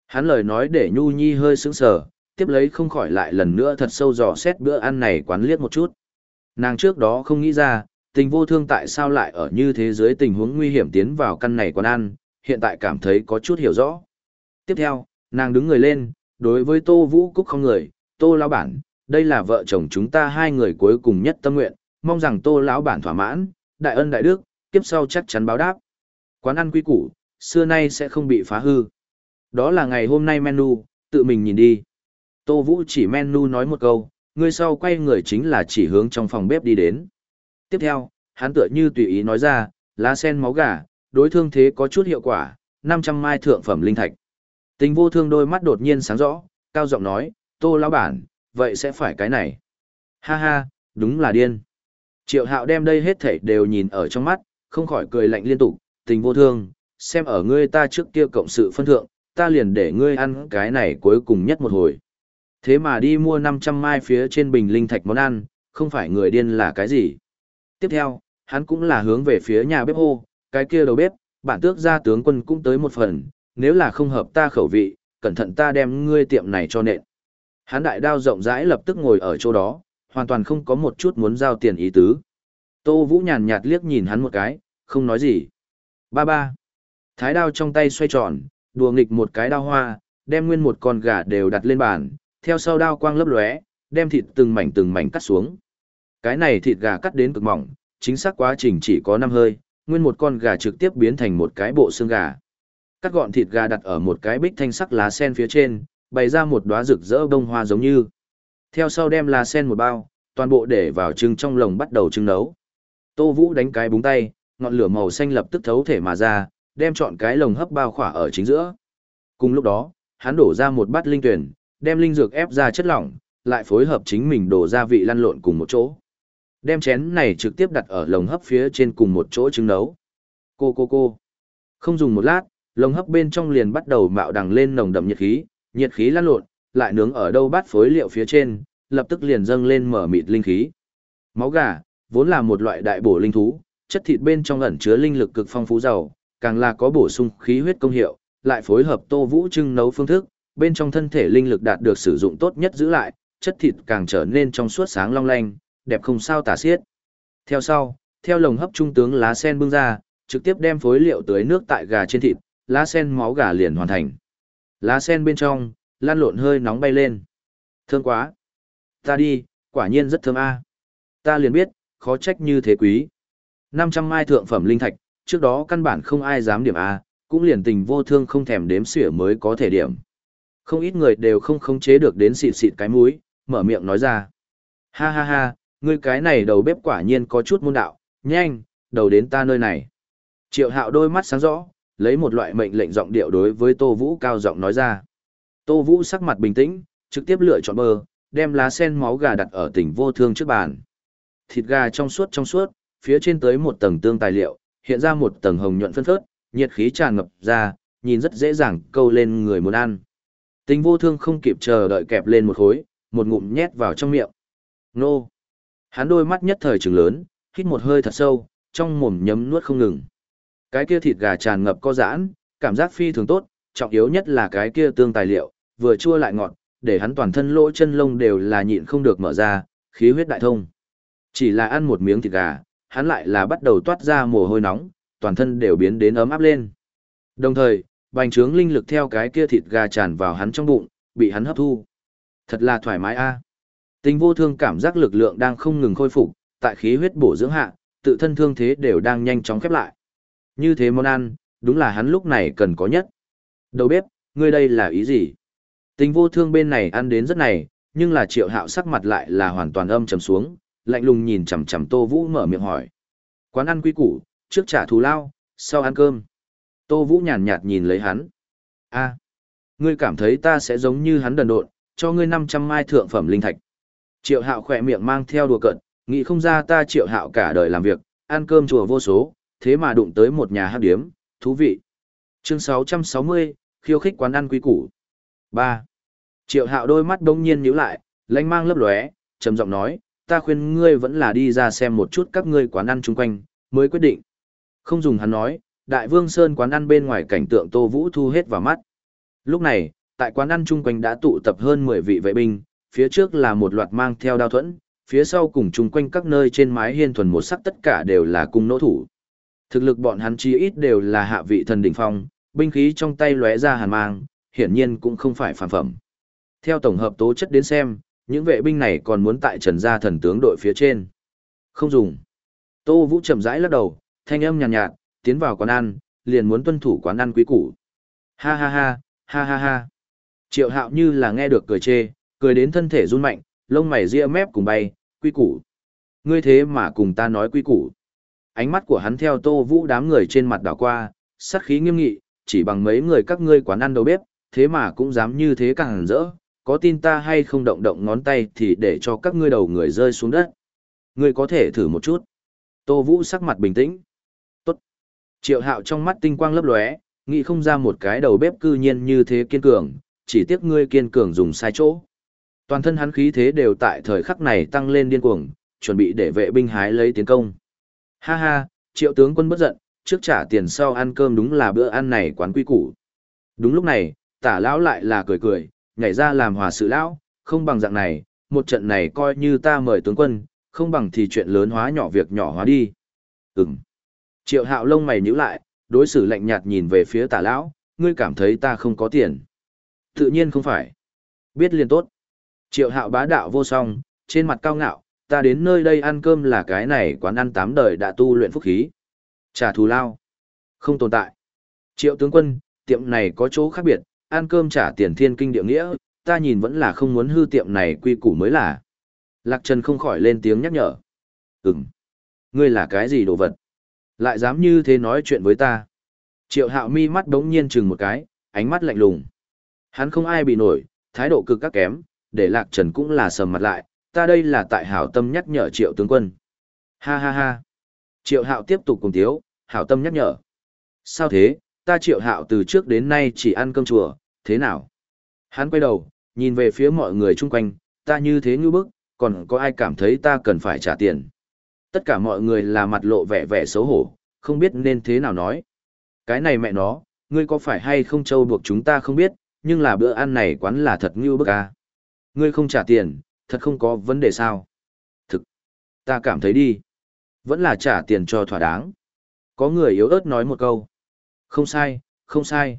Hắn lời nói để Nhu Nhi hơi sững sờ, tiếp lấy không khỏi lại lần nữa thật sâu dò xét bữa ăn này quán liếc một chút. Nàng trước đó không nghĩ ra, tình vô thương tại sao lại ở như thế giới tình huống nguy hiểm tiến vào căn này quán ăn, hiện tại cảm thấy có chút hiểu rõ. Tiếp theo, nàng đứng người lên, đối với Tô Vũ Cúc không người, Tô lão bản, đây là vợ chồng chúng ta hai người cuối cùng nhất tâm nguyện, mong rằng Tô lão bản thỏa mãn, đại ân đại đức, kiếp sau chắc chắn báo đáp. Quán ăn quý củ, xưa nay sẽ không bị phá hư. Đó là ngày hôm nay menu, tự mình nhìn đi. Tô Vũ chỉ menu nói một câu, người sau quay người chính là chỉ hướng trong phòng bếp đi đến. Tiếp theo, hắn tựa như tùy ý nói ra, lá sen máu gà, đối thương thế có chút hiệu quả, 500 mai thượng phẩm linh thạch. Tình vô thương đôi mắt đột nhiên sáng rõ, cao giọng nói, tô lão bản, vậy sẽ phải cái này. Ha ha, đúng là điên. Triệu hạo đem đây hết thảy đều nhìn ở trong mắt, không khỏi cười lạnh liên tục, tình vô thương, xem ở ngươi ta trước kia cộng sự phân thượng, ta liền để ngươi ăn cái này cuối cùng nhất một hồi. Thế mà đi mua 500 mai phía trên bình linh thạch món ăn, không phải người điên là cái gì. Tiếp theo, hắn cũng là hướng về phía nhà bếp hô, cái kia đầu bếp, bản tước gia tướng quân cũng tới một phần, nếu là không hợp ta khẩu vị, cẩn thận ta đem ngươi tiệm này cho nện. Hắn đại đao rộng rãi lập tức ngồi ở chỗ đó, hoàn toàn không có một chút muốn giao tiền ý tứ. Tô Vũ nhàn nhạt liếc nhìn hắn một cái, không nói gì. Ba ba. Thái đao trong tay xoay tròn, đùa nghịch một cái đao hoa, đem nguyên một con gà đều đặt lên bàn, theo sau đao quang lấp lóe, đem thịt từng mảnh từng mảnh cắt xuống. Cái này thịt gà cắt đến cực mỏng, chính xác quá trình chỉ có năm hơi, nguyên một con gà trực tiếp biến thành một cái bộ xương gà. Cắt gọn thịt gà đặt ở một cái bích thanh sắc lá sen phía trên, bày ra một đóa rực rỡ bông hoa giống như. Theo sau đem lá sen một bao, toàn bộ để vào trưng trong lồng bắt đầu trưng nấu. Tô Vũ đánh cái búng tay, ngọn lửa màu xanh lập tức thấu thể mà ra, đem chọn cái lồng hấp bao khỏa ở chính giữa. Cùng lúc đó, hắn đổ ra một bát linh tuyển, đem linh dược ép ra chất lỏng, lại phối hợp chính mình đổ gia vị lăn lộn cùng một chỗ. Đem chén này trực tiếp đặt ở lồng hấp phía trên cùng một chỗ trứng nấu. Cô cô cô. Không dùng một lát, lồng hấp bên trong liền bắt đầu mạo đằng lên nồng đậm nhiệt khí, nhiệt khí lăn lộn, lại nướng ở đâu bát phối liệu phía trên, lập tức liền dâng lên mở mịt linh khí. Máu gà, vốn là một loại đại bổ linh thú, chất thịt bên trong ẩn chứa linh lực cực phong phú giàu, càng là có bổ sung khí huyết công hiệu, lại phối hợp Tô Vũ trưng nấu phương thức, bên trong thân thể linh lực đạt được sử dụng tốt nhất giữ lại, chất thịt càng trở nên trong suốt sáng long lanh, đẹp không sao tả xiết. Theo sau, theo lồng hấp trung tướng lá sen bưng ra, trực tiếp đem phối liệu tưới nước tại gà trên thịt, lá sen máu gà liền hoàn thành. Lá sen bên trong, lan lộn hơi nóng bay lên. Thơm quá. Ta đi, quả nhiên rất thơm a. Ta liền biết, khó trách như thế quý. 500 mai thượng phẩm linh thạch, trước đó căn bản không ai dám điểm A, cũng liền tình vô thương không thèm đếm xỉa mới có thể điểm. Không ít người đều không khống chế được đến xịt xịt cái mũi, mở miệng nói ra. Ha ha ha, ngươi cái này đầu bếp quả nhiên có chút môn đạo, nhanh, đầu đến ta nơi này. Triệu hạo đôi mắt sáng rõ, lấy một loại mệnh lệnh giọng điệu đối với Tô Vũ cao giọng nói ra. Tô Vũ sắc mặt bình tĩnh, trực tiếp lựa chọn bơ, đem lá sen máu gà đặt ở tỉnh vô thương trước bàn. Thịt gà trong suốt trong suốt, phía trên tới một tầng tương tài liệu, hiện ra một tầng hồng nhuận phân phớt, nhiệt khí tràn ngập ra, nhìn rất dễ dàng câu lên người muốn ăn. Tình vô thương không kịp chờ đợi kẹp lên một khối, một ngụm nhét vào trong miệng. Nô! Hắn đôi mắt nhất thời trừng lớn, hít một hơi thật sâu, trong mồm nhấm nuốt không ngừng. Cái kia thịt gà tràn ngập có giãn, cảm giác phi thường tốt, trọng yếu nhất là cái kia tương tài liệu, vừa chua lại ngọt, để hắn toàn thân lỗ chân lông đều là nhịn không được mở ra, khí huyết đại thông. Chỉ là ăn một miếng thịt gà, hắn lại là bắt đầu toát ra mồ hôi nóng, toàn thân đều biến đến ấm áp lên. Đồng thời, bành trướng linh lực theo cái kia thịt gà tràn vào hắn trong bụng, bị hắn hấp thu. Thật là thoải mái a. Tình vô thương cảm giác lực lượng đang không ngừng khôi phục, tại khí huyết bổ dưỡng hạ, tự thân thương thế đều đang nhanh chóng khép lại. Như thế món ăn, đúng là hắn lúc này cần có nhất. Đầu bếp, ngươi đây là ý gì? Tình vô thương bên này ăn đến rất này, nhưng là triệu hạo sắc mặt lại là hoàn toàn âm trầm xuống, lạnh lùng nhìn chằm chằm Tô Vũ mở miệng hỏi. Quán ăn quy củ, trước trả thù lao, sau ăn cơm. Tô Vũ nhàn nhạt nhìn lấy hắn. a ngươi cảm thấy ta sẽ giống như hắn đần độn, cho ngươi 500 mai thượng phẩm linh thạch. Triệu hạo khỏe miệng mang theo đùa cận, nghĩ không ra ta triệu hạo cả đời làm việc, ăn cơm chùa vô số, thế mà đụng tới một nhà hát điếm, thú vị. Chương 660, khiêu khích quán ăn quý củ. 3. Triệu hạo đôi mắt đông nhiên nhíu lại, lanh mang lấp lóe, trầm giọng nói, ta khuyên ngươi vẫn là đi ra xem một chút các ngươi quán ăn chung quanh, mới quyết định. Không dùng hắn nói, Đại Vương Sơn quán ăn bên ngoài cảnh tượng Tô Vũ thu hết vào mắt. Lúc này, tại quán ăn chung quanh đã tụ tập hơn 10 vị vệ binh, phía trước là một loạt mang theo đao thuẫn, phía sau cùng chung quanh các nơi trên mái hiên thuần một sắc tất cả đều là cung nỗ thủ. Thực lực bọn hắn chí ít đều là hạ vị thần đỉnh phong, binh khí trong tay lóe ra hàn mang, hiển nhiên cũng không phải phản phẩm. Theo tổng hợp tố chất đến xem, những vệ binh này còn muốn tại trần gia thần tướng đội phía trên. Không dùng. Tô Vũ chậm rãi lắc đầu, thanh âm nhàn nhạt, nhạt, tiến vào quán ăn, liền muốn tuân thủ quán ăn quý củ. Ha ha ha, ha ha ha. Triệu hạo như là nghe được cười chê, cười đến thân thể run mạnh, lông mày ria mép cùng bay, quý củ. Ngươi thế mà cùng ta nói quý củ. Ánh mắt của hắn theo tô vũ đám người trên mặt đảo qua, sắc khí nghiêm nghị, chỉ bằng mấy người các ngươi quán ăn đầu bếp, thế mà cũng dám như thế càng rỡ, có tin ta hay không động động ngón tay thì để cho các ngươi đầu người rơi xuống đất. Ngươi có thể thử một chút. Tô Vũ sắc mặt bình tĩnh. Triệu hạo trong mắt tinh quang lấp lóe, nghĩ không ra một cái đầu bếp cư nhiên như thế kiên cường, chỉ tiếc ngươi kiên cường dùng sai chỗ. Toàn thân hắn khí thế đều tại thời khắc này tăng lên điên cuồng, chuẩn bị để vệ binh hái lấy tiến công. Ha ha, triệu tướng quân bất giận, trước trả tiền sau ăn cơm đúng là bữa ăn này quán quy củ. Đúng lúc này, tả lão lại là cười cười, nhảy ra làm hòa sự lão, không bằng dạng này, một trận này coi như ta mời tướng quân, không bằng thì chuyện lớn hóa nhỏ việc nhỏ hóa đi. Ừm. Triệu hạo lông mày nhíu lại, đối xử lạnh nhạt nhìn về phía tả lão, ngươi cảm thấy ta không có tiền. Tự nhiên không phải. Biết liền tốt. Triệu hạo bá đạo vô song, trên mặt cao ngạo, ta đến nơi đây ăn cơm là cái này quán ăn tám đời đã tu luyện phúc khí. Trả thù lao. Không tồn tại. Triệu tướng quân, tiệm này có chỗ khác biệt, ăn cơm trả tiền thiên kinh địa nghĩa, ta nhìn vẫn là không muốn hư tiệm này quy củ mới là. Lạc Trần không khỏi lên tiếng nhắc nhở. Ừm. Ngươi là cái gì đồ vật? Lại dám như thế nói chuyện với ta. Triệu hạo mi mắt đống nhiên chừng một cái, ánh mắt lạnh lùng. Hắn không ai bị nổi, thái độ cực các kém, để Lạc Trần cũng là sầm mặt lại, ta đây là tại hảo tâm nhắc nhở triệu tướng quân. Ha ha ha. Triệu hạo tiếp tục cùng tiếu, hảo tâm nhắc nhở. Sao thế, ta triệu hạo từ trước đến nay chỉ ăn cơm chùa, thế nào? Hắn quay đầu, nhìn về phía mọi người chung quanh, ta như thế như bức, còn có ai cảm thấy ta cần phải trả tiền? Tất cả mọi người là mặt lộ vẻ vẻ xấu hổ, không biết nên thế nào nói. Cái này mẹ nó, ngươi có phải hay không trâu buộc chúng ta không biết, nhưng là bữa ăn này quán là thật như bức à. Ngươi không trả tiền, thật không có vấn đề sao? Thực, ta cảm thấy đi. Vẫn là trả tiền cho thỏa đáng. Có người yếu ớt nói một câu. Không sai, không sai.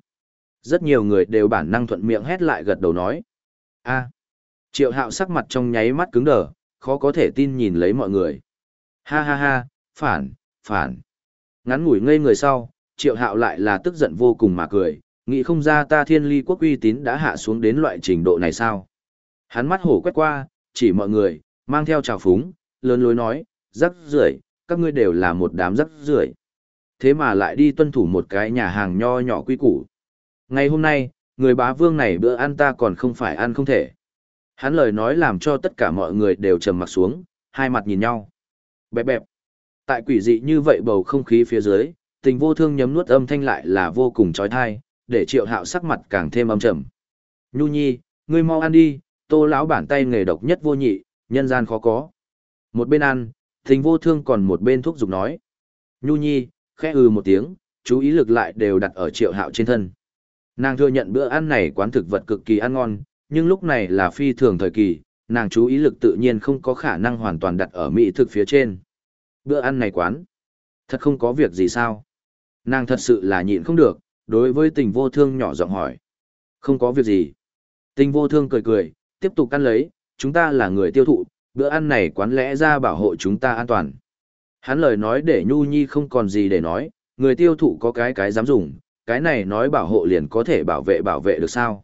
Rất nhiều người đều bản năng thuận miệng hét lại gật đầu nói. a triệu hạo sắc mặt trong nháy mắt cứng đờ, khó có thể tin nhìn lấy mọi người. Ha ha ha, phản, phản. Ngắn ngủi ngây người sau, triệu hạo lại là tức giận vô cùng mà cười, nghĩ không ra ta thiên ly quốc uy tín đã hạ xuống đến loại trình độ này sao. Hắn mắt hổ quét qua, chỉ mọi người, mang theo trào phúng, lớn lối nói, rắc rưởi, các ngươi đều là một đám rắc rưởi. Thế mà lại đi tuân thủ một cái nhà hàng nho nhỏ quy củ. Ngày hôm nay, người bá vương này bữa ăn ta còn không phải ăn không thể. Hắn lời nói làm cho tất cả mọi người đều trầm mặt xuống, hai mặt nhìn nhau. Bẹp bẹp. Tại quỷ dị như vậy bầu không khí phía dưới, tình vô thương nhấm nuốt âm thanh lại là vô cùng trói thai, để triệu hạo sắc mặt càng thêm âm trầm. Nhu nhi, ngươi mau ăn đi, tô lão bản tay nghề độc nhất vô nhị, nhân gian khó có. Một bên ăn, tình vô thương còn một bên thúc giục nói. Nhu nhi, khẽ ư ừ một tiếng, chú ý lực lại đều đặt ở triệu hạo trên thân. Nàng thừa nhận bữa ăn này quán thực vật cực kỳ ăn ngon, nhưng lúc này là phi thường thời kỳ, nàng chú ý lực tự nhiên không có khả năng hoàn toàn đặt ở mỹ thực phía trên. Bữa ăn này quán, thật không có việc gì sao? Nàng thật sự là nhịn không được, đối với tình vô thương nhỏ giọng hỏi. Không có việc gì. Tình vô thương cười cười, tiếp tục ăn lấy, chúng ta là người tiêu thụ, bữa ăn này quán lẽ ra bảo hộ chúng ta an toàn. Hắn lời nói để Nhu Nhi không còn gì để nói, người tiêu thụ có cái cái dám dùng, cái này nói bảo hộ liền có thể bảo vệ bảo vệ được sao.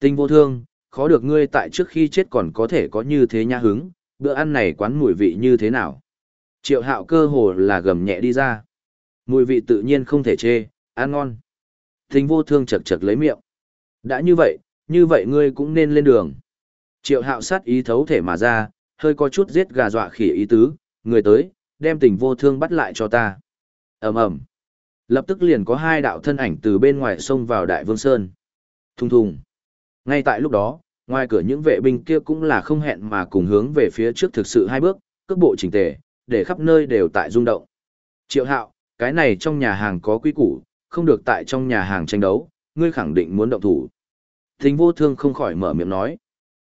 Tình vô thương, khó được ngươi tại trước khi chết còn có thể có như thế nha hứng, bữa ăn này quán mùi vị như thế nào. Triệu hạo cơ hồ là gầm nhẹ đi ra. Mùi vị tự nhiên không thể chê, ăn ngon. thính vô thương chật chật lấy miệng. Đã như vậy, như vậy ngươi cũng nên lên đường. Triệu hạo sát ý thấu thể mà ra, hơi có chút giết gà dọa khỉ ý tứ, người tới, đem tình vô thương bắt lại cho ta. ầm ầm Lập tức liền có hai đạo thân ảnh từ bên ngoài xông vào Đại Vương Sơn. Thùng thùng. Ngay tại lúc đó, ngoài cửa những vệ binh kia cũng là không hẹn mà cùng hướng về phía trước thực sự hai bước, cước bộ chỉnh tề, để khắp nơi đều tại rung động. Triệu hạo, cái này trong nhà hàng có quy củ, không được tại trong nhà hàng tranh đấu, ngươi khẳng định muốn động thủ. Thính vô thương không khỏi mở miệng nói.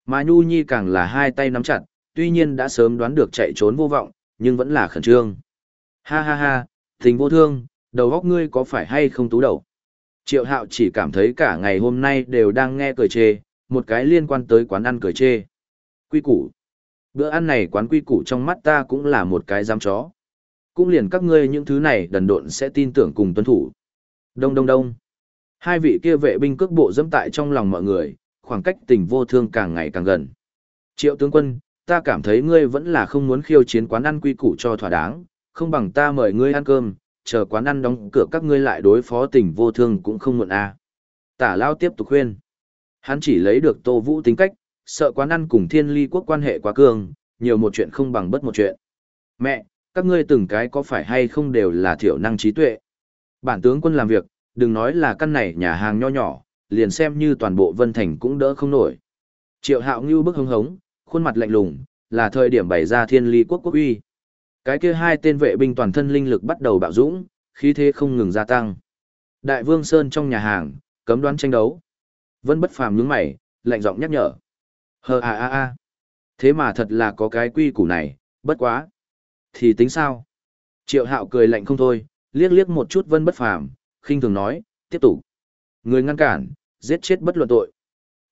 Mà Nhu Nhi càng là hai tay nắm chặt, tuy nhiên đã sớm đoán được chạy trốn vô vọng, nhưng vẫn là khẩn trương. Ha ha ha, Thính vô thương, đầu góc ngươi có phải hay không tú đầu? Triệu hạo chỉ cảm thấy cả ngày hôm nay đều đang nghe cười chê, một cái liên quan tới quán ăn cười chê. Quy củ. Bữa ăn này quán quy củ trong mắt ta cũng là một cái giam chó. Cũng liền các ngươi những thứ này đần độn sẽ tin tưởng cùng tuân thủ. Đông đông đông. Hai vị kia vệ binh cước bộ dẫm tại trong lòng mọi người, khoảng cách tình vô thương càng ngày càng gần. Triệu tướng quân, ta cảm thấy ngươi vẫn là không muốn khiêu chiến quán ăn quy củ cho thỏa đáng, không bằng ta mời ngươi ăn cơm, chờ quán ăn đóng cửa các ngươi lại đối phó tình vô thương cũng không muộn à. Tả Lao tiếp tục khuyên. Hắn chỉ lấy được Tô Vũ tính cách, sợ quán ăn cùng thiên ly quốc quan hệ quá cường, nhiều một chuyện không bằng bất một chuyện. Mẹ, các ngươi từng cái có phải hay không đều là thiểu năng trí tuệ. Bản tướng quân làm việc, đừng nói là căn này nhà hàng nho nhỏ, liền xem như toàn bộ Vân Thành cũng đỡ không nổi. Triệu hạo ngưu bức hứng hống, khuôn mặt lạnh lùng, là thời điểm bày ra thiên ly quốc quốc uy. Cái kia hai tên vệ binh toàn thân linh lực bắt đầu bạo dũng, khí thế không ngừng gia tăng. Đại Vương Sơn trong nhà hàng, cấm đoán tranh đấu. Vân bất phàm nhướng mày, lạnh giọng nhắc nhở. Hờ a a a, Thế mà thật là có cái quy củ này, bất quá. Thì tính sao? Triệu hạo cười lạnh không thôi, liếc liếc một chút vân bất phàm, khinh thường nói, tiếp tục. Người ngăn cản, giết chết bất luận tội.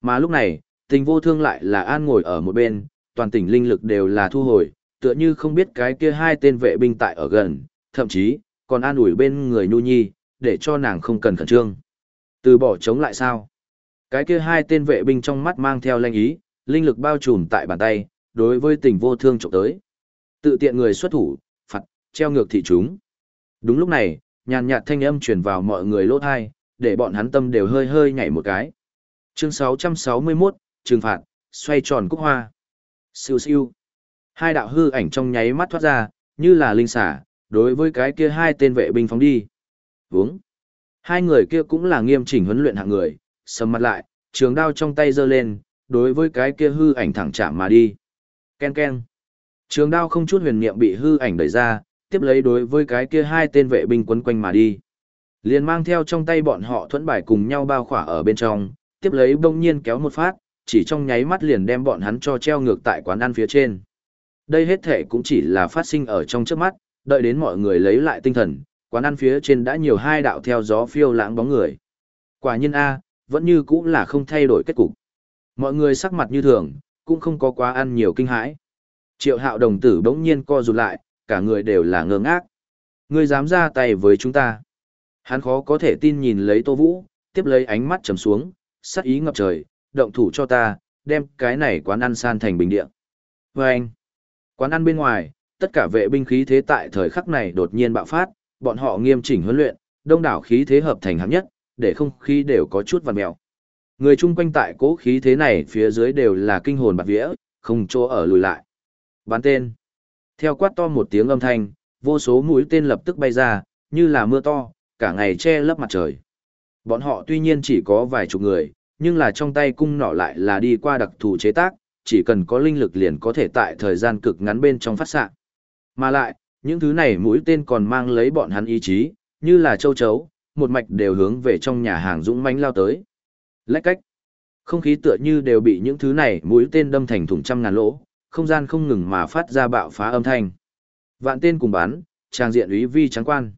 Mà lúc này, tình vô thương lại là an ngồi ở một bên, toàn tỉnh linh lực đều là thu hồi, tựa như không biết cái kia hai tên vệ binh tại ở gần, thậm chí, còn an ủi bên người nhu nhi, để cho nàng không cần khẩn trương. Từ bỏ chống lại sao? Cái kia hai tên vệ binh trong mắt mang theo lanh ý, linh lực bao trùm tại bàn tay, đối với tình vô thương trộm tới. Tự tiện người xuất thủ, phạt, treo ngược thị chúng. Đúng lúc này, nhàn nhạt thanh âm truyền vào mọi người lỗ thai, để bọn hắn tâm đều hơi hơi nhảy một cái. Chương 661, trừng phạt, xoay tròn cúc hoa. Siêu siêu. Hai đạo hư ảnh trong nháy mắt thoát ra, như là linh xả, đối với cái kia hai tên vệ binh phóng đi. Vúng. Hai người kia cũng là nghiêm chỉnh huấn luyện hạng người, sầm mặt lại, trường đao trong tay giơ lên, đối với cái kia hư ảnh thẳng chạm mà đi. Ken ken. Trường đao không chút huyền niệm bị hư ảnh đẩy ra, tiếp lấy đối với cái kia hai tên vệ binh quấn quanh mà đi. Liền mang theo trong tay bọn họ thuẫn bài cùng nhau bao khỏa ở bên trong, tiếp lấy bỗng nhiên kéo một phát, chỉ trong nháy mắt liền đem bọn hắn cho treo ngược tại quán ăn phía trên. Đây hết thể cũng chỉ là phát sinh ở trong trước mắt, đợi đến mọi người lấy lại tinh thần, quán ăn phía trên đã nhiều hai đạo theo gió phiêu lãng bóng người. Quả nhiên A, vẫn như cũng là không thay đổi kết cục. Mọi người sắc mặt như thường, cũng không có quá ăn nhiều kinh hãi. Triệu hạo đồng tử bỗng nhiên co rụt lại, cả người đều là ngơ ngác. Ngươi dám ra tay với chúng ta. Hắn khó có thể tin nhìn lấy Tô Vũ, tiếp lấy ánh mắt trầm xuống, sắc ý ngập trời, động thủ cho ta, đem cái này quán ăn san thành bình địa. Vâng! anh, quán ăn bên ngoài, tất cả vệ binh khí thế tại thời khắc này đột nhiên bạo phát, bọn họ nghiêm chỉnh huấn luyện, đông đảo khí thế hợp thành hợp nhất, để không khí đều có chút vằn mèo. Người chung quanh tại cố khí thế này phía dưới đều là kinh hồn bạt vía, không chỗ ở lùi lại. Bán tên. Theo quát to một tiếng âm thanh, vô số mũi tên lập tức bay ra, như là mưa to, cả ngày che lấp mặt trời. Bọn họ tuy nhiên chỉ có vài chục người, nhưng là trong tay cung nỏ lại là đi qua đặc thù chế tác, chỉ cần có linh lực liền có thể tại thời gian cực ngắn bên trong phát xạ. Mà lại, những thứ này mũi tên còn mang lấy bọn hắn ý chí, như là châu chấu, một mạch đều hướng về trong nhà hàng dũng mãnh lao tới. Lách cách. Không khí tựa như đều bị những thứ này mũi tên đâm thành thủng trăm ngàn lỗ, không gian không ngừng mà phát ra bạo phá âm thanh. Vạn tên cùng bắn, trang diện úy vi trắng quan.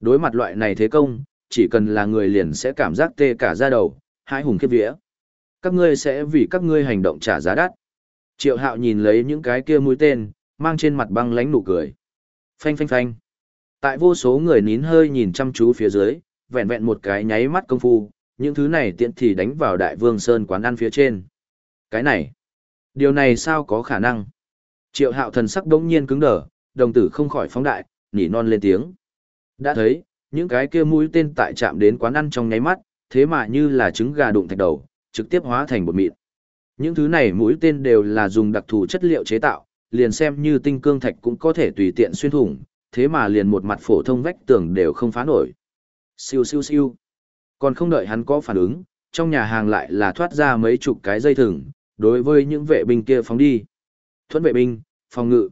Đối mặt loại này thế công, chỉ cần là người liền sẽ cảm giác tê cả da đầu, hai hùng khiếp vía. Các ngươi sẽ vì các ngươi hành động trả giá đắt. Triệu hạo nhìn lấy những cái kia mũi tên, mang trên mặt băng lánh nụ cười. Phanh phanh phanh. Tại vô số người nín hơi nhìn chăm chú phía dưới, vẹn vẹn một cái nháy mắt công phu, những thứ này tiện thì đánh vào đại vương sơn quán ăn phía trên. Cái này, điều này sao có khả năng? Triệu hạo thần sắc đống nhiên cứng đờ, đồng tử không khỏi phóng đại, nỉ non lên tiếng. Đã thấy, những cái kia mũi tên tại chạm đến quán ăn trong nháy mắt, thế mà như là trứng gà đụng thạch đầu, trực tiếp hóa thành bột mịn. Những thứ này mũi tên đều là dùng đặc thù chất liệu chế tạo, liền xem như tinh cương thạch cũng có thể tùy tiện xuyên thủng, thế mà liền một mặt phổ thông vách tường đều không phá nổi. Siêu siêu siêu. Còn không đợi hắn có phản ứng, trong nhà hàng lại là thoát ra mấy chục cái dây thừng, đối với những vệ binh kia phóng đi. Thuẫn vệ binh, phòng ngự.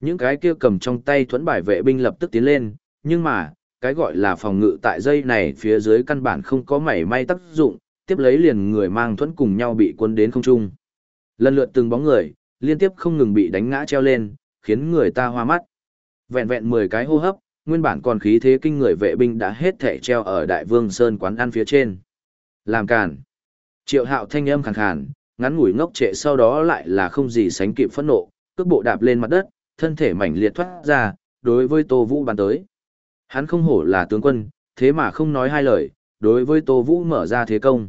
Những cái kia cầm trong tay thuẫn bài vệ binh lập tức tiến lên, nhưng mà, cái gọi là phòng ngự tại dây này phía dưới căn bản không có mảy may tác dụng, tiếp lấy liền người mang thuẫn cùng nhau bị quân đến không trung. Lần lượt từng bóng người, liên tiếp không ngừng bị đánh ngã treo lên, khiến người ta hoa mắt. Vẹn vẹn 10 cái hô hấp, nguyên bản còn khí thế kinh người vệ binh đã hết thể treo ở Đại Vương Sơn quán ăn phía trên. Làm cản. Triệu hạo thanh âm khàn khàn, ngắn ngủi ngốc trệ sau đó lại là không gì sánh kịp phẫn nộ, cước bộ đạp lên mặt đất, thân thể mảnh liệt thoát ra, đối với Tô Vũ bắn tới. Hắn không hổ là tướng quân, thế mà không nói hai lời, đối với Tô Vũ mở ra thế công.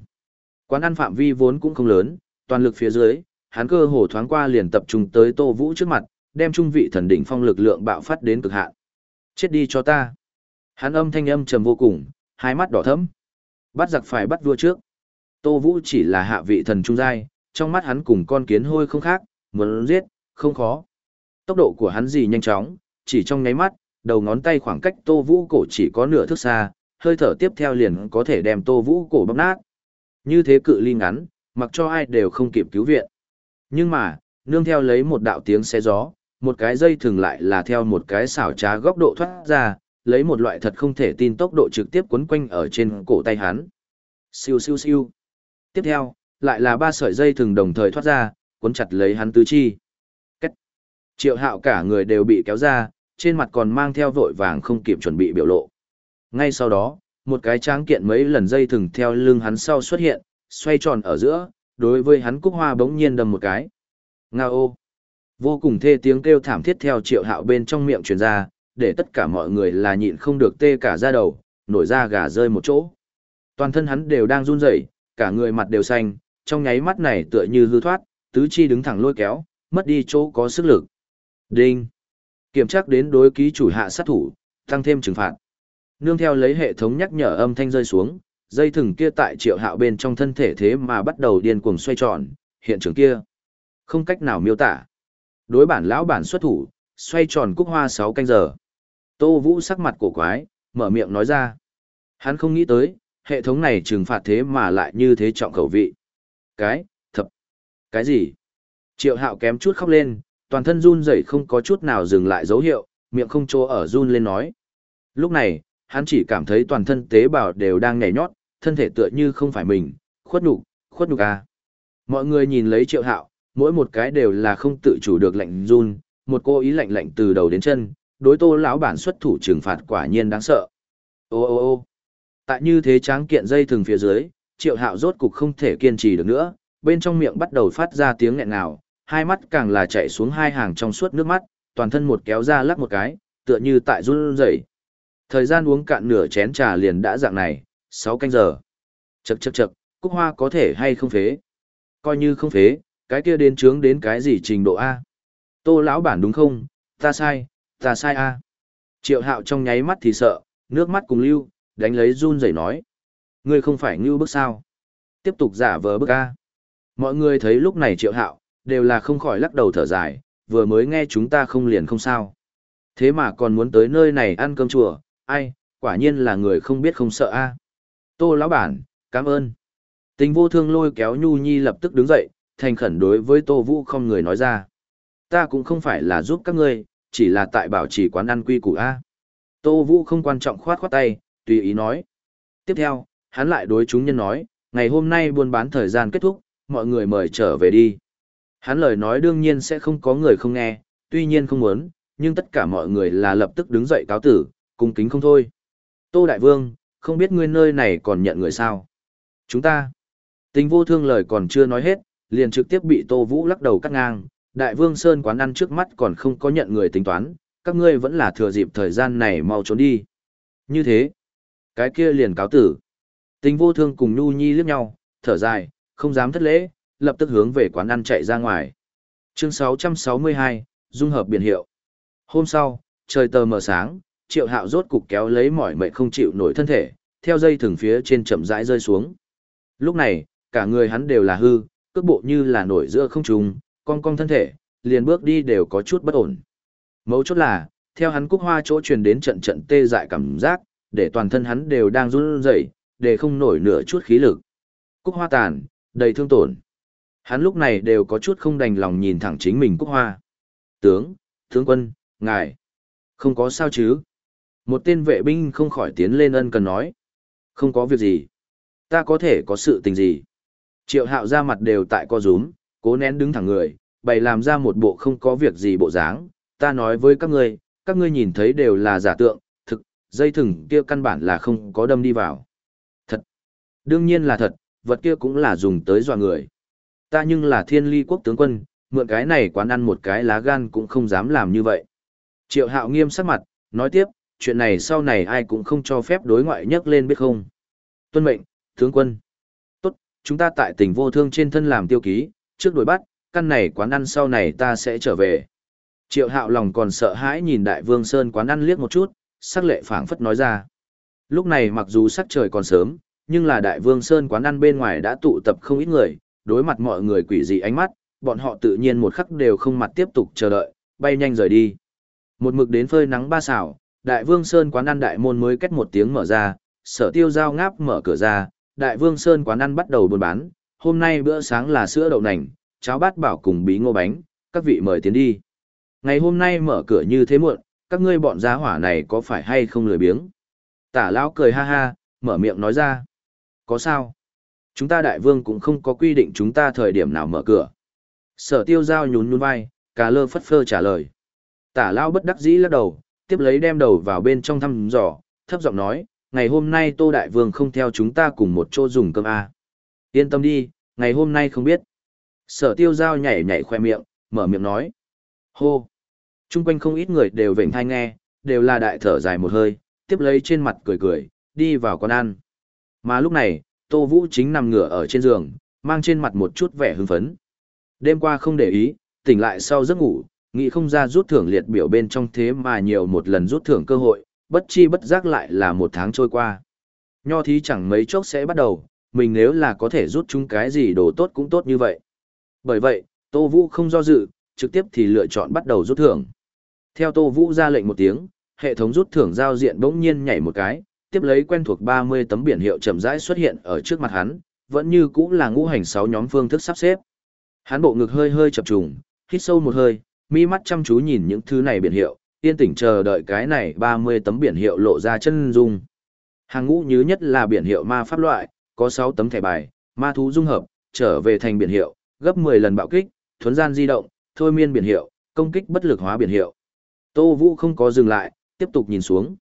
Quán ăn phạm vi vốn cũng không lớn, toàn lực phía dưới, hắn cơ hồ thoáng qua liền tập trung tới Tô Vũ trước mặt, đem trung vị thần đỉnh phong lực lượng bạo phát đến cực hạn. Chết đi cho ta. Hắn âm thanh âm trầm vô cùng, hai mắt đỏ thẫm. Bắt giặc phải bắt vua trước. Tô Vũ chỉ là hạ vị thần trung giai, trong mắt hắn cùng con kiến hôi không khác, muốn giết, không khó. Tốc độ của hắn gì nhanh chóng, chỉ trong nháy mắt, đầu ngón tay khoảng cách Tô Vũ cổ chỉ có nửa thước xa, hơi thở tiếp theo liền có thể đem Tô Vũ cổ bóp nát. Như thế cự ly ngắn, mặc cho ai đều không kịp cứu viện. Nhưng mà, nương theo lấy một đạo tiếng xe gió, một cái dây thường lại là theo một cái xảo trá góc độ thoát ra, lấy một loại thật không thể tin tốc độ trực tiếp quấn quanh ở trên cổ tay hắn. Siêu siêu siêu. Tiếp theo, lại là ba sợi dây thường đồng thời thoát ra, cuốn chặt lấy hắn tứ chi. Cách. Triệu hạo cả người đều bị kéo ra, trên mặt còn mang theo vội vàng không kịp chuẩn bị biểu lộ. Ngay sau đó, một cái tráng kiện mấy lần dây thừng theo lưng hắn sau xuất hiện, xoay tròn ở giữa, đối với hắn cúc hoa bỗng nhiên đâm một cái. Nga ô! Vô cùng thê tiếng kêu thảm thiết theo triệu hạo bên trong miệng truyền ra, để tất cả mọi người là nhịn không được tê cả da đầu, nổi da gà rơi một chỗ. Toàn thân hắn đều đang run rẩy, cả người mặt đều xanh, trong nháy mắt này tựa như hư thoát, tứ chi đứng thẳng lôi kéo, mất đi chỗ có sức lực. Đinh. Kiểm tra đến đối ký chủ hạ sát thủ, tăng thêm trừng phạt. Nương theo lấy hệ thống nhắc nhở âm thanh rơi xuống, dây thừng kia tại triệu hạo bên trong thân thể thế mà bắt đầu điên cuồng xoay tròn, hiện trường kia. Không cách nào miêu tả. Đối bản lão bản xuất thủ, xoay tròn cúc hoa 6 canh giờ. Tô Vũ sắc mặt cổ quái, mở miệng nói ra. Hắn không nghĩ tới, hệ thống này trừng phạt thế mà lại như thế trọng khẩu vị. Cái, thập, cái gì? Triệu hạo kém chút khóc lên, toàn thân run rẩy không có chút nào dừng lại dấu hiệu, miệng không trô ở run lên nói. Lúc này, hắn chỉ cảm thấy toàn thân tế bào đều đang nhảy nhót, thân thể tựa như không phải mình, khuất nhục, khuất nhục à. Mọi người nhìn lấy triệu hạo, mỗi một cái đều là không tự chủ được lạnh run, một cô ý lạnh lạnh từ đầu đến chân, đối tô lão bản xuất thủ trừng phạt quả nhiên đáng sợ. Ô ô ô tại như thế tráng kiện dây thừng phía dưới, triệu hạo rốt cục không thể kiên trì được nữa, bên trong miệng bắt đầu phát ra tiếng nghẹn ngào, hai mắt càng là chạy xuống hai hàng trong suốt nước mắt, toàn thân một kéo ra lắc một cái, tựa như tại run rẩy. Thời gian uống cạn nửa chén trà liền đã dạng này, 6 canh giờ. Chậc chậc chậc, cúc hoa có thể hay không phế? Coi như không phế, cái kia đến trướng đến cái gì trình độ A? Tô lão bản đúng không? Ta sai, ta sai A. Triệu hạo trong nháy mắt thì sợ, nước mắt cùng lưu, đánh lấy run rẩy nói. Ngươi không phải ngưu bức sao? Tiếp tục giả vờ bức A. Mọi người thấy lúc này triệu hạo, đều là không khỏi lắc đầu thở dài, vừa mới nghe chúng ta không liền không sao. Thế mà còn muốn tới nơi này ăn cơm chùa, ai, quả nhiên là người không biết không sợ a. À. Tô lão bản, cảm ơn. Tình vô thương lôi kéo Nhu Nhi lập tức đứng dậy, thành khẩn đối với Tô Vũ không người nói ra. Ta cũng không phải là giúp các ngươi, chỉ là tại bảo trì quán ăn quy củ A. Tô Vũ không quan trọng khoát khoát tay, tùy ý nói. Tiếp theo, hắn lại đối chúng nhân nói, ngày hôm nay buôn bán thời gian kết thúc, mọi người mời trở về đi. Hắn lời nói đương nhiên sẽ không có người không nghe, tuy nhiên không muốn, nhưng tất cả mọi người là lập tức đứng dậy cáo tử, cung kính không thôi. Tô Đại Vương, không biết ngươi nơi này còn nhận người sao? Chúng ta. Tình vô thương lời còn chưa nói hết, liền trực tiếp bị Tô Vũ lắc đầu cắt ngang. Đại Vương Sơn quán ăn trước mắt còn không có nhận người tính toán, các ngươi vẫn là thừa dịp thời gian này mau trốn đi. Như thế, cái kia liền cáo tử. Tình vô thương cùng Nhu Nhi liếc nhau, thở dài, không dám thất lễ, lập tức hướng về quán ăn chạy ra ngoài. Chương 662, Dung hợp biển hiệu. Hôm sau, trời tờ mờ sáng, triệu hạo rốt cục kéo lấy mỏi mệt không chịu nổi thân thể, theo dây thừng phía trên chậm rãi rơi xuống. Lúc này, cả người hắn đều là hư, cước bộ như là nổi giữa không trung, cong cong thân thể, liền bước đi đều có chút bất ổn. Mấu chốt là, theo hắn cúc hoa chỗ truyền đến trận trận tê dại cảm giác, để toàn thân hắn đều đang run rẩy, để không nổi nửa chút khí lực. Cúc hoa tàn, đầy thương tổn. Hắn lúc này đều có chút không đành lòng nhìn thẳng chính mình cúc hoa. Tướng, tướng quân, ngài, không có sao chứ. Một tên vệ binh không khỏi tiến lên ân cần nói. Không có việc gì. Ta có thể có sự tình gì. Triệu hạo ra mặt đều tại co rúm, cố nén đứng thẳng người, bày làm ra một bộ không có việc gì bộ dáng. Ta nói với các ngươi, các ngươi nhìn thấy đều là giả tượng, thực, dây thừng kia căn bản là không có đâm đi vào. Thật. Đương nhiên là thật, vật kia cũng là dùng tới dọa người. Ta nhưng là thiên ly quốc tướng quân, mượn cái này quán ăn một cái lá gan cũng không dám làm như vậy. Triệu hạo nghiêm sắc mặt, nói tiếp, chuyện này sau này ai cũng không cho phép đối ngoại nhắc lên biết không. Tuân mệnh, tướng quân. Tốt, chúng ta tại tỉnh vô thương trên thân làm tiêu ký, trước đuổi bắt, căn này quán ăn sau này ta sẽ trở về. Triệu hạo lòng còn sợ hãi nhìn đại vương Sơn quán ăn liếc một chút, sắc lệ phảng phất nói ra. Lúc này mặc dù sắc trời còn sớm, nhưng là đại vương Sơn quán ăn bên ngoài đã tụ tập không ít người, đối mặt mọi người quỷ dị ánh mắt, bọn họ tự nhiên một khắc đều không mặt tiếp tục chờ đợi, bay nhanh rời đi. Một mực đến phơi nắng ba xảo, đại vương Sơn quán ăn đại môn mới kết một tiếng mở ra, sở tiêu giao ngáp mở cửa ra, đại vương Sơn quán ăn bắt đầu buôn bán, hôm nay bữa sáng là sữa đậu nành, cháo bát bảo cùng bí ngô bánh, các vị mời tiến đi. Ngày hôm nay mở cửa như thế muộn, các ngươi bọn giá hỏa này có phải hay không lười biếng? Tả lão cười ha ha, mở miệng nói ra. Có sao? Chúng ta đại vương cũng không có quy định chúng ta thời điểm nào mở cửa. Sở tiêu giao nhún nhún vai, cà lơ phất phơ trả lời. Tả lao bất đắc dĩ lắc đầu, tiếp lấy đem đầu vào bên trong thăm dò, thấp giọng nói, ngày hôm nay Tô Đại Vương không theo chúng ta cùng một chỗ dùng cơm à Yên tâm đi, ngày hôm nay không biết. Sở tiêu giao nhảy nhảy khoe miệng, mở miệng nói. Hô! Trung quanh không ít người đều vệnh thai nghe, đều là đại thở dài một hơi, tiếp lấy trên mặt cười cười, đi vào quán ăn. Mà lúc này, Tô Vũ chính nằm ngửa ở trên giường, mang trên mặt một chút vẻ hưng phấn. Đêm qua không để ý, tỉnh lại sau giấc ngủ, nghĩ không ra rút thưởng liệt biểu bên trong thế mà nhiều một lần rút thưởng cơ hội, bất chi bất giác lại là một tháng trôi qua. Nho thí chẳng mấy chốc sẽ bắt đầu, mình nếu là có thể rút chúng cái gì đồ tốt cũng tốt như vậy. Bởi vậy, Tô Vũ không do dự, trực tiếp thì lựa chọn bắt đầu rút thưởng. Theo Tô Vũ ra lệnh một tiếng, hệ thống rút thưởng giao diện bỗng nhiên nhảy một cái, tiếp lấy quen thuộc 30 tấm biển hiệu chậm rãi xuất hiện ở trước mặt hắn, vẫn như cũng là ngũ hành 6 nhóm phương thức sắp xếp. Hắn bộ ngực hơi hơi chập trùng, hít sâu một hơi, mi mắt chăm chú nhìn những thứ này biển hiệu, yên tĩnh chờ đợi cái này 30 tấm biển hiệu lộ ra chân dung. Hàng ngũ nhứ nhất là biển hiệu ma pháp loại, có 6 tấm thẻ bài, ma thú dung hợp, trở về thành biển hiệu, gấp 10 lần bạo kích, thuấn gian di động, thôi miên biển hiệu, công kích bất lực hóa biển hiệu. Tô Vũ không có dừng lại, tiếp tục nhìn xuống.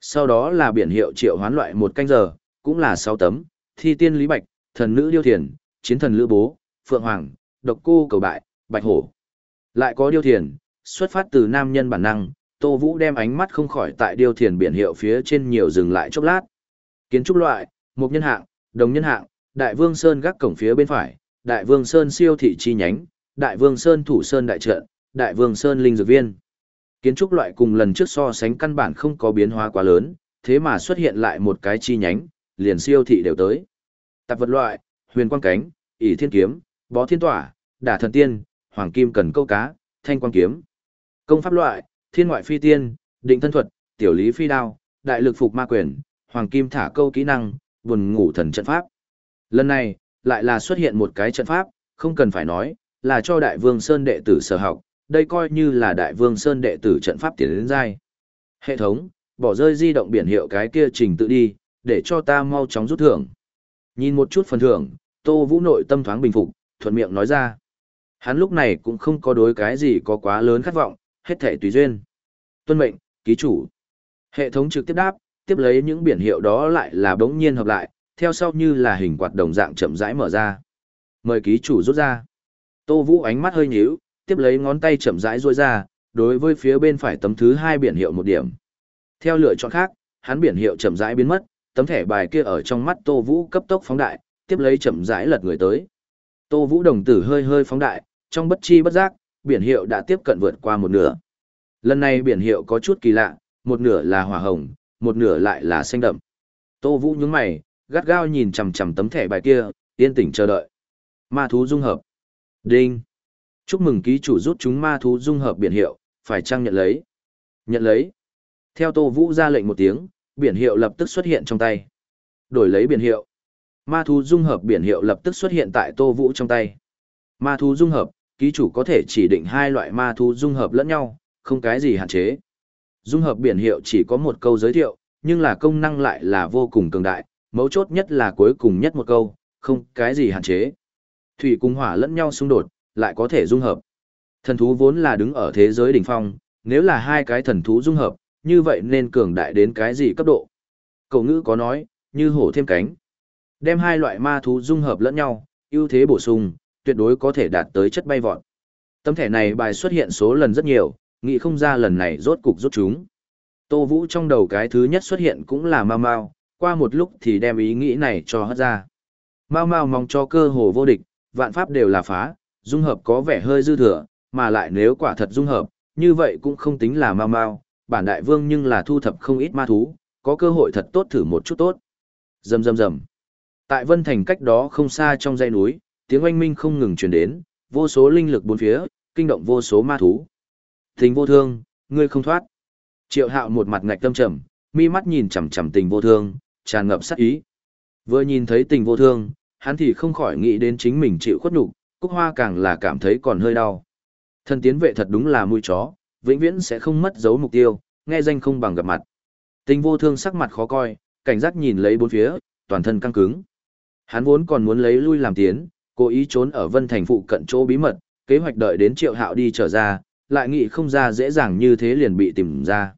Sau đó là biển hiệu triệu hoán loại một canh giờ, cũng là 6 tấm, thi tiên lý bạch, thần nữ điêu thiền, chiến thần lữ bố, phượng hoàng, độc cô cầu bại, bạch hổ. Lại có điêu thiền, xuất phát từ nam nhân bản năng, Tô Vũ đem ánh mắt không khỏi tại điêu thiền biển hiệu phía trên nhiều dừng lại chốc lát. Kiến trúc loại, một nhân hạng, đồng nhân hạng, Đại Vương Sơn gác cổng phía bên phải, Đại Vương Sơn siêu thị chi nhánh, Đại Vương Sơn thủ sơn đại trận, Đại Vương Sơn linh dược viên. Kiến trúc loại cùng lần trước so sánh căn bản không có biến hóa quá lớn, thế mà xuất hiện lại một cái chi nhánh, liền siêu thị đều tới. Tạp vật loại, huyền quang cánh, ỷ thiên kiếm, bó thiên tỏa, đả thần tiên, hoàng kim cần câu cá, thanh quang kiếm. Công pháp loại, thiên ngoại phi tiên, định thân thuật, tiểu lý phi đao, đại lực phục ma quyền, hoàng kim thả câu kỹ năng, buồn ngủ thần trận pháp. Lần này, lại là xuất hiện một cái trận pháp, không cần phải nói, là cho đại vương Sơn đệ tử sở học, đây coi như là đại vương Sơn đệ tử trận pháp tiến đến giai. Hệ thống, bỏ rơi di động biển hiệu cái kia trình tự đi, để cho ta mau chóng rút thưởng. Nhìn một chút phần thưởng, Tô Vũ nội tâm thoáng bình phục, thuận miệng nói ra. Hắn lúc này cũng không có đối cái gì có quá lớn khát vọng, hết thể tùy duyên. Tuân mệnh, ký chủ. Hệ thống trực tiếp đáp, tiếp lấy những biển hiệu đó lại là bỗng nhiên hợp lại, theo sau như là hình quạt đồng dạng chậm rãi mở ra. Mời ký chủ rút ra. Tô Vũ ánh mắt hơi nhíu, tiếp lấy ngón tay chậm rãi duỗi ra, đối với phía bên phải tấm thứ hai biển hiệu một điểm. Theo lựa chọn khác, hắn biển hiệu chậm rãi biến mất, tấm thẻ bài kia ở trong mắt Tô Vũ cấp tốc phóng đại, tiếp lấy chậm rãi lật người tới. Tô Vũ đồng tử hơi hơi phóng đại, trong bất chi bất giác, biển hiệu đã tiếp cận vượt qua một nửa. Lần này biển hiệu có chút kỳ lạ, một nửa là hỏa hồng, một nửa lại là xanh đậm. Tô Vũ nhướng mày, gắt gao nhìn chằm chằm tấm thẻ bài kia, yên tĩnh chờ đợi. Ma thú dung hợp. Đinh. Chúc mừng ký chủ rút chúng ma thú dung hợp biển hiệu, phải chăng nhận lấy? Nhận lấy. Theo Tô Vũ ra lệnh một tiếng, biển hiệu lập tức xuất hiện trong tay. Đổi lấy biển hiệu. Ma thú dung hợp biển hiệu lập tức xuất hiện tại Tô Vũ trong tay. Ma thú dung hợp, ký chủ có thể chỉ định hai loại ma thú dung hợp lẫn nhau, không cái gì hạn chế. Dung hợp biển hiệu chỉ có một câu giới thiệu, nhưng là công năng lại là vô cùng cường đại, mấu chốt nhất là cuối cùng nhất một câu, không cái gì hạn chế. Thủy cùng hỏa lẫn nhau xung đột, lại có thể dung hợp. Thần thú vốn là đứng ở thế giới đỉnh phong, nếu là hai cái thần thú dung hợp, như vậy nên cường đại đến cái gì cấp độ. Cậu ngữ có nói, như hổ thêm cánh. Đem hai loại ma thú dung hợp lẫn nhau, ưu thế bổ sung, tuyệt đối có thể đạt tới chất bay vọt. Tấm thẻ này bài xuất hiện số lần rất nhiều, nghĩ không ra lần này rốt cục rút chúng. Tô Vũ trong đầu cái thứ nhất xuất hiện cũng là Mao Mao, qua một lúc thì đem ý nghĩ này cho hất ra. Mao Mao mong cho cơ hồ vô địch, vạn pháp đều là phá, dung hợp có vẻ hơi dư thừa, mà lại nếu quả thật dung hợp, như vậy cũng không tính là Mao Mao, bản đại vương nhưng là thu thập không ít ma thú, có cơ hội thật tốt thử một chút tốt. Rầm rầm rầm. Tại Vân Thành cách đó không xa trong dãy núi, tiếng oanh minh không ngừng truyền đến, vô số linh lực bốn phía, kinh động vô số ma thú. Tình vô thương, ngươi không thoát. Triệu Hạo một mặt ngạch tâm trầm, mi mắt nhìn chằm chằm Tình vô thương, tràn ngập sát ý. Vừa nhìn thấy Tình vô thương, hắn thì không khỏi nghĩ đến chính mình chịu khuất nhục, Cúc Hoa càng là cảm thấy còn hơi đau. Thân tiến vệ thật đúng là mũi chó, vĩnh viễn sẽ không mất dấu mục tiêu, nghe danh không bằng gặp mặt. Tình vô thương sắc mặt khó coi, cảnh giác nhìn lấy bốn phía, toàn thân căng cứng. Hắn vốn còn muốn lấy lui làm tiến, cố ý trốn ở Vân Thành phụ cận chỗ bí mật, kế hoạch đợi đến Triệu Hạo đi trở ra, lại nghĩ không ra dễ dàng như thế liền bị tìm ra.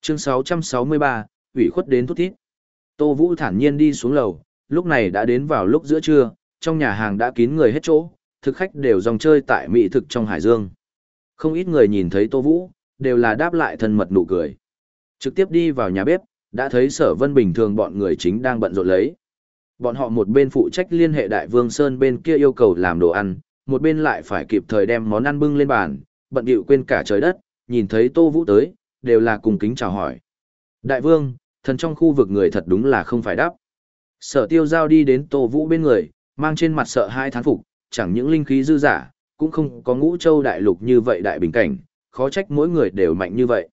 Chương 663, ủy khuất đến thút thít. Tô Vũ thản nhiên đi xuống lầu, lúc này đã đến vào lúc giữa trưa, trong nhà hàng đã kín người hết chỗ, thực khách đều dòng chơi tại mỹ thực trong Hải Dương. Không ít người nhìn thấy Tô Vũ, đều là đáp lại thân mật nụ cười. Trực tiếp đi vào nhà bếp, đã thấy sở vân bình thường bọn người chính đang bận rộn lấy. Bọn họ một bên phụ trách liên hệ Đại Vương Sơn bên kia yêu cầu làm đồ ăn, một bên lại phải kịp thời đem món ăn bưng lên bàn, bận điệu quên cả trời đất, nhìn thấy Tô Vũ tới, đều là cùng kính chào hỏi. Đại Vương, thần trong khu vực người thật đúng là không phải đáp. Sở tiêu giao đi đến Tô Vũ bên người, mang trên mặt sợ hai thán phục, chẳng những linh khí dư giả, cũng không có ngũ châu đại lục như vậy đại bình cảnh, khó trách mỗi người đều mạnh như vậy.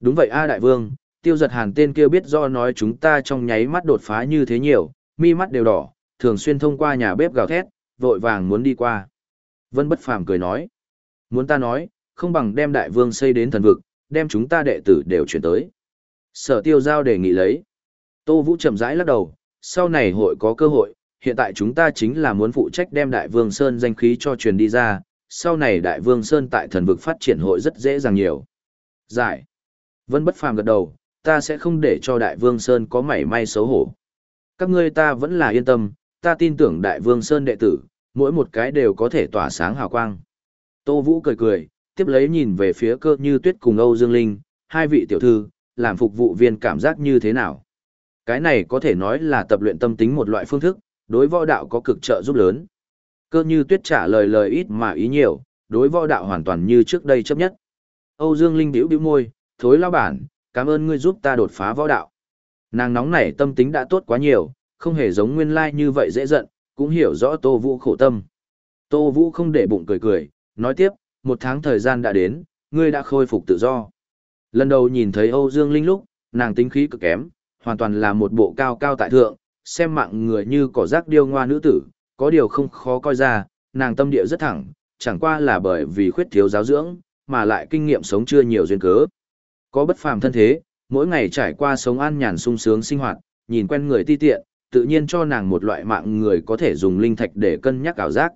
Đúng vậy A Đại Vương, tiêu giật hàn tên kia biết do nói chúng ta trong nháy mắt đột phá như thế nhiều, mi mắt đều đỏ, thường xuyên thông qua nhà bếp gào thét, vội vàng muốn đi qua. Vân Bất Phàm cười nói, muốn ta nói, không bằng đem đại vương xây đến thần vực, đem chúng ta đệ tử đều chuyển tới. Sở tiêu giao đề nghị lấy. Tô Vũ chậm rãi lắc đầu, sau này hội có cơ hội, hiện tại chúng ta chính là muốn phụ trách đem đại vương Sơn danh khí cho truyền đi ra, sau này đại vương Sơn tại thần vực phát triển hội rất dễ dàng nhiều. Giải. Vân bất phàm gật đầu, ta sẽ không để cho đại vương Sơn có mảy may xấu hổ. Các ngươi ta vẫn là yên tâm, ta tin tưởng đại vương Sơn đệ tử, mỗi một cái đều có thể tỏa sáng hào quang. Tô Vũ cười cười, tiếp lấy nhìn về phía cơ như tuyết cùng Âu Dương Linh, hai vị tiểu thư, làm phục vụ viên cảm giác như thế nào. Cái này có thể nói là tập luyện tâm tính một loại phương thức, đối võ đạo có cực trợ giúp lớn. Cơ như tuyết trả lời lời ít mà ý nhiều, đối võ đạo hoàn toàn như trước đây chấp nhất. Âu Dương Linh biểu biểu môi, thối lao bản, cảm ơn ngươi giúp ta đột phá võ đạo. Nàng nóng nảy tâm tính đã tốt quá nhiều, không hề giống nguyên lai như vậy dễ giận, cũng hiểu rõ Tô Vũ khổ tâm. Tô Vũ không để bụng cười cười, nói tiếp, một tháng thời gian đã đến, ngươi đã khôi phục tự do. Lần đầu nhìn thấy Âu Dương Linh lúc, nàng tính khí cực kém, hoàn toàn là một bộ cao cao tại thượng, xem mạng người như cỏ rác điêu ngoa nữ tử, có điều không khó coi ra, nàng tâm địa rất thẳng, chẳng qua là bởi vì khuyết thiếu giáo dưỡng, mà lại kinh nghiệm sống chưa nhiều duyên cớ. Có bất phàm thân thế, mỗi ngày trải qua sống an nhàn sung sướng sinh hoạt, nhìn quen người ti tiện, tự nhiên cho nàng một loại mạng người có thể dùng linh thạch để cân nhắc ảo giác.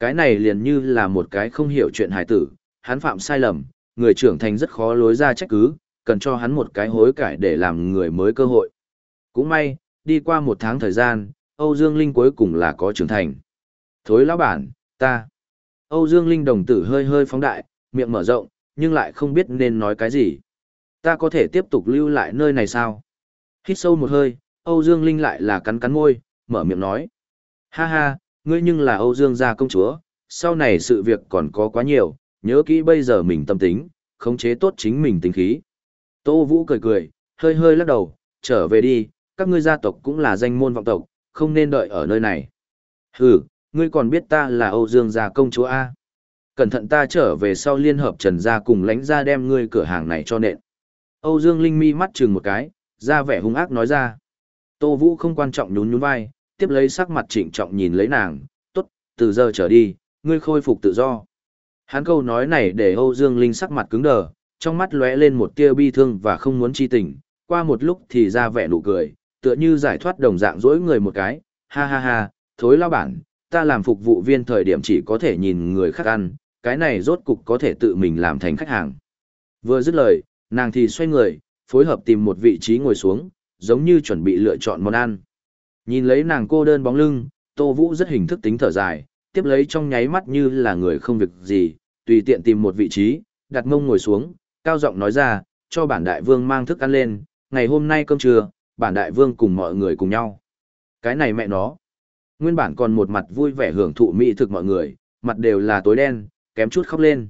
Cái này liền như là một cái không hiểu chuyện hài tử, hắn phạm sai lầm, người trưởng thành rất khó lối ra trách cứ, cần cho hắn một cái hối cải để làm người mới cơ hội. Cũng may, đi qua một tháng thời gian, Âu Dương Linh cuối cùng là có trưởng thành. Thối lão bản, ta. Âu Dương Linh đồng tử hơi hơi phóng đại, miệng mở rộng, nhưng lại không biết nên nói cái gì. Ta có thể tiếp tục lưu lại nơi này sao? Hít sâu một hơi, Âu Dương Linh lại là cắn cắn môi, mở miệng nói. Ha ha, ngươi nhưng là Âu Dương gia công chúa, sau này sự việc còn có quá nhiều, nhớ kỹ bây giờ mình tâm tính, khống chế tốt chính mình tính khí. Tô Vũ cười cười, hơi hơi lắc đầu, trở về đi, các ngươi gia tộc cũng là danh môn vọng tộc, không nên đợi ở nơi này. Hừ, ngươi còn biết ta là Âu Dương gia công chúa A. Cẩn thận ta trở về sau liên hợp trần gia cùng lánh ra đem ngươi cửa hàng này cho nện. Âu Dương Linh mi mắt chừng một cái, ra vẻ hung ác nói ra. Tô Vũ không quan trọng nhún nhún vai, tiếp lấy sắc mặt trịnh trọng nhìn lấy nàng, tốt, từ giờ trở đi, ngươi khôi phục tự do. Hắn câu nói này để Âu Dương Linh sắc mặt cứng đờ, trong mắt lóe lên một tia bi thương và không muốn chi tình, qua một lúc thì ra vẻ nụ cười, tựa như giải thoát đồng dạng dỗi người một cái, ha ha ha, thối lao bản, ta làm phục vụ viên thời điểm chỉ có thể nhìn người khác ăn, cái này rốt cục có thể tự mình làm thành khách hàng. Vừa dứt lời, nàng thì xoay người, phối hợp tìm một vị trí ngồi xuống, giống như chuẩn bị lựa chọn món ăn. Nhìn lấy nàng cô đơn bóng lưng, Tô Vũ rất hình thức tính thở dài, tiếp lấy trong nháy mắt như là người không việc gì, tùy tiện tìm một vị trí, đặt mông ngồi xuống, cao giọng nói ra, cho bản đại vương mang thức ăn lên, ngày hôm nay cơm trưa, bản đại vương cùng mọi người cùng nhau. Cái này mẹ nó. Nguyên bản còn một mặt vui vẻ hưởng thụ mỹ thực mọi người, mặt đều là tối đen, kém chút khóc lên.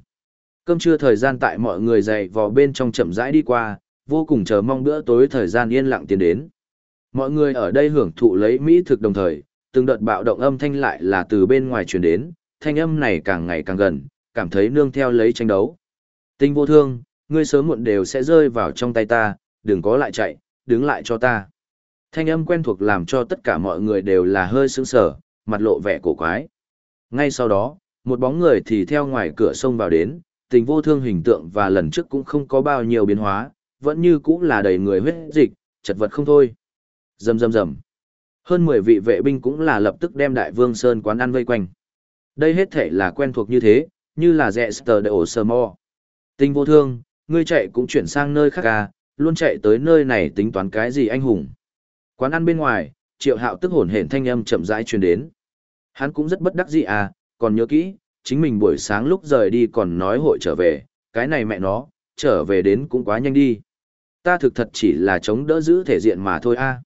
Cơm trưa thời gian tại mọi người dậy vò bên trong chậm rãi đi qua, vô cùng chờ mong bữa tối thời gian yên lặng tiến đến. Mọi người ở đây hưởng thụ lấy mỹ thực đồng thời, từng đợt bạo động âm thanh lại là từ bên ngoài truyền đến, thanh âm này càng ngày càng gần, cảm thấy nương theo lấy tranh đấu. Tinh vô thương, ngươi sớm muộn đều sẽ rơi vào trong tay ta, đừng có lại chạy, đứng lại cho ta. Thanh âm quen thuộc làm cho tất cả mọi người đều là hơi sững sờ, mặt lộ vẻ cổ quái. Ngay sau đó, một bóng người thì theo ngoài cửa sông vào đến, tình vô thương hình tượng và lần trước cũng không có bao nhiêu biến hóa, vẫn như cũng là đầy người huyết dịch, chật vật không thôi. Rầm rầm rầm. Hơn 10 vị vệ binh cũng là lập tức đem Đại Vương Sơn quán ăn vây quanh. Đây hết thể là quen thuộc như thế, như là rẻ sờ de ổ sờ mò. Tình vô thương, ngươi chạy cũng chuyển sang nơi khác à, luôn chạy tới nơi này tính toán cái gì anh hùng. Quán ăn bên ngoài, triệu hạo tức hồn hển thanh âm chậm rãi truyền đến. Hắn cũng rất bất đắc dĩ à, còn nhớ kỹ, chính mình buổi sáng lúc rời đi còn nói hội trở về, cái này mẹ nó, trở về đến cũng quá nhanh đi. Ta thực thật chỉ là chống đỡ giữ thể diện mà thôi a.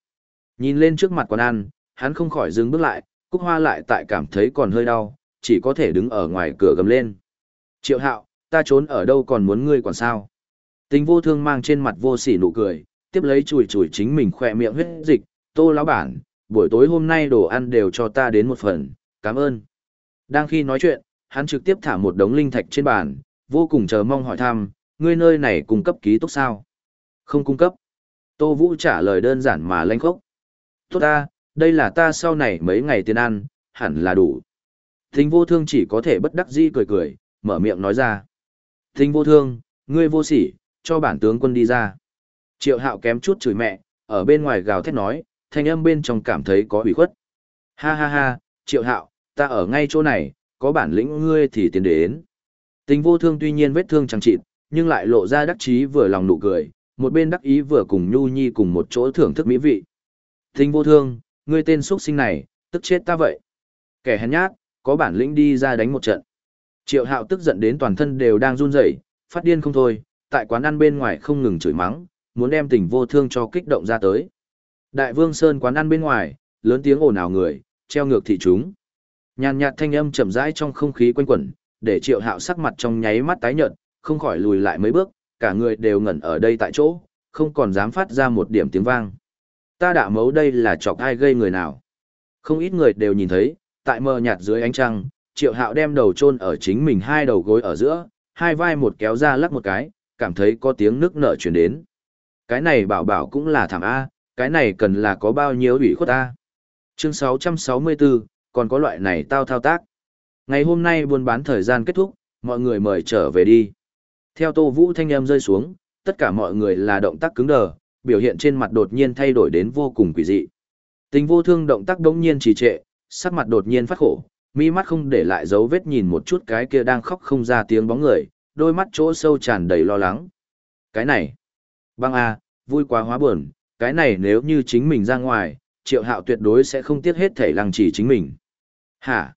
Nhìn lên trước mặt quán ăn, Hắn không khỏi dừng bước lại, cúc hoa lại tại cảm thấy còn hơi đau, chỉ có thể đứng ở ngoài cửa gầm lên. Triệu hạo, ta trốn ở đâu còn muốn ngươi còn sao? Tình vô thương mang trên mặt vô sỉ nụ cười, tiếp lấy chùi chùi chính mình khỏe miệng huyết dịch, tô lão bản, buổi tối hôm nay đồ ăn đều cho ta đến một phần, cảm ơn. Đang khi nói chuyện, hắn trực tiếp thả một đống linh thạch trên bàn, vô cùng chờ mong hỏi thăm, ngươi nơi này cung cấp ký túc sao? Không cung cấp. Tô Vũ trả lời đơn giản mà lanh khốc. Tốt ta, đây là ta sau này mấy ngày tiền ăn, hẳn là đủ. Thính vô thương chỉ có thể bất đắc dĩ cười cười, mở miệng nói ra. Thính vô thương, ngươi vô sỉ, cho bản tướng quân đi ra. Triệu hạo kém chút chửi mẹ, ở bên ngoài gào thét nói, thanh âm bên trong cảm thấy có ủy khuất. Ha ha ha, triệu hạo, ta ở ngay chỗ này, có bản lĩnh ngươi thì tiến đến. Tình vô thương tuy nhiên vết thương chẳng chịt, nhưng lại lộ ra đắc chí vừa lòng nụ cười, một bên đắc ý vừa cùng Nhu Nhi cùng một chỗ thưởng thức mỹ vị. Tình vô thương, ngươi tên xuất sinh này, tức chết ta vậy. Kẻ hèn nhát, có bản lĩnh đi ra đánh một trận. Triệu hạo tức giận đến toàn thân đều đang run rẩy, phát điên không thôi, tại quán ăn bên ngoài không ngừng chửi mắng, muốn đem tình vô thương cho kích động ra tới. Đại vương Sơn quán ăn bên ngoài, lớn tiếng ồn ào người, treo ngược thị chúng. Nhàn nhạt thanh âm chậm rãi trong không khí quanh quẩn, để triệu hạo sắc mặt trong nháy mắt tái nhợt, không khỏi lùi lại mấy bước, cả người đều ngẩn ở đây tại chỗ, không còn dám phát ra một điểm tiếng vang. Ta đã mấu đây là chọc ai gây người nào. Không ít người đều nhìn thấy, tại mờ nhạt dưới ánh trăng, triệu hạo đem đầu chôn ở chính mình hai đầu gối ở giữa, hai vai một kéo ra lắc một cái, cảm thấy có tiếng nước nở chuyển đến. Cái này bảo bảo cũng là thảm A, cái này cần là có bao nhiêu ủy khuất A. Chương 664, còn có loại này tao thao tác. Ngày hôm nay buôn bán thời gian kết thúc, mọi người mời trở về đi. Theo Tô Vũ thanh âm rơi xuống, tất cả mọi người là động tác cứng đờ, biểu hiện trên mặt đột nhiên thay đổi đến vô cùng quỷ dị. Tình vô thương động tác đống nhiên trì trệ, sắc mặt đột nhiên phát khổ, mi mắt không để lại dấu vết nhìn một chút cái kia đang khóc không ra tiếng bóng người, đôi mắt chỗ sâu tràn đầy lo lắng. Cái này, băng a, vui quá hóa buồn, cái này nếu như chính mình ra ngoài, triệu hạo tuyệt đối sẽ không tiếc hết thể lăng chỉ chính mình. Hả?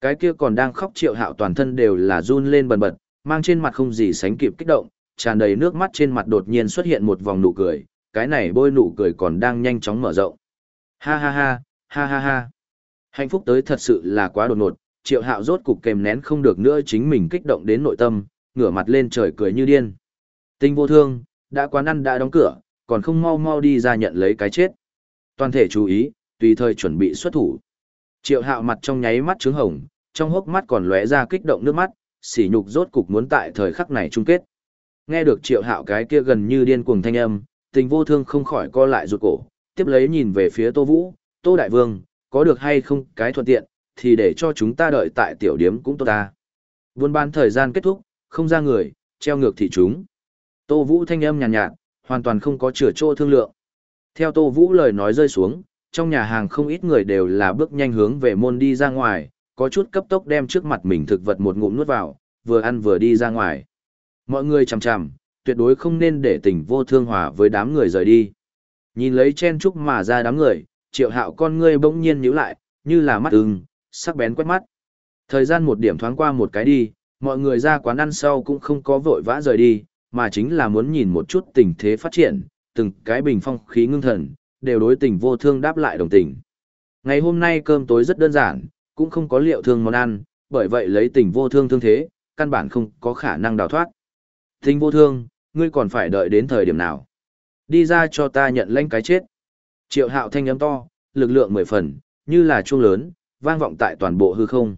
Cái kia còn đang khóc triệu hạo toàn thân đều là run lên bần bật, mang trên mặt không gì sánh kịp kích động, tràn đầy nước mắt trên mặt đột nhiên xuất hiện một vòng nụ cười, cái này bôi nụ cười còn đang nhanh chóng mở rộng. Ha ha ha, ha ha ha. Hạnh phúc tới thật sự là quá đột ngột, triệu hạo rốt cục kèm nén không được nữa chính mình kích động đến nội tâm, ngửa mặt lên trời cười như điên. Tinh vô thương, đã quán ăn đã đóng cửa, còn không mau mau đi ra nhận lấy cái chết. Toàn thể chú ý, tùy thời chuẩn bị xuất thủ. Triệu hạo mặt trong nháy mắt trứng hồng, trong hốc mắt còn lóe ra kích động nước mắt, sỉ nhục rốt cục muốn tại thời khắc này chung kết. Nghe được triệu hạo cái kia gần như điên cuồng thanh âm, tình vô thương không khỏi co lại rụt cổ, tiếp lấy nhìn về phía Tô Vũ, Tô Đại Vương, có được hay không cái thuận tiện, thì để cho chúng ta đợi tại tiểu điếm cũng tốt ta. Buôn bán thời gian kết thúc, không ra người, treo ngược thị chúng. Tô Vũ thanh âm nhàn nhạt, nhạt, hoàn toàn không có chữa chỗ thương lượng. Theo Tô Vũ lời nói rơi xuống, trong nhà hàng không ít người đều là bước nhanh hướng về môn đi ra ngoài, có chút cấp tốc đem trước mặt mình thực vật một ngụm nuốt vào, vừa ăn vừa đi ra ngoài. Mọi người chằm chằm, tuyệt đối không nên để tình vô thương hòa với đám người rời đi. Nhìn lấy chen chúc mà ra đám người, triệu hạo con ngươi bỗng nhiên nhíu lại, như là mắt ưng, sắc bén quét mắt. Thời gian một điểm thoáng qua một cái đi, mọi người ra quán ăn sau cũng không có vội vã rời đi, mà chính là muốn nhìn một chút tình thế phát triển, từng cái bình phong khí ngưng thần, đều đối tình vô thương đáp lại đồng tình. Ngày hôm nay cơm tối rất đơn giản, cũng không có liệu thương món ăn, bởi vậy lấy tình vô thương thương thế, căn bản không có khả năng đào thoát. Tình vô thương, ngươi còn phải đợi đến thời điểm nào? Đi ra cho ta nhận lãnh cái chết. Triệu hạo thanh âm to, lực lượng mười phần, như là chuông lớn, vang vọng tại toàn bộ hư không.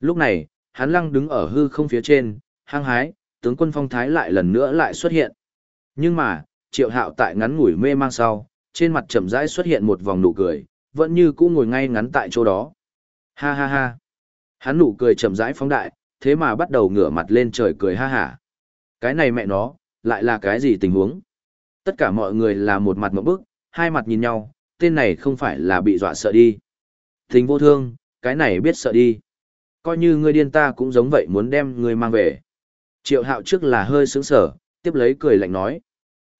Lúc này, hắn lăng đứng ở hư không phía trên, hăng hái, tướng quân phong thái lại lần nữa lại xuất hiện. Nhưng mà, triệu hạo tại ngắn ngủi mê mang sau, trên mặt chậm rãi xuất hiện một vòng nụ cười, vẫn như cũ ngồi ngay ngắn tại chỗ đó. Ha ha ha. Hắn nụ cười chậm rãi phóng đại, thế mà bắt đầu ngửa mặt lên trời cười ha hả. Cái này mẹ nó, lại là cái gì tình huống? Tất cả mọi người là một mặt ngộp bức, hai mặt nhìn nhau, tên này không phải là bị dọa sợ đi. Tình vô thương, cái này biết sợ đi. Coi như ngươi điên ta cũng giống vậy muốn đem ngươi mang về. Triệu hạo trước là hơi sướng sở, tiếp lấy cười lạnh nói.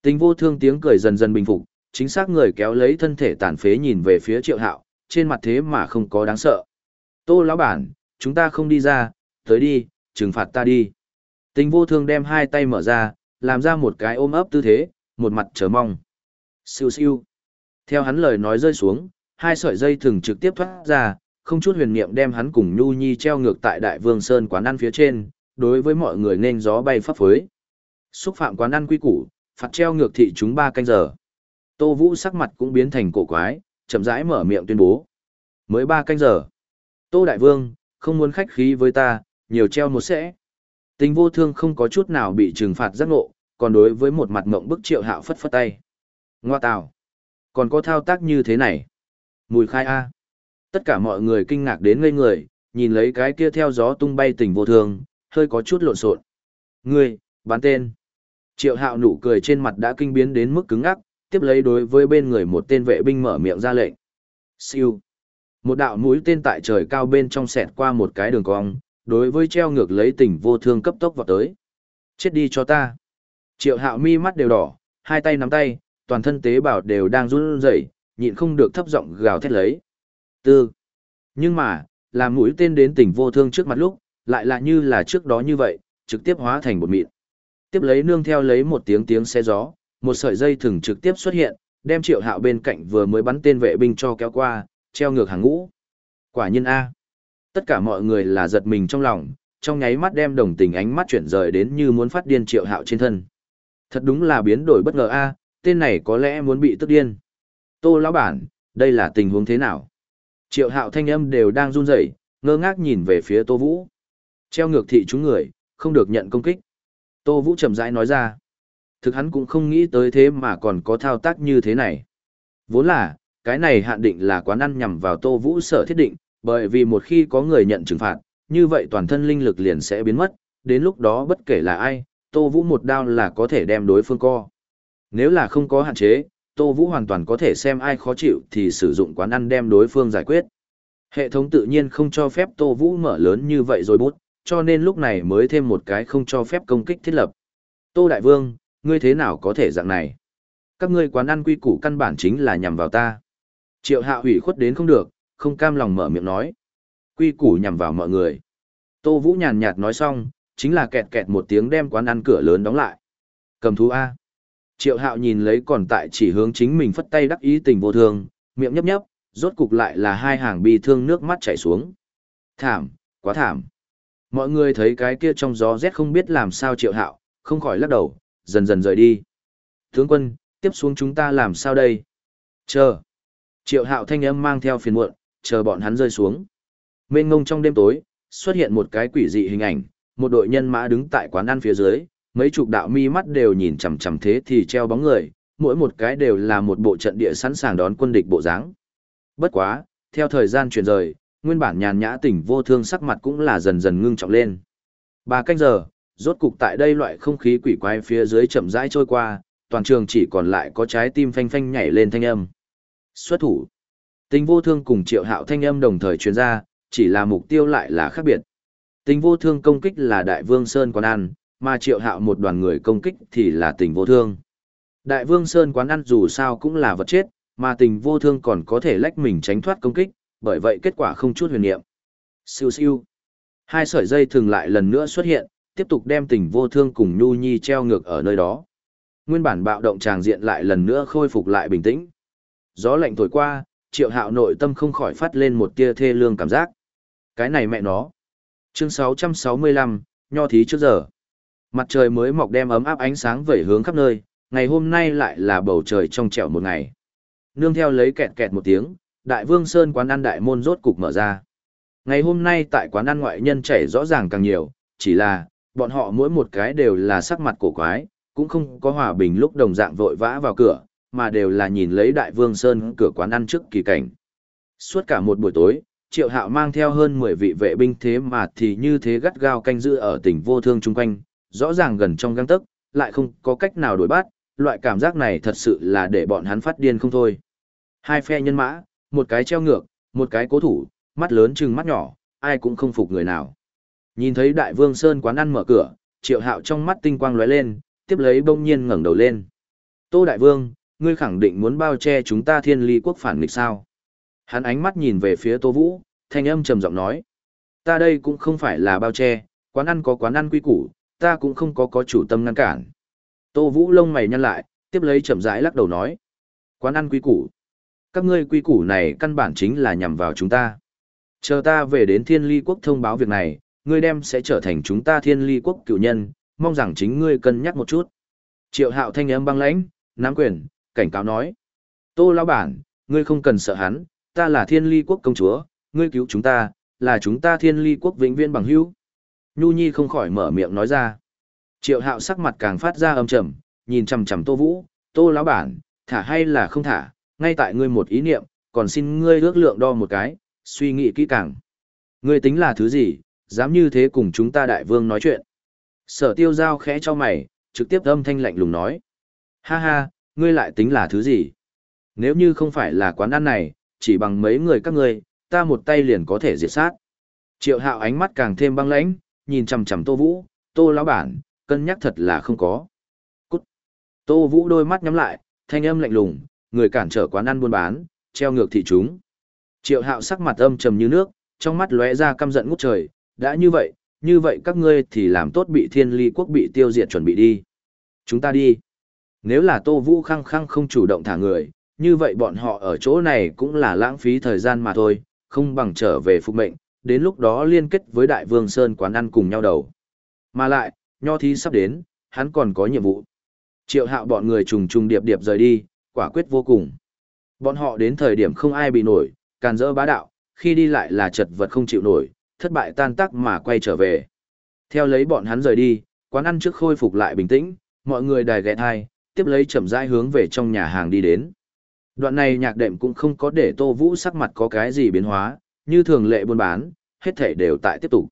Tình vô thương tiếng cười dần dần bình phục, chính xác người kéo lấy thân thể tàn phế nhìn về phía triệu hạo, trên mặt thế mà không có đáng sợ. Tô lão bản, chúng ta không đi ra, tới đi, trừng phạt ta đi. Tình vô thương đem hai tay mở ra, làm ra một cái ôm ấp tư thế, một mặt chờ mong. Siêu siêu. Theo hắn lời nói rơi xuống, hai sợi dây thừng trực tiếp thoát ra, không chút huyền niệm đem hắn cùng Nhu Nhi treo ngược tại Đại Vương Sơn quán ăn phía trên, đối với mọi người nên gió bay phấp phới. Xúc phạm quán ăn quy củ, phạt treo ngược thị chúng ba canh giờ. Tô Vũ sắc mặt cũng biến thành cổ quái, chậm rãi mở miệng tuyên bố. Mới ba canh giờ. Tô Đại Vương, không muốn khách khí với ta, nhiều treo một sẽ. Tình vô thương không có chút nào bị trừng phạt giác ngộ, còn đối với một mặt mộng bức triệu hạo phất phất tay. Ngoa tào. Còn có thao tác như thế này. Mùi khai A. Tất cả mọi người kinh ngạc đến ngây người, nhìn lấy cái kia theo gió tung bay tình vô thương, hơi có chút lộn xộn. Ngươi, bán tên. Triệu hạo nụ cười trên mặt đã kinh biến đến mức cứng ngắc, tiếp lấy đối với bên người một tên vệ binh mở miệng ra lệnh. Siêu. Một đạo mũi tên tại trời cao bên trong xẹt qua một cái đường cong, đối với treo ngược lấy tình vô thương cấp tốc vào tới. Chết đi cho ta. Triệu hạo mi mắt đều đỏ, hai tay nắm tay, toàn thân tế bào đều đang run rẩy, nhịn không được thấp giọng gào thét lấy. Tư. Nhưng mà, làm mũi tên đến tình vô thương trước mặt lúc, lại là như là trước đó như vậy, trực tiếp hóa thành một mịn. Tiếp lấy nương theo lấy một tiếng tiếng xe gió, một sợi dây thừng trực tiếp xuất hiện, đem triệu hạo bên cạnh vừa mới bắn tên vệ binh cho kéo qua, treo ngược hàng ngũ. Quả nhiên A. Tất cả mọi người là giật mình trong lòng, trong nháy mắt đem đồng tình ánh mắt chuyển rời đến như muốn phát điên triệu hạo trên thân. Thật đúng là biến đổi bất ngờ A, tên này có lẽ muốn bị tức điên. Tô lão bản, đây là tình huống thế nào? Triệu hạo thanh âm đều đang run rẩy, ngơ ngác nhìn về phía Tô Vũ. Treo ngược thị chúng người, không được nhận công kích. Tô Vũ chậm rãi nói ra. Thực hắn cũng không nghĩ tới thế mà còn có thao tác như thế này. Vốn là, cái này hạn định là quán ăn nhằm vào Tô Vũ sở thiết định, bởi vì một khi có người nhận trừng phạt, như vậy toàn thân linh lực liền sẽ biến mất, đến lúc đó bất kể là ai, Tô Vũ một đao là có thể đem đối phương co. Nếu là không có hạn chế, Tô Vũ hoàn toàn có thể xem ai khó chịu thì sử dụng quán ăn đem đối phương giải quyết. Hệ thống tự nhiên không cho phép Tô Vũ mở lớn như vậy rồi bút, cho nên lúc này mới thêm một cái không cho phép công kích thiết lập. Tô Đại Vương, ngươi thế nào có thể dạng này? Các ngươi quán ăn quy củ căn bản chính là nhằm vào ta. Triệu hạ hủy khuất đến không được, không cam lòng mở miệng nói. Quy củ nhằm vào mọi người. Tô Vũ nhàn nhạt nói xong, chính là kẹt kẹt một tiếng đem quán ăn cửa lớn đóng lại. Cầm thú A. Triệu hạo nhìn lấy còn tại chỉ hướng chính mình phất tay đắc ý tình vô thường, miệng nhấp nhấp, rốt cục lại là hai hàng bi thương nước mắt chảy xuống. Thảm, quá thảm. Mọi người thấy cái kia trong gió rét không biết làm sao triệu hạo, không khỏi lắc đầu, dần dần rời đi. Tướng quân, tiếp xuống chúng ta làm sao đây? Chờ. Triệu hạo thanh âm mang theo phiền muộn, chờ bọn hắn rơi xuống. Mênh ngông trong đêm tối, xuất hiện một cái quỷ dị hình ảnh, một đội nhân mã đứng tại quán ăn phía dưới, mấy chục đạo mi mắt đều nhìn chằm chằm thế thì treo bóng người, mỗi một cái đều là một bộ trận địa sẵn sàng đón quân địch bộ dáng. Bất quá, theo thời gian chuyển rời, nguyên bản nhàn nhã tỉnh vô thương sắc mặt cũng là dần dần ngưng trọng lên. Ba canh giờ, rốt cục tại đây loại không khí quỷ quái phía dưới chậm rãi trôi qua, toàn trường chỉ còn lại có trái tim phanh phanh nhảy lên thanh âm. Xuất thủ. Tình vô thương cùng triệu hạo thanh âm đồng thời truyền ra, chỉ là mục tiêu lại là khác biệt. Tình vô thương công kích là đại vương Sơn quán ăn, mà triệu hạo một đoàn người công kích thì là tình vô thương. Đại vương Sơn quán ăn dù sao cũng là vật chết, mà tình vô thương còn có thể lách mình tránh thoát công kích, bởi vậy kết quả không chút huyền niệm. Siêu siêu. Hai sợi dây thường lại lần nữa xuất hiện, tiếp tục đem tình vô thương cùng Nhu Nhi treo ngược ở nơi đó. Nguyên bản bạo động tràng diện lại lần nữa khôi phục lại bình tĩnh. Gió lạnh thổi qua, triệu hạo nội tâm không khỏi phát lên một tia thê lương cảm giác. Cái này mẹ nó. Chương 665, nho thí trước giờ. Mặt trời mới mọc đem ấm áp ánh sáng vẩy hướng khắp nơi, ngày hôm nay lại là bầu trời trong trẻo một ngày. Nương theo lấy kẹt kẹt một tiếng, Đại Vương Sơn quán ăn đại môn rốt cục mở ra. Ngày hôm nay tại quán ăn ngoại nhân chảy rõ ràng càng nhiều, chỉ là, bọn họ mỗi một cái đều là sắc mặt cổ quái, cũng không có hòa bình lúc đồng dạng vội vã vào cửa, mà đều là nhìn lấy Đại Vương Sơn cửa quán ăn trước kỳ cảnh. Suốt cả một buổi tối, Triệu Hạo mang theo hơn 10 vị vệ binh thế mà thì như thế gắt gao canh giữ ở tỉnh vô thương chung quanh, rõ ràng gần trong găng tấc, lại không có cách nào đổi bắt, loại cảm giác này thật sự là để bọn hắn phát điên không thôi. Hai phe nhân mã, một cái treo ngược, một cái cố thủ, mắt lớn chừng mắt nhỏ, ai cũng không phục người nào. Nhìn thấy Đại Vương Sơn quán ăn mở cửa, Triệu Hạo trong mắt tinh quang lóe lên, tiếp lấy bỗng nhiên ngẩng đầu lên. "Tô Đại Vương, ngươi khẳng định muốn bao che chúng ta Thiên Ly quốc phản nghịch sao?" Hắn ánh mắt nhìn về phía Tô Vũ, thanh âm trầm giọng nói: "Ta đây cũng không phải là bao che, quán ăn có quán ăn quy củ, ta cũng không có có chủ tâm ngăn cản." Tô Vũ lông mày nhăn lại, tiếp lấy chậm rãi lắc đầu nói: "Quán ăn quy củ? các ngươi quy củ này căn bản chính là nhằm vào chúng ta. Chờ ta về đến thiên ly quốc thông báo việc này, ngươi đem sẽ trở thành chúng ta thiên ly quốc cựu nhân, mong rằng chính ngươi cân nhắc một chút. Triệu hạo thanh âm băng lãnh, nắm quyền, cảnh cáo nói. Tô lão bản, ngươi không cần sợ hắn, ta là thiên ly quốc công chúa, ngươi cứu chúng ta, là chúng ta thiên ly quốc vĩnh viên bằng hữu. Nhu Nhi không khỏi mở miệng nói ra. Triệu hạo sắc mặt càng phát ra âm trầm, nhìn chằm chằm Tô Vũ, Tô lão bản, thả hay là không thả, ngay tại ngươi một ý niệm, còn xin ngươi ước lượng đo một cái, suy nghĩ kỹ càng. Ngươi tính là thứ gì, dám như thế cùng chúng ta đại vương nói chuyện. Sở tiêu giao khẽ cho mày, trực tiếp âm thanh lạnh lùng nói. Ha ha, ngươi lại tính là thứ gì? Nếu như không phải là quán ăn này, chỉ bằng mấy người các ngươi, ta một tay liền có thể diệt sát. Triệu hạo ánh mắt càng thêm băng lãnh, nhìn chằm chằm Tô Vũ, Tô lão bản, cân nhắc thật là không có. Cút. Tô Vũ đôi mắt nhắm lại, thanh âm lạnh lùng, người cản trở quán ăn buôn bán, treo ngược thị chúng. Triệu hạo sắc mặt âm trầm như nước, trong mắt lóe ra căm giận ngút trời, đã như vậy, như vậy các ngươi thì làm tốt bị thiên ly quốc bị tiêu diệt chuẩn bị đi. Chúng ta đi. Nếu là Tô Vũ khăng khăng không chủ động thả người, như vậy bọn họ ở chỗ này cũng là lãng phí thời gian mà thôi, không bằng trở về phục mệnh, đến lúc đó liên kết với Đại Vương Sơn quán ăn cùng nhau đầu. Mà lại, nho thí sắp đến, hắn còn có nhiệm vụ. Triệu hạo bọn người trùng trùng điệp điệp rời đi, quả quyết vô cùng. Bọn họ đến thời điểm không ai bị nổi, càn rỡ bá đạo, khi đi lại là chật vật không chịu nổi, thất bại tan tác mà quay trở về. Theo lấy bọn hắn rời đi, quán ăn trước khôi phục lại bình tĩnh, mọi người đài ghé thai, tiếp lấy chậm rãi hướng về trong nhà hàng đi đến. Đoạn này nhạc đệm cũng không có để Tô Vũ sắc mặt có cái gì biến hóa, như thường lệ buôn bán, hết thể đều tại tiếp tục.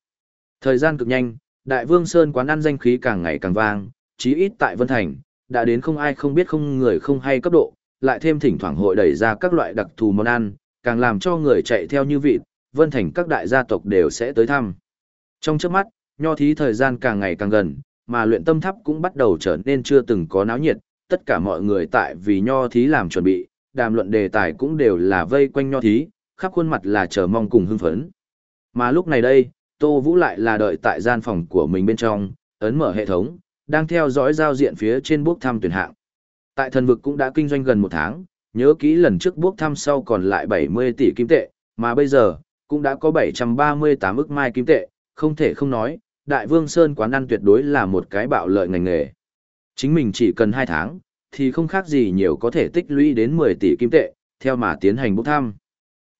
Thời gian cực nhanh, Đại Vương Sơn quán ăn danh khí càng ngày càng vang, chí ít tại Vân Thành, đã đến không ai không biết không người không hay cấp độ, lại thêm thỉnh thoảng hội đẩy ra các loại đặc thù món ăn, càng làm cho người chạy theo như vịt, Vân Thành các đại gia tộc đều sẽ tới thăm. Trong trước mắt, nho thí thời gian càng ngày càng gần, mà luyện tâm tháp cũng bắt đầu trở nên chưa từng có náo nhiệt, tất cả mọi người tại vì nho thí làm chuẩn bị, đàm luận đề tài cũng đều là vây quanh nho thí, khắp khuôn mặt là chờ mong cùng hưng phấn. Mà lúc này đây, Tô Vũ lại là đợi tại gian phòng của mình bên trong, ấn mở hệ thống, đang theo dõi giao diện phía trên bước thăm tuyển hạng. Tại thần vực cũng đã kinh doanh gần một tháng, nhớ kỹ lần trước bước thăm sau còn lại 70 tỷ kim tệ, mà bây giờ, cũng đã có 738 ức mai kim tệ, không thể không nói, Đại Vương Sơn quán ăn tuyệt đối là một cái bạo lợi ngành nghề. Chính mình chỉ cần 2 tháng, thì không khác gì nhiều có thể tích lũy đến 10 tỷ kim tệ, theo mà tiến hành bốc thăm.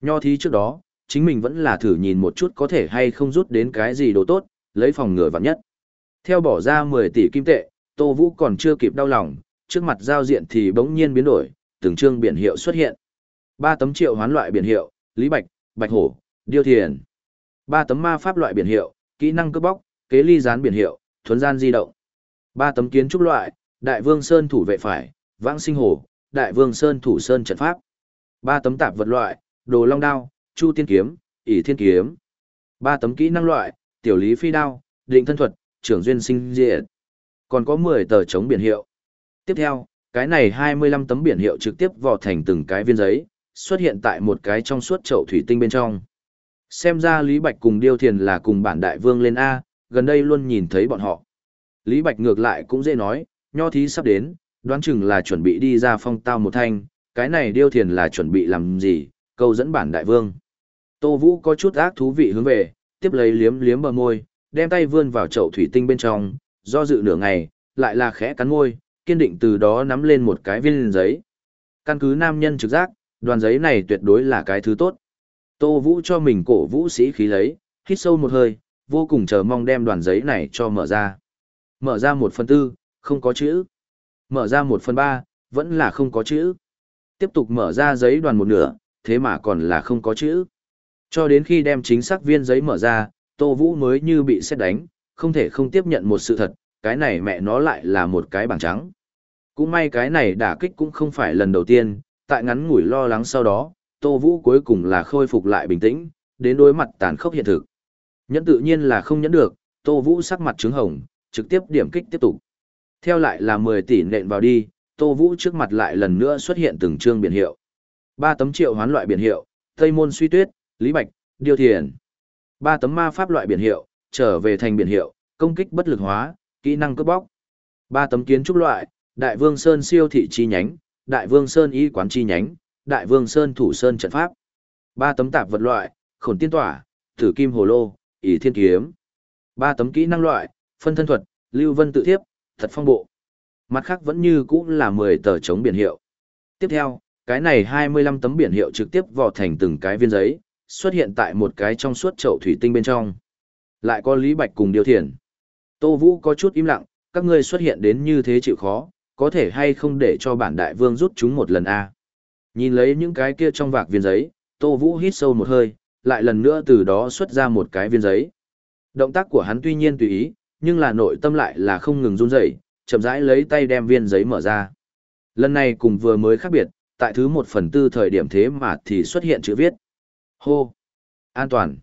Nho thí trước đó, chính mình vẫn là thử nhìn một chút có thể hay không rút đến cái gì đồ tốt, lấy phòng ngừa vạn nhất. Theo bỏ ra 10 tỷ kim tệ, Tô Vũ còn chưa kịp đau lòng, trước mặt giao diện thì bỗng nhiên biến đổi, từng chương biển hiệu xuất hiện. Ba tấm triệu hoán loại biển hiệu, Lý Bạch, Bạch Hổ, Điêu Thiền. Ba tấm ma pháp loại biển hiệu, kỹ năng cướp bóc, kế ly gián biển hiệu, thuấn gian di động. Ba tấm kiến trúc loại, Đại Vương Sơn thủ vệ phải, Vãng Sinh Hồ, Đại Vương Sơn thủ sơn trận pháp. Ba tấm tạp vật loại, Đồ Long đao, Chu Tiên kiếm, ỷ Thiên kiếm. Ba tấm kỹ năng loại, Tiểu Lý Phi đao, Định thân thuật, Trưởng duyên sinh diệt. Còn có 10 tờ chống biển hiệu. Tiếp theo, cái này 25 tấm biển hiệu trực tiếp vò thành từng cái viên giấy, xuất hiện tại một cái trong suốt chậu thủy tinh bên trong. Xem ra Lý Bạch cùng Điêu Thiền là cùng bản đại vương lên A, gần đây luôn nhìn thấy bọn họ. Lý Bạch ngược lại cũng dễ nói, nho thí sắp đến, đoán chừng là chuẩn bị đi ra phong tao một thanh, cái này Điêu Thiền là chuẩn bị làm gì, câu dẫn bản đại vương. Tô Vũ có chút ác thú vị hướng về, tiếp lấy liếm liếm bờ môi, đem tay vươn vào chậu thủy tinh bên trong, do dự nửa ngày, lại là khẽ cắn môi, kiên định từ đó nắm lên một cái viên giấy. Căn cứ nam nhân trực giác, đoàn giấy này tuyệt đối là cái thứ tốt. Tô Vũ cho mình cổ vũ sĩ khí lấy, hít sâu một hơi, vô cùng chờ mong đem đoàn giấy này cho mở ra. Mở ra một phần tư, không có chữ. Mở ra một phần ba, vẫn là không có chữ. Tiếp tục mở ra giấy đoàn một nửa, thế mà còn là không có chữ. Cho đến khi đem chính xác viên giấy mở ra, Tô Vũ mới như bị xét đánh, không thể không tiếp nhận một sự thật, cái này mẹ nó lại là một cái bảng trắng. Cũng may cái này đả kích cũng không phải lần đầu tiên, tại ngắn ngủi lo lắng sau đó, Tô Vũ cuối cùng là khôi phục lại bình tĩnh, đến đối mặt tàn khốc hiện thực. Nhẫn tự nhiên là không nhẫn được, Tô Vũ sắc mặt trứng hồng, trực tiếp điểm kích tiếp tục. Theo lại là 10 tỷ nện vào đi, Tô Vũ trước mặt lại lần nữa xuất hiện từng chương biển hiệu. ba tấm triệu hoán loại biển hiệu, Tây Môn Suy Tuyết, Lý Bạch, Điêu Thiền. ba tấm ma pháp loại biển hiệu, trở về thành biển hiệu, công kích bất lực hóa, kỹ năng cướp bóc. ba tấm kiến trúc loại, Đại Vương Sơn siêu thị chi nhánh, Đại Vương Sơn y quán chi nhánh, Đại Vương Sơn thủ sơn trận pháp. Ba tấm tạp vật loại, khổn tiên tỏa, tử kim hồ lô, ỷ thiên kiếm. Ba tấm kỹ năng loại, phân thân thuật, lưu vân tự thiếp, thật phong bộ. Mặt khác vẫn như cũ là 10 tờ chống biển hiệu. Tiếp theo, cái này 25 tấm biển hiệu trực tiếp vò thành từng cái viên giấy, xuất hiện tại một cái trong suốt chậu thủy tinh bên trong. Lại có Lý Bạch cùng điều thiền. Tô Vũ có chút im lặng, các ngươi xuất hiện đến như thế chịu khó, có thể hay không để cho bản đại vương rút chúng một lần a Nhìn lấy những cái kia trong vạc viên giấy, Tô Vũ hít sâu một hơi, lại lần nữa từ đó xuất ra một cái viên giấy. Động tác của hắn tuy nhiên tùy ý, nhưng là nội tâm lại là không ngừng run rẩy, chậm rãi lấy tay đem viên giấy mở ra. Lần này cùng vừa mới khác biệt, tại thứ một phần tư thời điểm thế mà thì xuất hiện chữ viết. Hô! An toàn!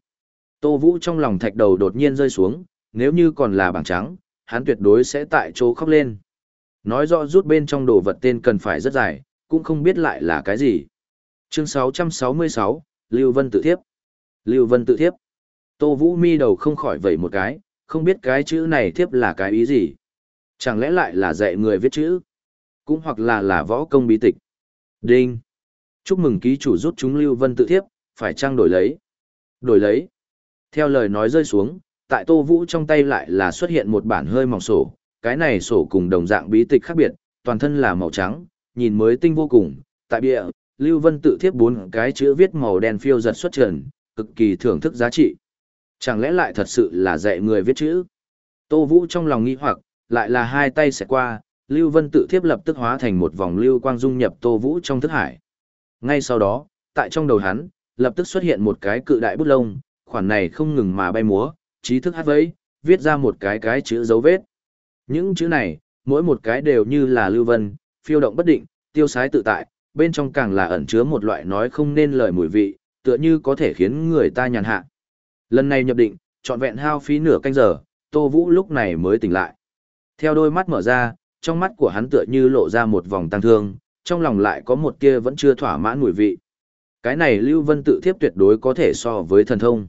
Tô Vũ trong lòng thạch đầu đột nhiên rơi xuống, nếu như còn là bảng trắng, hắn tuyệt đối sẽ tại chỗ khóc lên. Nói rõ rút bên trong đồ vật tên cần phải rất dài, cũng không biết lại là cái gì. Chương 666, Lưu Vân tự thiếp. Lưu Vân tự thiếp. Tô Vũ mi đầu không khỏi vẩy một cái, không biết cái chữ này thiếp là cái ý gì. Chẳng lẽ lại là dạy người viết chữ? Cũng hoặc là là võ công bí tịch. Đinh. Chúc mừng ký chủ rút chúng Lưu Vân tự thiếp, phải trang đổi lấy. Đổi lấy. Theo lời nói rơi xuống, tại Tô Vũ trong tay lại là xuất hiện một bản hơi mỏng sổ, cái này sổ cùng đồng dạng bí tịch khác biệt, toàn thân là màu trắng, nhìn mới tinh vô cùng. Tại bìa, Lưu Vân tự thiếp bốn cái chữ viết màu đen phiêu giật xuất trần, cực kỳ thưởng thức giá trị. Chẳng lẽ lại thật sự là dạy người viết chữ? Tô Vũ trong lòng nghi hoặc, lại là hai tay sẽ qua, Lưu Vân tự thiếp lập tức hóa thành một vòng lưu quang dung nhập Tô Vũ trong thức hải. Ngay sau đó, tại trong đầu hắn, lập tức xuất hiện một cái cự đại bút lông, khoản này không ngừng mà bay múa, trí thức hát vấy, viết ra một cái cái chữ dấu vết. Những chữ này, mỗi một cái đều như là lưu vân, phiêu động bất định, tiêu sái tự tại, bên trong càng là ẩn chứa một loại nói không nên lời mùi vị, tựa như có thể khiến người ta nhàn hạ. Lần này nhập định, trọn vẹn hao phí nửa canh giờ, Tô Vũ lúc này mới tỉnh lại. Theo đôi mắt mở ra, trong mắt của hắn tựa như lộ ra một vòng tăng thương, trong lòng lại có một kia vẫn chưa thỏa mãn mùi vị. Cái này Lưu Vân tự thiếp tuyệt đối có thể so với thần thông.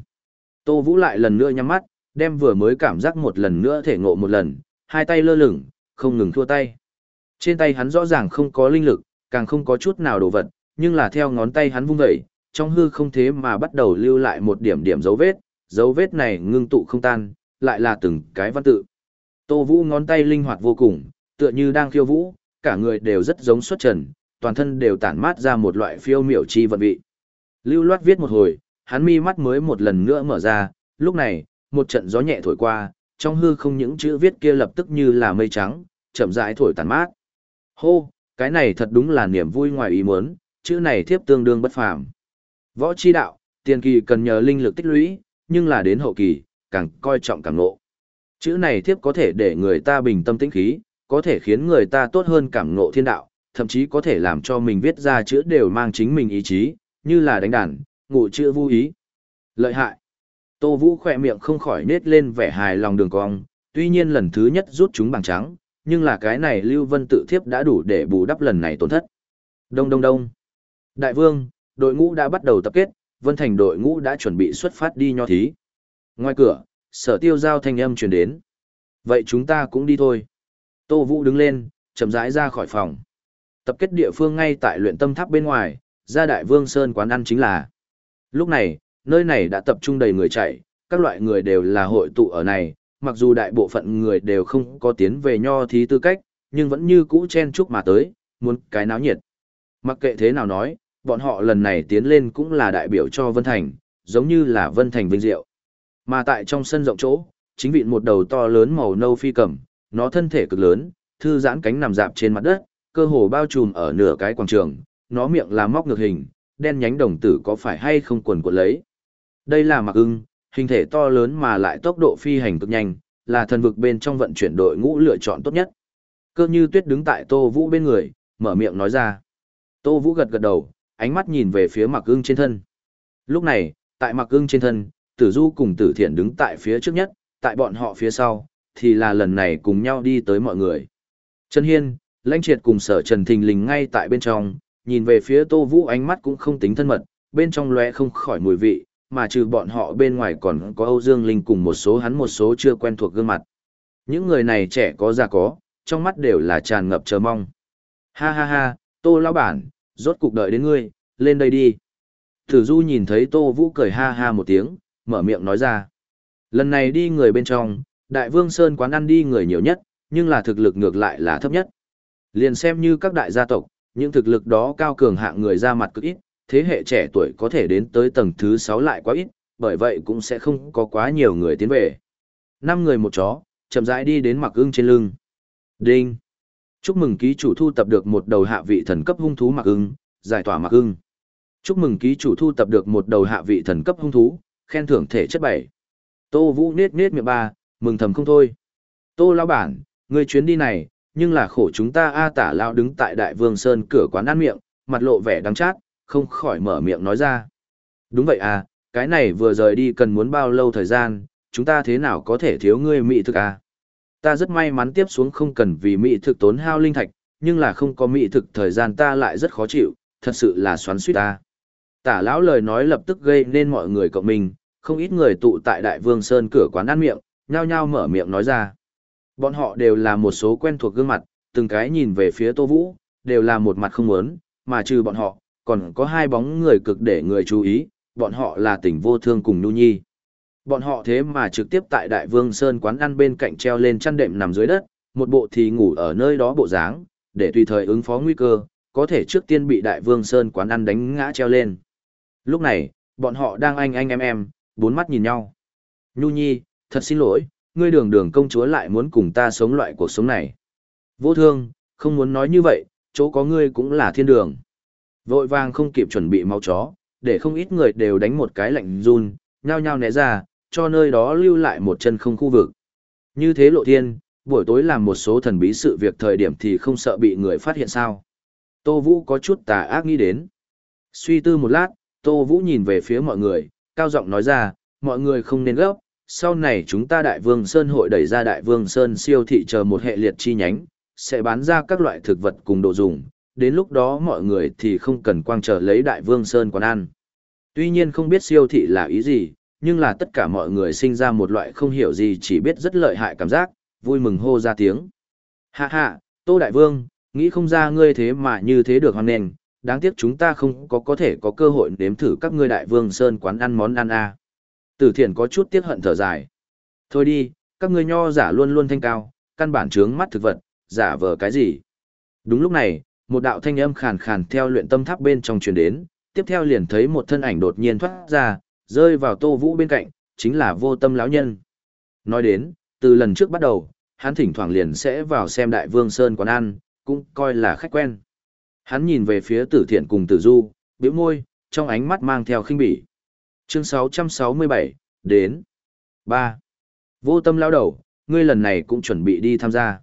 Tô Vũ lại lần nữa nhắm mắt, đem vừa mới cảm giác một lần nữa thể ngộ một lần, hai tay lơ lửng, không ngừng thua tay. Trên tay hắn rõ ràng không có linh lực, càng không có chút nào đồ vật, nhưng là theo ngón tay hắn vung vẩy, trong hư không thế mà bắt đầu lưu lại một điểm điểm dấu vết, dấu vết này ngưng tụ không tan, lại là từng cái văn tự. Tô Vũ ngón tay linh hoạt vô cùng, tựa như đang khiêu vũ, cả người đều rất giống xuất trần, toàn thân đều tản mát ra một loại phiêu miểu chi vận vị. Lưu loát viết một hồi, hắn mi mắt mới một lần nữa mở ra, lúc này, một trận gió nhẹ thổi qua, trong hư không những chữ viết kia lập tức như là mây trắng, chậm rãi thổi tàn mát. Hô, cái này thật đúng là niềm vui ngoài ý muốn, chữ này thiếp tương đương bất phàm. Võ chi đạo, tiền kỳ cần nhờ linh lực tích lũy, nhưng là đến hậu kỳ, càng coi trọng càng ngộ. Chữ này thiếp có thể để người ta bình tâm tĩnh khí, có thể khiến người ta tốt hơn cảm ngộ thiên đạo, thậm chí có thể làm cho mình viết ra chữ đều mang chính mình ý chí, như là đánh đàn, ngụ chữ vô ý. Lợi hại. Tô Vũ khỏe miệng không khỏi nết lên vẻ hài lòng đường cong, tuy nhiên lần thứ nhất rút chúng bằng trắng, nhưng là cái này Lưu Vân tự thiếp đã đủ để bù đắp lần này tổn thất. Đông đông đông. Đại vương, đội ngũ đã bắt đầu tập kết, Vân Thành đội ngũ đã chuẩn bị xuất phát đi nho thí. Ngoài cửa, sở tiêu giao thanh âm truyền đến. Vậy chúng ta cũng đi thôi. Tô Vũ đứng lên, chậm rãi ra khỏi phòng. Tập kết địa phương ngay tại luyện tâm tháp bên ngoài, ra đại vương sơn quán ăn chính là. Lúc này, nơi này đã tập trung đầy người chạy, các loại người đều là hội tụ ở này, mặc dù đại bộ phận người đều không có tiến về nho thí tư cách, nhưng vẫn như cũ chen chúc mà tới, muốn cái náo nhiệt. Mặc kệ thế nào nói, bọn họ lần này tiến lên cũng là đại biểu cho Vân Thành, giống như là Vân Thành vinh diệu. Mà tại trong sân rộng chỗ, chính vị một đầu to lớn màu nâu phi cầm, nó thân thể cực lớn, thư giãn cánh nằm dạp trên mặt đất, cơ hồ bao trùm ở nửa cái quảng trường, nó miệng là móc ngược hình, đen nhánh đồng tử có phải hay không quần cuộn lấy. Đây là mặc ưng, hình thể to lớn mà lại tốc độ phi hành cực nhanh, là thần vực bên trong vận chuyển đội ngũ lựa chọn tốt nhất. Cơ như tuyết đứng tại Tô Vũ bên người, mở miệng nói ra. Tô Vũ gật gật đầu, ánh mắt nhìn về phía mặc ưng trên thân. Lúc này, tại mặc ưng trên thân, tử du cùng tử thiện đứng tại phía trước nhất, tại bọn họ phía sau, thì là lần này cùng nhau đi tới mọi người. Trần Hiên, lãnh triệt cùng sở Trần Thình Lình ngay tại bên trong, nhìn về phía Tô Vũ ánh mắt cũng không tính thân mật, bên trong lóe không khỏi mùi vị, mà trừ bọn họ bên ngoài còn có Âu Dương Linh cùng một số hắn một số chưa quen thuộc gương mặt. Những người này trẻ có già có, trong mắt đều là tràn ngập chờ mong. Ha ha ha, Tô lão bản, rốt cục đợi đến ngươi, lên đây đi. Tử Du nhìn thấy Tô Vũ cười ha ha một tiếng, mở miệng nói ra. Lần này đi người bên trong, Đại Vương Sơn quán ăn đi người nhiều nhất, nhưng là thực lực ngược lại là thấp nhất. Liền xem như các đại gia tộc, những thực lực đó cao cường hạng người ra mặt cực ít, thế hệ trẻ tuổi có thể đến tới tầng thứ 6 lại quá ít, bởi vậy cũng sẽ không có quá nhiều người tiến về. Năm người một chó, chậm rãi đi đến mặc ưng trên lưng. Đinh! Chúc mừng ký chủ thu tập được một đầu hạ vị thần cấp hung thú mặc ưng, giải tỏa mặc ưng. Chúc mừng ký chủ thu tập được một đầu hạ vị thần cấp hung thú, khen thưởng thể chất bảy. Tô Vũ nết nết miệng ba, mừng thầm không thôi. Tô lão bản, người chuyến đi này, nhưng là khổ chúng ta A tả lao đứng tại Đại Vương Sơn cửa quán ăn miệng, mặt lộ vẻ đắng chát, không khỏi mở miệng nói ra. Đúng vậy à, cái này vừa rời đi cần muốn bao lâu thời gian, chúng ta thế nào có thể thiếu ngươi mỹ thực à? Ta rất may mắn tiếp xuống không cần vì mỹ thực tốn hao linh thạch, nhưng là không có mỹ thực thời gian ta lại rất khó chịu, thật sự là xoắn suýt ta. Tả lão lời nói lập tức gây nên mọi người cộng mình, không ít người tụ tại Đại Vương Sơn cửa quán ăn miệng, nhao nhao mở miệng nói ra. Bọn họ đều là một số quen thuộc gương mặt, từng cái nhìn về phía Tô Vũ, đều là một mặt không muốn, mà trừ bọn họ, còn có hai bóng người cực để người chú ý, bọn họ là tỉnh vô thương cùng Nhu Nhi. Bọn họ thế mà trực tiếp tại Đại Vương Sơn quán ăn bên cạnh treo lên chăn đệm nằm dưới đất, một bộ thì ngủ ở nơi đó bộ dáng, để tùy thời ứng phó nguy cơ, có thể trước tiên bị Đại Vương Sơn quán ăn đánh ngã treo lên. Lúc này, bọn họ đang anh anh em em, bốn mắt nhìn nhau. Nhu Nhi, thật xin lỗi, ngươi đường đường công chúa lại muốn cùng ta sống loại cuộc sống này. Vô thương, không muốn nói như vậy, chỗ có ngươi cũng là thiên đường. Vội vàng không kịp chuẩn bị máu chó, để không ít người đều đánh một cái lạnh run, nhao nhao né ra, cho nơi đó lưu lại một chân không khu vực. Như thế lộ thiên, buổi tối làm một số thần bí sự việc thời điểm thì không sợ bị người phát hiện sao. Tô Vũ có chút tà ác nghĩ đến. Suy tư một lát, Tô Vũ nhìn về phía mọi người, cao giọng nói ra, mọi người không nên gấp, sau này chúng ta Đại Vương Sơn hội đẩy ra Đại Vương Sơn siêu thị chờ một hệ liệt chi nhánh, sẽ bán ra các loại thực vật cùng đồ dùng, đến lúc đó mọi người thì không cần quang trở lấy Đại Vương Sơn quán ăn. Tuy nhiên không biết siêu thị là ý gì, nhưng là tất cả mọi người sinh ra một loại không hiểu gì chỉ biết rất lợi hại cảm giác, vui mừng hô ra tiếng. Hạ hạ, Tô Đại Vương, nghĩ không ra ngươi thế mà như thế được hoàn nền, đáng tiếc chúng ta không có có thể có cơ hội nếm thử các ngươi Đại Vương Sơn quán ăn món ăn a. Tử thiện có chút tiếc hận thở dài. Thôi đi, các ngươi nho giả luôn luôn thanh cao, căn bản trướng mắt thực vật, giả vờ cái gì. Đúng lúc này, một đạo thanh âm khàn khàn theo luyện tâm tháp bên trong truyền đến, tiếp theo liền thấy một thân ảnh đột nhiên thoát ra, rơi vào Tô Vũ bên cạnh, chính là vô tâm lão nhân. Nói đến, từ lần trước bắt đầu, hắn thỉnh thoảng liền sẽ vào xem Đại Vương Sơn quán ăn, cũng coi là khách quen. Hắn nhìn về phía Tử Thiện cùng Tử Du, bĩu môi, trong ánh mắt mang theo khinh bỉ. Chương 667, đến. 3. Vô tâm lão đầu, ngươi lần này cũng chuẩn bị đi tham gia.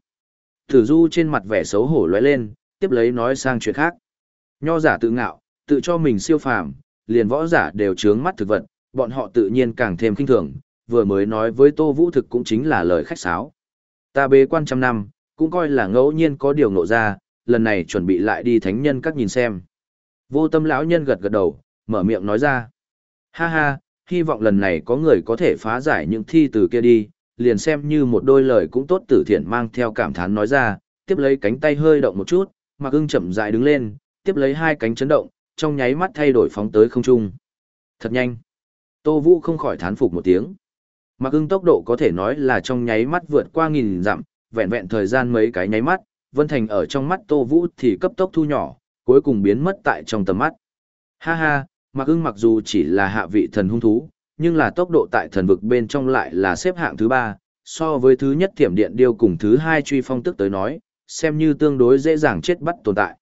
Tử Du trên mặt vẻ xấu hổ lóe lên, tiếp lấy nói sang chuyện khác. Nho giả tự ngạo, tự cho mình siêu phàm, liền võ giả đều trướng mắt thực vật, bọn họ tự nhiên càng thêm kinh thường, vừa mới nói với Tô Vũ thực cũng chính là lời khách sáo. Ta bế quan trăm năm, cũng coi là ngẫu nhiên có điều ngộ ra, lần này chuẩn bị lại đi thánh nhân các nhìn xem. Vô tâm lão nhân gật gật đầu, mở miệng nói ra. Ha ha, hy vọng lần này có người có thể phá giải những thi từ kia đi, liền xem như một đôi lời cũng tốt tử thiện mang theo cảm thán nói ra, tiếp lấy cánh tay hơi động một chút, mặc ưng chậm rãi đứng lên, tiếp lấy hai cánh chấn động, trong nháy mắt thay đổi phóng tới không trung. Thật nhanh. Tô Vũ không khỏi thán phục một tiếng. Mặc ưng tốc độ có thể nói là trong nháy mắt vượt qua nghìn dặm, vẹn vẹn thời gian mấy cái nháy mắt, Vân Thành ở trong mắt Tô Vũ thì cấp tốc thu nhỏ, cuối cùng biến mất tại trong tầm mắt. Ha ha, Mặc ưng mặc dù chỉ là hạ vị thần hung thú, nhưng là tốc độ tại thần vực bên trong lại là xếp hạng thứ ba, so với thứ nhất thiểm điện điêu cùng thứ hai truy phong tức tới nói, xem như tương đối dễ dàng chết bắt tồn tại.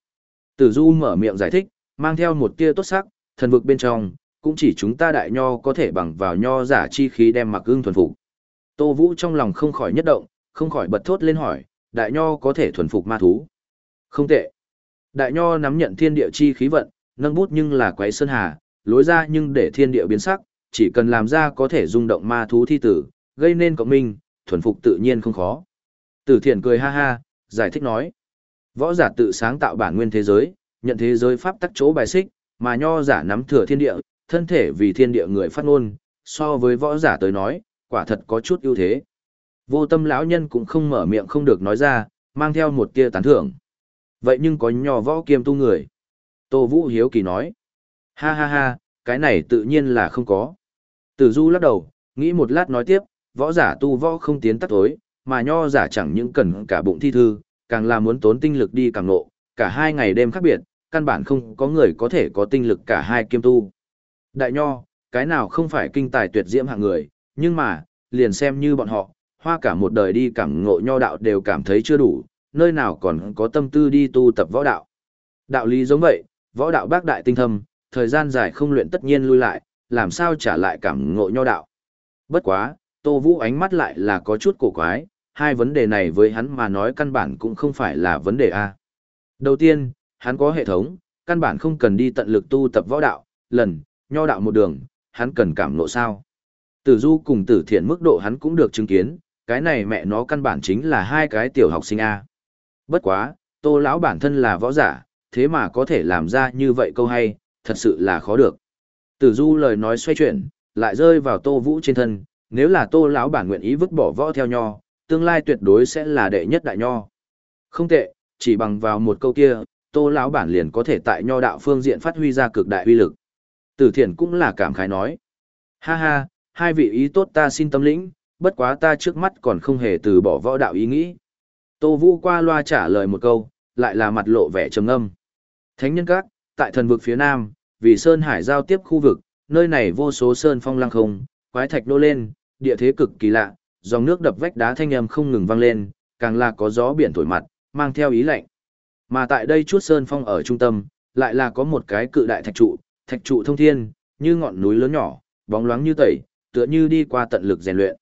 Tử Du mở miệng giải thích, mang theo một tia tốt sắc, thần vực bên trong, cũng chỉ chúng ta đại nho có thể bằng vào nho giả chi khí đem mặc ưng thuần phục. Tô Vũ trong lòng không khỏi nhất động, không khỏi bật thốt lên hỏi, đại nho có thể thuần phục ma thú. Không tệ. Đại nho nắm nhận thiên địa chi khí vận, nâng bút nhưng là quấy sơn hà, lối ra nhưng để thiên địa biến sắc, chỉ cần làm ra có thể rung động ma thú thi tử, gây nên cộng minh, thuần phục tự nhiên không khó. Tử thiện cười ha ha, giải thích nói. Võ giả tự sáng tạo bản nguyên thế giới, nhận thế giới pháp tắc chỗ bài xích, mà nho giả nắm thừa thiên địa, thân thể vì thiên địa người phát ngôn, so với võ giả tới nói, quả thật có chút ưu thế. Vô tâm lão nhân cũng không mở miệng không được nói ra, mang theo một tia tán thưởng. Vậy nhưng có nho võ kiêm tu người. Tô Vũ hiếu kỳ nói. Ha ha ha, cái này tự nhiên là không có. Tử Du lắc đầu, nghĩ một lát nói tiếp, võ giả tu võ không tiến tắt tối, mà nho giả chẳng những cần cả bụng thi thư, càng là muốn tốn tinh lực đi càng nộ, cả hai ngày đêm khác biệt, căn bản không có người có thể có tinh lực cả hai kiêm tu. Đại nho, cái nào không phải kinh tài tuyệt diễm hạng người, nhưng mà, liền xem như bọn họ, hoa cả một đời đi cảm ngộ nho đạo đều cảm thấy chưa đủ, nơi nào còn có tâm tư đi tu tập võ đạo. Đạo lý giống vậy, võ đạo bác đại tinh thâm, thời gian dài không luyện tất nhiên lui lại, làm sao trả lại cảm ngộ nho đạo. Bất quá, Tô Vũ ánh mắt lại là có chút cổ quái, hai vấn đề này với hắn mà nói căn bản cũng không phải là vấn đề A. Đầu tiên, hắn có hệ thống, căn bản không cần đi tận lực tu tập võ đạo, lần, nho đạo một đường, hắn cần cảm ngộ sao. Tử du cùng tử thiện mức độ hắn cũng được chứng kiến, cái này mẹ nó căn bản chính là hai cái tiểu học sinh A. Bất quá, tô lão bản thân là võ giả, thế mà có thể làm ra như vậy câu hay, thật sự là khó được. Tử du lời nói xoay chuyển, lại rơi vào tô vũ trên thân, nếu là tô lão bản nguyện ý vứt bỏ võ theo nho, tương lai tuyệt đối sẽ là đệ nhất đại nho. Không tệ, chỉ bằng vào một câu kia, tô lão bản liền có thể tại nho đạo phương diện phát huy ra cực đại uy lực. Tử thiện cũng là cảm khái nói. Ha ha, hai vị ý tốt ta xin tâm lĩnh, bất quá ta trước mắt còn không hề từ bỏ võ đạo ý nghĩ. Tô Vũ qua loa trả lời một câu, lại là mặt lộ vẻ trầm ngâm. Thánh nhân các, tại thần vực phía nam, vì Sơn Hải giao tiếp khu vực, nơi này vô số sơn phong lăng không, quái thạch nô lên, địa thế cực kỳ lạ, dòng nước đập vách đá thanh âm không ngừng vang lên, càng là có gió biển thổi mặt, mang theo ý lạnh. Mà tại đây chút sơn phong ở trung tâm, lại là có một cái cự đại thạch trụ, thạch trụ thông thiên, như ngọn núi lớn nhỏ, bóng loáng như tẩy, tựa như đi qua tận lực rèn luyện.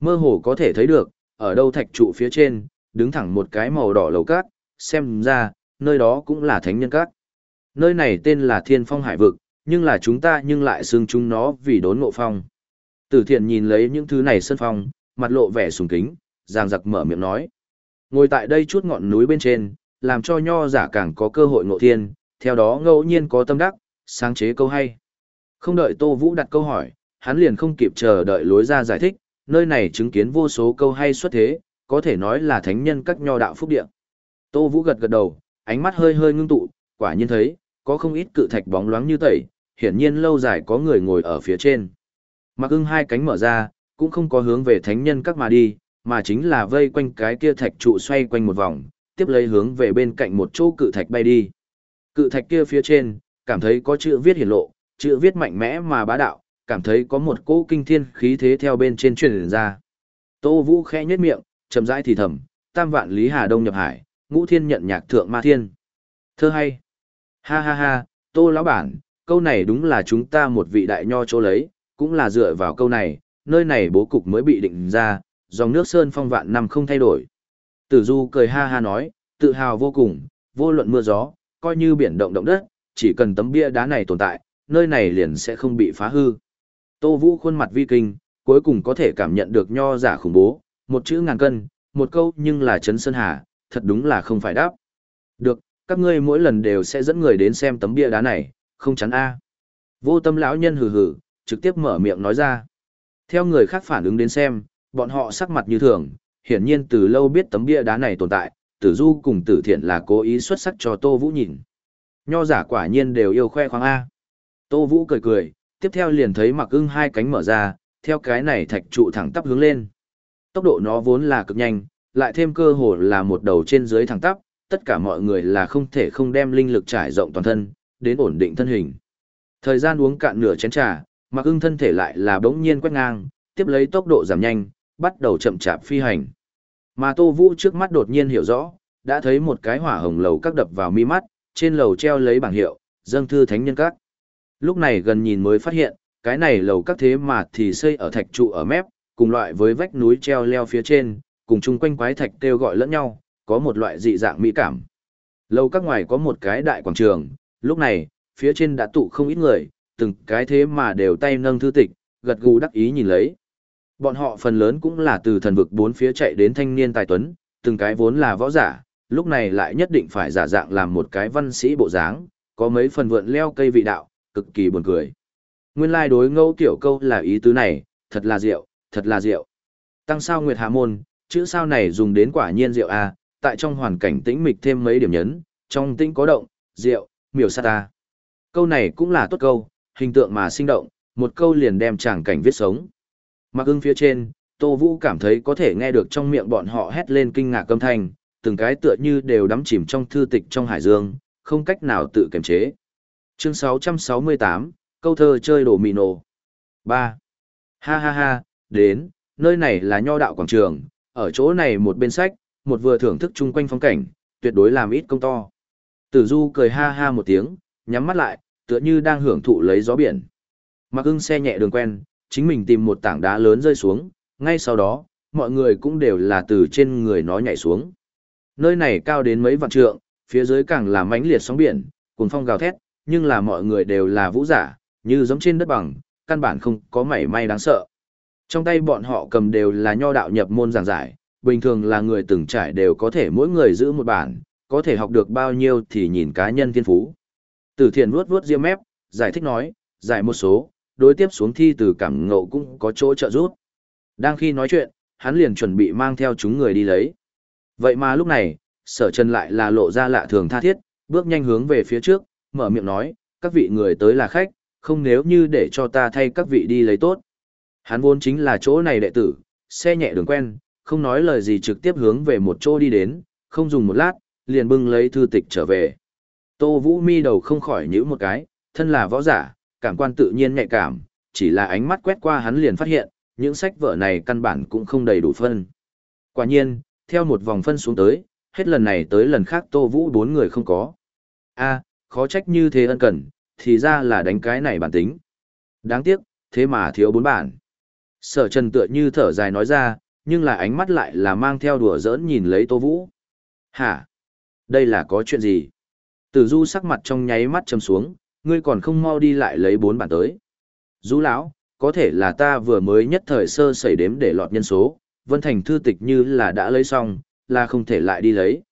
Mơ hồ có thể thấy được, ở đâu thạch trụ phía trên, đứng thẳng một cái màu đỏ lầu cát, xem ra, nơi đó cũng là thánh nhân cát. Nơi này tên là Thiên Phong Hải Vực, nhưng là chúng ta nhưng lại xương chúng nó vì đốn ngộ phong. Tử thiện nhìn lấy những thứ này sân phong, mặt lộ vẻ sùng kính, giang giặc mở miệng nói. Ngồi tại đây chút ngọn núi bên trên, làm cho nho giả càng có cơ hội ngộ thiên, theo đó ngẫu nhiên có tâm đắc, sáng chế câu hay. Không đợi Tô Vũ đặt câu hỏi, hắn liền không kịp chờ đợi lối ra giải thích, nơi này chứng kiến vô số câu hay xuất thế, có thể nói là thánh nhân các nho đạo phúc địa. Tô Vũ gật gật đầu, ánh mắt hơi hơi ngưng tụ, quả nhiên thấy, có không ít cự thạch bóng loáng như tẩy, hiển nhiên lâu dài có người ngồi ở phía trên. Mặc ưng hai cánh mở ra, cũng không có hướng về thánh nhân các mà đi, mà chính là vây quanh cái kia thạch trụ xoay quanh một vòng, tiếp lấy hướng về bên cạnh một chỗ cự thạch bay đi. Cự thạch kia phía trên, cảm thấy có chữ viết hiển lộ, chữ viết mạnh mẽ mà bá đạo, cảm thấy có một cỗ kinh thiên khí thế theo bên trên truyền ra. Tô Vũ khẽ nhếch miệng, chậm rãi thì thầm, tam vạn lý hà đông nhập hải, ngũ thiên nhận nhạc thượng ma thiên. Thơ hay. Ha ha ha, Tô lão bản, câu này đúng là chúng ta một vị đại nho chỗ lấy, cũng là dựa vào câu này, nơi này bố cục mới bị định ra, dòng nước sơn phong vạn năm không thay đổi. Tử Du cười ha ha nói, tự hào vô cùng, vô luận mưa gió, coi như biển động động đất, chỉ cần tấm bia đá này tồn tại, nơi này liền sẽ không bị phá hư. Tô Vũ khuôn mặt vi kinh, cuối cùng có thể cảm nhận được nho giả khủng bố, một chữ ngàn cân, một câu nhưng là chấn sơn hà, thật đúng là không phải đáp. Được, các ngươi mỗi lần đều sẽ dẫn người đến xem tấm bia đá này, không chắn a. Vô tâm lão nhân hừ hừ, trực tiếp mở miệng nói ra. Theo người khác phản ứng đến xem, bọn họ sắc mặt như thường, hiển nhiên từ lâu biết tấm bia đá này tồn tại, tử du cùng tử thiện là cố ý xuất sắc cho Tô Vũ nhìn. Nho giả quả nhiên đều yêu khoe khoang A. Tô Vũ cười cười, tiếp theo liền thấy mặc ưng hai cánh mở ra, theo cái này thạch trụ thẳng tắp hướng lên. Tốc độ nó vốn là cực nhanh, lại thêm cơ hồ là một đầu trên dưới thẳng tắp, tất cả mọi người là không thể không đem linh lực trải rộng toàn thân, đến ổn định thân hình. Thời gian uống cạn nửa chén trà, mặc ưng thân thể lại là bỗng nhiên quét ngang, tiếp lấy tốc độ giảm nhanh, bắt đầu chậm chạp phi hành. Mà Tô Vũ trước mắt đột nhiên hiểu rõ, đã thấy một cái hỏa hồng lầu các đập vào mi mắt, trên lầu treo lấy bảng hiệu, dâng thư thánh nhân các. Lúc này gần nhìn mới phát hiện, cái này lầu các thế mà thì xây ở thạch trụ ở mép, cùng loại với vách núi treo leo phía trên, cùng chung quanh quái thạch kêu gọi lẫn nhau, có một loại dị dạng mỹ cảm. Lầu các ngoài có một cái đại quảng trường, lúc này, phía trên đã tụ không ít người, từng cái thế mà đều tay nâng thư tịch, gật gù đắc ý nhìn lấy. Bọn họ phần lớn cũng là từ thần vực bốn phía chạy đến thanh niên tài tuấn, từng cái vốn là võ giả, lúc này lại nhất định phải giả dạng làm một cái văn sĩ bộ dáng, có mấy phần vượn leo cây vị đạo, cực kỳ buồn cười. Nguyên lai đối ngẫu tiểu câu là ý tứ này, thật là rượu, thật là rượu. Tăng sao nguyệt hà môn, chữ sao này dùng đến quả nhiên rượu a, tại trong hoàn cảnh tĩnh mịch thêm mấy điểm nhấn, trong tĩnh có động, rượu, miểu sát ta. Câu này cũng là tốt câu, hình tượng mà sinh động, một câu liền đem tràng cảnh viết sống. Mặc ưng phía trên, Tô Vũ cảm thấy có thể nghe được trong miệng bọn họ hét lên kinh ngạc âm thanh, từng cái tựa như đều đắm chìm trong thư tịch trong hải dương, không cách nào tự kiềm chế. Chương 668, câu thơ chơi đồ mì nổ. 3. Ha ha ha, đến, nơi này là nho đạo quảng trường, ở chỗ này một bên sách, một vừa thưởng thức chung quanh phong cảnh, tuyệt đối làm ít công to. Tử Du cười ha ha một tiếng, nhắm mắt lại, tựa như đang hưởng thụ lấy gió biển. Mặc ưng xe nhẹ đường quen, chính mình tìm một tảng đá lớn rơi xuống, ngay sau đó, mọi người cũng đều là từ trên người nó nhảy xuống. Nơi này cao đến mấy vạn trượng, phía dưới càng là mãnh liệt sóng biển, cuồng phong gào thét, nhưng là mọi người đều là vũ giả, như giống trên đất bằng, căn bản không có mảy may đáng sợ. Trong tay bọn họ cầm đều là nho đạo nhập môn giảng giải, bình thường là người từng trải đều có thể mỗi người giữ một bản, có thể học được bao nhiêu thì nhìn cá nhân thiên phú. Tử thiện vuốt vuốt riêng mép, giải thích nói, giải một số, đối tiếp xuống thi từ cảm ngộ cũng có chỗ trợ giúp. Đang khi nói chuyện, hắn liền chuẩn bị mang theo chúng người đi lấy. Vậy mà lúc này, sở trần lại là lộ ra lạ thường tha thiết, bước nhanh hướng về phía trước, mở miệng nói, các vị người tới là khách, không nếu như để cho ta thay các vị đi lấy tốt. Hắn vốn chính là chỗ này đệ tử, xe nhẹ đường quen, không nói lời gì trực tiếp hướng về một chỗ đi đến, không dùng một lát, liền bưng lấy thư tịch trở về. Tô Vũ mi đầu không khỏi nhíu một cái, thân là võ giả, cảm quan tự nhiên nhạy cảm, chỉ là ánh mắt quét qua hắn liền phát hiện, những sách vở này căn bản cũng không đầy đủ phân. Quả nhiên, theo một vòng phân xuống tới, hết lần này tới lần khác Tô Vũ bốn người không có. a khó trách như thế ân cần, thì ra là đánh cái này bản tính. Đáng tiếc, thế mà thiếu bốn bản. Sở trần tựa như thở dài nói ra, nhưng là ánh mắt lại là mang theo đùa giỡn nhìn lấy Tô Vũ. Hả? Đây là có chuyện gì? Tử Du sắc mặt trong nháy mắt trầm xuống, ngươi còn không mau đi lại lấy bốn bản tới. Du lão, có thể là ta vừa mới nhất thời sơ sẩy đếm để lọt nhân số, Vân Thành thư tịch như là đã lấy xong, là không thể lại đi lấy.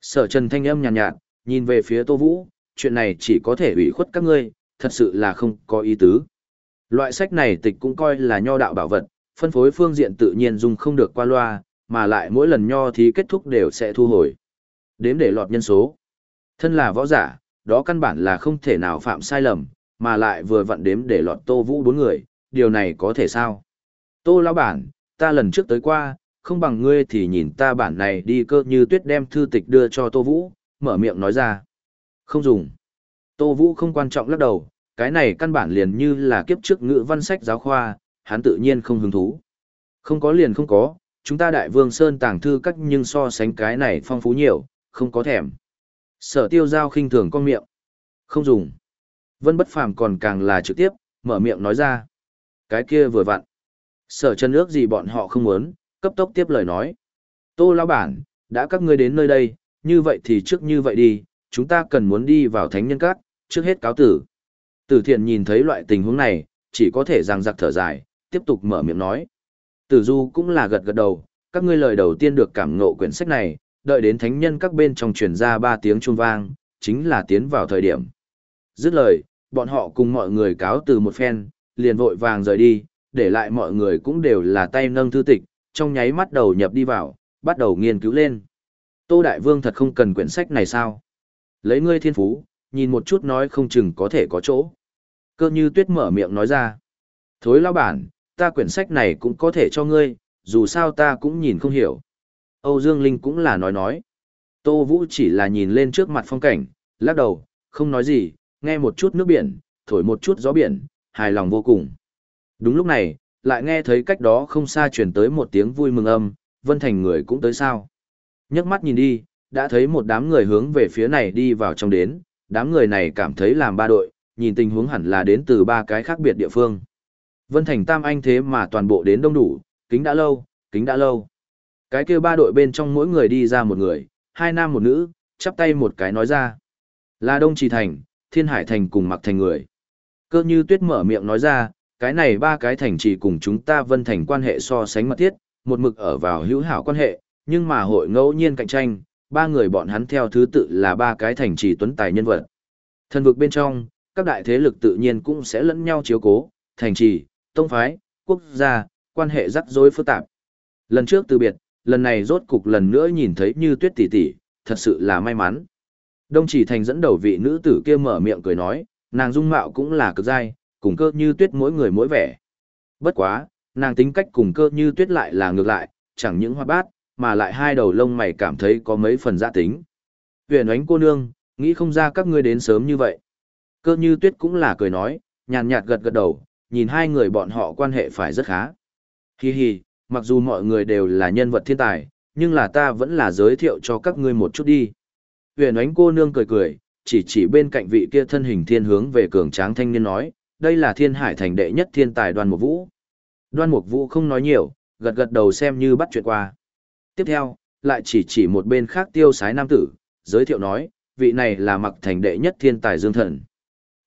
Sở Trần thanh âm nhàn nhạt, nhạt, nhìn về phía Tô Vũ, chuyện này chỉ có thể ủy khuất các ngươi, thật sự là không có ý tứ. Loại sách này tịch cũng coi là nho đạo bảo vật, phân phối phương diện tự nhiên dùng không được qua loa, mà lại mỗi lần nho thì kết thúc đều sẽ thu hồi. Đếm để lọt nhân số. Thân là võ giả, đó căn bản là không thể nào phạm sai lầm, mà lại vừa vặn đếm để lọt Tô Vũ bốn người, điều này có thể sao? Tô lão bản, ta lần trước tới qua, không bằng ngươi thì nhìn ta bản này đi cơ như tuyết đem thư tịch đưa cho Tô Vũ, mở miệng nói ra. Không dùng. Tô Vũ không quan trọng lắc đầu, cái này căn bản liền như là kiếp trước ngữ văn sách giáo khoa, hắn tự nhiên không hứng thú. Không có liền không có, chúng ta đại vương sơn tàng thư cách nhưng so sánh cái này phong phú nhiều, không có thèm. Sở tiêu giao khinh thường con miệng. Không dùng. Vân bất phàm còn càng là trực tiếp, mở miệng nói ra. Cái kia vừa vặn. Sở chân ước gì bọn họ không muốn, cấp tốc tiếp lời nói. Tô lão bản, đã các ngươi đến nơi đây, như vậy thì trước như vậy đi, chúng ta cần muốn đi vào thánh nhân các, trước hết cáo tử. Tử thiện nhìn thấy loại tình huống này, chỉ có thể rằng giặc thở dài, tiếp tục mở miệng nói. Tử du cũng là gật gật đầu, các ngươi lời đầu tiên được cảm ngộ quyển sách này, đợi đến thánh nhân các bên trong truyền ra ba tiếng chuông vang, chính là tiến vào thời điểm. Dứt lời, bọn họ cùng mọi người cáo từ một phen, liền vội vàng rời đi, để lại mọi người cũng đều là tay nâng thư tịch, trong nháy mắt đầu nhập đi vào, bắt đầu nghiên cứu lên. Tô Đại Vương thật không cần quyển sách này sao? Lấy ngươi thiên phú, nhìn một chút nói không chừng có thể có chỗ. Cơ như tuyết mở miệng nói ra. Thối lao bản, ta quyển sách này cũng có thể cho ngươi, dù sao ta cũng nhìn không hiểu. Âu Dương Linh cũng là nói nói. Tô Vũ chỉ là nhìn lên trước mặt phong cảnh, lắc đầu, không nói gì, nghe một chút nước biển, thổi một chút gió biển, hài lòng vô cùng. Đúng lúc này, lại nghe thấy cách đó không xa truyền tới một tiếng vui mừng âm, Vân Thành người cũng tới sao. nhấc mắt nhìn đi, đã thấy một đám người hướng về phía này đi vào trong đến, đám người này cảm thấy làm ba đội, nhìn tình huống hẳn là đến từ ba cái khác biệt địa phương. Vân Thành Tam Anh thế mà toàn bộ đến đông đủ, kính đã lâu, kính đã lâu. Cái kia ba đội bên trong mỗi người đi ra một người, hai nam một nữ, chắp tay một cái nói ra. Là Đông Trì Thành, Thiên Hải Thành cùng mặc thành người. Cơ như tuyết mở miệng nói ra, cái này ba cái thành trì cùng chúng ta Vân Thành quan hệ so sánh mật thiết, một mực ở vào hữu hảo quan hệ, nhưng mà hội ngẫu nhiên cạnh tranh, ba người bọn hắn theo thứ tự là ba cái thành trì tuấn tài nhân vật. Thần vực bên trong, các đại thế lực tự nhiên cũng sẽ lẫn nhau chiếu cố, thành trì, tông phái, quốc gia, quan hệ rắc rối phức tạp. Lần trước từ biệt, lần này rốt cục lần nữa nhìn thấy như tuyết tỷ tỷ, thật sự là may mắn. Đông chỉ thành dẫn đầu vị nữ tử kia mở miệng cười nói, Nàng dung mạo cũng là cực dai, cùng cơ như tuyết mỗi người mỗi vẻ. Bất quá, nàng tính cách cùng cơ như tuyết lại là ngược lại, chẳng những hoa bát, mà lại hai đầu lông mày cảm thấy có mấy phần giã tính. Huyền ánh cô nương, nghĩ không ra các ngươi đến sớm như vậy. Cơ như tuyết cũng là cười nói, nhàn nhạt gật gật đầu, nhìn hai người bọn họ quan hệ phải rất khá. Hi hi, mặc dù mọi người đều là nhân vật thiên tài, nhưng là ta vẫn là giới thiệu cho các ngươi một chút đi. Huyền ánh cô nương cười cười, chỉ chỉ bên cạnh vị kia thân hình thiên hướng về cường tráng thanh niên nói, đây là thiên hải thành đệ nhất thiên tài đoan mục vũ. Đoan mục vũ không nói nhiều, gật gật đầu xem như bắt chuyện qua. Tiếp theo, lại chỉ chỉ một bên khác tiêu sái nam tử, giới thiệu nói, vị này là mặc thành đệ nhất thiên tài dương thần.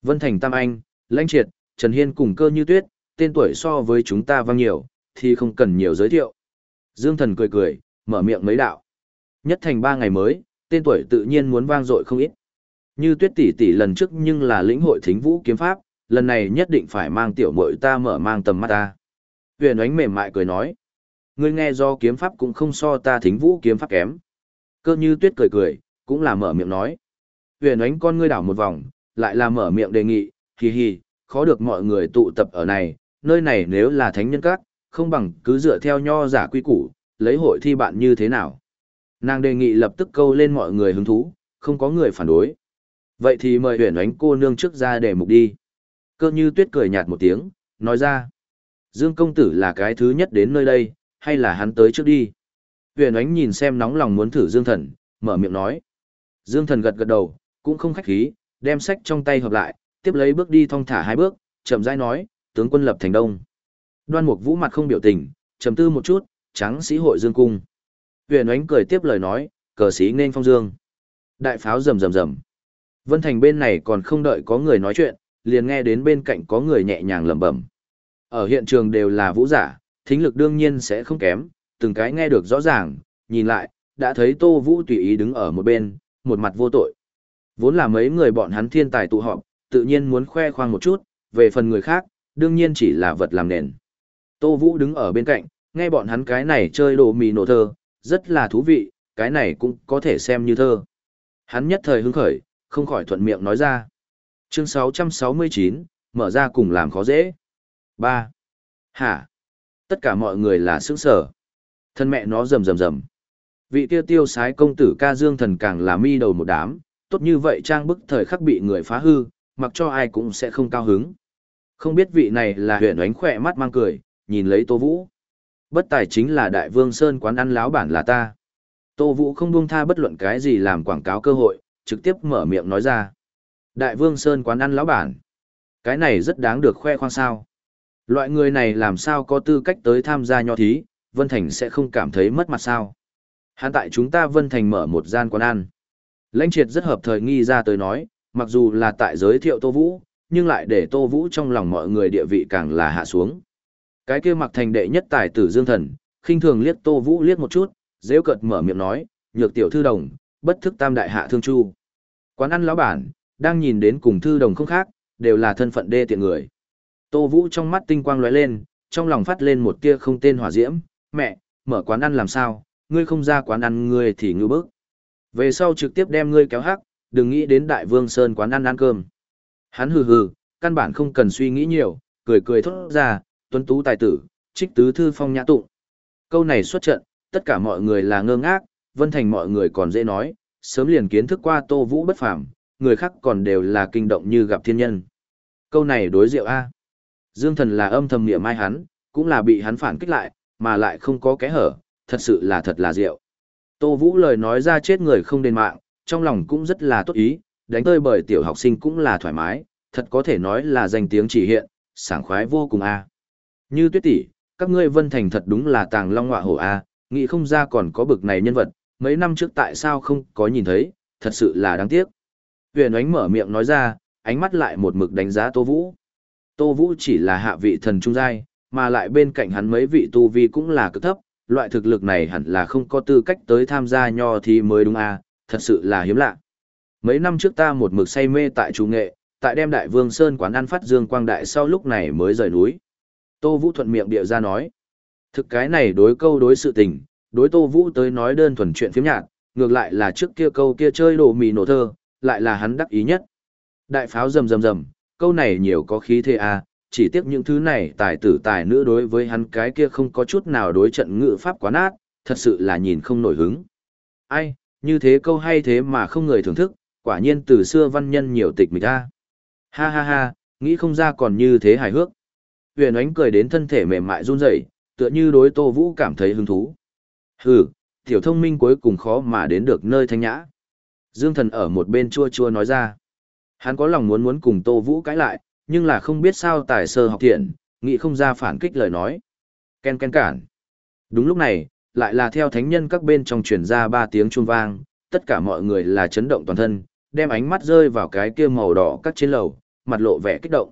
Vân Thành Tam Anh, Lãnh Triệt, Trần Hiên cùng cơ như tuyết, tên tuổi so với chúng ta vang nhiều, thì không cần nhiều giới thiệu. Dương thần cười cười, mở miệng mấy đạo. Nhất thành ba ngày mới, tên tuổi tự nhiên muốn vang dội không ít. Như tuyết tỷ tỷ lần trước nhưng là lĩnh hội thính vũ kiếm pháp, lần này nhất định phải mang tiểu muội ta mở mang tầm mắt ta. Huyền ánh mềm mại cười nói. Ngươi nghe do kiếm pháp cũng không so ta thính vũ kiếm pháp kém. Cơ như tuyết cười cười, cũng là mở miệng nói. Huyền ánh con ngươi đảo một vòng, lại là mở miệng đề nghị, hì hì, khó được mọi người tụ tập ở này, nơi này nếu là thánh nhân các, không bằng cứ dựa theo nho giả quy củ, lấy hội thi bạn như thế nào. Nàng đề nghị lập tức câu lên mọi người hứng thú, không có người phản đối. Vậy thì mời huyền ánh cô nương trước ra để mục đi. Cơ như tuyết cười nhạt một tiếng, nói ra. Dương công tử là cái thứ nhất đến nơi đây, hay là hắn tới trước đi. Huyền ánh nhìn xem nóng lòng muốn thử Dương thần, mở miệng nói. Dương thần gật gật đầu, cũng không khách khí, đem sách trong tay hợp lại, tiếp lấy bước đi thong thả hai bước, chậm rãi nói, tướng quân lập thành đông. Đoan Mục Vũ mặt không biểu tình, trầm tư một chút, trắng sĩ hội dương cung. Huyền Ánh cười tiếp lời nói, cờ sĩ nên phong dương. Đại pháo rầm rầm rầm. Vân Thành bên này còn không đợi có người nói chuyện, liền nghe đến bên cạnh có người nhẹ nhàng lẩm bẩm. Ở hiện trường đều là vũ giả, thính lực đương nhiên sẽ không kém, từng cái nghe được rõ ràng, nhìn lại, đã thấy Tô Vũ tùy ý đứng ở một bên, một mặt vô tội. Vốn là mấy người bọn hắn thiên tài tụ họp, tự nhiên muốn khoe khoang một chút, về phần người khác, đương nhiên chỉ là vật làm nền. Tô Vũ đứng ở bên cạnh, nghe bọn hắn cái này chơi đồ mì nổ thơ, rất là thú vị, cái này cũng có thể xem như thơ. Hắn nhất thời hứng khởi, không khỏi thuận miệng nói ra. Chương 669, mở ra cùng làm khó dễ. 3. Hả? Tất cả mọi người là sướng sở. Thân mẹ nó rầm rầm rầm. Vị tiêu tiêu sái công tử ca dương thần càng là mi đầu một đám, tốt như vậy trang bức thời khắc bị người phá hư, mặc cho ai cũng sẽ không cao hứng. Không biết vị này là huyện ánh khỏe mắt mang cười, nhìn lấy Tô Vũ. Bất tài chính là Đại Vương Sơn quán ăn láo bản là ta. Tô Vũ không buông tha bất luận cái gì làm quảng cáo cơ hội, trực tiếp mở miệng nói ra. Đại Vương Sơn quán ăn láo bản. Cái này rất đáng được khoe khoang sao. Loại người này làm sao có tư cách tới tham gia nho thí, Vân Thành sẽ không cảm thấy mất mặt sao. Hiện tại chúng ta Vân Thành mở một gian quán ăn. Lãnh triệt rất hợp thời nghi ra tới nói, mặc dù là tại giới thiệu Tô Vũ, nhưng lại để Tô Vũ trong lòng mọi người địa vị càng là hạ xuống. Cái kia mặc thành đệ nhất tài tử Dương Thần, khinh thường liếc Tô Vũ liếc một chút, dễ cợt mở miệng nói, nhược tiểu thư đồng, bất thức tam đại hạ thương chu. Quán ăn lão bản, đang nhìn đến cùng thư đồng không khác, đều là thân phận đê tiện người. Tô Vũ trong mắt tinh quang lóe lên, trong lòng phát lên một tia không tên hỏa diễm, mẹ, mở quán ăn làm sao, ngươi không ra quán ăn ngươi thì ngư bức. Về sau trực tiếp đem ngươi kéo hắc, đừng nghĩ đến Đại Vương Sơn quán ăn ăn cơm. Hắn hừ hừ, căn bản không cần suy nghĩ nhiều, cười cười thốt ra, tuấn tú tài tử, trích tứ thư phong nhã tụng. Câu này xuất trận, tất cả mọi người là ngơ ngác, Vân Thành mọi người còn dễ nói, sớm liền kiến thức qua Tô Vũ bất phàm, người khác còn đều là kinh động như gặp thiên nhân. Câu này đối diệu A. Dương thần là âm thầm niệm mai hắn, cũng là bị hắn phản kích lại, mà lại không có kẽ hở, thật sự là thật là diệu. Tô Vũ lời nói ra chết người không đền mạng, trong lòng cũng rất là tốt ý, đánh tơi bởi tiểu học sinh cũng là thoải mái, thật có thể nói là danh tiếng chỉ hiện, sảng khoái vô cùng a. Như tuyết tỷ, các ngươi vân thành thật đúng là tàng long ngọa hổ a, nghĩ không ra còn có bực này nhân vật, mấy năm trước tại sao không có nhìn thấy, thật sự là đáng tiếc. Huyền ánh mở miệng nói ra, ánh mắt lại một mực đánh giá Tô Vũ. Tô Vũ chỉ là hạ vị thần trung giai, mà lại bên cạnh hắn mấy vị tu vi cũng là cực thấp, loại thực lực này hẳn là không có tư cách tới tham gia nho thì mới đúng a, thật sự là hiếm lạ. Mấy năm trước ta một mực say mê tại chủ nghệ, tại đem đại vương sơn quán ăn phát dương quang đại sau lúc này mới rời núi. Tô Vũ thuận miệng địa ra nói. Thực cái này đối câu đối sự tình, đối Tô Vũ tới nói đơn thuần chuyện phiếm nhạt, ngược lại là trước kia câu kia chơi đồ mì nổ thơ, lại là hắn đắc ý nhất. Đại pháo rầm rầm rầm, câu này nhiều có khí thế à, chỉ tiếc những thứ này tài tử tài nữ đối với hắn cái kia không có chút nào đối trận ngữ pháp quá nát, thật sự là nhìn không nổi hứng. Ai, như thế câu hay thế mà không người thưởng thức, quả nhiên từ xưa văn nhân nhiều tịch mịch ta. Ha ha ha, nghĩ không ra còn như thế hài hước. Huyền ánh cười đến thân thể mềm mại run rẩy, tựa như đối Tô Vũ cảm thấy hứng thú. Hừ, tiểu thông minh cuối cùng khó mà đến được nơi thanh nhã. Dương thần ở một bên chua chua nói ra. Hắn có lòng muốn muốn cùng Tô Vũ cãi lại, nhưng là không biết sao tài sơ học thiện, nghĩ không ra phản kích lời nói. Ken ken cản. Đúng lúc này, lại là theo thánh nhân các bên trong truyền ra ba tiếng chuông vang, tất cả mọi người là chấn động toàn thân, đem ánh mắt rơi vào cái kia màu đỏ các trên lầu, mặt lộ vẻ kích động.